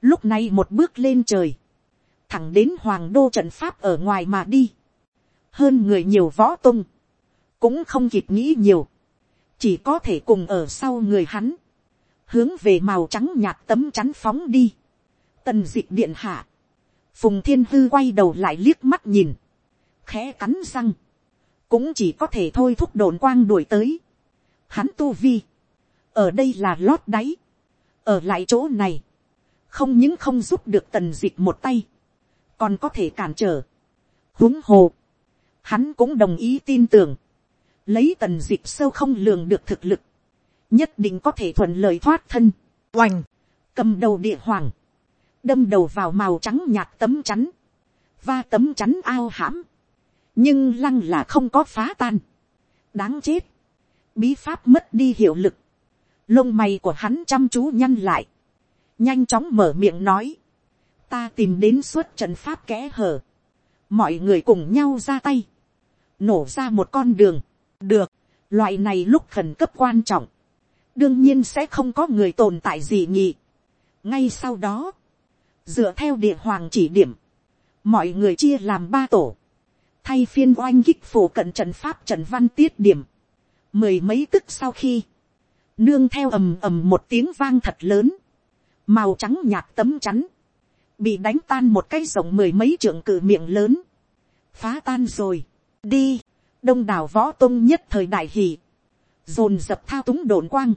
lúc này một bước lên trời, thẳng đến hoàng đô trận pháp ở ngoài mà đi, hơn người nhiều võ tung, cũng không kịp nghĩ nhiều, chỉ có thể cùng ở sau người hắn, hướng về màu trắng nhạt tấm chắn phóng đi, tần dịch điện hạ, phùng thiên hư quay đầu lại liếc mắt nhìn, khẽ cắn răng, cũng chỉ có thể thôi thúc đồn quang đuổi tới. Hắn tu vi, ở đây là lót đáy, ở lại chỗ này, không những không giúp được tần dịch một tay, còn có thể cản trở. huống hồ, hắn cũng đồng ý tin tưởng, lấy tần dịch sâu không lường được thực lực, nhất định có thể thuận lời thoát thân, oành, cầm đầu địa hoàng, đâm đầu vào màu trắng nhạt tấm chắn, và tấm chắn ao hãm, nhưng lăng là không có phá tan, đáng chết, bí pháp mất đi hiệu lực, lông mày của hắn chăm chú nhăn lại, nhanh chóng mở miệng nói, ta tìm đến suốt trận pháp kẽ hở, mọi người cùng nhau ra tay, nổ ra một con đường, được, loại này lúc khẩn cấp quan trọng, đương nhiên sẽ không có người tồn tại gì nhỉ. ngay sau đó, dựa theo địa hoàng chỉ điểm, mọi người chia làm ba tổ, thay phiên oanh kích phổ cận trận pháp trận văn tiết điểm, mười mấy tức sau khi, nương theo ầm ầm một tiếng vang thật lớn, màu trắng nhạt tấm chắn, bị đánh tan một cái rộng mười mấy trượng cử miệng lớn, phá tan rồi, đi, đông đảo võ tôn nhất thời đại hì, dồn dập thao túng đồn quang,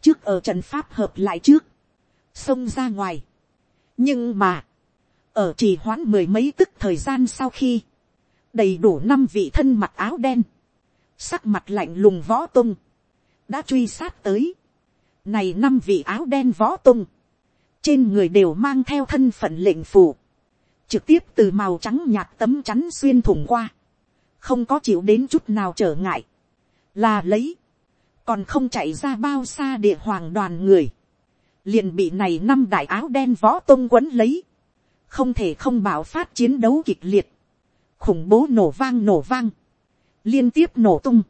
trước ở trận pháp hợp lại trước, xông ra ngoài. nhưng mà, ở trì hoãn mười mấy tức thời gian sau khi, đầy đủ năm vị thân mặc áo đen, sắc mặt lạnh lùng võ tung, đã truy sát tới. Này năm vị áo đen võ tung, trên người đều mang theo thân phận lệnh phủ, trực tiếp từ màu trắng nhạt tấm chắn xuyên thủng qua, không có chịu đến chút nào trở ngại, là lấy, còn không chạy ra bao xa địa hoàng đoàn người, liền bị này năm đại áo đen võ tung quấn lấy, không thể không bảo phát chiến đấu kịch liệt, khủng bố nổ vang nổ vang, liên tiếp nổ tung,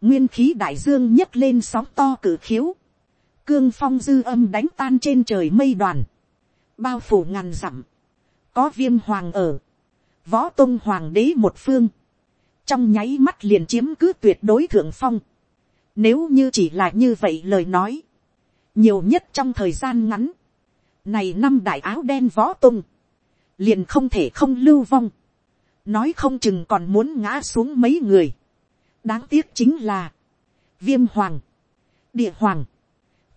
nguyên khí đại dương nhấc lên sóng to cử khiếu, cương phong dư âm đánh tan trên trời mây đoàn, bao phủ ngàn dặm, có viêm hoàng ở, võ tung hoàng đế một phương, trong nháy mắt liền chiếm cứ tuyệt đối thượng phong, nếu như chỉ là như vậy lời nói, nhiều nhất trong thời gian ngắn, này năm đại áo đen võ tung, liền không thể không lưu vong, nói không chừng còn muốn ngã xuống mấy người đáng tiếc chính là, viêm hoàng, địa hoàng,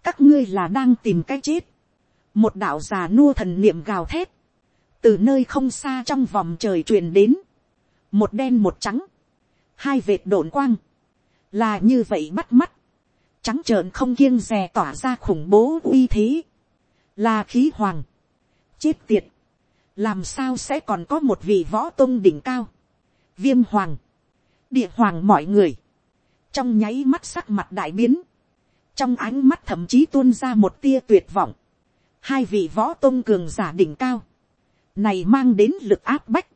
các ngươi là đang tìm cái chết, một đạo già nua thần niệm gào thét, từ nơi không xa trong vòng trời truyền đến, một đen một trắng, hai vệt đổn quang, là như vậy bắt mắt, trắng trợn không kiêng rè tỏa ra khủng bố uy thế, là khí hoàng, chết tiệt, làm sao sẽ còn có một vị võ tôn đỉnh cao, viêm hoàng, địa hoàng mọi người, trong nháy mắt sắc mặt đại biến, trong ánh mắt thậm chí tuôn ra một tia tuyệt vọng, hai vị võ tôn cường giả đỉnh cao, này mang đến lực áp bách,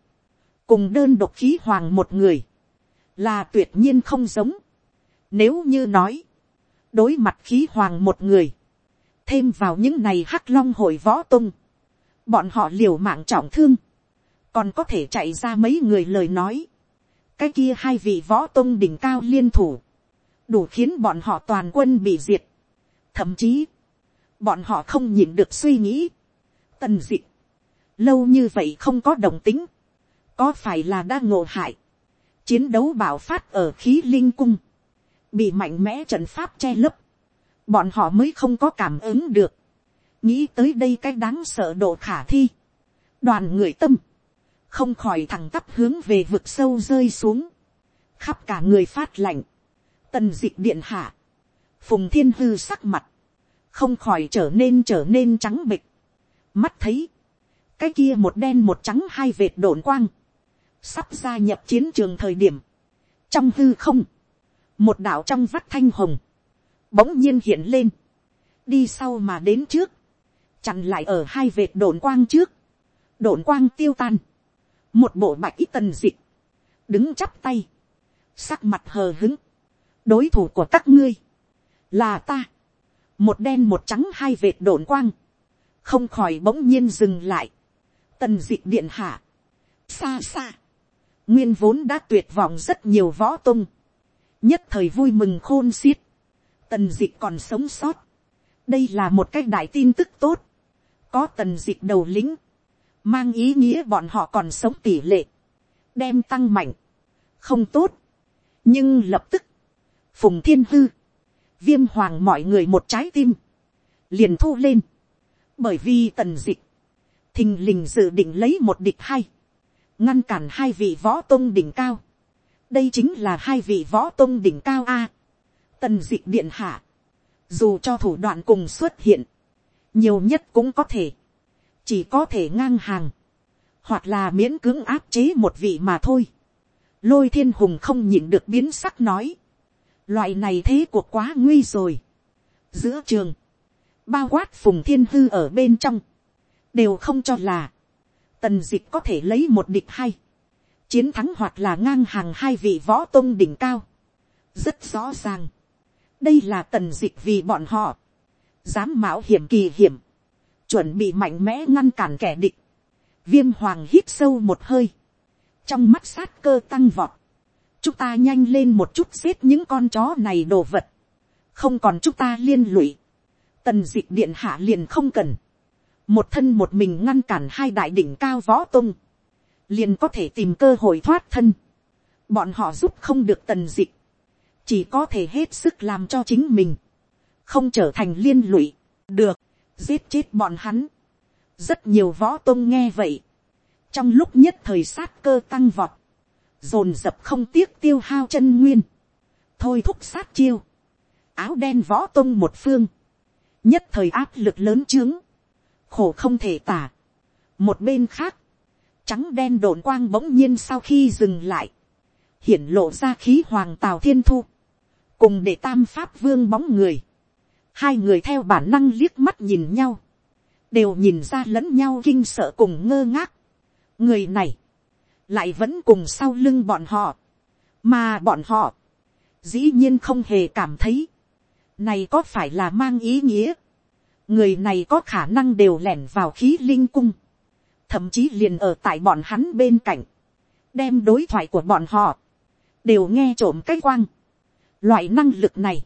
cùng đơn độc khí hoàng một người, là tuyệt nhiên không giống. Nếu như nói, đối mặt khí hoàng một người, thêm vào những này hắc long hội võ tung, bọn họ liều mạng trọng thương, còn có thể chạy ra mấy người lời nói, cái kia hai vị võ tôn đỉnh cao liên thủ, đủ khiến bọn họ toàn quân bị diệt, thậm chí, bọn họ không nhìn được suy nghĩ, tần d lâu như vậy không có đồng tính, có phải là đã ngộ hại, chiến đấu bảo phát ở khí linh cung, bị mạnh mẽ trận pháp che lấp, bọn họ mới không có cảm ứng được, nghĩ tới đây cái đáng sợ độ khả thi, đoàn người tâm, không khỏi thẳng tắp hướng về vực sâu rơi xuống, khắp cả người phát lạnh, tần d ị điện hạ, phùng thiên hư sắc mặt, không khỏi trở nên trở nên trắng bịch, mắt thấy, cái kia một đen một trắng hai vệt đổn quang, sắp gia nhập chiến trường thời điểm, trong hư không, một đạo trong vắt thanh hồng, bỗng nhiên hiện lên, đi sau mà đến trước, chặn lại ở hai vệt đồn quang trước, đồn quang tiêu tan, một bộ bạch ít tần dịch, đứng chắp tay, sắc mặt hờ hứng, đối thủ của các ngươi, là ta, một đen một trắng hai vệt đồn quang, không khỏi bỗng nhiên dừng lại, tần dịch điện hạ, xa xa, nguyên vốn đã tuyệt vọng rất nhiều võ tung, nhất thời vui mừng khôn xiết, tần dịch còn sống sót, đây là một cái đại tin tức tốt, có tần dịch đầu lính, mang ý nghĩa bọn họ còn sống tỷ lệ, đem tăng mạnh, không tốt, nhưng lập tức, phùng thiên hư, viêm hoàng mọi người một trái tim, liền thu lên, bởi vì tần dịch, thình lình dự định lấy một địch hay, ngăn cản hai vị võ tôn đỉnh cao, đây chính là hai vị võ tôn đỉnh cao a, tần d ị điện hạ, dù cho thủ đoạn cùng xuất hiện, nhiều nhất cũng có thể, chỉ có thể ngang hàng, hoặc là miễn cưỡng áp chế một vị mà thôi. Lôi thiên hùng không nhịn được biến sắc nói, loại này thế cuộc quá nguy rồi. giữa trường, bao quát phùng thiên hư ở bên trong, đều không cho là, tần dịch có thể lấy một địch hay, chiến thắng hoặc là ngang hàng hai vị võ tôn đỉnh cao. rất rõ ràng, đây là tần dịch vì bọn họ, dám mạo hiểm kỳ hiểm, chuẩn bị mạnh mẽ ngăn cản kẻ địch, viêm hoàng hít sâu một hơi, trong mắt sát cơ tăng vọt, chúng ta nhanh lên một chút giết những con chó này đồ vật, không còn chúng ta liên lụy, tần d ị c h điện hạ liền không cần, một thân một mình ngăn cản hai đại đỉnh cao võ tung, liền có thể tìm cơ hội thoát thân, bọn họ giúp không được tần d ị c h chỉ có thể hết sức làm cho chính mình, không trở thành liên lụy, được, giết chết bọn hắn, rất nhiều võ tôn nghe vậy, trong lúc nhất thời sát cơ tăng vọt, dồn dập không tiếc tiêu hao chân nguyên, thôi thúc sát chiêu, áo đen võ tôn một phương, nhất thời áp lực lớn trướng, khổ không thể tả. một bên khác, trắng đen đồn quang bỗng nhiên sau khi dừng lại, hiển lộ ra khí hoàng tào thiên thu, cùng để tam pháp vương bóng người, hai người theo bản năng liếc mắt nhìn nhau, đều nhìn ra lẫn nhau kinh sợ cùng ngơ ngác. người này, lại vẫn cùng sau lưng bọn họ, mà bọn họ, dĩ nhiên không hề cảm thấy, này có phải là mang ý nghĩa, người này có khả năng đều lẻn vào khí linh cung, thậm chí liền ở tại bọn hắn bên cạnh, đem đối thoại của bọn họ, đều nghe trộm cái quang. Loại năng lực này,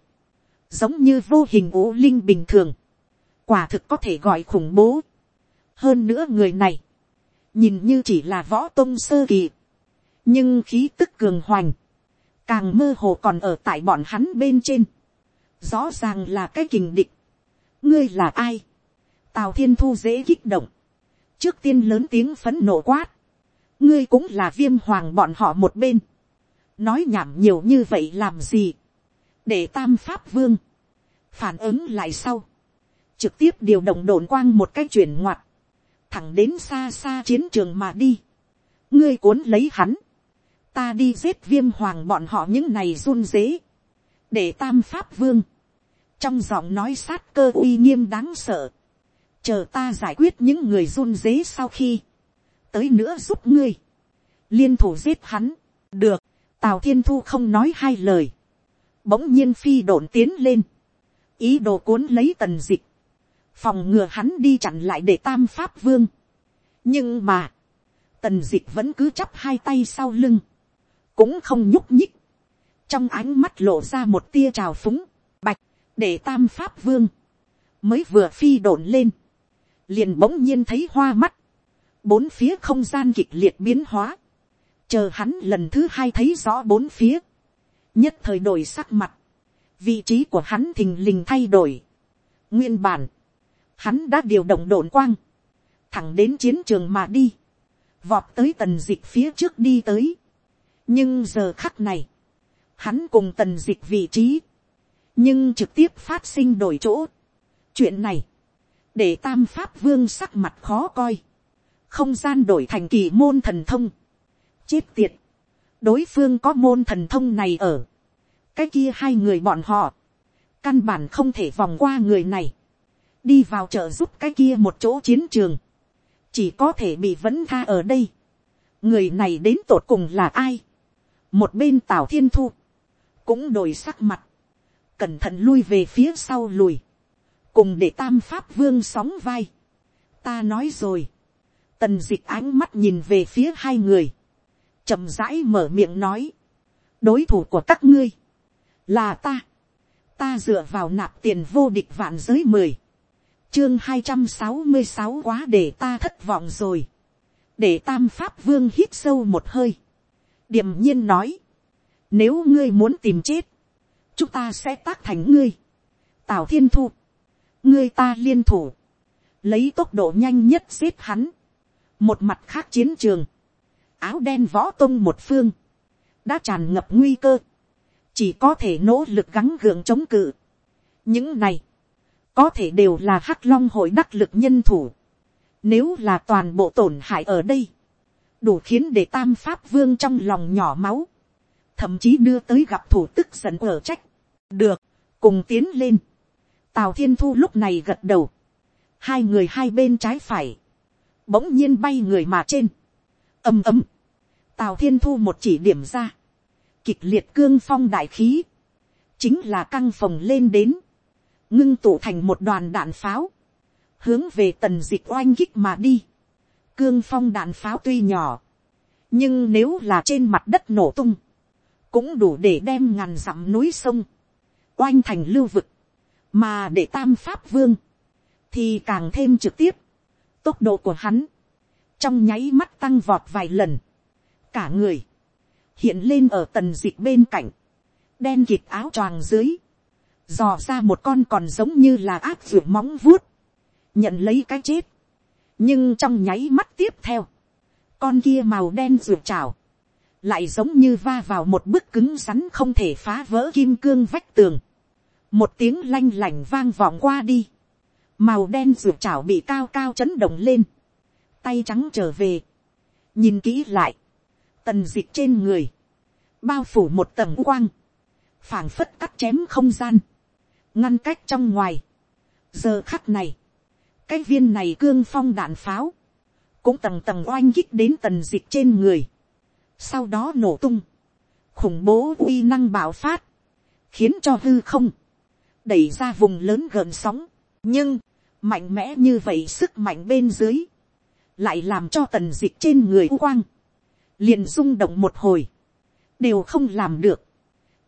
giống như vô hình ố linh bình thường, quả thực có thể gọi khủng bố. hơn nữa người này, nhìn như chỉ là võ tôn sơ kỳ, nhưng khí tức cường hoành, càng mơ hồ còn ở tại bọn hắn bên trên rõ ràng là cái kình địch. ngươi là ai. tào thiên thu dễ kích động. trước tiên lớn tiếng phấn nộ quát. ngươi cũng là viêm hoàng bọn họ một bên. nói nhảm nhiều như vậy làm gì để tam pháp vương. phản ứng lại sau. trực tiếp điều động đồn quang một cái chuyển ngoặt. thẳng đến xa xa chiến trường mà đi. ngươi cuốn lấy hắn. ta đi giết viêm hoàng bọn họ những này run dế để tam pháp vương, trong giọng nói sát cơ uy nghiêm đáng sợ, chờ ta giải quyết những người run dế sau khi, tới nữa giúp ngươi, liên thủ giết hắn, được, tào thiên thu không nói hai lời, bỗng nhiên phi độn tiến lên, ý đồ cuốn lấy tần dịch, phòng ngừa hắn đi chặn lại để tam pháp vương. nhưng mà, tần dịch vẫn cứ chắp hai tay sau lưng, cũng không nhúc nhích, trong ánh mắt lộ ra một tia trào phúng, bạch, để tam pháp vương, mới vừa phi đồn lên, liền bỗng nhiên thấy hoa mắt, bốn phía không gian kịch liệt biến hóa, chờ hắn lần thứ hai thấy rõ bốn phía, nhất thời đổi sắc mặt, vị trí của hắn thình lình thay đổi, nguyên bản, hắn đã điều động đồn quang, thẳng đến chiến trường mà đi, vọt tới tần dịch phía trước đi tới, nhưng giờ khắc này, hắn cùng tần dịch vị trí, nhưng trực tiếp phát sinh đổi chỗ. chuyện này, để tam pháp vương sắc mặt khó coi, không gian đổi thành kỳ môn thần thông, chết tiệt, đối phương có môn thần thông này ở, cái kia hai người bọn họ, căn bản không thể vòng qua người này, đi vào trợ giúp cái kia một chỗ chiến trường, chỉ có thể bị vẫn tha ở đây, người này đến tột cùng là ai, một bên tào thiên thu, cũng đổi sắc mặt, cẩn thận lui về phía sau lùi, cùng để tam pháp vương sóng vai. ta nói rồi, tần d ị c h ánh mắt nhìn về phía hai người, chậm rãi mở miệng nói, đối thủ của các ngươi, là ta, ta dựa vào nạp tiền vô địch vạn giới mười, chương hai trăm sáu mươi sáu quá để ta thất vọng rồi, để tam pháp vương hít sâu một hơi, điềm nhiên nói, nếu ngươi muốn tìm chết, chúng ta sẽ tác thành ngươi. Tào thiên thu, ngươi ta liên thủ, lấy tốc độ nhanh nhất giết hắn. một mặt khác chiến trường, áo đen võ tông một phương, đã tràn ngập nguy cơ, chỉ có thể nỗ lực gắng gượng chống cự. những này, có thể đều là hắc long hội đắc lực nhân thủ. Nếu là toàn bộ tổn hại ở đây, đủ khiến để tam pháp vương trong lòng nhỏ máu, thậm chí đưa tới gặp thủ tức giận ở trách được, cùng tiến lên. tào thiên thu lúc này gật đầu, hai người hai bên trái phải, bỗng nhiên bay người mà trên, âm âm tào thiên thu một chỉ điểm ra, kịch liệt cương phong đại khí, chính là căng phồng lên đến, ngưng tụ thành một đoàn đạn pháo, hướng về tần dịch oanh kích mà đi. Cương phong đạn pháo tuy nhỏ, nhưng nếu là trên mặt đất nổ tung, cũng đủ để đem ngàn dặm núi sông, oanh thành lưu vực, mà để tam pháp vương, thì càng thêm trực tiếp, tốc độ của hắn, trong nháy mắt tăng vọt vài lần, cả người, hiện lên ở tần dịch bên cạnh, đen kịt áo choàng dưới, dò ra một con còn giống như là áp ruột móng vuốt, nhận lấy cái chết, nhưng trong nháy mắt tiếp theo, con kia màu đen ruột trào, lại giống như va vào một bức cứng rắn không thể phá vỡ kim cương vách tường, một tiếng lanh lành vang vọng qua đi, màu đen ruột trào bị cao cao chấn động lên, tay trắng trở về, nhìn kỹ lại, tần d ị c h trên người, bao phủ một tầng quang, phảng phất cắt chém không gian, ngăn cách trong ngoài. giờ khắc này, cái viên này cương phong đạn pháo, cũng tầng tầng oanh kích đến tần d ị c h trên người, sau đó nổ tung, khủng bố uy năng bạo phát, khiến cho hư không, đẩy ra vùng lớn gợn sóng, nhưng, mạnh mẽ như vậy sức mạnh bên dưới, lại làm cho tần dịch trên người u quang, liền rung động một hồi, đều không làm được,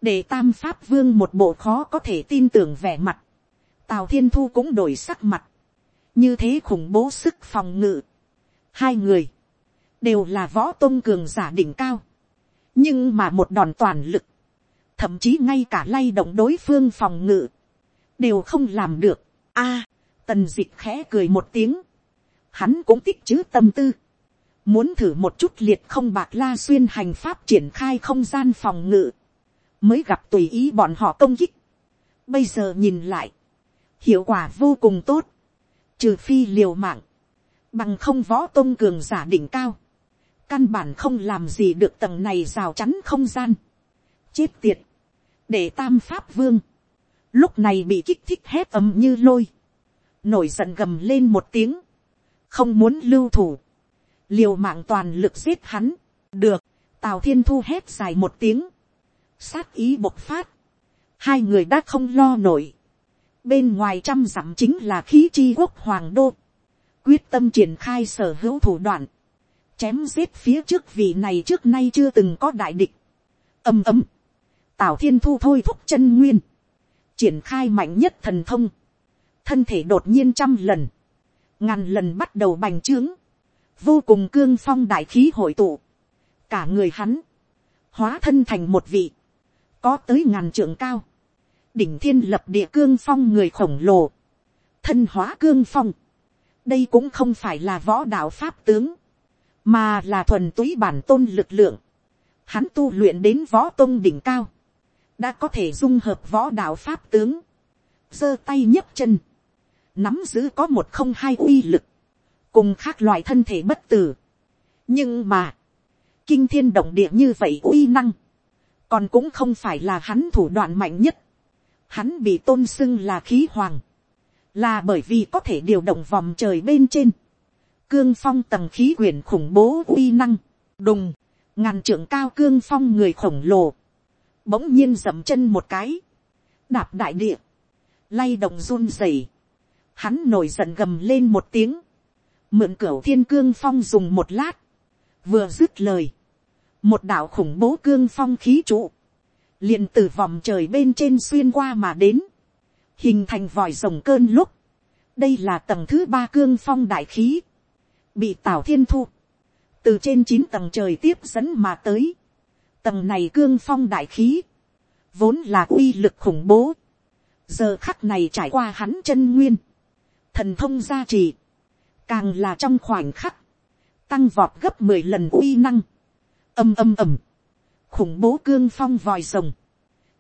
để tam pháp vương một bộ khó có thể tin tưởng vẻ mặt, tào thiên thu cũng đổi sắc mặt, như thế khủng bố sức phòng ngự, hai người, đều là võ tôn cường giả đỉnh cao, nhưng mà một đòn toàn lực, thậm chí ngay cả lay động đối phương phòng ngự, đều không làm được. A, tần d ị c h khẽ cười một tiếng, hắn cũng tích chữ tâm tư, muốn thử một chút liệt không bạc la xuyên hành pháp triển khai không gian phòng ngự, mới gặp tùy ý bọn họ công kích. Bây giờ nhìn lại, hiệu quả vô cùng tốt, trừ phi liều mạng, bằng không võ tôn cường giả đỉnh cao, căn bản không làm gì được tầng này rào chắn không gian, chết tiệt, để tam pháp vương, lúc này bị kích thích hét ầm như lôi, nổi giận gầm lên một tiếng, không muốn lưu thủ, liều mạng toàn lực giết hắn, được, tào thiên thu hét dài một tiếng, sát ý bộc phát, hai người đã không lo nổi, bên ngoài trăm dặm chính là khí chi quốc hoàng đô, quyết tâm triển khai sở hữu thủ đoạn, chém giết phía trước vị này trước nay chưa từng có đại địch, ầm ầm, tào thiên thu thôi thúc chân nguyên, triển khai mạnh nhất thần thông, thân thể đột nhiên trăm lần, ngàn lần bắt đầu bành trướng, vô cùng cương phong đại khí hội tụ, cả người hắn, hóa thân thành một vị, có tới ngàn trượng cao, đỉnh thiên lập địa cương phong người khổng lồ, thân hóa cương phong, đây cũng không phải là võ đạo pháp tướng, mà là thuần túy bản tôn lực lượng, hắn tu luyện đến võ tôn đỉnh cao, đã có thể dung hợp võ đạo pháp tướng, giơ tay nhấc chân, nắm giữ có một không hai uy lực, cùng khác loại thân thể bất tử. nhưng mà, kinh thiên động địa như vậy uy năng, còn cũng không phải là hắn thủ đoạn mạnh nhất. Hắn bị tôn xưng là khí hoàng, là bởi vì có thể điều động vòng trời bên trên, cương phong tầng khí quyển khủng bố uy năng, đùng, ngàn trưởng cao cương phong người khổng lồ, bỗng nhiên dậm chân một cái, đạp đại địa, lay động run rẩy, hắn nổi giận gầm lên một tiếng, mượn cửa thiên cương phong dùng một lát, vừa dứt lời, một đạo khủng bố cương phong khí trụ, liền từ vòng trời bên trên xuyên qua mà đến, hình thành vòi rồng cơn lúc, đây là tầng thứ ba cương phong đại khí, bị tào thiên thu, từ trên chín tầng trời tiếp dẫn mà tới, tầng này cương phong đại khí, vốn là uy lực khủng bố, giờ khắc này trải qua hắn chân nguyên, thần thông gia trì, càng là trong khoảnh khắc, tăng vọt gấp mười lần uy năng, âm âm ầm, khủng bố cương phong vòi rồng,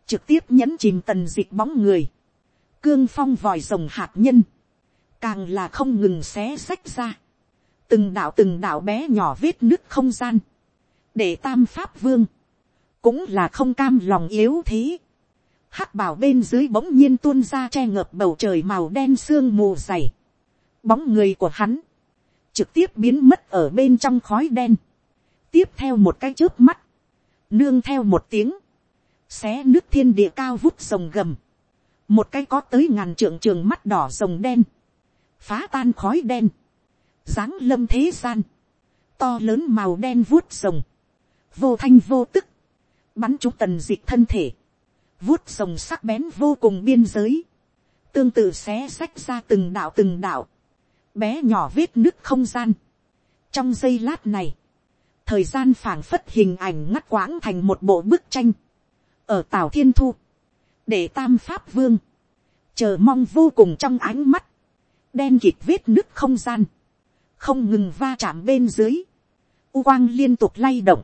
trực tiếp nhấn chìm tần dịch bóng người, cương phong vòi rồng hạt nhân, càng là không ngừng xé sách ra, từng đạo từng đạo bé nhỏ vết nứt không gian, để tam pháp vương, cũng là không cam lòng yếu thế, hắc bảo bên dưới bỗng nhiên tuôn ra che ngợp bầu trời màu đen sương mù dày. Bóng người của hắn, trực tiếp biến mất ở bên trong khói đen. Tiếp theo một cái trước mắt, nương theo một tiếng, xé nước thiên địa cao vút rồng gầm, một cái có tới ngàn trượng trường mắt đỏ rồng đen, phá tan khói đen, dáng lâm thế gian, to lớn màu đen vuốt rồng, vô thanh vô tức, bắn trúng tần dịch thân thể, vuốt rồng sắc bén vô cùng biên giới, tương tự xé sách ra từng đạo từng đạo, bé nhỏ vết nứt không gian. trong giây lát này, thời gian phảng phất hình ảnh ngắt quãng thành một bộ bức tranh, ở tào thiên thu, để tam pháp vương, chờ mong vô cùng trong ánh mắt, đen kịt vết nứt không gian, không ngừng va chạm bên dưới, u quang liên tục lay động,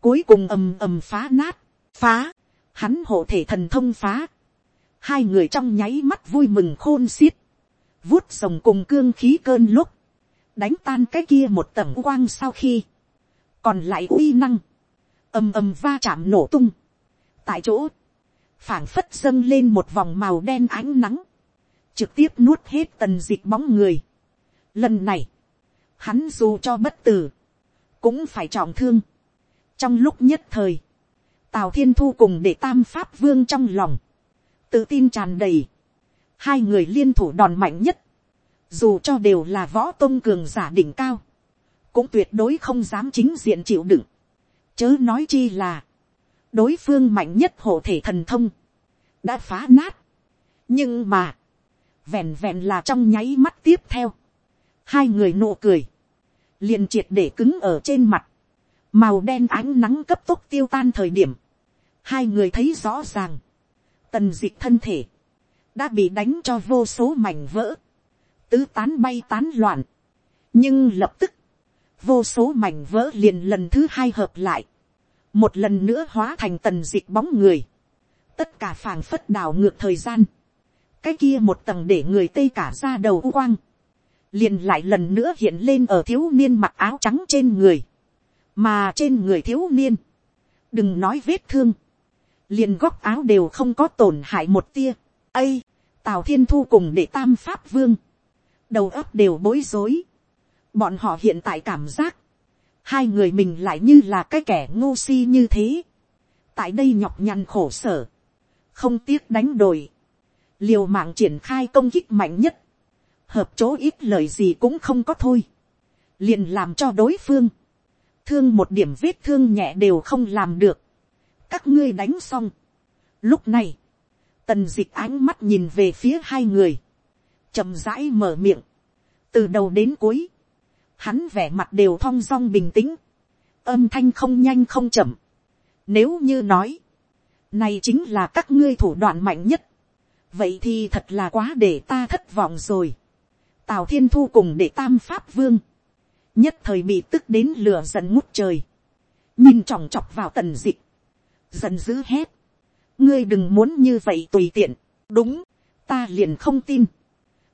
cuối cùng ầm ầm phá nát, phá, hắn hộ thể thần thông phá, hai người trong nháy mắt vui mừng khôn xiết, vuốt rồng cùng cương khí cơn lúc, đánh tan cái kia một tầng quang sau khi, còn lại uy năng, ầm ầm va chạm nổ tung, tại chỗ, phảng phất dâng lên một vòng màu đen ánh nắng, trực tiếp nuốt hết tần dịch bóng người. Lần này, hắn dù cho bất tử, cũng phải trọng thương. trong lúc nhất thời, tào thiên thu cùng để tam pháp vương trong lòng, tự tin tràn đầy, hai người liên thủ đòn mạnh nhất, dù cho đều là võ tôn cường giả đỉnh cao, cũng tuyệt đối không dám chính diện chịu đựng, chớ nói chi là, đối phương mạnh nhất hộ thể thần thông, đã phá nát, nhưng mà, vẹn vẹn là trong nháy mắt tiếp theo, hai người nụ cười, liền triệt để cứng ở trên mặt, màu đen ánh nắng cấp tốc tiêu tan thời điểm, hai người thấy rõ ràng, tần d ị c h thân thể, đã bị đánh cho vô số mảnh vỡ, tứ tán bay tán loạn, nhưng lập tức, vô số mảnh vỡ liền lần thứ hai hợp lại, một lần nữa hóa thành tần d ị c h bóng người, tất cả phảng phất đảo ngược thời gian, cái kia một tầng để người tây cả ra đầu u quang, liền lại lần nữa hiện lên ở thiếu niên mặc áo trắng trên người, mà trên người thiếu niên, đừng nói vết thương, liền góc áo đều không có tổn hại một tia, ây, tào thiên thu cùng để tam pháp vương, đầu óc đều bối rối, bọn họ hiện tại cảm giác, hai người mình lại như là cái kẻ ngô si như thế, tại đây nhọc nhằn khổ sở, không tiếc đánh đổi, liều mạng triển khai công kích mạnh nhất, hợp chỗ ít lời gì cũng không có thôi, liền làm cho đối phương, thương một điểm vết thương nhẹ đều không làm được, các ngươi đánh xong. Lúc này, tần dịch ánh mắt nhìn về phía hai người, chậm rãi mở miệng, từ đầu đến cuối, hắn vẻ mặt đều thong dong bình tĩnh, âm thanh không nhanh không chậm, nếu như nói, này chính là các ngươi thủ đoạn mạnh nhất, vậy thì thật là quá để ta thất vọng rồi. Tào thiên thu cùng để tam pháp vương, nhất thời bị tức đến lửa dần ngút trời, nhìn chòng chọc vào tần dịch, dần dữ hét, ngươi đừng muốn như vậy tùy tiện, đúng, ta liền không tin,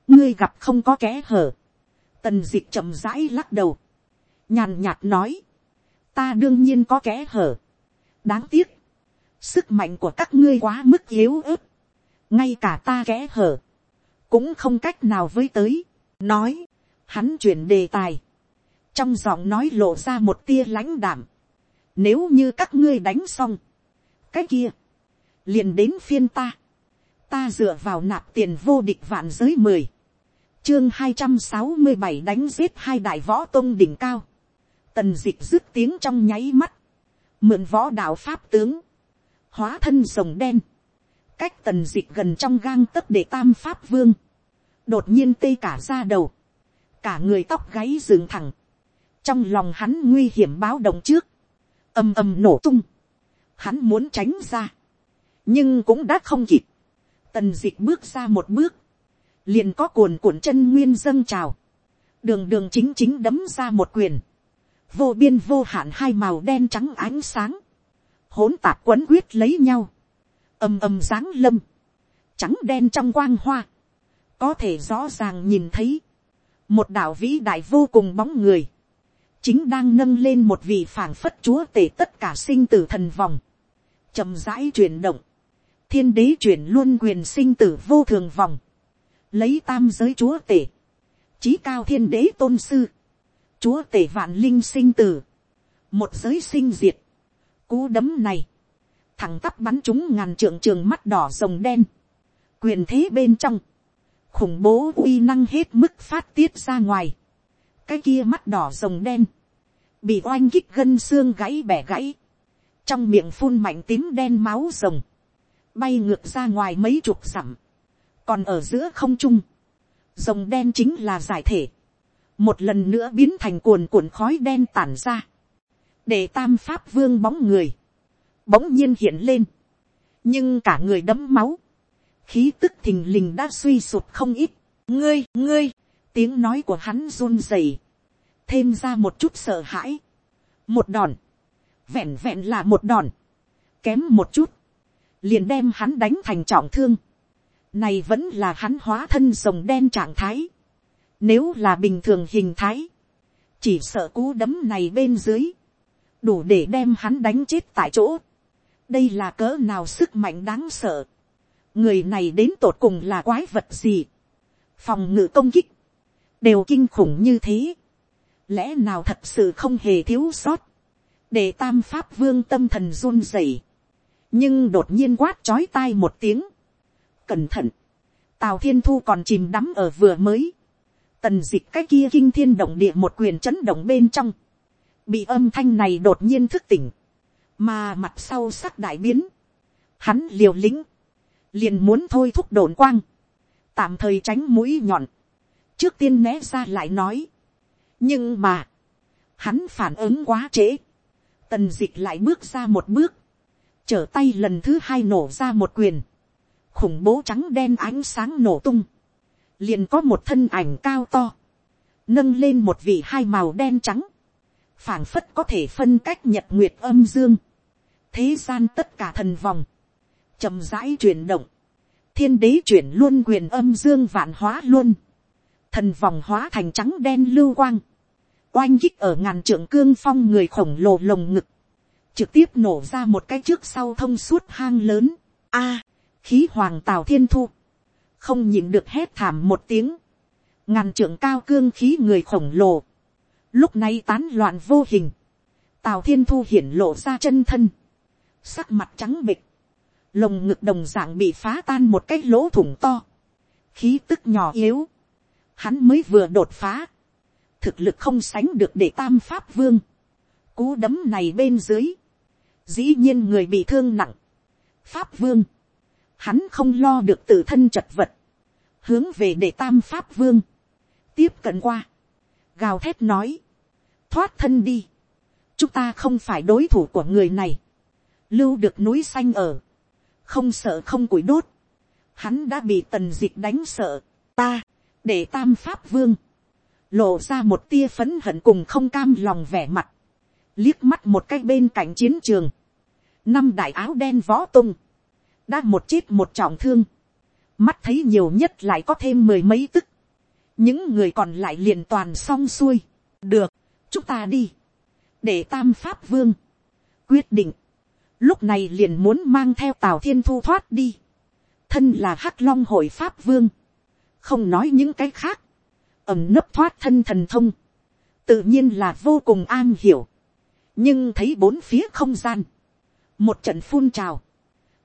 ngươi gặp không có kẽ hở, tần dịch chậm rãi lắc đầu, nhàn nhạt nói, ta đương nhiên có kẽ hở, đáng tiếc, sức mạnh của các ngươi quá mức yếu ớt, ngay cả ta kẽ hở, cũng không cách nào với tới, nói, hắn chuyển đề tài, trong giọng nói lộ ra một tia lãnh đảm, nếu như các ngươi đánh xong, cái kia, liền đến phiên ta, ta dựa vào nạp tiền vô địch vạn giới mười, chương hai trăm sáu mươi bảy đánh giết hai đại võ tôn đỉnh cao, tần d ị c h dứt tiếng trong nháy mắt, mượn võ đạo pháp tướng, hóa thân rồng đen, cách tần d ị c h gần trong gang tấc để tam pháp vương, đột nhiên tê cả ra đầu, cả người tóc gáy dựng thẳng, trong lòng hắn nguy hiểm báo động trước, ầm ầm nổ tung, hắn muốn tránh ra, nhưng cũng đã không kịp, tần dịch bước ra một bước, liền có cuồn cuộn chân nguyên dâng trào, đường đường chính chính đấm ra một quyền, vô biên vô hạn hai màu đen trắng ánh sáng, hỗn tạp quấn quyết lấy nhau, ầm ầm dáng lâm, trắng đen trong quang hoa, có thể rõ ràng nhìn thấy, một đạo vĩ đại vô cùng bóng người, chính đang nâng lên một vị phảng phất chúa tể tất cả sinh tử thần vòng, chậm rãi chuyển động, thiên đế chuyển luôn quyền sinh tử vô thường vòng, lấy tam giới chúa tể, trí cao thiên đế tôn sư, chúa tể vạn linh sinh tử, một giới sinh diệt, cú đấm này, thẳng tắp bắn chúng ngàn trượng trường mắt đỏ rồng đen, quyền thế bên trong, khủng bố uy năng hết mức phát tiết ra ngoài, cái kia mắt đỏ rồng đen, bị oanh kích gân xương gãy bẻ gãy, trong miệng phun mạnh tím đen máu rồng, bay ngược ra ngoài mấy chục dặm, còn ở giữa không trung, rồng đen chính là giải thể, một lần nữa biến thành cuồn cuộn khói đen tản ra, để tam pháp vương bóng người, bỗng nhiên hiện lên, nhưng cả người đấm máu, khí tức thình lình đã suy sụt không ít, ngươi ngươi, tiếng nói của hắn run rẩy, thêm ra một chút sợ hãi, một đòn, vẹn vẹn là một đòn, kém một chút, liền đem hắn đánh thành trọng thương, này vẫn là hắn hóa thân rồng đen trạng thái, nếu là bình thường hình thái, chỉ sợ cú đấm này bên dưới, đủ để đem hắn đánh chết tại chỗ. đây là cỡ nào sức mạnh đáng sợ. người này đến tột cùng là quái vật gì. phòng ngự công kích, đều kinh khủng như thế. lẽ nào thật sự không hề thiếu sót để tam pháp vương tâm thần run rẩy. nhưng đột nhiên quát chói tai một tiếng. cẩn thận. tào thiên thu còn chìm đắm ở vừa mới. tần dịch cái kia kinh thiên động địa một quyền chấn động bên trong bị âm thanh này đột nhiên thức tỉnh, mà mặt sau sắc đại biến, hắn liều lĩnh, liền muốn thôi thúc đồn quang, tạm thời tránh mũi nhọn, trước tiên né ra lại nói, nhưng mà, hắn phản ứng quá trễ, tần dịch lại bước ra một bước, trở tay lần thứ hai nổ ra một quyền, khủng bố trắng đen ánh sáng nổ tung, liền có một thân ảnh cao to, nâng lên một vị hai màu đen trắng, phảng phất có thể phân cách nhật nguyệt âm dương, thế gian tất cả thần vòng, chậm rãi chuyển động, thiên đế chuyển luôn quyền âm dương vạn hóa luôn, thần vòng hóa thành trắng đen lưu quang, oanh kích ở ngàn trượng cương phong người khổng lồ lồng ngực, trực tiếp nổ ra một cái trước sau thông suốt hang lớn, a, khí hoàng tào thiên thu, không nhìn được hét thảm một tiếng, ngàn trượng cao cương khí người khổng lồ, lúc này tán loạn vô hình, tào thiên thu hiển lộ ra chân thân, sắc mặt trắng bịch, lồng ngực đồng d ạ n g bị phá tan một cái lỗ thủng to, khí tức nhỏ yếu, hắn mới vừa đột phá, thực lực không sánh được để tam pháp vương, cú đấm này bên dưới, dĩ nhiên người bị thương nặng, pháp vương, hắn không lo được tự thân chật vật, hướng về để tam pháp vương, tiếp cận qua, gào thét nói, thoát thân đi, chúng ta không phải đối thủ của người này, lưu được núi xanh ở, không sợ không củi đốt, hắn đã bị tần dịch đánh sợ, ta, để tam pháp vương, lộ ra một tia phấn hận cùng không cam lòng vẻ mặt, liếc mắt một cái bên cạnh chiến trường, năm đại áo đen võ tung, đã một chết một trọng thương, mắt thấy nhiều nhất lại có thêm mười mấy tức, những người còn lại liền toàn xong xuôi, được, chúng ta đi, để tam pháp vương, quyết định, lúc này liền muốn mang theo tào thiên thu thoát đi, thân là hắc long hội pháp vương, không nói những cái khác, ẩm nấp thoát thân thần thông, tự nhiên là vô cùng an hiểu, nhưng thấy bốn phía không gian, một trận phun trào,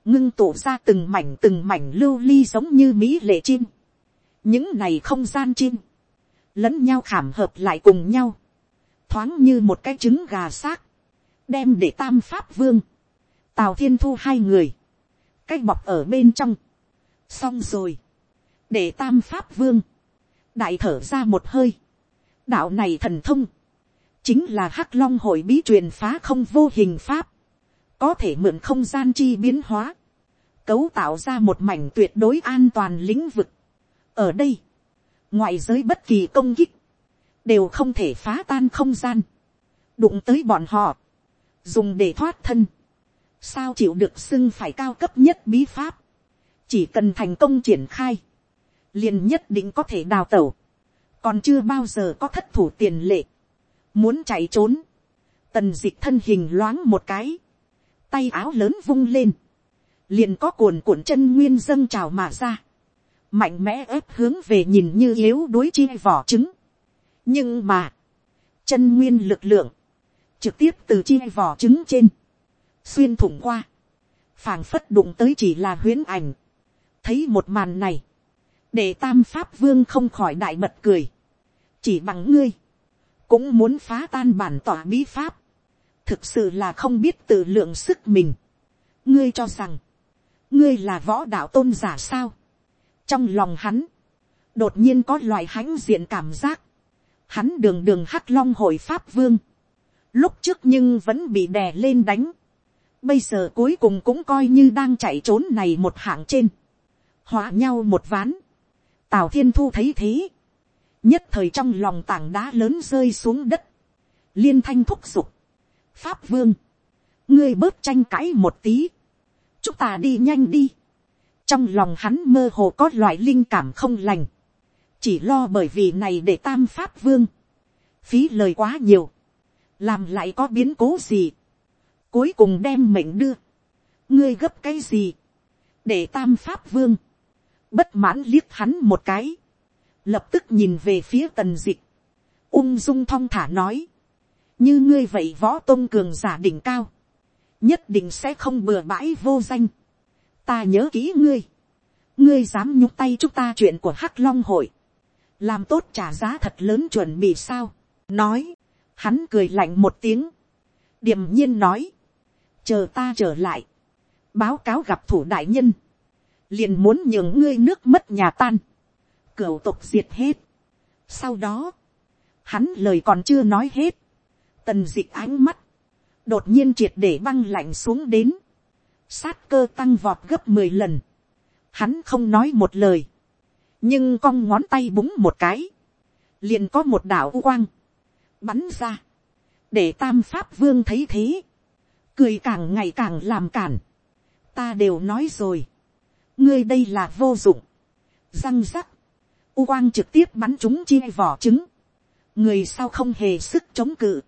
ngưng tụ ra từng mảnh từng mảnh lưu ly giống như mỹ lệ chim, những này không gian chim, lẫn nhau khảm hợp lại cùng nhau, thoáng như một cái trứng gà xác, đem để tam pháp vương, tào thiên thu hai người, cái bọc ở bên trong, xong rồi, để tam pháp vương, đại thở ra một hơi, đạo này thần thông, chính là hắc long hội bí truyền phá không vô hình pháp, có thể mượn không gian chi biến hóa, cấu tạo ra một mảnh tuyệt đối an toàn lĩnh vực. ở đây, ngoại giới bất kỳ công kích, đều không thể phá tan không gian, đụng tới bọn họ, dùng để thoát thân, sao chịu được xưng phải cao cấp nhất bí pháp, chỉ cần thành công triển khai, liền nhất định có thể đào tẩu, còn chưa bao giờ có thất thủ tiền lệ, muốn chạy trốn, tần d ị c h thân hình loáng một cái, tay áo lớn vung lên, liền có cuồn cuộn chân nguyên dâng trào mà ra, mạnh mẽ ép hướng về nhìn như yếu đuối chi vỏ trứng, nhưng mà, chân nguyên lực lượng, trực tiếp từ chi vỏ trứng trên, xuyên thủng qua, phảng phất đụng tới chỉ là huyễn ảnh, thấy một màn này, để tam pháp vương không khỏi đại bật cười, chỉ bằng ngươi, cũng muốn phá tan bản tỏa bí pháp, thực sự là không biết tự lượng sức mình. ngươi cho rằng, ngươi là võ đạo tôn giả sao. trong lòng hắn, đột nhiên có loại hãnh diện cảm giác, hắn đường đường hắc long hội pháp vương, lúc trước nhưng vẫn bị đè lên đánh, bây giờ cuối cùng cũng coi như đang chạy trốn này một hạng trên, hòa nhau một ván, tào thiên thu thấy thế, nhất thời trong lòng tảng đá lớn rơi xuống đất, liên thanh thúc giục, pháp vương, ngươi bớt tranh cãi một tí, chúng ta đi nhanh đi, trong lòng hắn mơ hồ có loại linh cảm không lành, chỉ lo bởi vì này để tam pháp vương, phí lời quá nhiều, làm lại có biến cố gì, cuối cùng đem mệnh đưa, ngươi gấp cái gì, để tam pháp vương, bất mãn liếc hắn một cái, lập tức nhìn về phía tần dịch, ung dung thong thả nói, như ngươi vậy võ tôn cường giả đỉnh cao, nhất định sẽ không bừa bãi vô danh, ta nhớ kỹ ngươi, ngươi dám nhúc tay chúng ta chuyện của hắc long hội, làm tốt trả giá thật lớn chuẩn bị sao, nói, hắn cười lạnh một tiếng, điềm nhiên nói, chờ ta trở lại, báo cáo gặp thủ đại nhân, liền muốn nhường ngươi nước mất nhà tan, cửu tục diệt hết. Sau đó, hắn lời còn chưa nói hết, tần dịch ánh mắt, đột nhiên triệt để băng lạnh xuống đến, sát cơ tăng vọt gấp mười lần, hắn không nói một lời, nhưng cong ngón tay búng một cái, liền có một đảo quang, bắn ra, để tam pháp vương thấy thế, cười càng ngày càng làm cản, ta đều nói rồi, ngươi đây là vô dụng, răng rắc, u quang trực tiếp bắn chúng chia vỏ trứng, người sao không hề sức chống cự,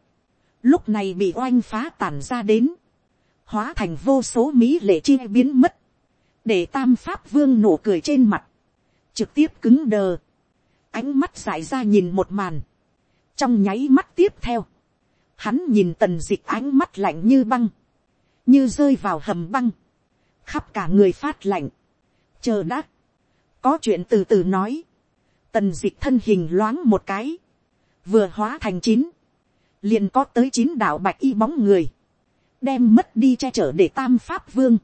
lúc này bị oanh phá tàn ra đến, hóa thành vô số mỹ lệ chia biến mất, để tam pháp vương nổ cười trên mặt, trực tiếp cứng đờ, ánh mắt dại ra nhìn một màn, trong nháy mắt tiếp theo, hắn nhìn tần dịch ánh mắt lạnh như băng, như rơi vào hầm băng, khắp cả người phát lạnh, chờ đã, có chuyện từ từ nói, tần dịch thân hình loáng một cái, vừa hóa thành chín, liền có tới chín đạo bạch y bóng người, đem mất đi che chở để tam pháp vương,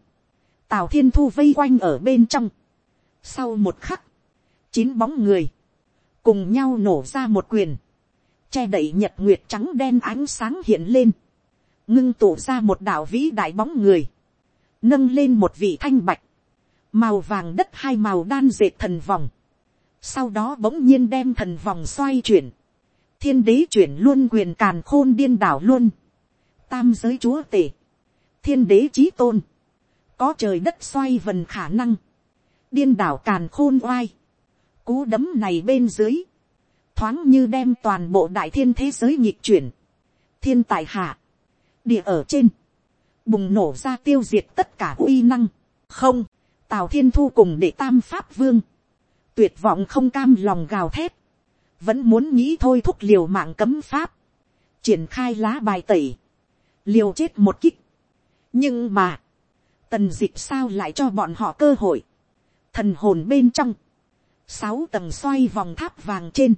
tào thiên thu vây quanh ở bên trong. Sau một khắc, chín bóng người, cùng nhau nổ ra một quyền, che đậy nhật nguyệt trắng đen ánh sáng hiện lên, ngưng tụ ra một đạo vĩ đại bóng người, nâng lên một vị thanh bạch, màu vàng đất hai màu đan dệt thần vòng, sau đó bỗng nhiên đem thần vòng xoay chuyển, thiên đế chuyển luôn quyền càn khôn điên đảo luôn, tam giới chúa tể, thiên đế trí tôn, có trời đất xoay vần khả năng, điên đảo càn khôn oai, cú đấm này bên dưới, thoáng như đem toàn bộ đại thiên thế giới nhịp chuyển, thiên tài hạ, địa ở trên, bùng nổ ra tiêu diệt tất cả uy năng, không, tào thiên thu cùng để tam pháp vương, tuyệt vọng không cam lòng gào thét, vẫn muốn nghĩ thôi thúc liều mạng cấm pháp, triển khai lá bài tẩy, liều chết một kích. nhưng mà, tần d ị c h sao lại cho bọn họ cơ hội, thần hồn bên trong, sáu tầng xoay vòng tháp vàng trên,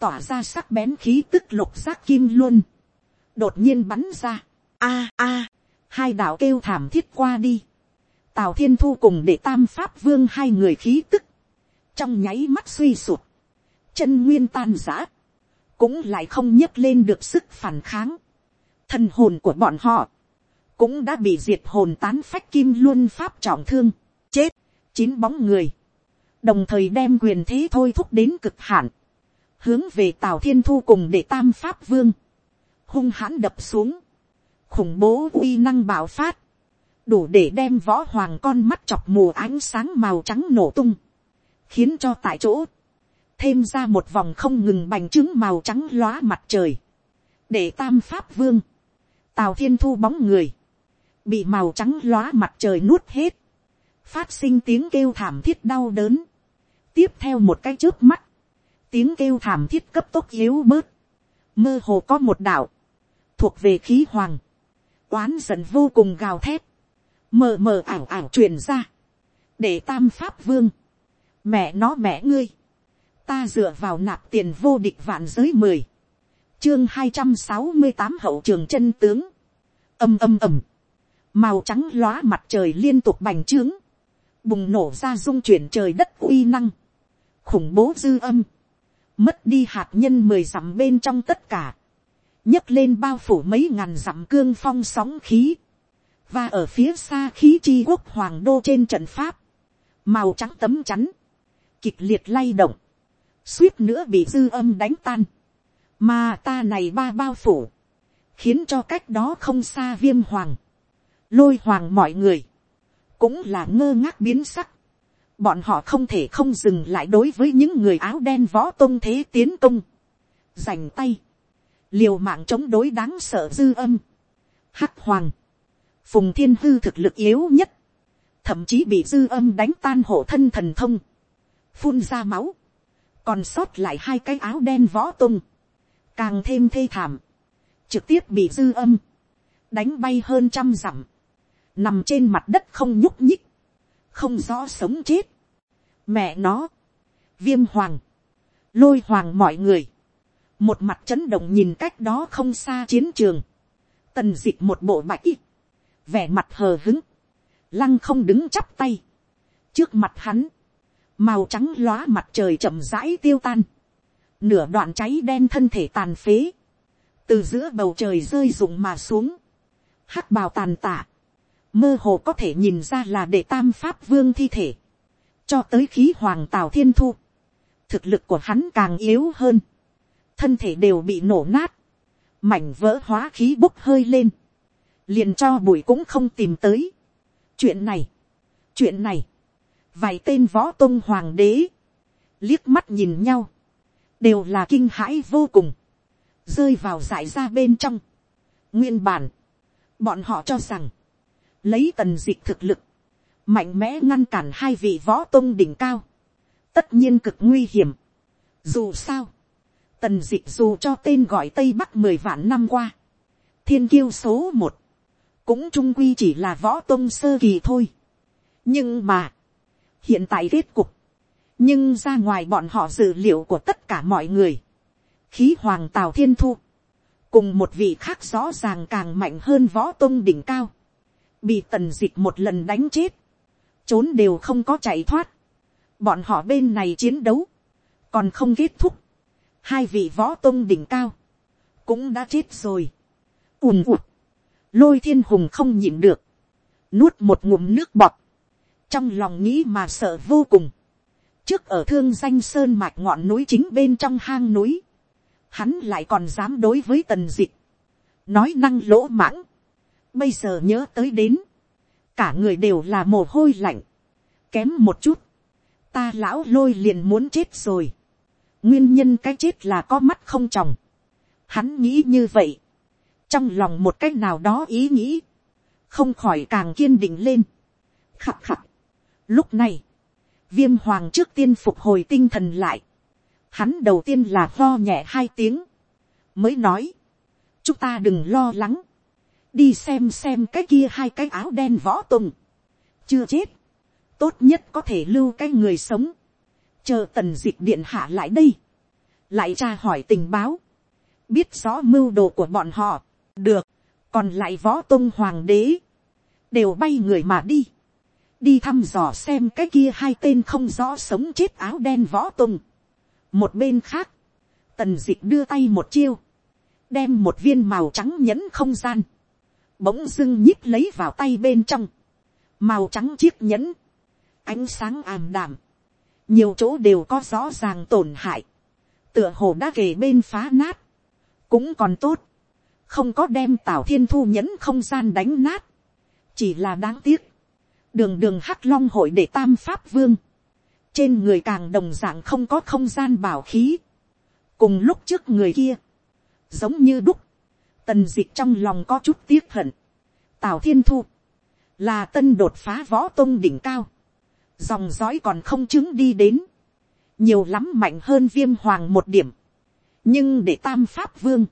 tỏa ra sắc bén khí tức lục giác kim luôn, đột nhiên bắn ra, a a, hai đạo kêu thảm thiết qua đi, tào thiên thu cùng để tam pháp vương hai người khí tức, trong nháy mắt suy sụt, chân nguyên tan giã, cũng lại không nhấc lên được sức phản kháng. Thần hồn của bọn họ, cũng đã bị diệt hồn tán phách kim Luân pháp trọng thương, chết, chín bóng người, đồng thời đem quyền thế thôi thúc đến cực hạn, hướng về tào thiên thu cùng để tam pháp vương, hung hãn đập xuống, khủng bố uy năng bạo phát, đủ để đem võ hoàng con mắt chọc mù ánh sáng màu trắng nổ tung, khiến cho tại chỗ, thêm ra một vòng không ngừng bành trướng màu trắng lóa mặt trời, để tam pháp vương, tào thiên thu bóng người, bị màu trắng lóa mặt trời nuốt hết, phát sinh tiếng kêu thảm thiết đau đớn, tiếp theo một cái trước mắt, tiếng kêu thảm thiết cấp tốc yếu bớt, mơ hồ có một đạo, thuộc về khí hoàng, oán giận vô cùng gào thét, mờ mờ ảo ảo truyền ra, để tam pháp vương, mẹ nó mẹ ngươi, ta dựa vào nạp tiền vô địch vạn giới mười, chương hai trăm sáu mươi tám hậu trường chân tướng, âm âm ầm, màu trắng lóa mặt trời liên tục bành trướng, bùng nổ ra dung chuyển trời đất uy năng, khủng bố dư âm, mất đi hạt nhân mười dặm bên trong tất cả, nhấc lên bao phủ mấy ngàn dặm cương phong sóng khí, và ở phía xa khí chi quốc hoàng đô trên trận pháp, màu trắng tấm chắn, kịch liệt lay động, suýt nữa bị dư âm đánh tan, mà ta này ba bao phủ, khiến cho cách đó không xa viêm hoàng, lôi hoàng mọi người, cũng là ngơ ngác biến sắc, bọn họ không thể không dừng lại đối với những người áo đen võ tôn thế tiến công, dành tay, liều mạng chống đối đáng sợ dư âm, hắc hoàng, phùng thiên hư thực lực yếu nhất, thậm chí bị dư âm đánh tan hộ thân thần thông, phun ra máu, còn sót lại hai cái áo đen võ tung, càng thêm thê thảm, trực tiếp bị dư âm, đánh bay hơn trăm dặm, nằm trên mặt đất không nhúc nhích, không rõ sống chết. Mẹ nó, viêm hoàng, lôi hoàng mọi người, một mặt chấn động nhìn cách đó không xa chiến trường, tần d ị c h một bộ bạch, vẻ mặt hờ hứng, lăng không đứng chắp tay, trước mặt hắn, màu trắng lóa mặt trời chậm rãi tiêu tan, nửa đoạn cháy đen thân thể tàn phế, từ giữa bầu trời rơi rụng mà xuống, hắc bào tàn tạ, mơ hồ có thể nhìn ra là để tam pháp vương thi thể, cho tới khí hoàng tào thiên thu, thực lực của hắn càng yếu hơn, thân thể đều bị nổ nát, mảnh vỡ hóa khí bốc hơi lên, liền cho bụi cũng không tìm tới. chuyện này, chuyện này, vài tên võ tôn hoàng đế, liếc mắt nhìn nhau, đều là kinh hãi vô cùng, rơi vào giải ra bên trong. nguyên bản, bọn họ cho rằng, lấy tần d thực lực, mạnh mẽ ngăn cản hai vị võ tôn đỉnh cao, tất nhiên cực nguy hiểm. dù sao, Tần dịch dù cho tên gọi Tây Bắc mười vạn năm qua. Thiên kiêu số một. Cũng trung quy chỉ là võ tông sơ kỳ thôi. Nhưng mà. Hiện tại kết cục. Nhưng ra ngoài bọn họ dự liệu của tất cả mọi người. Khí hoàng tào thiên thu. Cùng một vị khác rõ ràng càng mạnh hơn võ tông đỉnh cao. Bị tần dịch một lần đánh chết. Trốn đều không có chạy thoát. Bọn họ bên này chiến đấu. Còn không kết thúc hai vị võ tôn đỉnh cao, cũng đã chết rồi. ùm ụt, lôi thiên hùng không nhịn được, nuốt một ngụm nước bọt, trong lòng nghĩ mà sợ vô cùng. trước ở thương danh sơn mạch ngọn núi chính bên trong hang núi, hắn lại còn dám đối với tần dịch, nói năng lỗ mãng, bây giờ nhớ tới đến, cả người đều là mồ hôi lạnh, kém một chút, ta lão lôi liền muốn chết rồi, nguyên nhân cái chết là có mắt không tròng. Hắn nghĩ như vậy. Trong lòng một cách nào đó ý nghĩ. Không khỏi càng kiên định lên. khập khặt. Lúc này. Viêm hoàng trước tiên phục hồi tinh thần lại. Hắn đầu tiên là lo nhẹ hai tiếng. Mới nói. Chúng ta đừng lo lắng. Đi xem xem cái kia hai cái áo đen võ tùng. Chưa chết. Tốt nhất có thể lưu cái người sống chờ tần dịch điện hạ lại đây, lại tra hỏi tình báo, biết rõ mưu đồ của bọn họ, được, còn lại võ tôn hoàng đế, đều bay người mà đi, đi thăm dò xem cái kia hai tên không rõ sống chết áo đen võ tôn. một bên khác, tần dịch đưa tay một chiêu, đem một viên màu trắng nhẫn không gian, bỗng dưng nhíp lấy vào tay bên trong, màu trắng chiếc nhẫn, ánh sáng ảm đạm, nhiều chỗ đều có rõ ràng tổn hại, tựa hồ đã kể bên phá nát, cũng còn tốt, không có đem tào thiên thu nhẫn không gian đánh nát, chỉ là đáng tiếc, đường đường hắc long hội để tam pháp vương, trên người càng đồng d ạ n g không có không gian bảo khí, cùng lúc trước người kia, giống như đúc, tần d ị c h trong lòng có chút tiếc hận, tào thiên thu, là tân đột phá võ tôn đỉnh cao, dòng dõi còn không chứng đi đến, nhiều lắm mạnh hơn viêm hoàng một điểm, nhưng để tam pháp vương,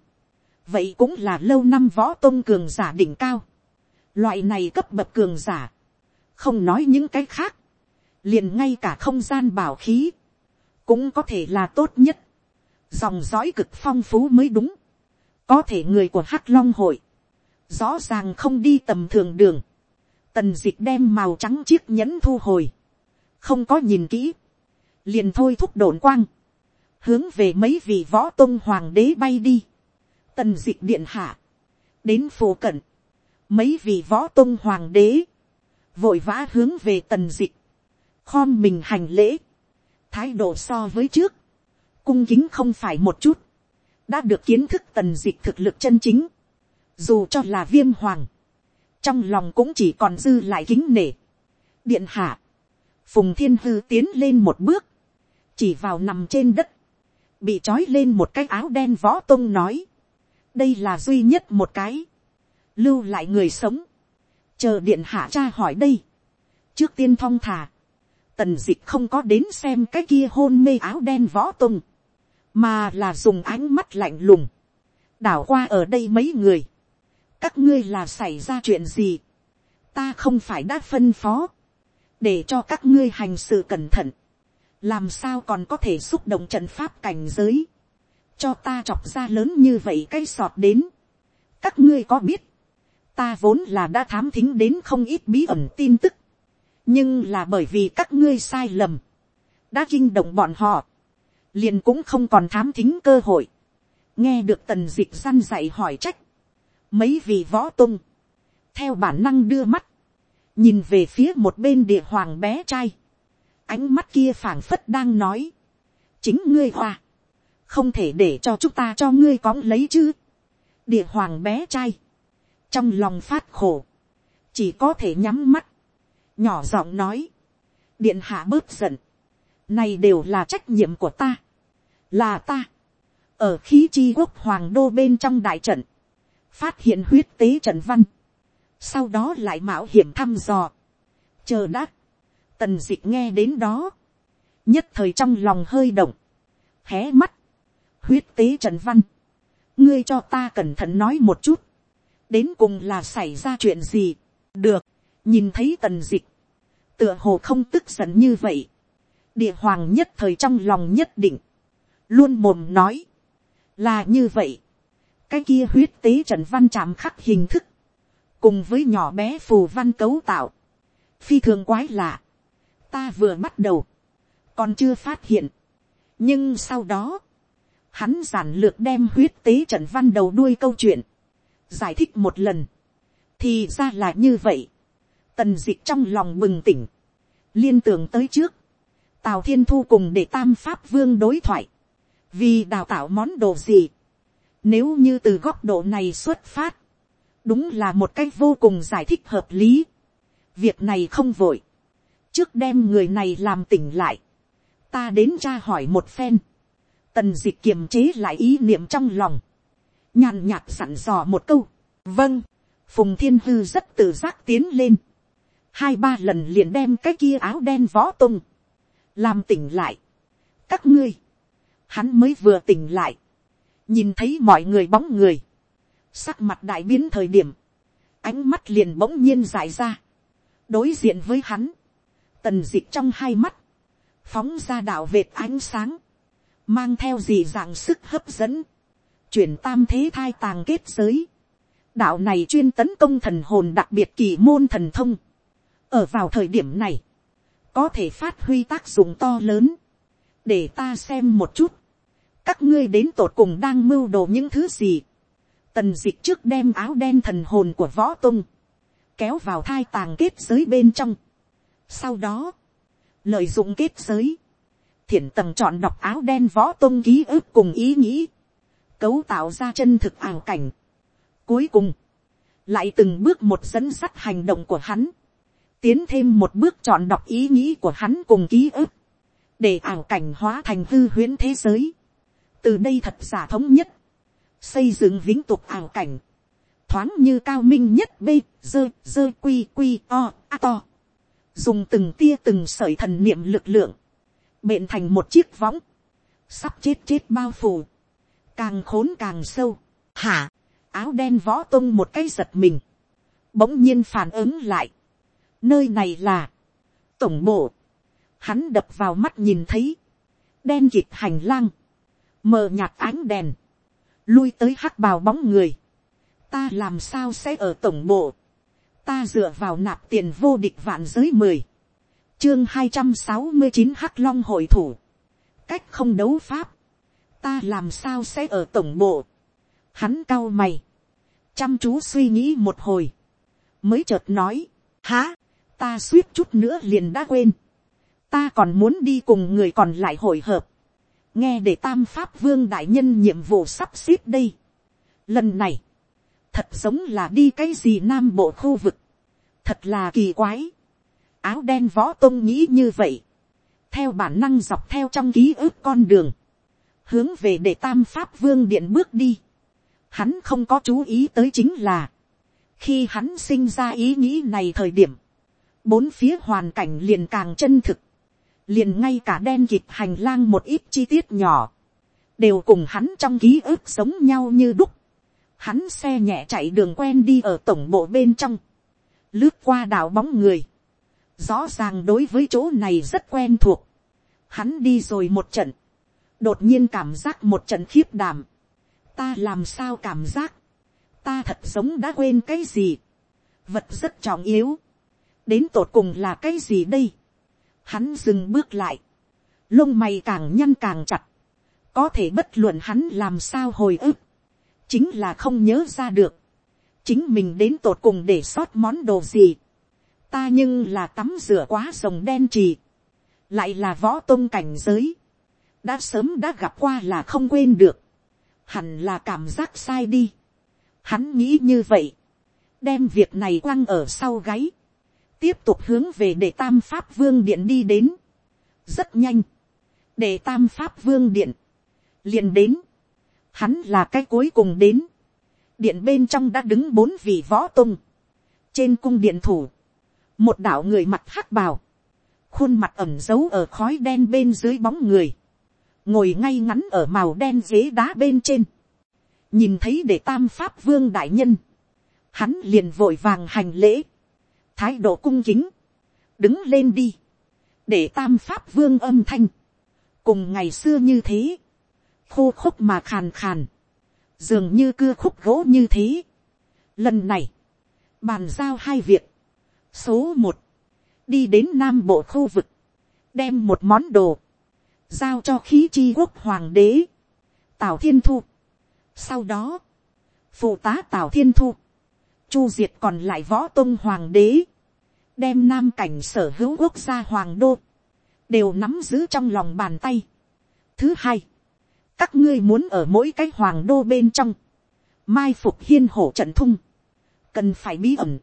vậy cũng là lâu năm võ tôn cường giả đỉnh cao, Loại này cấp bậc cường giả. Không nói những cái khác. Liền ngay cả không gian bảo khí. Cũng có thể là tốt nhất. Dòng dõi cực phong phú mới đúng. Có thể người của Hắc Long hội. Rõ ràng không đi tầm thường đường. Tần dịch đem màu trắng chiếc nhẫn thu hồi. Không có nhìn kỹ. Liền thôi thúc đồn quang. Hướng về mấy vị võ tôn hoàng đế bay đi. Tần dịch điện hạ. Đến phố cận mấy vị võ tôn hoàng đế, vội vã hướng về tần dịch, khom mình hành lễ, thái độ so với trước, cung kính không phải một chút, đã được kiến thức tần dịch thực lực chân chính, dù cho là viêm hoàng, trong lòng cũng chỉ còn dư lại kính nể. điện hạ, phùng thiên hư tiến lên một bước, chỉ vào nằm trên đất, bị trói lên một cái áo đen võ tôn nói, đây là duy nhất một cái, lưu lại người sống, chờ điện hạ cha hỏi đây, trước tiên thong thả, tần d ị c h không có đến xem cái kia hôn mê áo đen võ tung, mà là dùng ánh mắt lạnh lùng, đảo qua ở đây mấy người, các ngươi là xảy ra chuyện gì, ta không phải đã phân phó, để cho các ngươi hành sự cẩn thận, làm sao còn có thể xúc động trận pháp cảnh giới, cho ta chọc ra lớn như vậy cái sọt đến, các ngươi có biết, ta vốn là đã thám thính đến không ít bí ẩn tin tức, nhưng là bởi vì các ngươi sai lầm, đã kinh động bọn họ, liền cũng không còn thám thính cơ hội, nghe được tần d ị c h săn dạy hỏi trách, mấy vị võ tung, theo bản năng đưa mắt, nhìn về phía một bên địa hoàng bé trai, ánh mắt kia phảng phất đang nói, chính ngươi hoa, không thể để cho chúng ta cho ngươi cóng lấy chứ, địa hoàng bé trai, trong lòng phát khổ, chỉ có thể nhắm mắt, nhỏ giọng nói, điện hạ bớt giận, này đều là trách nhiệm của ta, là ta, ở khí chi quốc hoàng đô bên trong đại trận, phát hiện huyết tế trận văn, sau đó lại mạo hiểm thăm dò, chờ đã, tần d ị c h nghe đến đó, nhất thời trong lòng hơi động, hé mắt, huyết tế trần văn, ngươi cho ta cẩn thận nói một chút, đến cùng là xảy ra chuyện gì, được, nhìn thấy tần dịch, tựa hồ không tức giận như vậy, địa hoàng nhất thời trong lòng nhất định, luôn mồm nói, là như vậy, cái kia huyết tế trần văn chạm khắc hình thức, cùng với nhỏ bé phù văn cấu tạo, phi thường quái lạ, ta vừa bắt đầu, còn chưa phát hiện, nhưng sau đó, hắn giản lược đem huyết tế trần văn đầu đuôi câu chuyện, giải thích một lần, thì ra là như vậy, tần d ị c h trong lòng bừng tỉnh, liên tưởng tới trước, tào thiên thu cùng để tam pháp vương đối thoại, vì đào tạo món đồ gì, nếu như từ góc độ này xuất phát, đúng là một cách vô cùng giải thích hợp lý, việc này không vội, trước đem người này làm tỉnh lại, ta đến tra hỏi một phen, tần dịch kiềm chế lại ý niệm trong lòng, nhàn nhạt sẵn dò một câu, vâng, phùng thiên hư rất tự giác tiến lên, hai ba lần liền đem cái kia áo đen võ tung, làm tỉnh lại, các ngươi, hắn mới vừa tỉnh lại, nhìn thấy mọi người bóng người, sắc mặt đại biến thời điểm, ánh mắt liền bỗng nhiên dại ra, đối diện với hắn, tần d ị trong hai mắt, phóng ra đạo vệt ánh sáng, mang theo gì dạng sức hấp dẫn, chuyển tam thế thai tàng kết giới. đạo này chuyên tấn công thần hồn đặc biệt kỳ môn thần thông. ở vào thời điểm này, có thể phát huy tác dụng to lớn. để ta xem một chút. các ngươi đến tột cùng đang mưu đồ những thứ gì. tần dịch trước đem áo đen thần hồn của võ tung, kéo vào thai tàng kết giới bên trong. sau đó, lợi dụng kết giới, thiển tầng chọn đọc áo đen võ tôn ký ức cùng ý nghĩ cấu tạo ra chân thực ảo cảnh. Cuối cùng, lại từng bước một dẫn sắt hành động của hắn, tiến thêm một bước chọn đọc ý nghĩ của hắn cùng ký ức, để ảo cảnh hóa thành hư huyễn thế giới. từ đây thật giả thống nhất, xây dựng vĩnh tục ảo cảnh, thoáng như cao minh nhất b, dơ, dơ quy quy o, a to. dùng từng tia từng sởi thần niệm lực lượng, bện thành một chiếc võng, sắp chết chết bao phủ, càng khốn càng sâu, hả, áo đen võ tung một cái giật mình, bỗng nhiên phản ứng lại, nơi này là, tổng bộ, hắn đập vào mắt nhìn thấy, đen kịt hành lang, mờ nhạt ánh đèn, lui tới hắc bào bóng người, ta làm sao sẽ ở tổng bộ, ta dựa vào nạp tiền vô địch vạn giới mười, chương hai trăm sáu mươi chín hắc long hội thủ, cách không đấu pháp, ta làm sao sẽ ở tổng bộ, hắn cao mày, chăm chú suy nghĩ một hồi, mới chợt nói, há, ta suýt chút nữa liền đã quên, ta còn muốn đi cùng người còn lại hội hợp, nghe để tam pháp vương đại nhân nhiệm vụ sắp xếp đây. Lần này, thật giống là đi cái gì nam bộ khu vực, thật là kỳ quái áo đen võ tôn nghĩ như vậy, theo bản năng dọc theo trong ký ức con đường, hướng về để tam pháp vương điện bước đi. Hắn không có chú ý tới chính là, khi hắn sinh ra ý nghĩ này thời điểm, bốn phía hoàn cảnh liền càng chân thực, liền ngay cả đen kịp hành lang một ít chi tiết nhỏ, đều cùng hắn trong ký ức giống nhau như đúc. Hắn xe nhẹ chạy đường quen đi ở tổng bộ bên trong, lướt qua đảo bóng người, rõ ràng đối với chỗ này rất quen thuộc. Hắn đi rồi một trận, đột nhiên cảm giác một trận khiếp đảm. Ta làm sao cảm giác, ta thật giống đã quên cái gì, vật rất trọng yếu, đến tột cùng là cái gì đây, hắn dừng bước lại, lông mày càng nhăn càng chặt, có thể bất luận hắn làm sao hồi ức, chính là không nhớ ra được, chính mình đến tột cùng để sót món đồ gì, ta nhưng là tắm rửa quá rồng đen trì, lại là võ tôn cảnh giới, đã sớm đã gặp qua là không quên được, hẳn là cảm giác sai đi, hắn nghĩ như vậy, đem việc này quăng ở sau gáy, tiếp tục hướng về để tam pháp vương điện đi đến. rất nhanh, để tam pháp vương điện, liền đến, hắn là cái cuối cùng đến, điện bên trong đã đứng bốn vị võ tung, trên cung điện thủ, một đạo người mặt hắc bào, khuôn mặt ẩm giấu ở khói đen bên dưới bóng người, ngồi ngay ngắn ở màu đen ghế đá bên trên, nhìn thấy để tam pháp vương đại nhân, hắn liền vội vàng hành lễ, thái độ cung kính, đứng lên đi, để tam pháp vương âm thanh, cùng ngày xưa như thế, khô khúc mà khàn khàn, dường như cưa khúc gỗ như thế. Lần này, bàn giao hai việc. Số một, đi đến nam bộ khu vực, đem một món đồ, giao cho khí chi quốc hoàng đế, tào thiên thu. Sau đó, phụ tá tào thiên thu, chu diệt còn lại võ tôn hoàng đế, đem nam cảnh sở hữu quốc gia hoàng đô, đều nắm giữ trong lòng bàn tay. Thứ hai, các ngươi muốn ở mỗi cái hoàng đô bên trong, mai phục hiên hổ trận thung, cần phải bí ẩn,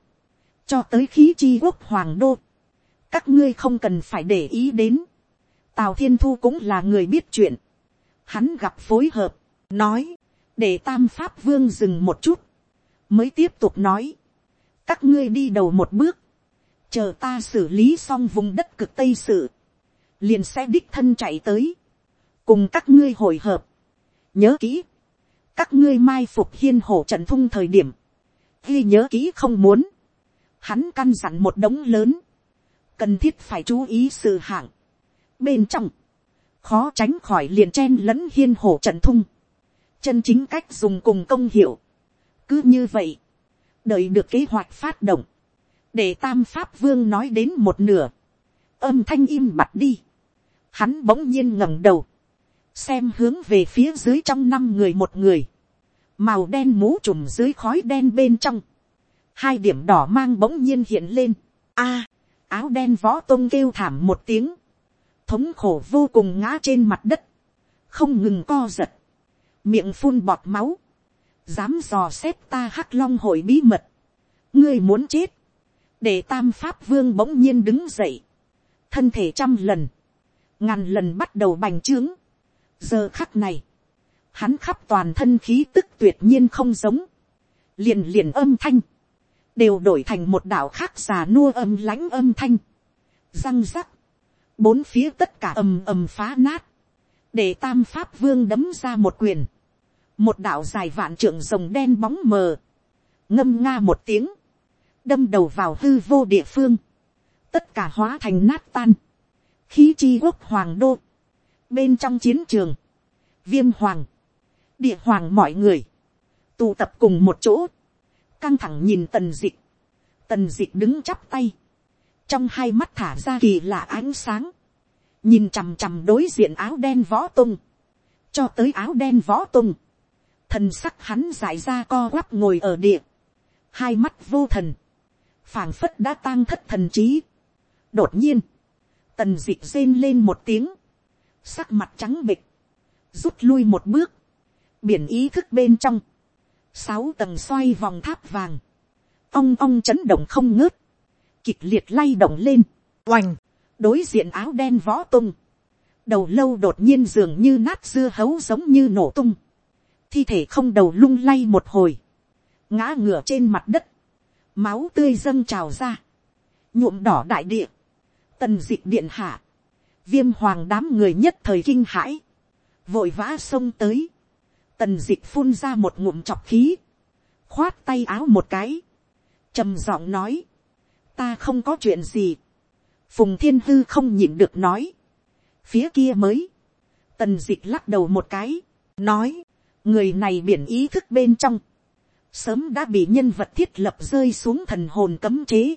cho tới khí chi quốc hoàng đô, các ngươi không cần phải để ý đến, tào thiên thu cũng là người biết chuyện, hắn gặp phối hợp, nói, để tam pháp vương dừng một chút, mới tiếp tục nói, các ngươi đi đầu một bước, chờ ta xử lý xong vùng đất cực tây sự, liền sẽ đích thân chạy tới, cùng các ngươi hồi hợp, nhớ kỹ, các ngươi mai phục hiên hổ trận thung thời điểm, ghi nhớ kỹ không muốn, hắn căn dặn một đống lớn, cần thiết phải chú ý sự hạng, bên trong, khó tránh khỏi liền chen lẫn hiên hổ trận thung, chân chính cách dùng cùng công hiệu, cứ như vậy, đợi được kế hoạch phát động, để tam pháp vương nói đến một nửa, âm thanh im bặt đi, hắn bỗng nhiên ngẩng đầu, xem hướng về phía dưới trong năm người một người, màu đen mũ trùm dưới khói đen bên trong, hai điểm đỏ mang bỗng nhiên hiện lên, a, áo đen võ tôn kêu thảm một tiếng, thống khổ vô cùng ngã trên mặt đất, không ngừng co giật, miệng phun bọt máu, dám dò xét ta hắc long hội bí mật, ngươi muốn chết, để tam pháp vương bỗng nhiên đứng dậy, thân thể trăm lần, ngàn lần bắt đầu bành trướng. giờ khắc này, hắn khắp toàn thân khí tức tuyệt nhiên không giống, liền liền âm thanh, đều đổi thành một đạo khác già nua âm lãnh âm thanh, răng rắc, bốn phía tất cả ầm ầm phá nát, để tam pháp vương đấm ra một quyền, một đạo dài vạn trượng rồng đen bóng mờ, ngâm nga một tiếng, đâm đầu vào hư vô địa phương, tất cả hóa thành nát tan, khí chi quốc hoàng đô, bên trong chiến trường, viêm hoàng, địa hoàng mọi người, tụ tập cùng một chỗ, căng thẳng nhìn tần dịch, tần dịch đứng chắp tay, trong hai mắt thả ra kỳ lạ ánh sáng, nhìn chằm chằm đối diện áo đen võ tung, cho tới áo đen võ tung, thần sắc hắn dài ra co quắp ngồi ở địa, hai mắt vô thần, phảng phất đã tang thất thần trí. đột nhiên, tần d ị rên lên một tiếng, sắc mặt trắng bịch, rút lui một bước, biển ý thức bên trong, sáu tầng xoay vòng tháp vàng, ong ong chấn động không ngớt, kịch liệt lay động lên, oành, đối diện áo đen võ tung, đầu lâu đột nhiên dường như nát dưa hấu giống như nổ tung, thi thể không đầu lung lay một hồi, ngã ngửa trên mặt đất, máu tươi dâng trào ra, nhuộm đỏ đại địa, tần d ị ệ h điện hạ, viêm hoàng đám người nhất thời kinh hãi, vội vã xông tới, tần dịch phun ra một ngụm chọc khí, khoát tay áo một cái, trầm giọng nói, ta không có chuyện gì, phùng thiên hư không nhịn được nói, phía kia mới, tần dịch lắc đầu một cái, nói, người này biển ý thức bên trong, sớm đã bị nhân vật thiết lập rơi xuống thần hồn cấm chế.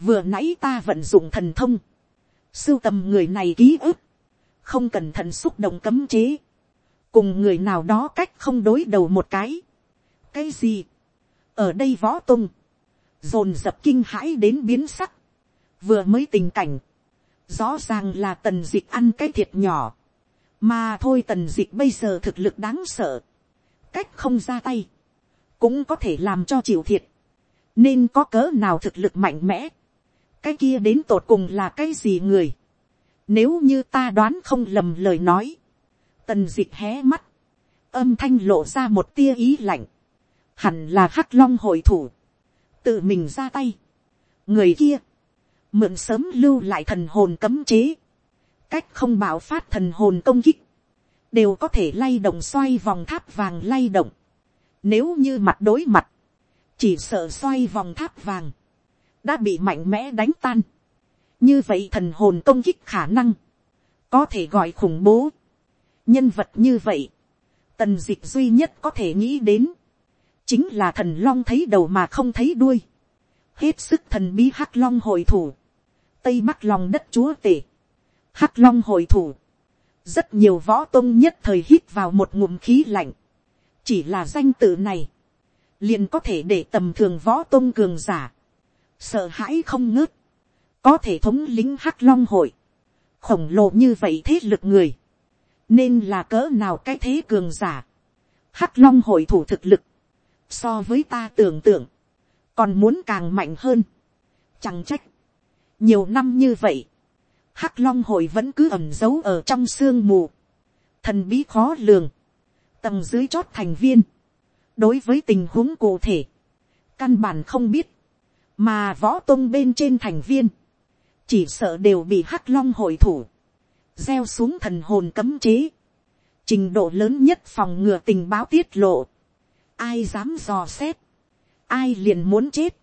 vừa nãy ta vận dụng thần thông, sưu tầm người này ký ức, không cẩn thận xúc động cấm chế, cùng người nào đó cách không đối đầu một cái. cái gì, ở đây võ tung, dồn dập kinh hãi đến biến sắc, vừa mới tình cảnh, rõ ràng là tần d ị c h ăn cái thiệt nhỏ, mà thôi tần d ị c h bây giờ thực lực đáng sợ, cách không ra tay, cũng có thể làm cho chịu thiệt, nên có cỡ nào thực lực mạnh mẽ, cái kia đến tột cùng là cái gì người, nếu như ta đoán không lầm lời nói, tần dịch hé mắt, âm thanh lộ ra một tia ý lạnh, hẳn là hắc long hội thủ, tự mình ra tay, người kia, mượn sớm lưu lại thần hồn cấm chế, cách không bảo phát thần hồn công kích, đều có thể lay động xoay vòng tháp vàng lay động, nếu như mặt đối mặt, chỉ sợ xoay vòng tháp vàng, đã bị mạnh mẽ đánh tan. Như vậy thần hồn công kích khả năng, có thể gọi khủng bố. Nhân vật như vậy, tần dịch duy nhất có thể nghĩ đến, chính là thần long thấy đầu mà không thấy đuôi. Hết sức thần bí hắc long hội thủ, tây bắc lòng đất chúa tể, hắc long hội thủ. Rất nhiều võ tôn nhất thời hít vào một ngụm khí lạnh chỉ là danh tự này, liền có thể để tầm thường võ tôn cường giả, sợ hãi không ngớt, có thể thống lính hắc long hội, khổng lồ như vậy thế lực người, nên là cỡ nào cái thế cường giả, hắc long hội thủ thực lực, so với ta tưởng tượng, còn muốn càng mạnh hơn, chẳng trách, nhiều năm như vậy, hắc long hội vẫn cứ ẩm giấu ở trong sương mù, thần bí khó lường, tầng dưới chót thành viên, đối với tình huống cụ thể, căn bản không biết, mà võ tôn bên trên thành viên, chỉ sợ đều bị hắc long hội thủ, gieo xuống thần hồn cấm chế, trình độ lớn nhất phòng ngừa tình báo tiết lộ, ai dám dò xét, ai liền muốn chết,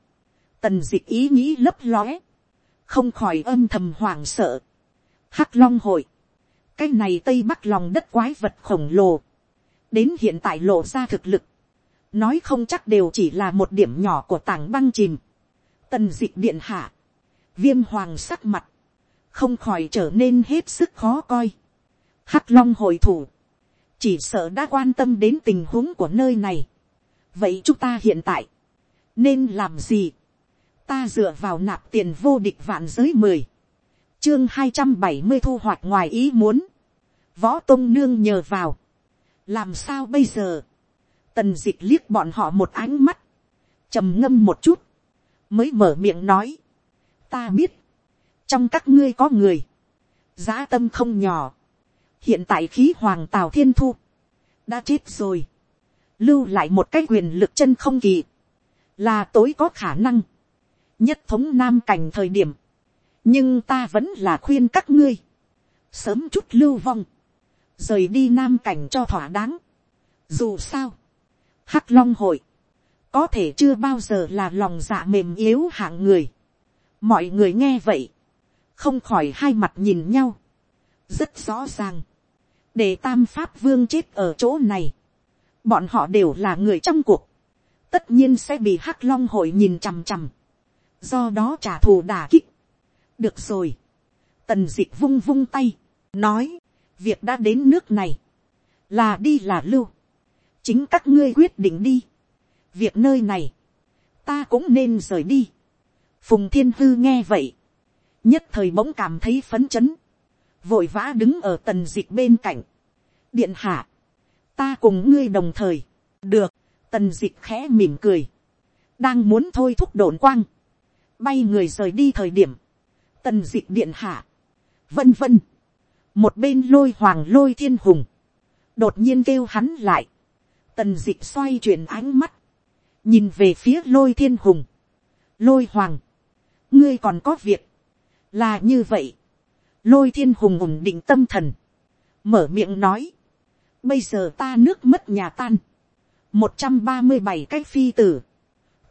tần d ị c h ý nghĩ lấp lóe, không khỏi âm thầm hoảng sợ, hắc long hội, cái này tây bắc lòng đất quái vật khổng lồ, đến hiện tại lộ ra thực lực, nói không chắc đều chỉ là một điểm nhỏ của tảng băng chìm, tần d ị c h điện hạ, viêm hoàng sắc mặt, không khỏi trở nên hết sức khó coi, hắc long hội thủ, chỉ sợ đã quan tâm đến tình huống của nơi này, vậy chúng ta hiện tại, nên làm gì, ta dựa vào nạp tiền vô địch vạn giới mười, chương hai trăm bảy mươi thu hoạch ngoài ý muốn, võ tôn nương nhờ vào, làm sao bây giờ, tần d ị c h liếc bọn họ một ánh mắt, trầm ngâm một chút, mới mở miệng nói, ta biết, trong các ngươi có người, giá tâm không nhỏ, hiện tại khí hoàng tào thiên thu, đã chết rồi, lưu lại một cái quyền lực chân không kỳ, là tối có khả năng, nhất thống nam cảnh thời điểm, nhưng ta vẫn là khuyên các ngươi, sớm chút lưu vong, rời đi nam cảnh cho thỏa đáng. Dù sao, hắc long hội, có thể chưa bao giờ là lòng dạ mềm yếu hạng người. mọi người nghe vậy, không khỏi hai mặt nhìn nhau, rất rõ ràng, để tam pháp vương chết ở chỗ này, bọn họ đều là người trong cuộc, tất nhiên sẽ bị hắc long hội nhìn chằm chằm, do đó trả thù đà kích. được rồi, tần d ị c h vung vung tay, nói, việc đã đến nước này, là đi là lưu, chính các ngươi quyết định đi, việc nơi này, ta cũng nên rời đi. phùng thiên hư nghe vậy, nhất thời bỗng cảm thấy phấn chấn, vội vã đứng ở tần dịch bên cạnh, điện hạ, ta cùng ngươi đồng thời, được, tần dịch khẽ mỉm cười, đang muốn thôi thúc đồn quang, bay người rời đi thời điểm, tần dịch điện hạ, vân vân, một bên lôi hoàng lôi thiên hùng, đột nhiên kêu hắn lại, tần dịch xoay chuyển ánh mắt, nhìn về phía lôi thiên hùng, lôi hoàng, ngươi còn có việc, là như vậy, lôi thiên hùng ổn định tâm thần, mở miệng nói, bây giờ ta nước mất nhà tan, một trăm ba mươi bảy cái phi tử,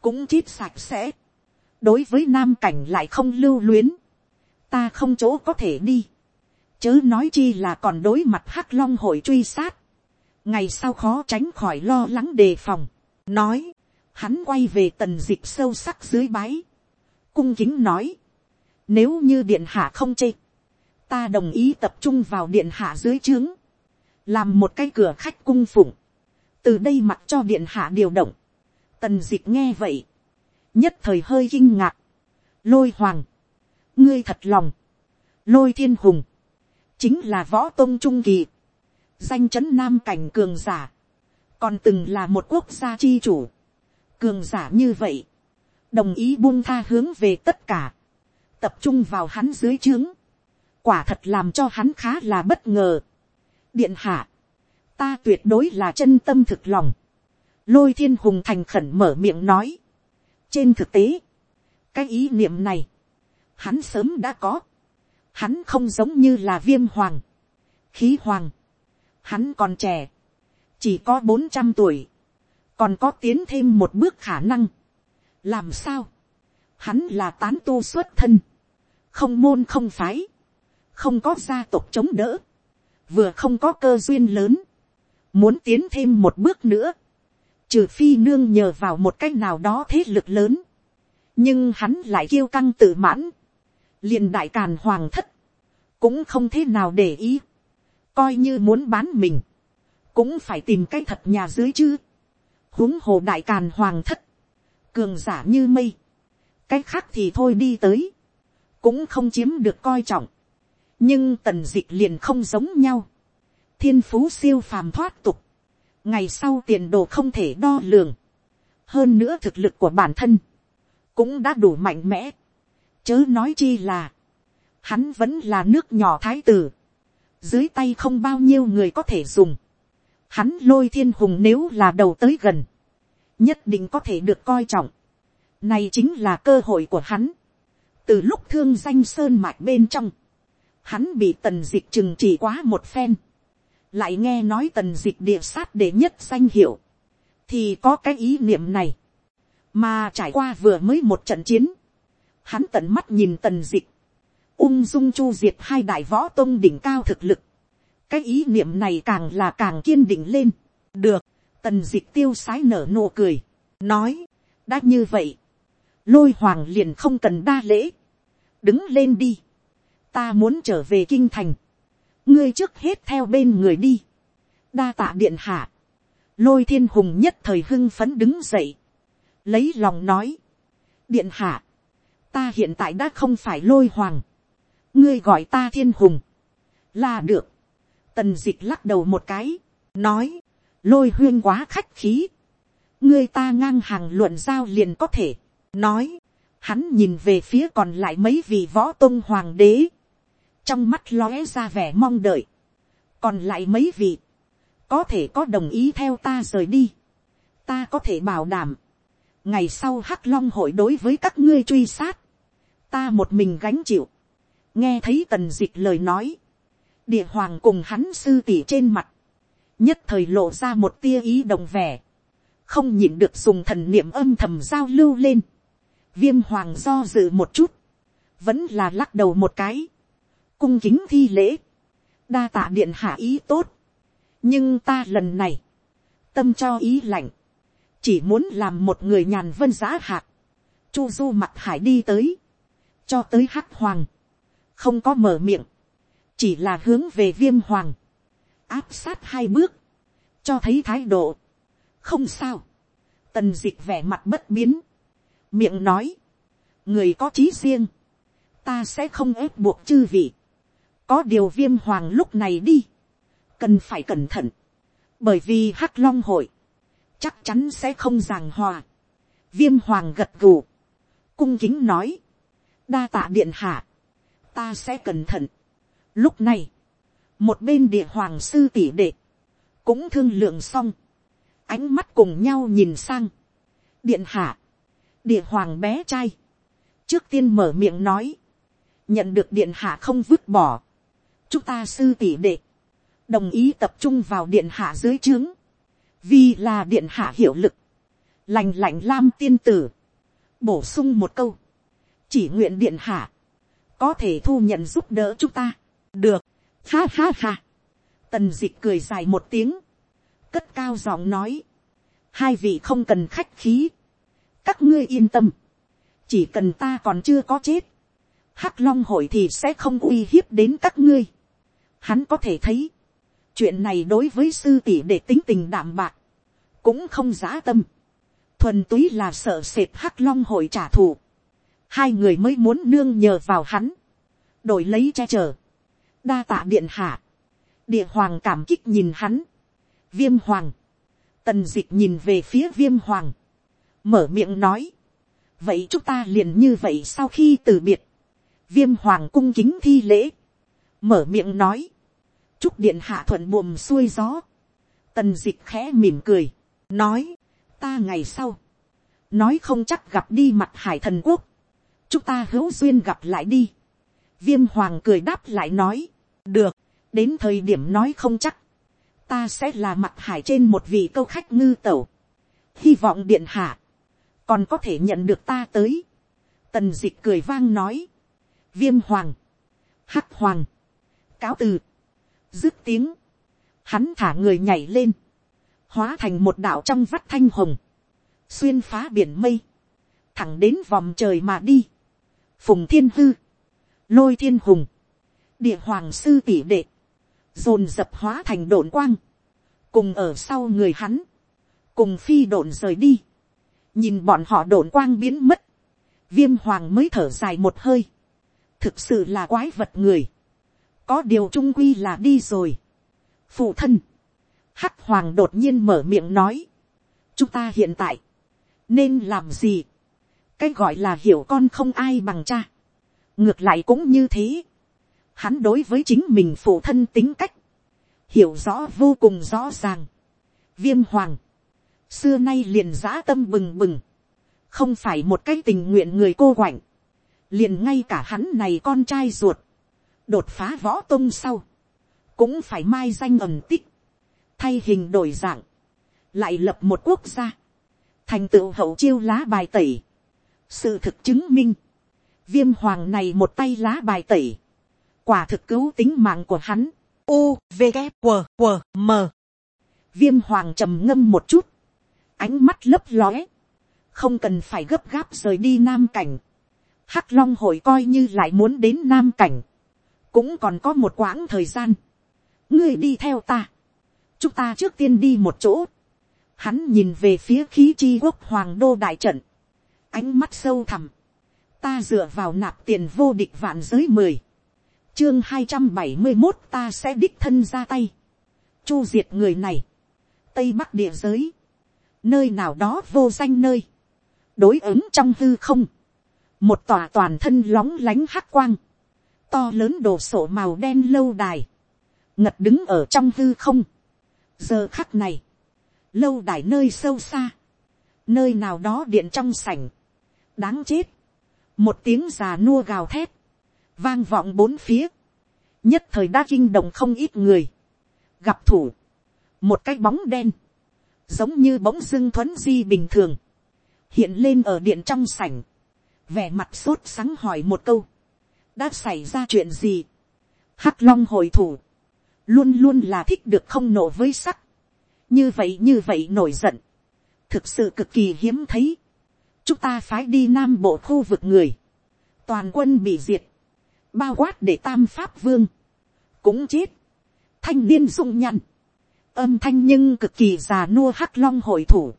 cũng chít sạch sẽ, đối với nam cảnh lại không lưu luyến, ta không chỗ có thể đi, chớ nói chi là còn đối mặt hắc long hội truy sát, ngày sau khó tránh khỏi lo lắng đề phòng, nói, hắn quay về tần dịp sâu sắc dưới bái, cung kính nói, nếu như điện hạ không chê, ta đồng ý tập trung vào điện hạ dưới trướng, làm một cái cửa khách cung phụng, từ đây mặc cho điện hạ điều động, tần dịch nghe vậy, nhất thời hơi kinh ngạc, lôi hoàng, ngươi thật lòng, lôi thiên hùng, chính là võ tôn trung kỳ, danh chấn nam cảnh cường giả, còn từng là một quốc gia chi chủ, cường giả như vậy, đồng ý buông tha hướng về tất cả, tập trung vào hắn dưới trướng, quả thật làm cho hắn khá là bất ngờ. điện hạ, ta tuyệt đối là chân tâm thực lòng, lôi thiên hùng thành khẩn mở miệng nói, trên thực tế, cái ý niệm này, hắn sớm đã có. Hắn không giống như là viêm hoàng, khí hoàng. Hắn còn trẻ, chỉ có bốn trăm tuổi, còn có tiến thêm một bước khả năng. làm sao, hắn là tán tu xuất thân, không môn không phái, không có gia tộc chống đỡ, vừa không có cơ duyên lớn, muốn tiến thêm một bước nữa, trừ phi nương nhờ vào một cách nào đó thế lực lớn, nhưng hắn lại kiêu căng tự mãn, liền đại càn hoàng thất, cũng không thế nào để ý, coi như muốn bán mình, cũng phải tìm cái thật nhà dưới chứ, huống hồ đại càn hoàng thất, cường giả như mây, cái khác thì thôi đi tới, cũng không chiếm được coi trọng, nhưng tần d ị c h liền không giống nhau, thiên phú siêu phàm thoát tục, ngày sau tiền đồ không thể đo lường, hơn nữa thực lực của bản thân, cũng đã đủ mạnh mẽ, chớ nói chi là, hắn vẫn là nước nhỏ thái tử, dưới tay không bao nhiêu người có thể dùng, hắn lôi thiên hùng nếu là đầu tới gần, nhất định có thể được coi trọng, này chính là cơ hội của hắn, từ lúc thương danh sơn mạch bên trong, hắn bị tần dịch trừng trị quá một phen, lại nghe nói tần dịch địa sát để nhất danh hiệu, thì có cái ý niệm này, mà trải qua vừa mới một trận chiến, hắn tận mắt nhìn tần dịch, ung dung chu diệt hai đại võ tông đỉnh cao thực lực, cái ý niệm này càng là càng kiên định lên, được, tần dịch tiêu sái nở nụ cười, nói, đã như vậy, lôi hoàng liền không cần đa lễ, đứng lên đi, ta muốn trở về kinh thành, ngươi trước hết theo bên người đi, đa tạ điện hạ, lôi thiên hùng nhất thời hưng phấn đứng dậy, lấy lòng nói, điện hạ, ta hiện tại đã không phải lôi hoàng, ngươi gọi ta thiên hùng, là được, tần d ị c h lắc đầu một cái, nói, lôi huyên quá khách khí, ngươi ta ngang hàng luận giao liền có thể, nói, hắn nhìn về phía còn lại mấy vị võ tôn hoàng đế, trong mắt lóe ra vẻ mong đợi, còn lại mấy vị, có thể có đồng ý theo ta rời đi, ta có thể bảo đảm, ngày sau hắc long hội đối với các ngươi truy sát, ta một mình gánh chịu, nghe thấy tần d ị c h lời nói, địa hoàng cùng hắn sư tỉ trên mặt, nhất thời lộ ra một tia ý đồng vẻ, không nhịn được dùng thần niệm âm thầm giao lưu lên, viêm hoàng do dự một chút, vẫn là lắc đầu một cái, cung kính thi lễ, đa tạ điện hạ ý tốt, nhưng ta lần này, tâm cho ý lạnh, chỉ muốn làm một người nhàn vân giá hạt, chu du mặt hải đi tới, cho tới hắc hoàng, không có mở miệng, chỉ là hướng về viêm hoàng, áp sát hai bước, cho thấy thái độ, không sao, tần d ị c h vẻ mặt bất biến, miệng nói, người có trí riêng, ta sẽ không ép buộc chư vị, có điều viêm hoàng lúc này đi, cần phải cẩn thận, bởi vì hắc long hội, chắc chắn sẽ không giảng hòa, viêm hoàng gật gù, cung kính nói, đa tạ điện hạ, ta sẽ cẩn thận. Lúc này, một bên địa hoàng sư tỷ đệ, cũng thương lượng xong, ánh mắt cùng nhau nhìn sang, điện hạ, địa hoàng bé trai, trước tiên mở miệng nói, nhận được điện hạ không vứt bỏ, chúng ta sư tỷ đệ, đồng ý tập trung vào điện hạ dưới trướng, vì là điện hạ hiệu lực, lành lạnh lam tiên tử, bổ sung một câu, chỉ nguyện điện hạ, có thể thu nhận giúp đỡ chúng ta, được, ha ha ha, tần d ị c h cười dài một tiếng, cất cao giọng nói, hai vị không cần khách khí, các ngươi yên tâm, chỉ cần ta còn chưa có chết, hắc long hội thì sẽ không uy hiếp đến các ngươi. Hắn có thể thấy, chuyện này đối với sư tỷ để tính tình đảm bạc, cũng không giá tâm, thuần túy là sợ sệt hắc long hội trả thù, hai người mới muốn nương nhờ vào hắn, đổi lấy che chở, đa tạ điện hạ, địa hoàng cảm kích nhìn hắn, viêm hoàng, tần d ị c h nhìn về phía viêm hoàng, mở miệng nói, vậy chúng ta liền như vậy sau khi từ biệt, viêm hoàng cung kính thi lễ, mở miệng nói, chúc điện hạ thuận buồm xuôi gió, tần d ị c h khẽ mỉm cười, nói, ta ngày sau, nói không chắc gặp đi mặt hải thần quốc, chúng ta hữu duyên gặp lại đi, viêm hoàng cười đáp lại nói, được, đến thời điểm nói không chắc, ta sẽ là mặt hải trên một vị câu khách ngư tẩu, hy vọng điện hạ, còn có thể nhận được ta tới, tần d ị c h cười vang nói, viêm hoàng, hắc hoàng, cáo từ, dứt tiếng, hắn thả người nhảy lên, hóa thành một đạo trong vắt thanh hồng, xuyên phá biển mây, thẳng đến vòng trời mà đi, phùng thiên hư, lôi thiên hùng, địa hoàng sư tỷ đệ, dồn dập hóa thành đồn quang, cùng ở sau người hắn, cùng phi đồn rời đi, nhìn bọn họ đổn quang biến mất, viêm hoàng mới thở dài một hơi, thực sự là quái vật người, có điều trung quy là đi rồi, phụ thân, hắc hoàng đột nhiên mở miệng nói, chúng ta hiện tại, nên làm gì, cái gọi là hiểu con không ai bằng cha, ngược lại cũng như thế, hắn đối với chính mình phụ thân tính cách, hiểu rõ vô cùng rõ ràng. Viêm hoàng, xưa nay liền giã tâm bừng bừng, không phải một cái tình nguyện người cô quạnh, liền ngay cả hắn này con trai ruột, đột phá võ tôn sau, cũng phải mai danh ẩm tích, thay hình đổi dạng, lại lập một quốc gia, thành tựu hậu chiêu lá bài tẩy. sự thực chứng minh, viêm hoàng này một tay lá bài tẩy, quả thực cứu tính mạng của hắn. U, V, K, W, M. Viêm hoàng trầm ngâm một chút. Ánh mắt lấp lóe. Không cần phải gấp gáp rời đi nam cảnh. Hắc long hội coi như lại muốn đến nam cảnh. Cũng còn có một quãng thời gian. Ngươi đi theo ta. Chúng ta trước tiên đi một chỗ. Hắn nhìn về phía khí chi quốc hoàng đô đại trận. Ánh mắt sâu thẳm. Ta dựa vào nạp tiền vô địch vạn giới mười chương hai trăm bảy mươi một ta sẽ đích thân ra tay. chu diệt người này. tây bắc địa giới nơi nào đó vô danh nơi. đối ứng trong hư không. một tòa toàn thân lóng lánh hắc quang. to lớn đồ sổ màu đen lâu đài. ngật đứng ở trong hư không. giờ khắc này. lâu đài nơi sâu xa. nơi nào đó điện trong sảnh. đáng chết. một tiếng già nua gào thét vang vọng bốn phía, nhất thời đã kinh động không ít người, gặp thủ, một cái bóng đen, giống như bỗng dưng thuấn di bình thường, hiện lên ở điện trong sảnh, vẻ mặt sốt sắng hỏi một câu, đã xảy ra chuyện gì, hắc long hồi thủ, luôn luôn là thích được không nổ với sắc, như vậy như vậy nổi giận, thực sự cực kỳ hiếm thấy, chúng ta phái đi nam bộ khu vực người, toàn quân bị diệt, bao quát để tam pháp vương, cũng chết, thanh niên dung nhăn, âm thanh nhưng cực kỳ già nua hắc long hội thủ,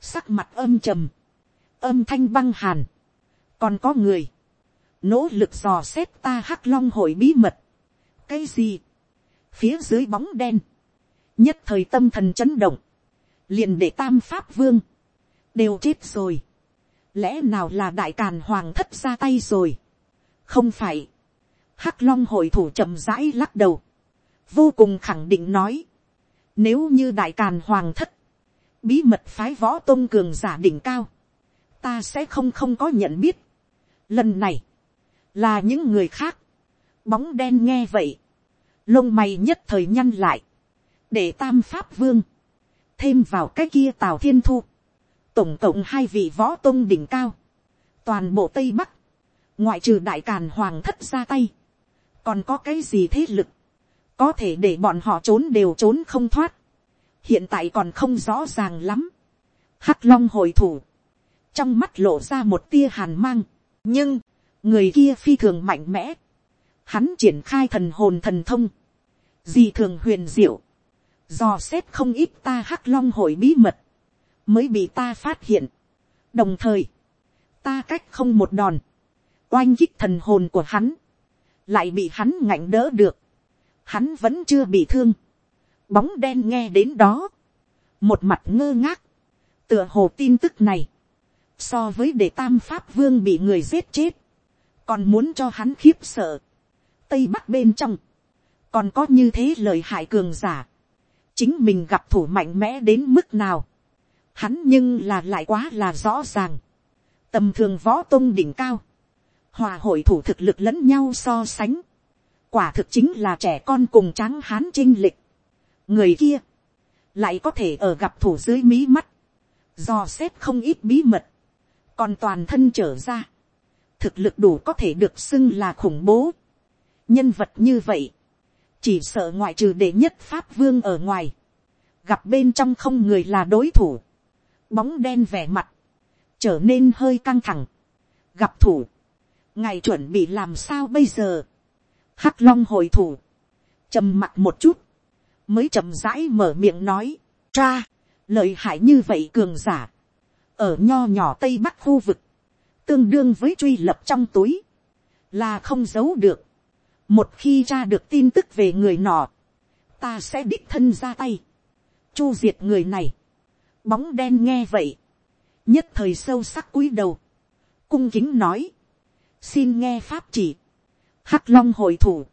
sắc mặt âm trầm, âm thanh băng hàn, còn có người, nỗ lực dò xét ta hắc long hội bí mật, cái gì, phía dưới bóng đen, nhất thời tâm thần chấn động, liền để tam pháp vương, đều chết rồi, lẽ nào là đại càn hoàng thất ra tay rồi, không phải, hắc long hội thủ chậm rãi lắc đầu, vô cùng khẳng định nói, nếu như đại càn hoàng thất, bí mật phái võ tôn cường giả đỉnh cao, ta sẽ không không có nhận biết. Lần này, là những người khác, bóng đen nghe vậy, lông mày nhất thời nhăn lại, để tam pháp vương, thêm vào cái kia tào thiên thu, tổng cộng hai vị võ tôn đỉnh cao, toàn bộ tây bắc, ngoại trừ đại càn hoàng thất ra tay, còn có cái gì thế lực, có thể để bọn họ trốn đều trốn không thoát, hiện tại còn không rõ ràng lắm. hắc long hồi thủ, trong mắt lộ ra một tia hàn mang, nhưng, người kia phi thường mạnh mẽ, hắn triển khai thần hồn thần thông, gì thường huyền diệu, dò xét không ít ta hắc long hội bí mật, mới bị ta phát hiện. đồng thời, ta cách không một đòn, oanh kích thần hồn của hắn, lại bị hắn ngạnh đỡ được, hắn vẫn chưa bị thương, bóng đen nghe đến đó, một mặt ngơ ngác, tựa hồ tin tức này, so với để tam pháp vương bị người giết chết, còn muốn cho hắn khiếp sợ, tây bắc bên trong, còn có như thế lời hại cường giả, chính mình gặp thủ mạnh mẽ đến mức nào, hắn nhưng là lại quá là rõ ràng, tầm thường võ tôn đỉnh cao, hòa hội thủ thực lực lẫn nhau so sánh, quả thực chính là trẻ con cùng tráng hán trinh lịch. người kia, lại có thể ở gặp thủ dưới mí mắt, do xét không ít bí mật, còn toàn thân trở ra, thực lực đủ có thể được xưng là khủng bố. nhân vật như vậy, chỉ sợ ngoại trừ đệ nhất pháp vương ở ngoài, gặp bên trong không người là đối thủ, bóng đen vẻ mặt, trở nên hơi căng thẳng, gặp thủ, ngài chuẩn bị làm sao bây giờ, hắc long hồi thủ, trầm mặt một chút, mới chậm rãi mở miệng nói, cha, lợi hại như vậy cường giả, ở nho nhỏ tây bắc khu vực, tương đương với truy lập trong túi, là không giấu được. một khi ra được tin tức về người nọ, ta sẽ đích thân ra tay, chu diệt người này, bóng đen nghe vậy, nhất thời sâu sắc cúi đầu, cung kính nói, xin nghe pháp chỉ, hắc long hồi thủ,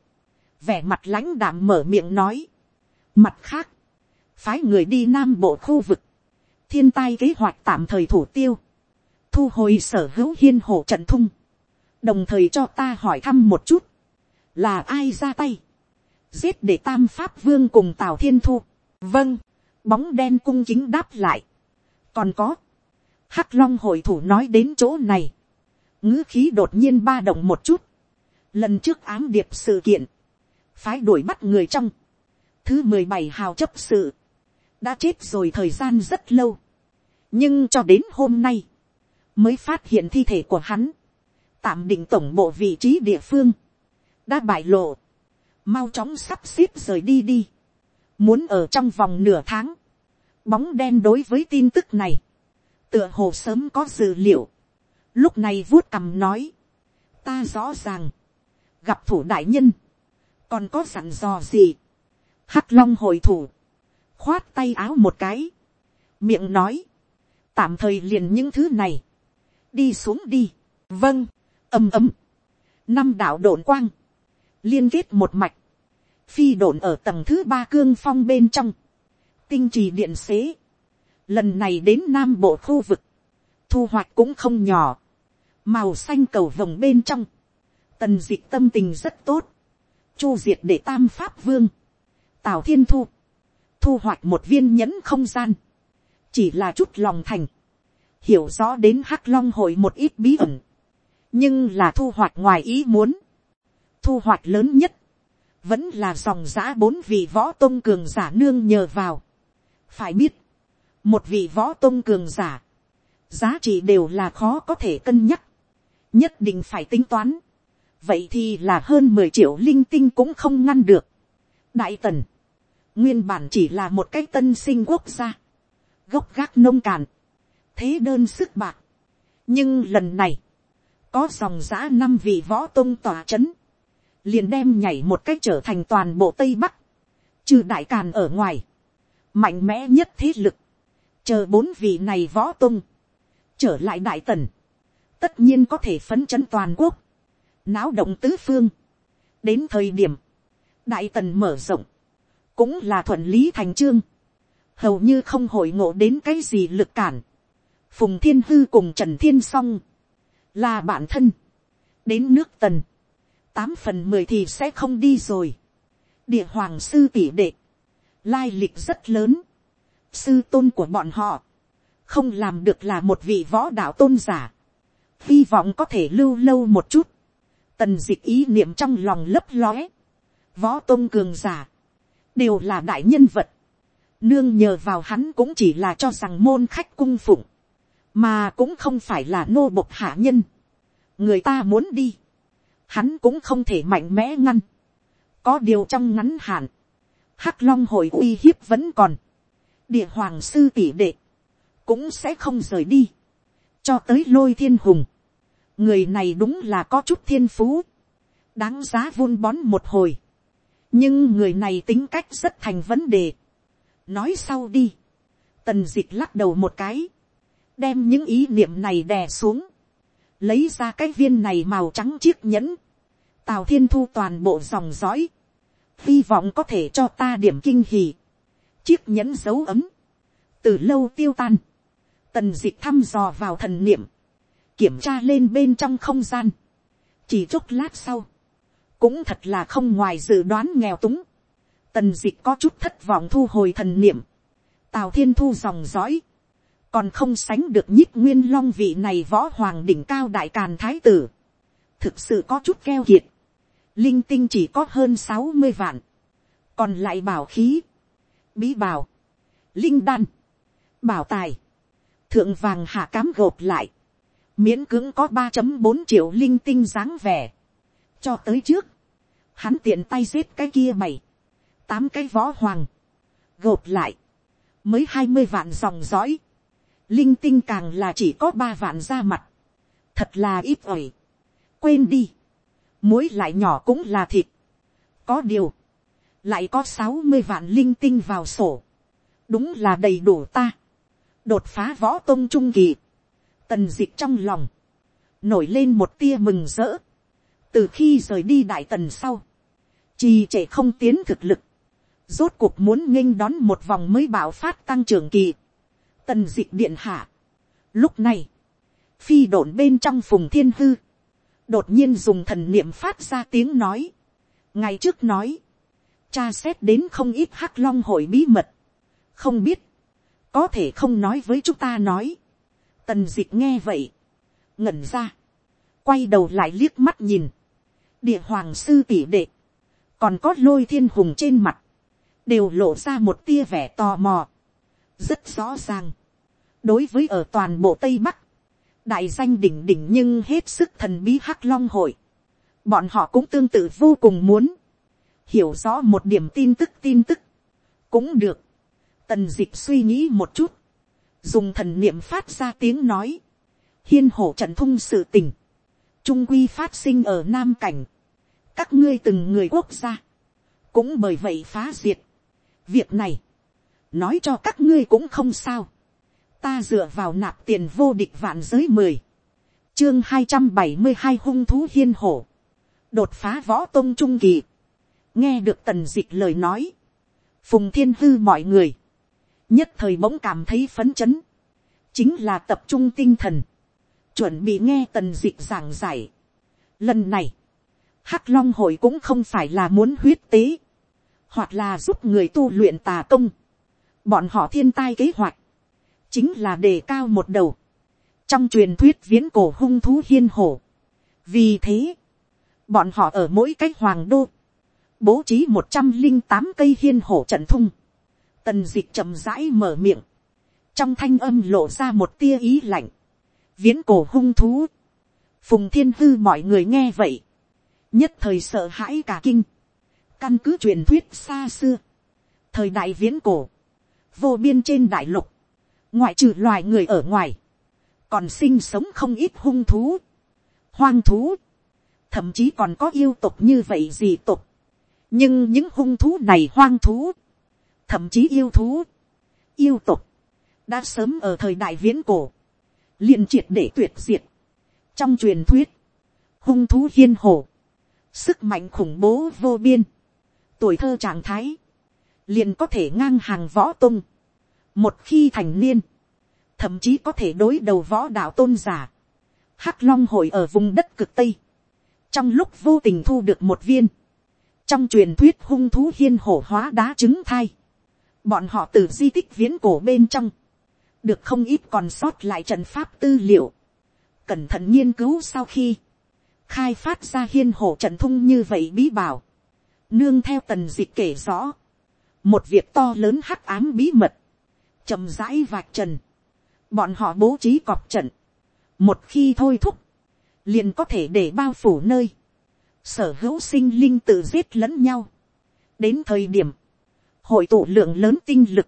vẻ mặt lãnh đạm mở miệng nói, mặt khác, phái người đi nam bộ khu vực, thiên tai kế hoạch tạm thời thủ tiêu, thu hồi sở hữu hiên hồ trận thung, đồng thời cho ta hỏi thăm một chút, là ai ra tay, giết để tam pháp vương cùng tào thiên thu, vâng, bóng đen cung chính đáp lại, còn có, hắc long hội thủ nói đến chỗ này, ngữ khí đột nhiên ba động một chút, lần trước ám điệp sự kiện, phái đuổi bắt người trong, thứ mười bảy hào chấp sự, đã chết rồi thời gian rất lâu, nhưng cho đến hôm nay, mới phát hiện thi thể của hắn, tạm định tổng bộ vị trí địa phương, đã bại lộ, mau chóng sắp xếp rời đi đi, muốn ở trong vòng nửa tháng, bóng đen đối với tin tức này, tựa hồ sớm có dự liệu, lúc này vuốt cằm nói, ta rõ ràng, gặp thủ đại nhân, còn có dặn dò gì, hắc long hồi thủ, khoát tay áo một cái, miệng nói, tạm thời liền những thứ này, đi xuống đi, vâng, ầm ầm, năm đạo đồn quang, liên kết một mạch, phi đồn ở tầng thứ ba cương phong bên trong, tinh trì điện xế, lần này đến nam bộ khu vực, thu hoạch cũng không nhỏ, màu xanh cầu vồng bên trong, tần dịch tâm tình rất tốt, chu diệt để tam pháp vương, tào thiên thu, thu hoạch một viên nhẫn không gian, chỉ là chút lòng thành, hiểu rõ đến hắc long hội một ít bí ẩn, nhưng là thu hoạch ngoài ý muốn, thu hoạch lớn nhất, vẫn là dòng giã bốn vị võ tôn cường giả nương nhờ vào. phải biết, một vị võ tôn cường giả, giá trị đều là khó có thể cân nhắc, nhất định phải tính toán, vậy thì là hơn mười triệu linh tinh cũng không ngăn được. đại tần, nguyên bản chỉ là một cái tân sinh quốc gia, gốc gác nông càn, thế đơn sức bạc. nhưng lần này, có dòng giã năm vị võ tôn tòa c h ấ n liền đem nhảy một cách trở thành toàn bộ tây bắc, trừ đại càn ở ngoài, mạnh mẽ nhất thế lực, chờ bốn vị này võ tôn, trở lại đại tần, tất nhiên có thể phấn chấn toàn quốc, náo động tứ phương. đến thời điểm, đại tần mở rộng, cũng là thuận lý thành trương, hầu như không hội ngộ đến cái gì lực cản. phùng thiên hư cùng trần thiên s o n g là bạn thân, đến nước tần, tám phần mười thì sẽ không đi rồi. địa hoàng sư tỷ đệ, lai lịch rất lớn, sư tôn của bọn họ, không làm được là một vị võ đạo tôn giả, hy vọng có thể lưu lâu một chút, tần dịch ý niệm trong lòng lấp lóe, võ tôn cường giả, đều là đại nhân vật, nương nhờ vào hắn cũng chỉ là cho rằng môn khách cung phụng, mà cũng không phải là nô bộc hạ nhân, người ta muốn đi, hắn cũng không thể mạnh mẽ ngăn. có điều trong ngắn hạn, hắc long hội uy hiếp vẫn còn, địa hoàng sư tỷ đệ, cũng sẽ không rời đi, cho tới lôi thiên hùng người này đúng là có chút thiên phú, đáng giá vun bón một hồi, nhưng người này tính cách rất thành vấn đề. nói sau đi, tần d ị c h lắc đầu một cái, đem những ý niệm này đè xuống, lấy ra cái viên này màu trắng chiếc nhẫn, tào thiên thu toàn bộ dòng dõi, hy vọng có thể cho ta điểm kinh hì, chiếc nhẫn dấu ấm, từ lâu tiêu tan, tần d ị c h thăm dò vào thần niệm, kiểm tra lên bên trong không gian, chỉ chốc lát sau, cũng thật là không ngoài dự đoán nghèo túng, tần dịch có chút thất vọng thu hồi thần niệm, tào thiên thu dòng dõi, còn không sánh được nhích nguyên long vị này võ hoàng đỉnh cao đại càn thái tử, thực sự có chút keo kiệt, linh tinh chỉ có hơn sáu mươi vạn, còn lại bảo khí, bí bảo, linh đan, bảo tài, thượng vàng hạ cám gộp lại, miễn cưỡng có ba bốn triệu linh tinh dáng vẻ, cho tới trước, hắn tiện tay giết cái kia mày. Tám cái võ hoàng, gộp lại, mới hai mươi vạn dòng dõi, linh tinh càng là chỉ có ba vạn ra mặt, thật là ít ỏi, quên đi, muối lại nhỏ cũng là thịt, có điều, lại có sáu mươi vạn linh tinh vào sổ, đúng là đầy đủ ta, đột phá võ tôn trung kỳ, tần dịch trong lòng, nổi lên một tia mừng rỡ, từ khi rời đi đại tần sau, trì trệ không tiến thực lực, rốt cuộc muốn nghênh đón một vòng mới bạo phát tăng trưởng kỳ, tần dịch điện hạ. Lúc này, phi độn bên trong phùng thiên hư, đột nhiên dùng thần niệm phát ra tiếng nói. ngày trước nói, cha xét đến không ít hắc long hội bí mật, không biết, có thể không nói với chúng ta nói tần d ị nghe vậy, ngẩn ra, quay đầu lại liếc mắt nhìn, địa hoàng sư tỷ đệ, còn có lôi thiên hùng trên mặt, đều lộ ra một tia vẻ tò mò, rất rõ ràng, đối với ở toàn bộ tây bắc, đại danh đỉnh đỉnh nhưng hết sức thần bí hắc long hội, bọn họ cũng tương tự vô cùng muốn, hiểu rõ một điểm tin tức tin tức, cũng được, tần d ị c h suy nghĩ một chút, dùng thần niệm phát ra tiếng nói, hiên hổ trận thung sự tình, trung quy phát sinh ở nam cảnh, các ngươi từng người quốc gia, cũng bởi vậy phá diệt. việc này, nói cho các ngươi cũng không sao, ta dựa vào nạp tiền vô địch vạn giới mười, chương hai trăm bảy mươi hai hung thú hiên hổ, đột phá võ tôn trung kỳ, nghe được tần d ị c h lời nói, phùng thiên hư mọi người, nhất thời bỗng cảm thấy phấn chấn, chính là tập trung tinh thần, chuẩn bị nghe tần d ị giảng giải. Lần này, hắc long hội cũng không phải là muốn huyết tế, hoặc là giúp người tu luyện tà công, bọn họ thiên tai kế hoạch, chính là đề cao một đầu, trong truyền thuyết viễn cổ hung thú hiên hổ. vì thế, bọn họ ở mỗi cái hoàng đô, bố trí một trăm linh tám cây hiên hổ trận thung, tần dịch chậm rãi mở miệng, trong thanh âm lộ ra một tia ý lạnh, viễn cổ hung thú, phùng thiên hư mọi người nghe vậy, nhất thời sợ hãi cả kinh, căn cứ truyền thuyết xa xưa, thời đại viễn cổ, vô biên trên đại lục, ngoại trừ loài người ở ngoài, còn sinh sống không ít hung thú, hoang thú, thậm chí còn có yêu tục như vậy gì tục, nhưng những hung thú này hoang thú, thậm chí yêu thú, yêu tục, đã sớm ở thời đại viễn cổ, liền triệt để tuyệt diệt. trong truyền thuyết, hung thú hiên hồ, sức mạnh khủng bố vô biên, tuổi thơ trạng thái, liền có thể ngang hàng võ tung, một khi thành niên, thậm chí có thể đối đầu võ đạo tôn giả, hắc long hội ở vùng đất cực tây, trong lúc vô tình thu được một viên, trong truyền thuyết hung thú hiên hổ hóa đá trứng thai, bọn họ từ di tích viễn cổ bên trong, được không ít còn sót lại trận pháp tư liệu, cẩn thận nghiên cứu sau khi, khai phát ra hiên hồ trận thung như vậy bí bảo, nương theo tần d ị kể rõ, một việc to lớn hắc ám bí mật, chầm rãi vạch trần, bọn họ bố trí cọp trận, một khi thôi thúc, liền có thể để bao phủ nơi, sở hữu sinh linh tự giết lẫn nhau. đến thời điểm, hội tụ lượng lớn tinh lực,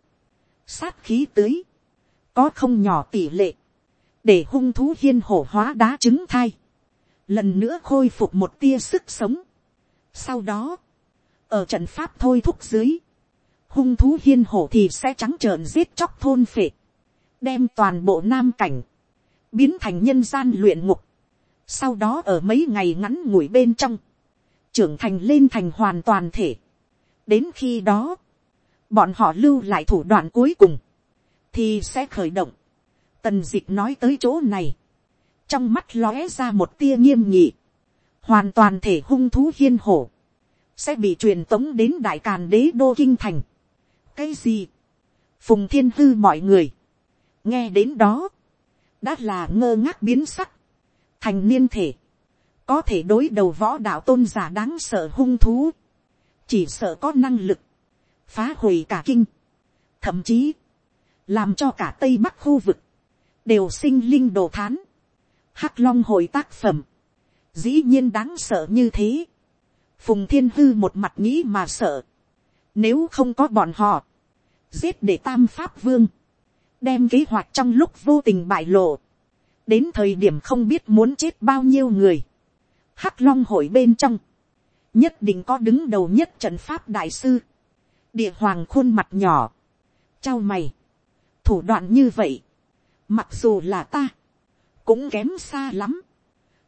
sát khí tưới, có không nhỏ tỷ lệ, để hung thú hiên hổ hóa đá trứng thai, lần nữa khôi phục một tia sức sống. sau đó, ở trận pháp thôi thúc dưới, hung thú hiên hổ thì sẽ trắng trợn giết chóc thôn phệ, đem toàn bộ nam cảnh, biến thành nhân gian luyện ngục, sau đó ở mấy ngày ngắn ngủi bên trong, trưởng thành lên thành hoàn toàn thể. đến khi đó, bọn họ lưu lại thủ đoạn cuối cùng, thì sẽ khởi động. tần d ị c h nói tới chỗ này, trong mắt lóe ra một tia nghiêm nhị, hoàn toàn thể hung thú hiên hổ, sẽ bị truyền tống đến đại càn đế đô kinh thành. cái gì, phùng thiên hư mọi người, nghe đến đó, đã là ngơ ngác biến sắc, thành niên thể, có thể đối đầu võ đạo tôn giả đáng sợ hung thú, chỉ sợ có năng lực, phá hủy cả kinh, thậm chí, làm cho cả tây bắc khu vực, đều sinh linh đồ thán, hắc long hồi tác phẩm, dĩ nhiên đáng sợ như thế, phùng thiên hư một mặt nghĩ mà sợ, nếu không có bọn họ, giết để tam pháp vương, đem kế hoạch trong lúc vô tình bại lộ, đến thời điểm không biết muốn chết bao nhiêu người, hắc long hội bên trong, nhất định có đứng đầu nhất trận pháp đại sư, địa hoàng khuôn mặt nhỏ, trao mày, thủ đoạn như vậy, mặc dù là ta, cũng kém xa lắm,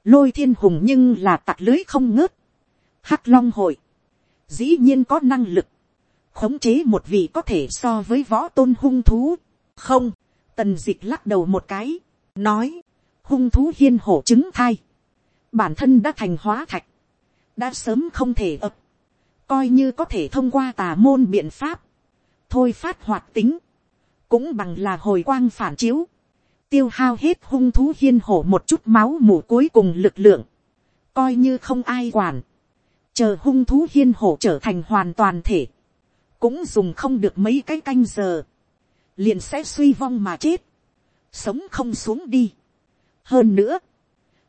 lôi thiên hùng nhưng là tặc lưới không ngớt, hắc long hội, dĩ nhiên có năng lực, khống chế một vị có thể so với võ tôn hung thú, không, tần d ị c h lắc đầu một cái, nói, hung thú hiên hổ trứng thai, bản thân đã thành hóa thạch, đã sớm không thể ập, coi như có thể thông qua tà môn biện pháp, thôi phát hoạt tính, cũng bằng là hồi quang phản chiếu, tiêu hao hết hung thú hiên hổ một chút máu mủ cuối cùng lực lượng, coi như không ai quản, chờ hung thú hiên hổ trở thành hoàn toàn thể, cũng dùng không được mấy cái canh giờ, liền sẽ suy vong mà chết, sống không xuống đi. hơn nữa,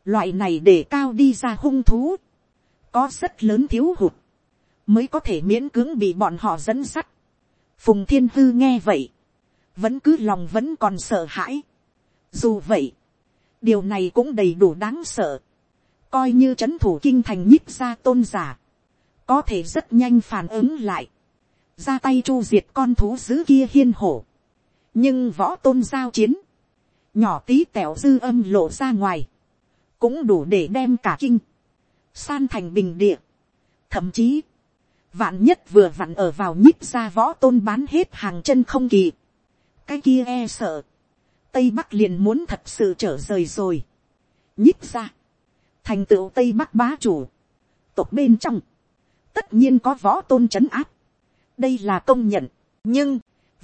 loại này để cao đi ra hung thú, có rất lớn thiếu hụt, mới có thể miễn cưỡng bị bọn họ dẫn sắt. Phùng thiên hư nghe vậy, vẫn cứ lòng vẫn còn sợ hãi. Dù vậy, điều này cũng đầy đủ đáng sợ. Coi như c h ấ n thủ kinh thành nhích ra tôn giả, có thể rất nhanh phản ứng lại, ra tay chu diệt con thú dữ kia hiên hổ. nhưng võ tôn giao chiến, nhỏ tí tẻo dư âm lộ ra ngoài, cũng đủ để đem cả kinh, san thành bình địa. Thậm chí, vạn nhất vừa vặn ở vào nhíp ra võ tôn bán hết hàng chân không kỳ. cái kia e sợ, tây bắc liền muốn thật sự trở rời rồi. nhíp ra, thành tựu tây bắc bá chủ, tộc bên trong, tất nhiên có võ tôn c h ấ n áp. đây là công nhận, nhưng,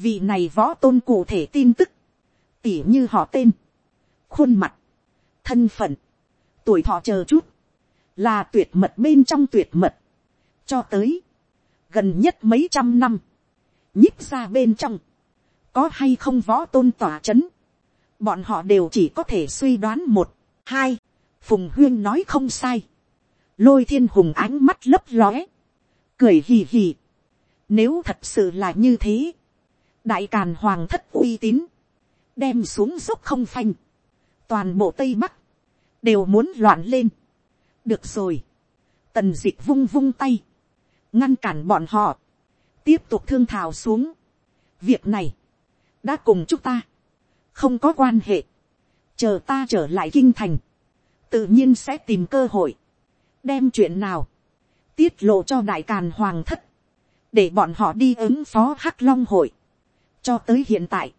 vì này võ tôn cụ thể tin tức, tỉ như họ tên, khuôn mặt, thân phận, tuổi thọ chờ chút, là tuyệt mật bên trong tuyệt mật, cho tới, gần nhất mấy trăm năm, nhích ra bên trong, có hay không võ tôn tỏa c h ấ n bọn họ đều chỉ có thể suy đoán một, hai, phùng huyên nói không sai, lôi thiên hùng ánh mắt lấp lóe, cười hì hì, nếu thật sự là như thế, đại càn hoàng thất uy tín, đem xuống dốc không phanh, toàn bộ tây bắc, đều muốn loạn lên. được rồi, tần d ị c h vung vung tay, ngăn cản bọn họ, tiếp tục thương thảo xuống. việc này, đã cùng chúng ta, không có quan hệ, chờ ta trở lại kinh thành, tự nhiên sẽ tìm cơ hội, đem chuyện nào, tiết lộ cho đại càn hoàng thất, để bọn họ đi ứng phó hắc long hội. cho tới hiện tại,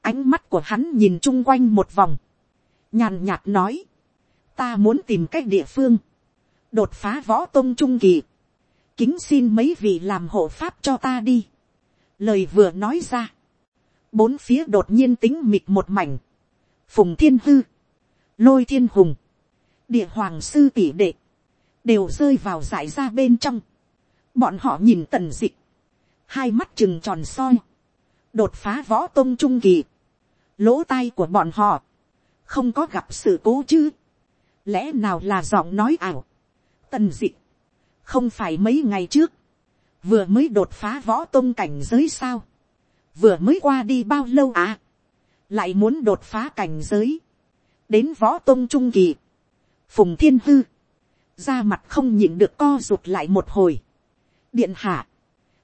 ánh mắt của hắn nhìn chung quanh một vòng, nhàn nhạt nói, ta muốn tìm cách địa phương, đột phá võ tôn trung kỳ, kính xin mấy vị làm hộ pháp cho ta đi. lời vừa nói ra, bốn phía đột nhiên tính mịt một mảnh, phùng thiên hư, lôi thiên hùng, địa hoàng sư tỷ đệ, đều rơi vào giải ra bên trong, bọn họ nhìn tần dịch, hai mắt chừng tròn soi, đột phá võ tôn trung kỳ, lỗ tai của bọn họ, không có gặp sự cố chứ, lẽ nào là giọng nói ảo, tần dịch, không phải mấy ngày trước, vừa mới đột phá võ tôn cảnh giới sao, vừa mới qua đi bao lâu à, lại muốn đột phá cảnh giới, đến võ tôn trung kỳ, phùng thiên hư, ra mặt không nhịn được co rụt lại một hồi, điện hạ,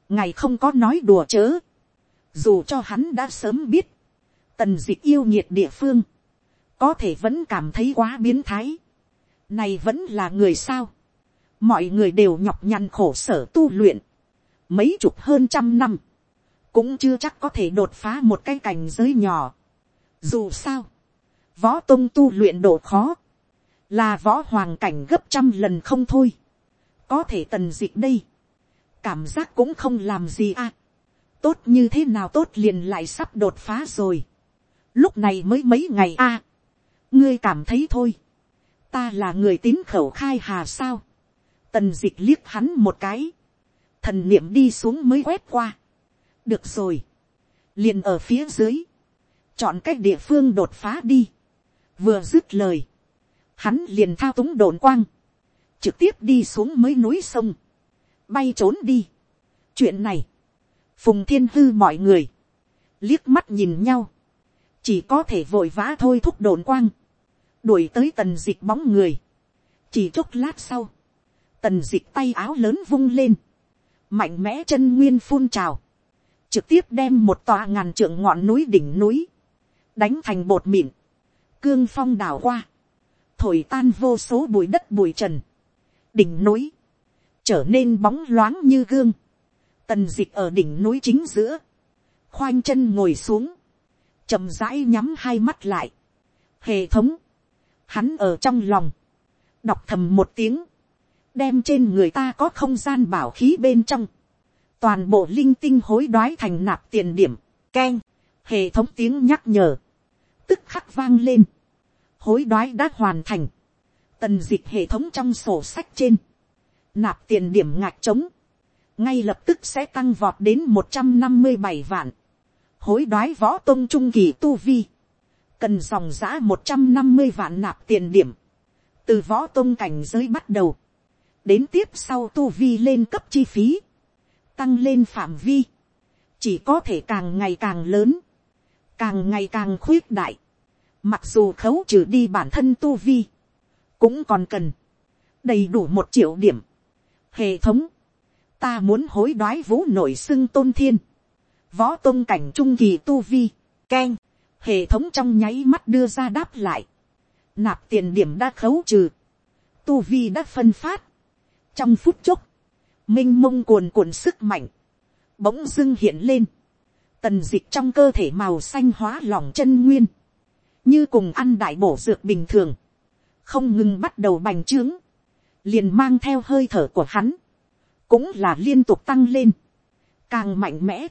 ngài không có nói đùa chớ, dù cho hắn đã sớm biết, tần d ị c h yêu nhiệt địa phương, có thể vẫn cảm thấy quá biến thái, này vẫn là người sao, mọi người đều nhọc nhằn khổ sở tu luyện, mấy chục hơn trăm năm, cũng chưa chắc có thể đột phá một cái cảnh giới nhỏ. Dù sao, võ tông tu luyện độ khó, là võ hoàng cảnh gấp trăm lần không thôi. Có thể tần dịch đây, cảm giác cũng không làm gì à. Tốt như thế nào tốt liền lại sắp đột phá rồi. Lúc này mới mấy ngày à. Ngươi cảm thấy thôi. Ta là người tín khẩu khai hà sao. Tần dịch liếc hắn một cái. Thần niệm đi xuống mới quét qua. Được rồi, liền ở phía dưới, chọn cách địa phương đột phá đi, vừa dứt lời, hắn liền thao túng đồn quang, trực tiếp đi xuống mấy núi sông, bay trốn đi. chuyện này, phùng thiên hư mọi người, liếc mắt nhìn nhau, chỉ có thể vội vã thôi thúc đồn quang, đuổi tới tần dịch bóng người, chỉ chốc lát sau, tần dịch tay áo lớn vung lên, mạnh mẽ chân nguyên phun trào, trực tiếp đem một tòa ngàn trượng ngọn núi đỉnh núi, đánh thành bột mịn, cương phong đảo qua, thổi tan vô số bụi đất bụi trần, đỉnh núi, trở nên bóng loáng như gương, tần dịch ở đỉnh núi chính giữa, khoanh chân ngồi xuống, chậm rãi nhắm hai mắt lại, hệ thống, hắn ở trong lòng, đọc thầm một tiếng, đem trên người ta có không gian bảo khí bên trong, toàn bộ linh tinh hối đoái thành nạp tiền điểm, keng, hệ thống tiếng nhắc nhở, tức khắc vang lên, hối đoái đã hoàn thành, tần dịch hệ thống trong sổ sách trên, nạp tiền điểm ngạc trống, ngay lập tức sẽ tăng vọt đến một trăm năm mươi bảy vạn, hối đoái võ tôn trung kỳ tu vi, cần dòng giã một trăm năm mươi vạn nạp tiền điểm, từ võ tôn cảnh giới bắt đầu, đến tiếp sau tu vi lên cấp chi phí, tăng lên phạm vi, chỉ có thể càng ngày càng lớn, càng ngày càng khuyết đại, mặc dù khấu trừ đi bản thân tu vi, cũng còn cần, đầy đủ một triệu điểm. Hệ thống, ta muốn hối đoái vũ nổi xưng tôn thiên, võ tôn cảnh trung kỳ tu vi, keng, hệ thống trong nháy mắt đưa ra đáp lại, nạp tiền điểm đã khấu trừ, tu vi đã phân phát, trong phút chốc, minh mông cuồn cuộn sức mạnh, bỗng dưng hiện lên, tần dịch trong cơ thể màu xanh hóa lỏng chân nguyên, như cùng ăn đại bổ dược bình thường, không ngừng bắt đầu bành trướng, liền mang theo hơi thở của hắn, cũng là liên tục tăng lên, càng mạnh mẽ,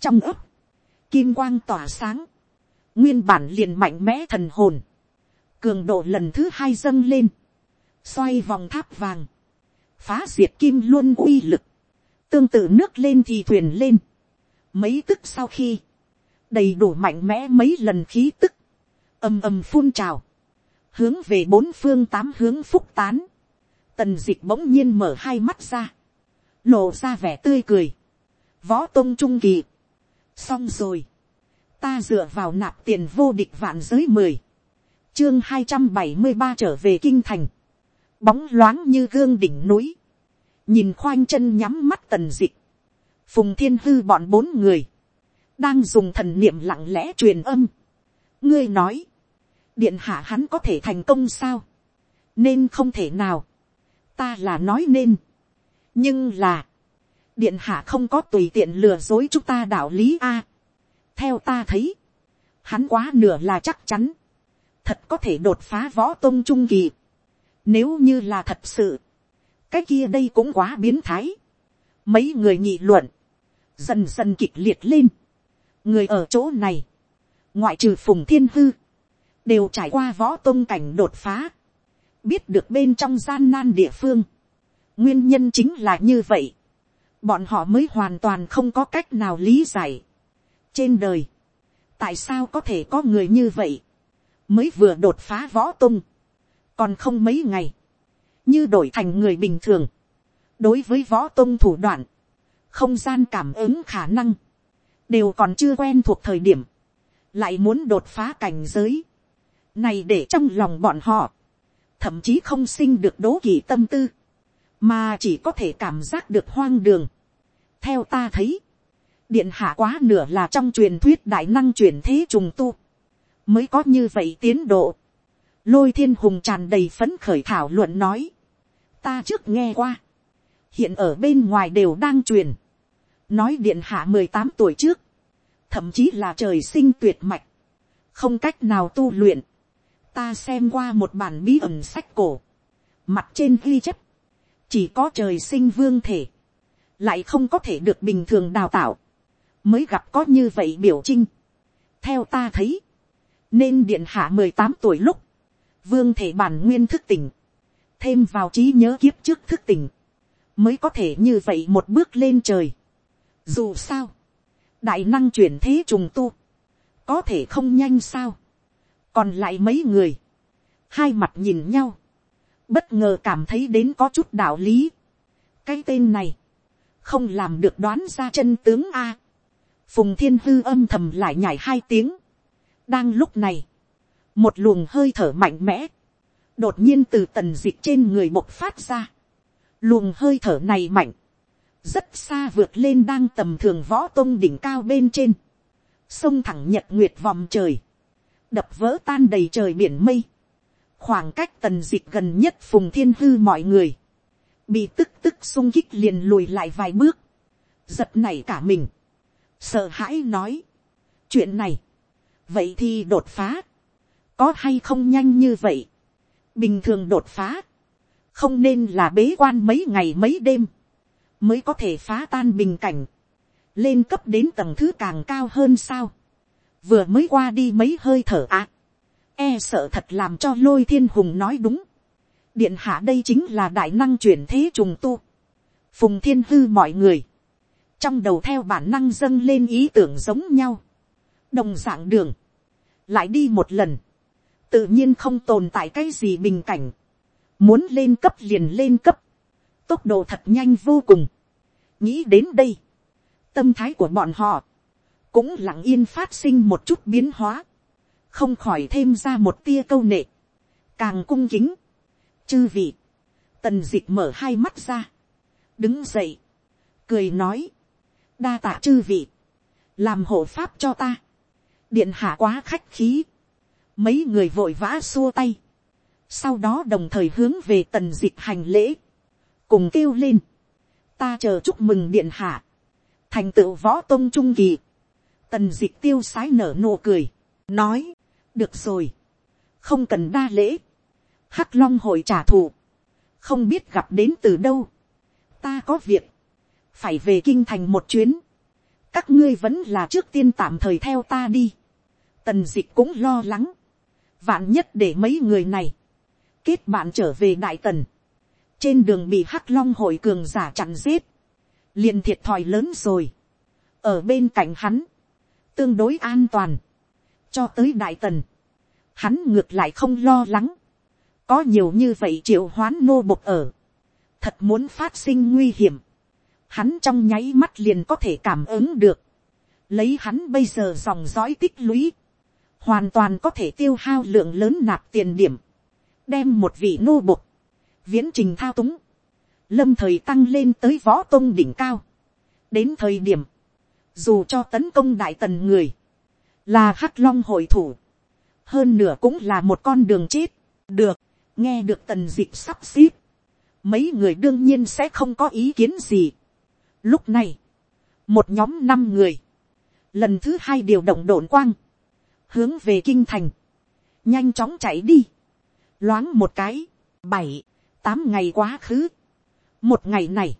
trong ấp, kim quang tỏa sáng, nguyên bản liền mạnh mẽ thần hồn, cường độ lần thứ hai dâng lên, xoay vòng tháp vàng, phá diệt kim luôn uy lực, tương tự nước lên thì thuyền lên, mấy tức sau khi, đầy đủ mạnh mẽ mấy lần khí tức, ầm ầm phun trào, hướng về bốn phương tám hướng phúc tán, tần dịch bỗng nhiên mở hai mắt ra, lộ ra vẻ tươi cười, võ tôn trung kỳ, xong rồi, ta dựa vào nạp tiền vô địch vạn giới mười, chương hai trăm bảy mươi ba trở về kinh thành, bóng loáng như gương đỉnh núi, nhìn khoanh chân nhắm mắt tần dịch, h phùng thiên hư bọn bốn người, đang dùng thần niệm lặng lẽ truyền âm. ngươi nói, điện hạ hắn có thể thành công sao, nên không thể nào, ta là nói nên, nhưng là, điện hạ không có tùy tiện lừa dối chúng ta đạo lý a. theo ta thấy, hắn quá nửa là chắc chắn, thật có thể đột phá võ tôn trung kỳ, nếu như là thật sự, cái kia đây cũng quá biến thái, mấy người nhị luận, dần dần kịch liệt lên, người ở chỗ này, ngoại trừ phùng thiên hư, đều trải qua võ tôn cảnh đột phá, biết được bên trong gian nan địa phương, nguyên nhân chính là như vậy, bọn họ mới hoàn toàn không có cách nào lý giải. trên đời, tại sao có thể có người như vậy, mới vừa đột phá võ tung, còn không mấy ngày, như đổi thành người bình thường, đối với võ tôn thủ đoạn, không gian cảm ứng khả năng, đều còn chưa quen thuộc thời điểm, lại muốn đột phá cảnh giới, này để trong lòng bọn họ, thậm chí không sinh được đố kỵ tâm tư, mà chỉ có thể cảm giác được hoang đường. theo ta thấy, điện hạ quá nửa là trong truyền thuyết đại năng truyền thế trùng tu, mới có như vậy tiến độ lôi thiên hùng tràn đầy phấn khởi thảo luận nói, ta trước nghe qua, hiện ở bên ngoài đều đang truyền, nói điện hạ mười tám tuổi trước, thậm chí là trời sinh tuyệt mạch, không cách nào tu luyện, ta xem qua một bản bí ẩn sách cổ, mặt trên ghi chép, chỉ có trời sinh vương thể, lại không có thể được bình thường đào tạo, mới gặp có như vậy biểu trinh. theo ta thấy, nên điện hạ mười tám tuổi lúc, vương thể bản nguyên thức tỉnh, thêm vào trí nhớ kiếp trước thức tỉnh, mới có thể như vậy một bước lên trời. dù sao, đại năng chuyển thế trùng tu, có thể không nhanh sao, còn lại mấy người, hai mặt nhìn nhau, bất ngờ cảm thấy đến có chút đạo lý. cái tên này, không làm được đoán ra chân tướng a. phùng thiên hư âm thầm lại nhảy hai tiếng. đang lúc này, một luồng hơi thở mạnh mẽ, đột nhiên từ tần d ị trên người bộc phát ra. luồng hơi thở này mạnh, rất xa vượt lên đang tầm thường võ tôn đỉnh cao bên trên, sông thẳng nhật nguyệt vòng trời, đập vỡ tan đầy trời biển mây, khoảng cách tần d ị c h gần nhất phùng thiên hư mọi người, bị tức tức sung kích liền lùi lại vài bước, giật này cả mình, sợ hãi nói, chuyện này, vậy thì đột phá, có hay không nhanh như vậy, bình thường đột phá, không nên là bế quan mấy ngày mấy đêm, mới có thể phá tan bình cảnh, lên cấp đến tầng thứ càng cao hơn sao, vừa mới qua đi mấy hơi thở ạ, e sợ thật làm cho lôi thiên hùng nói đúng, điện hạ đây chính là đại năng chuyển thế trùng tu, phùng thiên hư mọi người, trong đầu theo bản năng dâng lên ý tưởng giống nhau, đồng d ạ n g đường, lại đi một lần, tự nhiên không tồn tại cái gì bình cảnh, muốn lên cấp liền lên cấp, tốc độ thật nhanh vô cùng, nghĩ đến đây, tâm thái của bọn họ, cũng lặng yên phát sinh một chút biến hóa, không khỏi thêm ra một tia câu nệ, càng cung kính, chư vị, tần d ị c h mở hai mắt ra, đứng dậy, cười nói, đa tạ chư vị, làm hộ pháp cho ta, điện hạ quá khách khí, mấy người vội vã xua tay, sau đó đồng thời hướng về tần d ị c h hành lễ, cùng kêu lên, ta chờ chúc mừng điện hạ, thành tựu võ tôn trung kỳ, Tần dịch tiêu sái nở nụ cười. Nói. Được rồi. Không cần đa lễ. Hắc long hội trả thù. Không biết gặp đến từ đâu. Ta có việc. Phải về kinh thành một chuyến. Các ngươi vẫn là trước tiên tạm thời theo ta đi. tần dịch cũng lo lắng, vạn nhất để mấy người này, kết bạn trở về đại tần, trên đường bị hắc long hội cường giả chặn giết, liền thiệt thòi lớn rồi, ở bên cạnh hắn, tương đối an toàn, cho tới đại tần, hắn ngược lại không lo lắng, có nhiều như vậy triệu hoán nô bộc ở, thật muốn phát sinh nguy hiểm, hắn trong nháy mắt liền có thể cảm ứng được, lấy hắn bây giờ dòng dõi tích lũy, hoàn toàn có thể tiêu hao lượng lớn nạp tiền điểm, đem một vị nô bộc, viễn trình thao túng, lâm thời tăng lên tới võ tôn đỉnh cao. đến thời điểm, dù cho tấn công đại tần người, là hắc long hội thủ, hơn nửa cũng là một con đường chết, được, nghe được tần dịp sắp xếp, mấy người đương nhiên sẽ không có ý kiến gì. Lúc này, một nhóm năm người, lần thứ hai điều động đồn quang, hướng về kinh thành, nhanh chóng chạy đi, loáng một cái, bảy, tám ngày quá khứ, một ngày này,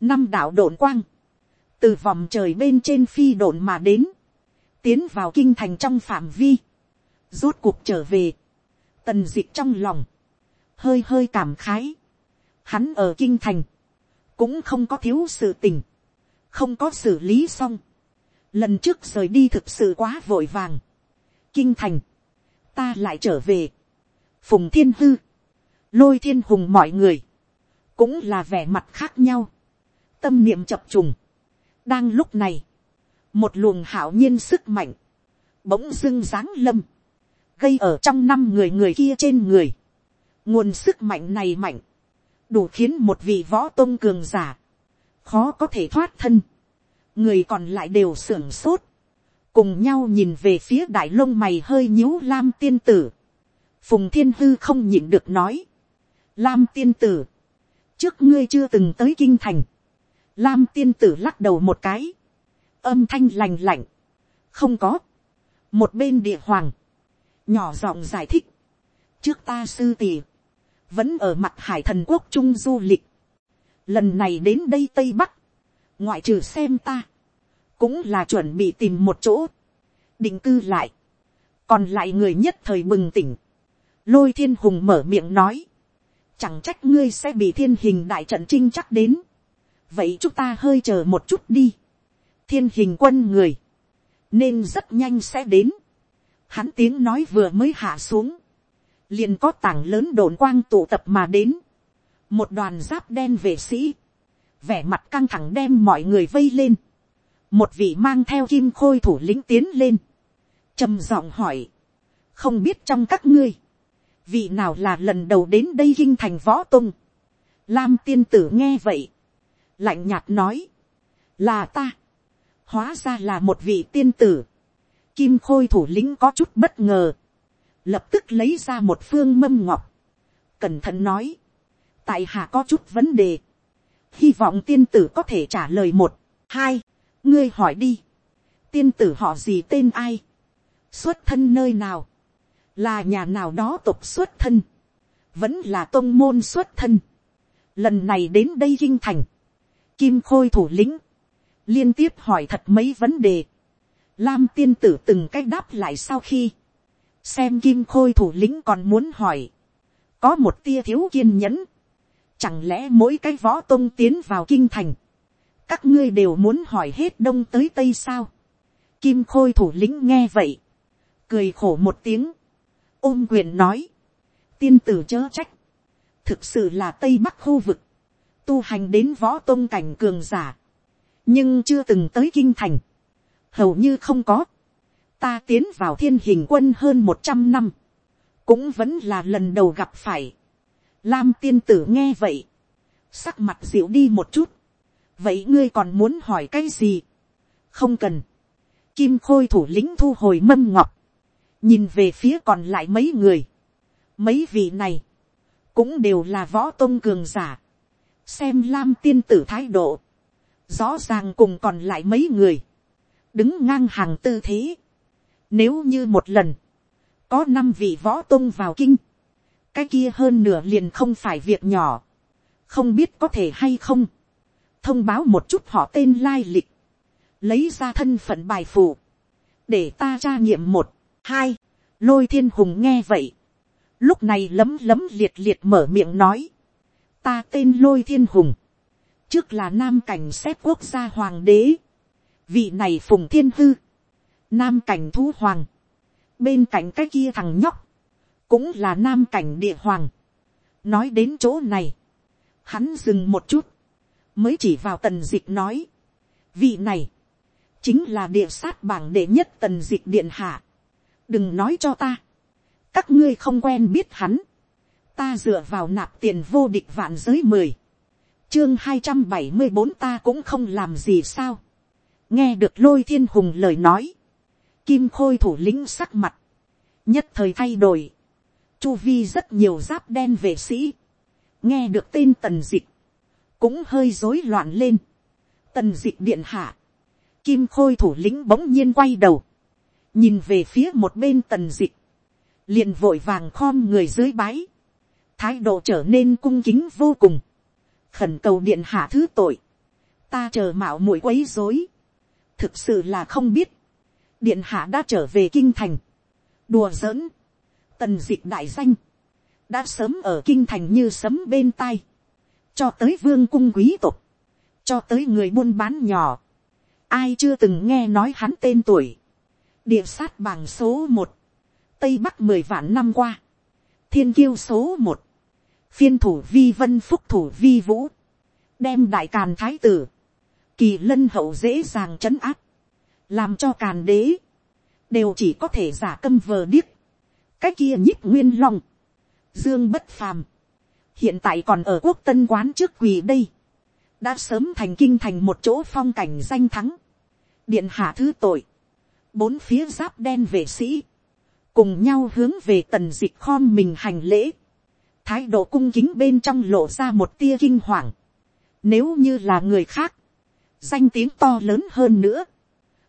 năm đạo đồn quang, từ vòng trời bên trên phi đồn mà đến, tiến vào kinh thành trong phạm vi, rốt cuộc trở về, tần d ị c h trong lòng, hơi hơi cảm khái, hắn ở kinh thành, cũng không có thiếu sự tình, không có xử lý xong, lần trước rời đi thực sự quá vội vàng, kinh thành, ta lại trở về, phùng thiên hư, lôi thiên hùng mọi người, cũng là vẻ mặt khác nhau, tâm niệm chập trùng, đang lúc này, một luồng hảo nhiên sức mạnh, bỗng dưng giáng lâm, gây ở trong năm người người kia trên người. nguồn sức mạnh này mạnh, đủ khiến một vị võ tôn cường giả, khó có thể thoát thân, người còn lại đều sưởng sốt, cùng nhau nhìn về phía đại lông mày hơi nhíu lam tiên tử, phùng thiên hư không nhịn được nói, lam tiên tử, trước ngươi chưa từng tới kinh thành, lam tiên tử lắc đầu một cái, âm thanh lành lạnh, không có, một bên địa hoàng, nhỏ giọng giải thích, trước ta sư tỷ, vẫn ở mặt hải thần quốc trung du lịch, lần này đến đây tây bắc, ngoại trừ xem ta, cũng là chuẩn bị tìm một chỗ, định cư lại, còn lại người nhất thời bừng tỉnh, lôi thiên hùng mở miệng nói, chẳng trách ngươi sẽ bị thiên hình đại trận trinh chắc đến, vậy chúng ta hơi chờ một chút đi, thiên hình quân người, nên rất nhanh sẽ đến. Hắn tiếng nói vừa mới hạ xuống, liền có tảng lớn đồn quang tụ tập mà đến. Một đoàn giáp đen vệ sĩ, vẻ mặt căng thẳng đem mọi người vây lên. Một vị mang theo kim khôi thủ lĩnh tiến lên. trầm giọng hỏi, không biết trong các ngươi, vị nào là lần đầu đến đây kinh thành võ tung. Lam tiên tử nghe vậy, lạnh nhạt nói, là ta. Hóa ra là một vị tiên tử. Kim khôi thủ lĩnh có chút bất ngờ, lập tức lấy ra một phương mâm ngọc, cẩn thận nói, tại hạ có chút vấn đề, hy vọng tiên tử có thể trả lời một, hai, ngươi hỏi đi, tiên tử họ gì tên ai, xuất thân nơi nào, là nhà nào đó tục xuất thân, vẫn là tôn môn xuất thân, lần này đến đây kinh thành, kim khôi thủ lĩnh, liên tiếp hỏi thật mấy vấn đề. Lam tiên tử từng cách đáp lại sau khi, xem kim khôi thủ lĩnh còn muốn hỏi, có một tia thiếu kiên nhẫn, chẳng lẽ mỗi cái võ tôn tiến vào kinh thành, các ngươi đều muốn hỏi hết đông tới tây sao. Kim khôi thủ lĩnh nghe vậy, cười khổ một tiếng, ôm quyền nói, tiên tử chớ trách, thực sự là tây bắc khu vực, tu hành đến võ tôn cảnh cường giả, nhưng chưa từng tới kinh thành, hầu như không có. ta tiến vào thiên hình quân hơn một trăm năm, cũng vẫn là lần đầu gặp phải. lam tiên tử nghe vậy, sắc mặt dịu đi một chút, vậy ngươi còn muốn hỏi cái gì, không cần, kim khôi thủ lĩnh thu hồi mâm ngọc, nhìn về phía còn lại mấy người, mấy vị này, cũng đều là võ tôn cường giả, xem lam tiên tử thái độ, rõ ràng cùng còn lại mấy người, đứng ngang hàng tư thế. Nếu như một lần, có năm vị võ tôn vào kinh, cái kia hơn nửa liền không phải việc nhỏ, không biết có thể hay không, thông báo một chút họ tên lai lịch, lấy ra thân phận bài phù, để ta tra nghiệm một, hai, lôi thiên hùng nghe vậy, lúc này lấm lấm liệt liệt mở miệng nói, ta tên lôi thiên hùng, trước là nam cảnh xếp quốc gia hoàng đế, vị này phùng thiên hư, nam cảnh thú hoàng, bên cạnh cái kia thằng nhóc, cũng là nam cảnh địa hoàng. nói đến chỗ này, hắn dừng một chút, mới chỉ vào tần d ị c h nói, vị này, chính là địa sát bảng đệ nhất tần d ị c h điện hạ, đừng nói cho ta, các ngươi không quen biết hắn, ta dựa vào nạp tiền vô địch vạn giới mười, chương hai trăm bảy mươi bốn ta cũng không làm gì sao, nghe được lôi thiên hùng lời nói, kim khôi thủ lĩnh sắc mặt, nhất thời thay đổi, chu vi rất nhiều giáp đen vệ sĩ, nghe được tên tần dịch, cũng hơi rối loạn lên. tần dịch điện hạ, kim khôi thủ lĩnh bỗng nhiên quay đầu, nhìn về phía một bên tần dịch, liền vội vàng khom người dưới bái, thái độ trở nên cung kính vô cùng, khẩn cầu điện hạ thứ tội, ta chờ mạo muội quấy dối, thực sự là không biết, điện hạ đã trở về kinh thành, đùa giỡn, tần dịch đại danh, đã sớm ở kinh thành như sấm bên tai, cho tới vương cung quý tộc, cho tới người buôn bán nhỏ, ai chưa từng nghe nói hắn tên tuổi, địa sát bằng số một, tây bắc mười vạn năm qua, thiên kiêu số một, phiên thủ vi vân phúc thủ vi vũ, đem đại càn thái tử, kỳ lân hậu dễ dàng c h ấ n áp, làm cho càn đế, đều chỉ có thể giả câm vờ điếc, cái kia nhích nguyên long, dương bất phàm, hiện tại còn ở quốc tân quán trước quỳ đây, đã sớm thành kinh thành một chỗ phong cảnh danh thắng, điện hạ thứ tội, bốn phía giáp đen vệ sĩ, cùng nhau hướng về tần dịch khom mình hành lễ, thái độ cung kính bên trong lộ ra một tia kinh hoàng, nếu như là người khác, danh tiếng to lớn hơn nữa,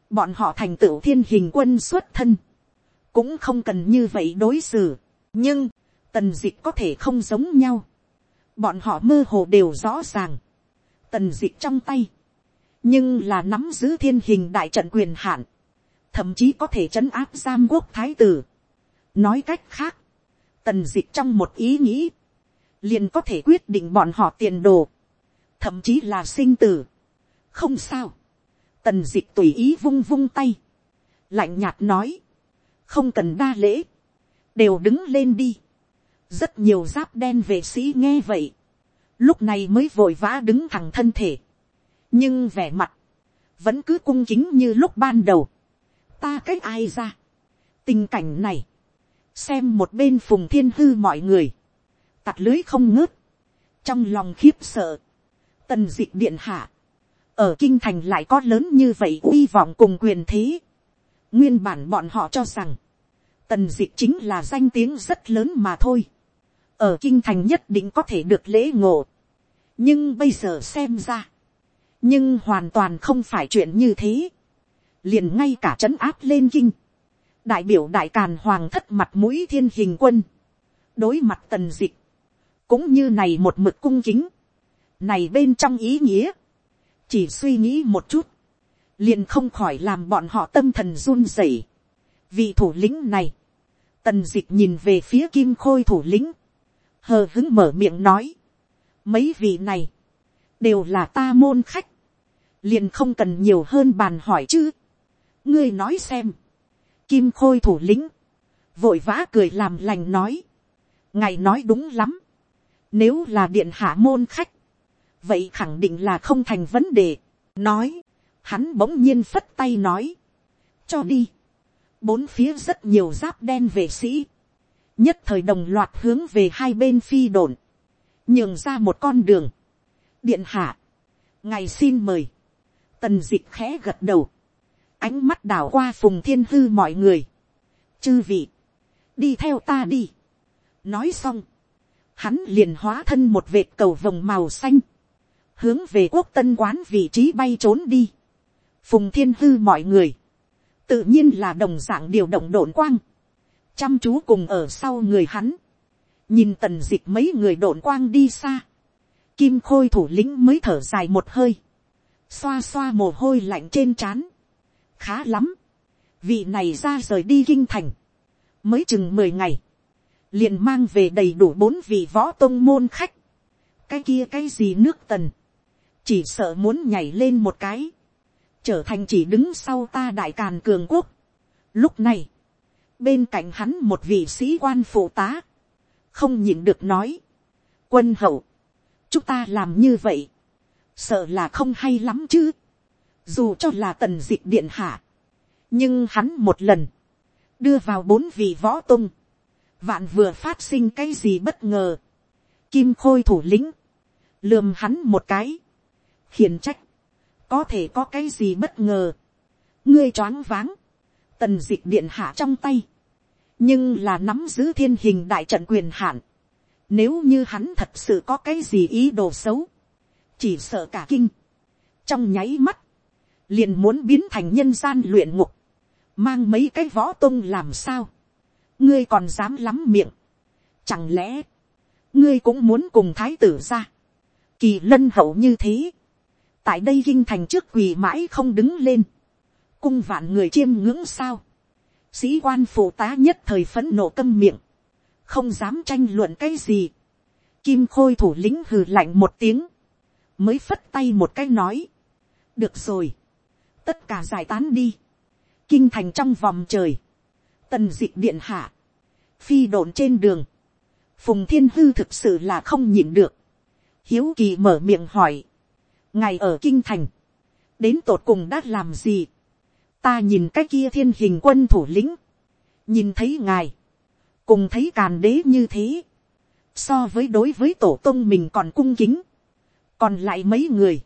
bọn họ thành tựu thiên hình quân xuất thân, cũng không cần như vậy đối xử. nhưng, tần dịch có thể không giống nhau bọn họ mơ hồ đều rõ ràng. tần dịch trong tay, nhưng là nắm giữ thiên hình đại trận quyền hạn, thậm chí có thể chấn áp giam quốc thái tử. nói cách khác, tần dịch trong một ý nghĩ, liền có thể quyết định bọn họ tiền đồ, thậm chí là sinh tử. không sao, tần dịch tùy ý vung vung tay, lạnh nhạt nói, không cần đa lễ, đều đứng lên đi rất nhiều giáp đen vệ sĩ nghe vậy, lúc này mới vội vã đứng thẳng thân thể, nhưng vẻ mặt, vẫn cứ cung kính như lúc ban đầu. ta cách ai ra. tình cảnh này, xem một bên phùng thiên hư mọi người, tạt lưới không ngớt, trong lòng khiếp sợ, tần d ị điện hạ, ở kinh thành lại có lớn như vậy uy vọng cùng quyền thế, Nguyên bản bọn họ cho rằng, tần dịch chính là danh tiếng rất lớn mà thôi. Ở kinh thành nhất định có thể được lễ ngộ. Nhưng bây giờ xem ra, nhưng hoàn toàn không phải chuyện như thế. Liền ngay cả trấn áp lên kinh. Đại biểu đại càn hoàng thất mặt mũi thiên hình quân. Đối mặt tần dịch. Cũng như này một mực cung kính. Này bên trong ý nghĩa. Chỉ suy nghĩ một chút liền không khỏi làm bọn họ tâm thần run rẩy. Vị thủ lĩnh này, tần dịch nhìn về phía kim khôi thủ lĩnh, hờ hứng mở miệng nói, mấy vị này, đều là ta môn khách, liền không cần nhiều hơn bàn hỏi chứ. ngươi nói xem, kim khôi thủ lĩnh, vội vã cười làm lành nói, ngài nói đúng lắm, nếu là điện hạ môn khách, vậy khẳng định là không thành vấn đề, nói, hắn bỗng nhiên phất tay nói, cho đi, bốn phía rất nhiều giáp đen vệ sĩ, nhất thời đồng loạt hướng về hai bên phi đồn, nhường ra một con đường, điện hạ, ngày xin mời, tần d ị c h khẽ gật đầu, ánh mắt đảo qua phùng thiên hư mọi người, chư vị, đi theo ta đi, nói xong, hắn liền hóa thân một vệt cầu vồng màu xanh, hướng về quốc tân quán vị trí bay trốn đi, phùng thiên hư mọi người, tự nhiên là đồng dạng điều động đồn quang, chăm chú cùng ở sau người hắn, nhìn tần d ị c h mấy người đồn quang đi xa, kim khôi thủ lĩnh mới thở dài một hơi, xoa xoa mồ hôi lạnh trên trán, khá lắm, vị này ra rời đi kinh thành, mới chừng mười ngày, liền mang về đầy đủ bốn vị võ tôn môn khách, cái kia cái gì nước tần, chỉ sợ muốn nhảy lên một cái, trở thành chỉ đứng sau ta đại càn cường quốc. Lúc này, bên cạnh hắn một vị sĩ quan phụ tá, không nhịn được nói, quân hậu, chúng ta làm như vậy, sợ là không hay lắm chứ, dù cho là tần d ị c h điện hạ, nhưng hắn một lần, đưa vào bốn vị võ tung, vạn vừa phát sinh cái gì bất ngờ, kim khôi thủ lĩnh, lườm hắn một cái, khiển trách, có thể có cái gì bất ngờ, ngươi choáng váng, tần dịch điện hạ trong tay, nhưng là nắm giữ thiên hình đại trận quyền hạn, nếu như hắn thật sự có cái gì ý đồ xấu. Chỉ sợ cả kinh. Trong nháy mắt. Liền muốn biến thành nhân gian luyện ngục. Mang mấy cái võ tung làm sao. Ngươi còn dám lắm miệng. Chẳng lẽ. Ngươi cũng muốn cùng thái tử ra. Kỳ lân hậu như thế. Tại đây kinh thành trước quỳ mãi không đứng lên. Cung vạn người chiêm ngưỡng sao. Sĩ quan phụ tá nhất thời phấn nộ câm miệng. Không dám tranh luận cái gì. Kim khôi thủ lĩnh hừ lạnh một tiếng, mới phất tay một cái nói. được rồi, tất cả giải tán đi, kinh thành trong vòng trời, tần dịch điện hạ, phi độn trên đường, phùng thiên hư thực sự là không nhịn được, hiếu kỳ mở miệng hỏi, ngài ở kinh thành, đến tột cùng đã làm gì, ta nhìn cái kia thiên hình quân thủ lĩnh, nhìn thấy ngài, cùng thấy càn đế như thế, so với đối với tổ tông mình còn cung kính, còn lại mấy người,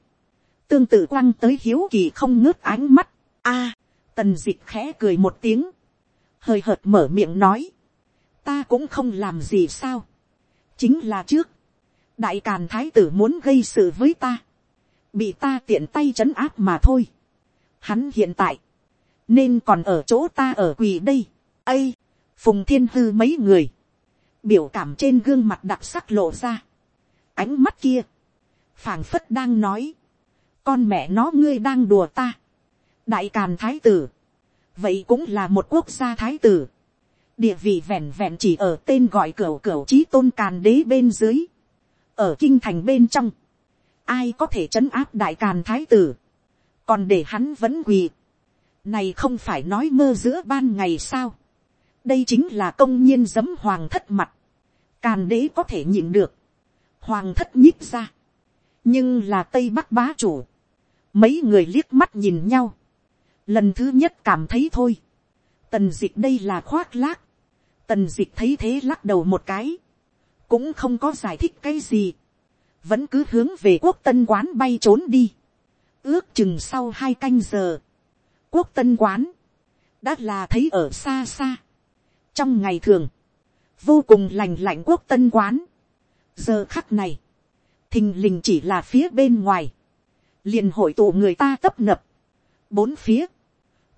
tương tự quăng tới hiếu kỳ không ngớt ánh mắt, a, à, tần d ị c h khẽ cười một tiếng, hơi hợt mở miệng nói, ta cũng không làm gì sao, chính là trước, đại càn thái tử muốn gây sự với ta, bị ta tiện tay c h ấ n áp mà thôi, hắn hiện tại, nên còn ở chỗ ta ở quỳ đây, ây, phùng thiên hư mấy người, biểu cảm trên gương mặt đặc sắc lộ ra, ánh mắt kia, phảng phất đang nói, con mẹ nó ngươi đang đùa ta, đại càn thái tử, vậy cũng là một quốc gia thái tử, địa vị vẹn vẹn chỉ ở tên gọi cửa cửa trí tôn càn đế bên dưới, ở kinh thành bên trong, ai có thể trấn áp đại càn thái tử, còn để hắn vẫn quỳ, này không phải nói mơ giữa ban ngày sao, đây chính là công nhiên giấm hoàng thất mặt, càn đế có thể nhịn được, hoàng thất nhích ra, nhưng là tây bắc bá chủ, mấy người liếc mắt nhìn nhau, lần thứ nhất cảm thấy thôi, tần dịch đây là khoác lác, tần dịch thấy thế lắc đầu một cái, cũng không có giải thích cái gì, vẫn cứ hướng về quốc tân quán bay trốn đi, ước chừng sau hai canh giờ, quốc tân quán, đã là thấy ở xa xa, trong ngày thường, vô cùng lành lạnh quốc tân quán. giờ khắc này, thình lình chỉ là phía bên ngoài, liền hội tụ người ta tấp nập, bốn phía,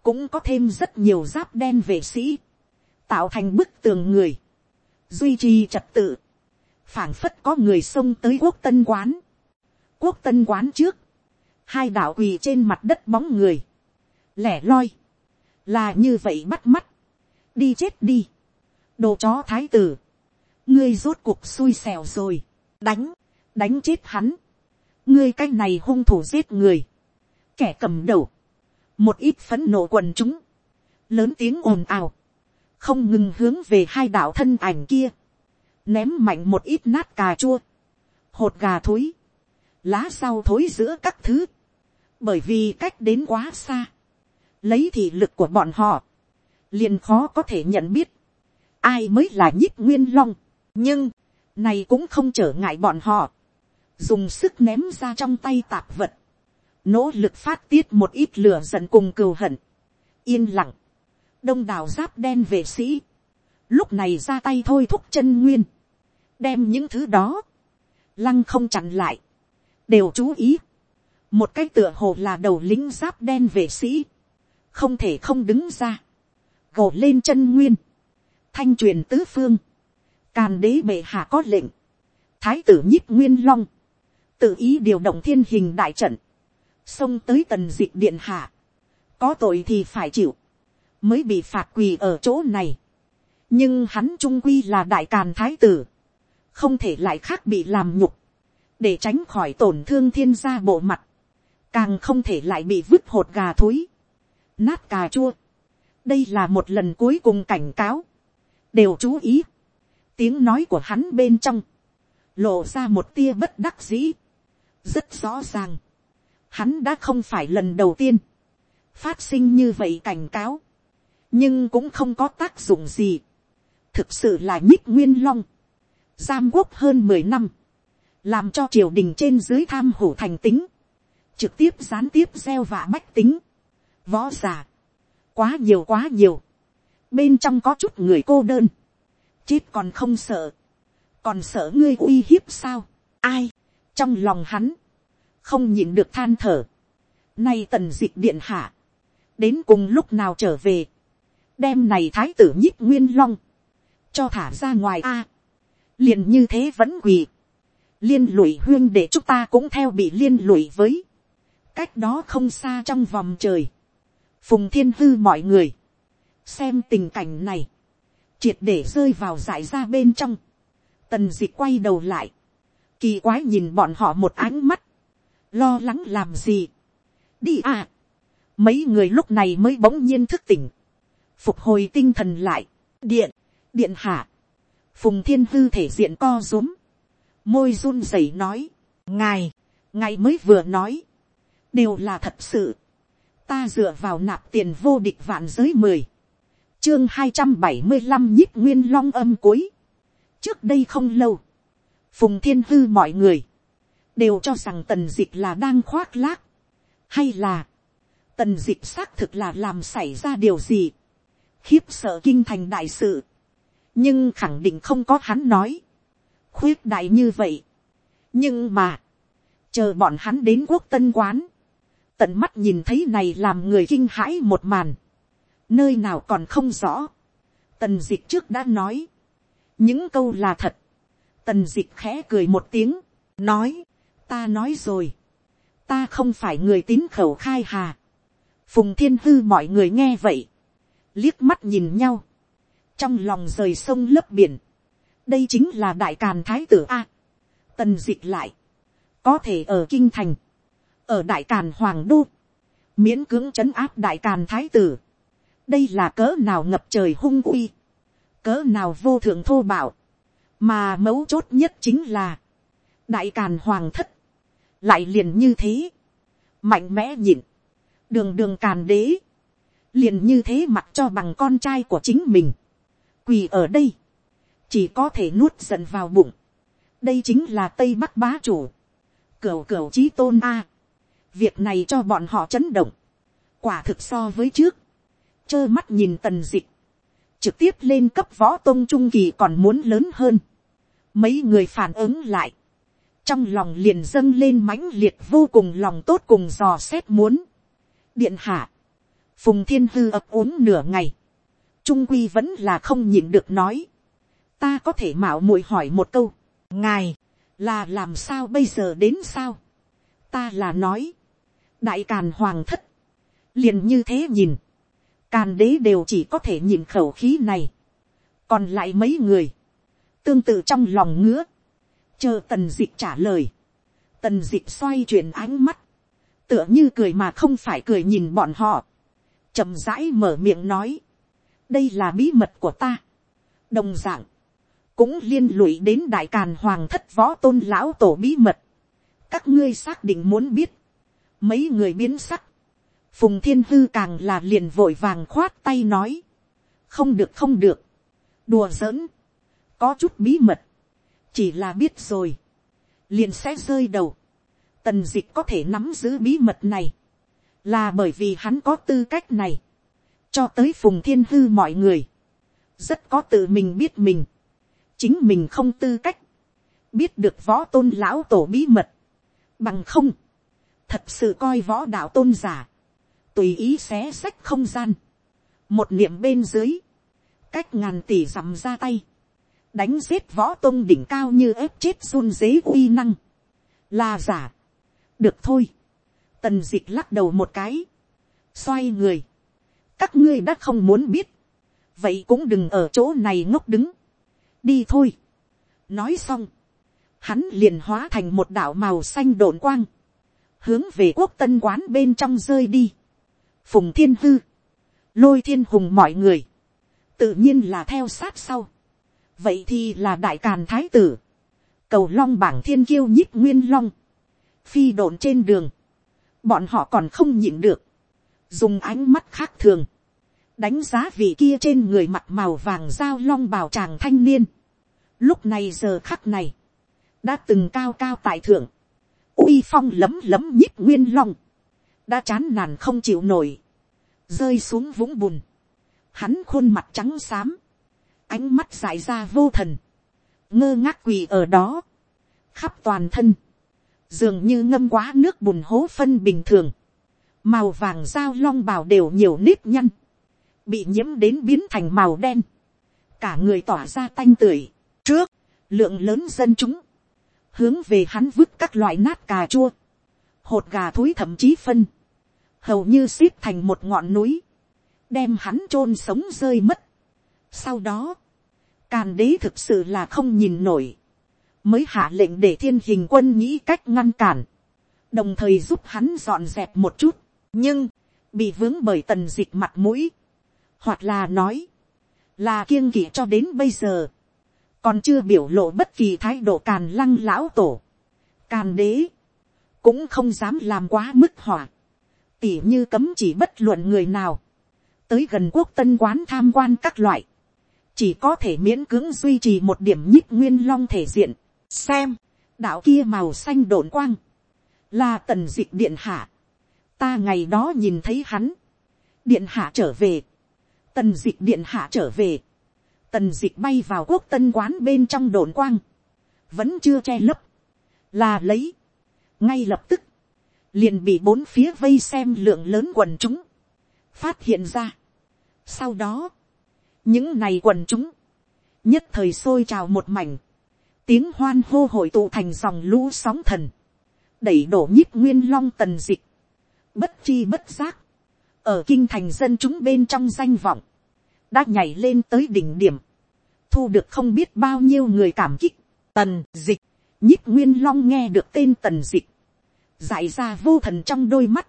cũng có thêm rất nhiều giáp đen vệ sĩ, tạo thành bức tường người, duy trì trật tự, phảng phất có người xông tới quốc tân quán, quốc tân quán trước, hai đạo quỳ trên mặt đất bóng người, lẻ loi, là như vậy bắt mắt, đi chết đi, đồ chó thái tử, ngươi rốt cuộc xui xẻo rồi, đánh, đánh chết hắn, ngươi cái này hung thủ giết người, kẻ cầm đầu, một ít phấn nộ quần chúng, lớn tiếng ồn ào, không ngừng hướng về hai đạo thân ảnh kia, ném mạnh một ít nát cà chua, hột gà thối, lá sau thối giữa các thứ, bởi vì cách đến quá xa, lấy thị lực của bọn họ, liền khó có thể nhận biết, ai mới là nhích nguyên long, nhưng, này cũng không trở ngại bọn họ, dùng sức ném ra trong tay tạp vật, nỗ lực phát tiết một ít lửa giận cùng cừu hận, yên lặng, đông đảo giáp đen vệ sĩ, lúc này ra tay thôi thúc chân nguyên, đem những thứ đó, lăng không chặn lại, đều chú ý, một cái tựa hồ là đầu lính giáp đen vệ sĩ, không thể không đứng ra, gồ lên chân nguyên, thanh truyền tứ phương, càn đế bệ hạ có lệnh, thái tử nhích nguyên long, tự ý điều động thiên hình đại trận, xông tới tần d ị điện hạ, có tội thì phải chịu, mới bị phạt quỳ ở chỗ này. nhưng hắn trung quy là đại càn thái tử, không thể lại khác bị làm nhục, để tránh khỏi tổn thương thiên gia bộ mặt, càng không thể lại bị vứt hột gà thối, nát cà chua. đây là một lần cuối cùng cảnh cáo, đều chú ý, tiếng nói của hắn bên trong, lộ ra một tia bất đắc dĩ, rất rõ ràng, hắn đã không phải lần đầu tiên, phát sinh như vậy cảnh cáo, nhưng cũng không có tác dụng gì, thực sự là nhích nguyên long, giam quốc hơn mười năm, làm cho triều đình trên dưới tham hủ thành tính, trực tiếp gián tiếp gieo vạ bách tính, võ giả. Quá nhiều quá nhiều, bên trong có chút người cô đơn, chết còn không sợ, còn sợ ngươi uy hiếp sao, ai, trong lòng hắn, không nhìn được than thở, nay tần d ị c h điện hạ, đến cùng lúc nào trở về, đem này thái tử nhích nguyên long, cho thả ra ngoài a, liền như thế vẫn quỳ, liên lụy huyên để chúng ta cũng theo bị liên lụy với. cách đó không xa trong vòng trời phùng thiên hư mọi người. xem tình cảnh này. triệt để rơi vào dại ra bên trong. tần d ị quay đầu lại. kỳ quái nhìn bọn họ một ánh mắt. lo lắng làm gì. đi à. mấy người lúc này mới bỗng nhiên thức tỉnh. phục hồi tinh thần lại. điện, điện hạ. phùng thiên hư thể diện co rúm môi run rẩy nói, ngài, ngài mới vừa nói, đều là thật sự, ta dựa vào nạp tiền vô địch vạn giới mười, chương hai trăm bảy mươi năm nhích nguyên long âm cuối, trước đây không lâu, phùng thiên hư mọi người, đều cho rằng tần d ị c h là đang khoác lác, hay là, tần d ị c h xác thực là làm xảy ra điều gì, khiếp sợ kinh thành đại sự, nhưng khẳng định không có hắn nói, khuyết đại như vậy. nhưng mà, chờ bọn hắn đến quốc tân quán, tận mắt nhìn thấy này làm người kinh hãi một màn, nơi nào còn không rõ. tần d ị c h trước đã nói, những câu là thật, tần d ị c h khẽ cười một tiếng, nói, ta nói rồi, ta không phải người tín khẩu khai hà. phùng thiên hư mọi người nghe vậy, liếc mắt nhìn nhau, trong lòng rời sông lấp biển, đây chính là đại càn thái tử a. tần dịch lại, có thể ở kinh thành, ở đại càn hoàng đô, miễn cưỡng c h ấ n áp đại càn thái tử, đây là cỡ nào ngập trời hung uy, cỡ nào vô thượng thô bạo, mà mấu chốt nhất chính là, đại càn hoàng thất, lại liền như thế, mạnh mẽ nhịn, đường đường càn đế, liền như thế mặc cho bằng con trai của chính mình, quỳ ở đây, chỉ có thể nuốt giận vào bụng. đây chính là tây bắc bá chủ, cửu cửu trí tôn a việc này cho bọn họ chấn động, quả thực so với trước, trơ mắt nhìn tần dịch, trực tiếp lên cấp võ tôn trung kỳ còn muốn lớn hơn. mấy người phản ứng lại, trong lòng liền dâng lên mãnh liệt vô cùng lòng tốt cùng dò xét muốn. điện hạ, phùng thiên hư ập uống nửa ngày, trung quy vẫn là không nhịn được nói, ta có thể mạo muội hỏi một câu, ngài, là làm sao bây giờ đến sao, ta là nói, đại càn hoàng thất, liền như thế nhìn, càn đế đều chỉ có thể nhìn khẩu khí này, còn lại mấy người, tương tự trong lòng ngứa, chờ tần d ị c h trả lời, tần d ị c h xoay chuyển ánh mắt, tựa như cười mà không phải cười nhìn bọn họ, chậm rãi mở miệng nói, đây là bí mật của ta, đồng d ạ n g cũng liên lụy đến đại càn hoàng thất võ tôn lão tổ bí mật. các ngươi xác định muốn biết, mấy người biến sắc, phùng thiên hư càng là liền vội vàng khoát tay nói, không được không được, đùa giỡn, có chút bí mật, chỉ là biết rồi, liền sẽ rơi đầu, tần dịch có thể nắm giữ bí mật này, là bởi vì hắn có tư cách này, cho tới phùng thiên hư mọi người, rất có tự mình biết mình, chính mình không tư cách, biết được võ tôn lão tổ bí mật, bằng không, thật sự coi võ đạo tôn giả, tùy ý xé sách không gian, một niệm bên dưới, cách ngàn tỷ dặm ra tay, đánh giết võ tôn đỉnh cao như ép chết run dế uy năng, là giả, được thôi, tần d ị c h lắc đầu một cái, xoay người, các ngươi đã không muốn biết, vậy cũng đừng ở chỗ này ngốc đứng, đi thôi. nói xong, hắn liền hóa thành một đạo màu xanh đồn quang, hướng về quốc tân quán bên trong rơi đi. phùng thiên hư, lôi thiên hùng mọi người, tự nhiên là theo sát sau. vậy thì là đại càn thái tử, cầu long bảng thiên kiêu nhích nguyên long, phi độn trên đường, bọn họ còn không nhịn được, dùng ánh mắt khác thường, đánh giá vị kia trên người mặt màu vàng dao long bào tràng thanh niên. Lúc này giờ khắc này, đã từng cao cao tại thượng, uy phong lấm lấm nhíp nguyên long, đã chán nản không chịu nổi, rơi xuống vũng bùn, hắn khuôn mặt trắng xám, ánh mắt dại ra vô thần, ngơ ngác quỳ ở đó, khắp toàn thân, dường như ngâm quá nước bùn hố phân bình thường, màu vàng dao long bào đều nhiều nếp nhăn, bị nhiễm đến biến thành màu đen, cả người tỏa ra tanh tưởi, trước, lượng lớn dân chúng, hướng về hắn vứt các loại nát cà chua, hột gà thối thậm chí phân, hầu như xít thành một ngọn núi, đem hắn chôn sống rơi mất. Sau đó, càn đế thực sự là không nhìn nổi, mới hạ lệnh để thiên hình quân nghĩ cách ngăn cản, đồng thời giúp hắn dọn dẹp một chút, nhưng, bị vướng bởi tần dịch mặt mũi, hoặc là nói, là kiêng kỵ cho đến bây giờ, còn chưa biểu lộ bất kỳ thái độ càn lăng lão tổ, càn đế, cũng không dám làm quá mức hỏa, tỉ như cấm chỉ bất luận người nào, tới gần quốc tân quán tham quan các loại, chỉ có thể miễn cưỡng duy trì một điểm nhích nguyên long thể diện, xem, đạo kia màu xanh đồn quang, là tần dịch điện hạ, ta ngày đó nhìn thấy hắn, điện hạ trở về, tần dịch điện hạ trở về, tần dịch bay vào quốc tân quán bên trong đồn quang, vẫn chưa che lấp, là lấy, ngay lập tức, liền bị bốn phía vây xem lượng lớn quần chúng, phát hiện ra. Sau đó, những này quần chúng, nhất thời sôi trào một mảnh, tiếng hoan hô hội tụ thành dòng lũ sóng thần, đẩy đổ nhíp nguyên long tần dịch, bất chi bất giác, ở kinh thành dân chúng bên trong danh vọng, đã nhảy lên tới đỉnh điểm, thu được không biết bao nhiêu người cảm kích, tần dịch, nhíp nguyên long nghe được tên tần dịch, dại ra vô thần trong đôi mắt,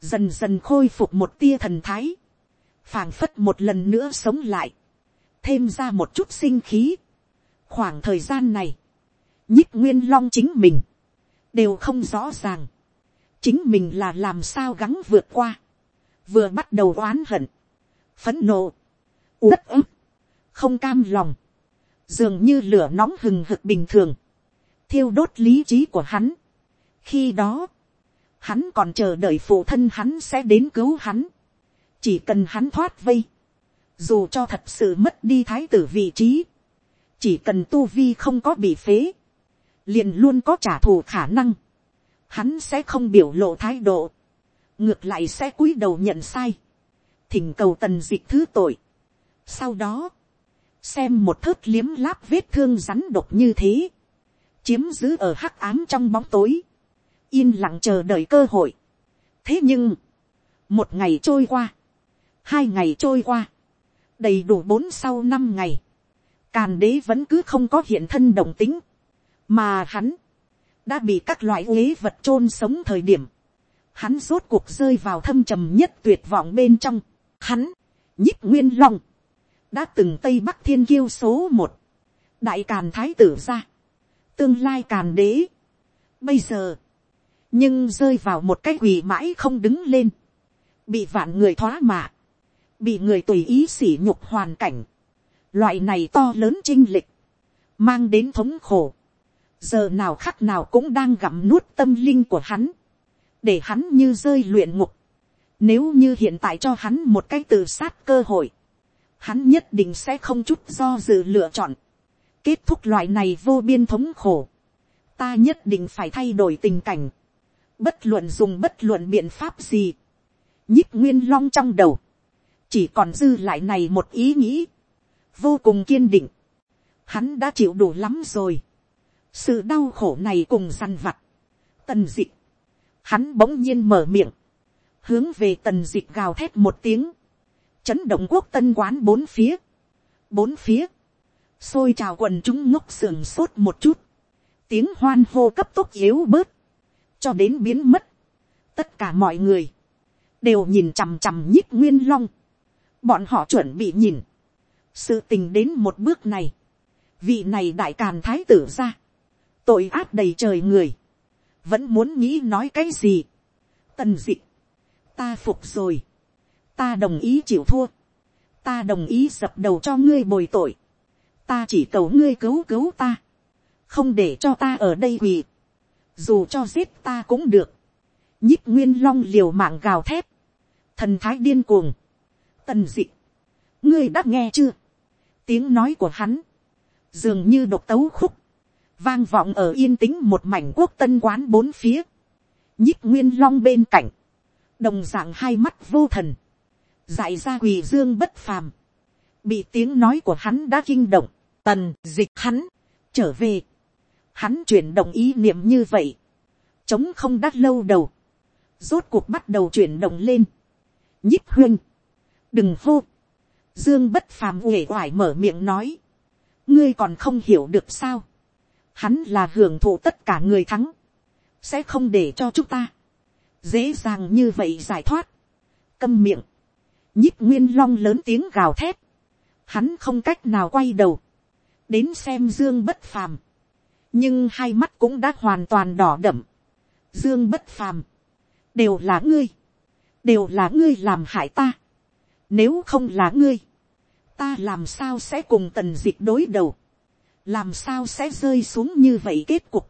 dần dần khôi phục một tia thần thái, phảng phất một lần nữa sống lại, thêm ra một chút sinh khí. khoảng thời gian này, nhích nguyên long chính mình, đều không rõ ràng, chính mình là làm sao gắng vượt qua, vừa bắt đầu oán hận, phấn nộ, uất ức, không cam lòng, dường như lửa nóng hừng hực bình thường, thiêu đốt lý trí của hắn. khi đó, hắn còn chờ đợi phụ thân hắn sẽ đến cứu hắn, chỉ cần hắn thoát vây, dù cho thật sự mất đi thái tử vị trí, chỉ cần tu vi không có bị phế, liền luôn có trả thù khả năng, hắn sẽ không biểu lộ thái độ, ngược lại sẽ cúi đầu nhận sai, thỉnh cầu tần dịch thứ tội. Sau đó, xem một thớt liếm láp vết thương rắn độc như thế, chiếm giữ ở hắc ám trong bóng tối, yên lặng chờ đợi cơ hội. thế nhưng, một ngày trôi qua, hai ngày trôi qua, đầy đủ bốn sau năm ngày, càn đế vẫn cứ không có hiện thân đồng tính, mà hắn, đã bị các loại uế vật chôn sống thời điểm, hắn rốt cuộc rơi vào thâm trầm nhất tuyệt vọng bên trong, hắn, nhích nguyên long, đã từng tây bắc thiên kiêu số một, đại càn thái tử ra, tương lai càn đế, bây giờ, nhưng rơi vào một cái quỳ mãi không đứng lên, bị vạn người thoá mạ, bị người tùy ý sỉ nhục hoàn cảnh, loại này to lớn chinh lịch, mang đến thống khổ, giờ nào khắc nào cũng đang gặm nuốt tâm linh của hắn, để hắn như rơi luyện ngục, nếu như hiện tại cho hắn một cái tự sát cơ hội, hắn nhất định sẽ không chút do dự lựa chọn, kết thúc loại này vô biên thống khổ, ta nhất định phải thay đổi tình cảnh, bất luận dùng bất luận biện pháp gì, nhích nguyên long trong đầu, chỉ còn dư lại này một ý nghĩ, vô cùng kiên định, hắn đã chịu đủ lắm rồi, sự đau khổ này cùng săn vặt, tần d ị hắn bỗng nhiên mở miệng, hướng về tần d ị gào thét một tiếng, chấn động quốc tân quán bốn phía, bốn phía, xôi trào quần chúng ngốc sườn sốt một chút, tiếng hoan hô cấp tốc yếu bớt, cho đến biến mất, tất cả mọi người, đều nhìn chằm chằm nhích nguyên long, bọn họ chuẩn bị nhìn, sự tình đến một bước này, vị này đại càn thái tử ra, tội ác đầy trời người, vẫn muốn nghĩ nói cái gì, tần dị, ta phục rồi, ta đồng ý chịu thua, ta đồng ý dập đầu cho ngươi bồi tội, ta chỉ cầu ngươi cứu cứu ta, không để cho ta ở đây quỳ, dù cho giết ta cũng được, nhích nguyên long liều mạng gào thép, thần thái điên cuồng, tần dị, ngươi đã nghe chưa, tiếng nói của hắn, dường như độc tấu khúc, vang vọng ở yên tĩnh một mảnh quốc tân quán bốn phía, nhích nguyên long bên cạnh, đồng d ạ n g hai mắt vô thần, dại ra quỳ dương bất phàm, bị tiếng nói của hắn đã kinh động, tần dịch hắn, trở về, hắn chuyển động ý niệm như vậy, chống không đắt lâu đầu, rốt cuộc bắt đầu chuyển động lên, nhích huyên, đừng hô, dương bất phàm uể oải mở miệng nói, ngươi còn không hiểu được sao, hắn là hưởng thụ tất cả người thắng, sẽ không để cho chúng ta. Dễ dàng như vậy giải thoát, câm miệng, nhích nguyên long lớn tiếng gào thét, hắn không cách nào quay đầu, đến xem dương bất phàm, nhưng hai mắt cũng đã hoàn toàn đỏ đậm, dương bất phàm, đều là ngươi, đều là ngươi làm hại ta, nếu không là ngươi, ta làm sao sẽ cùng tần d ị c h đối đầu, làm sao sẽ rơi xuống như vậy kết cục,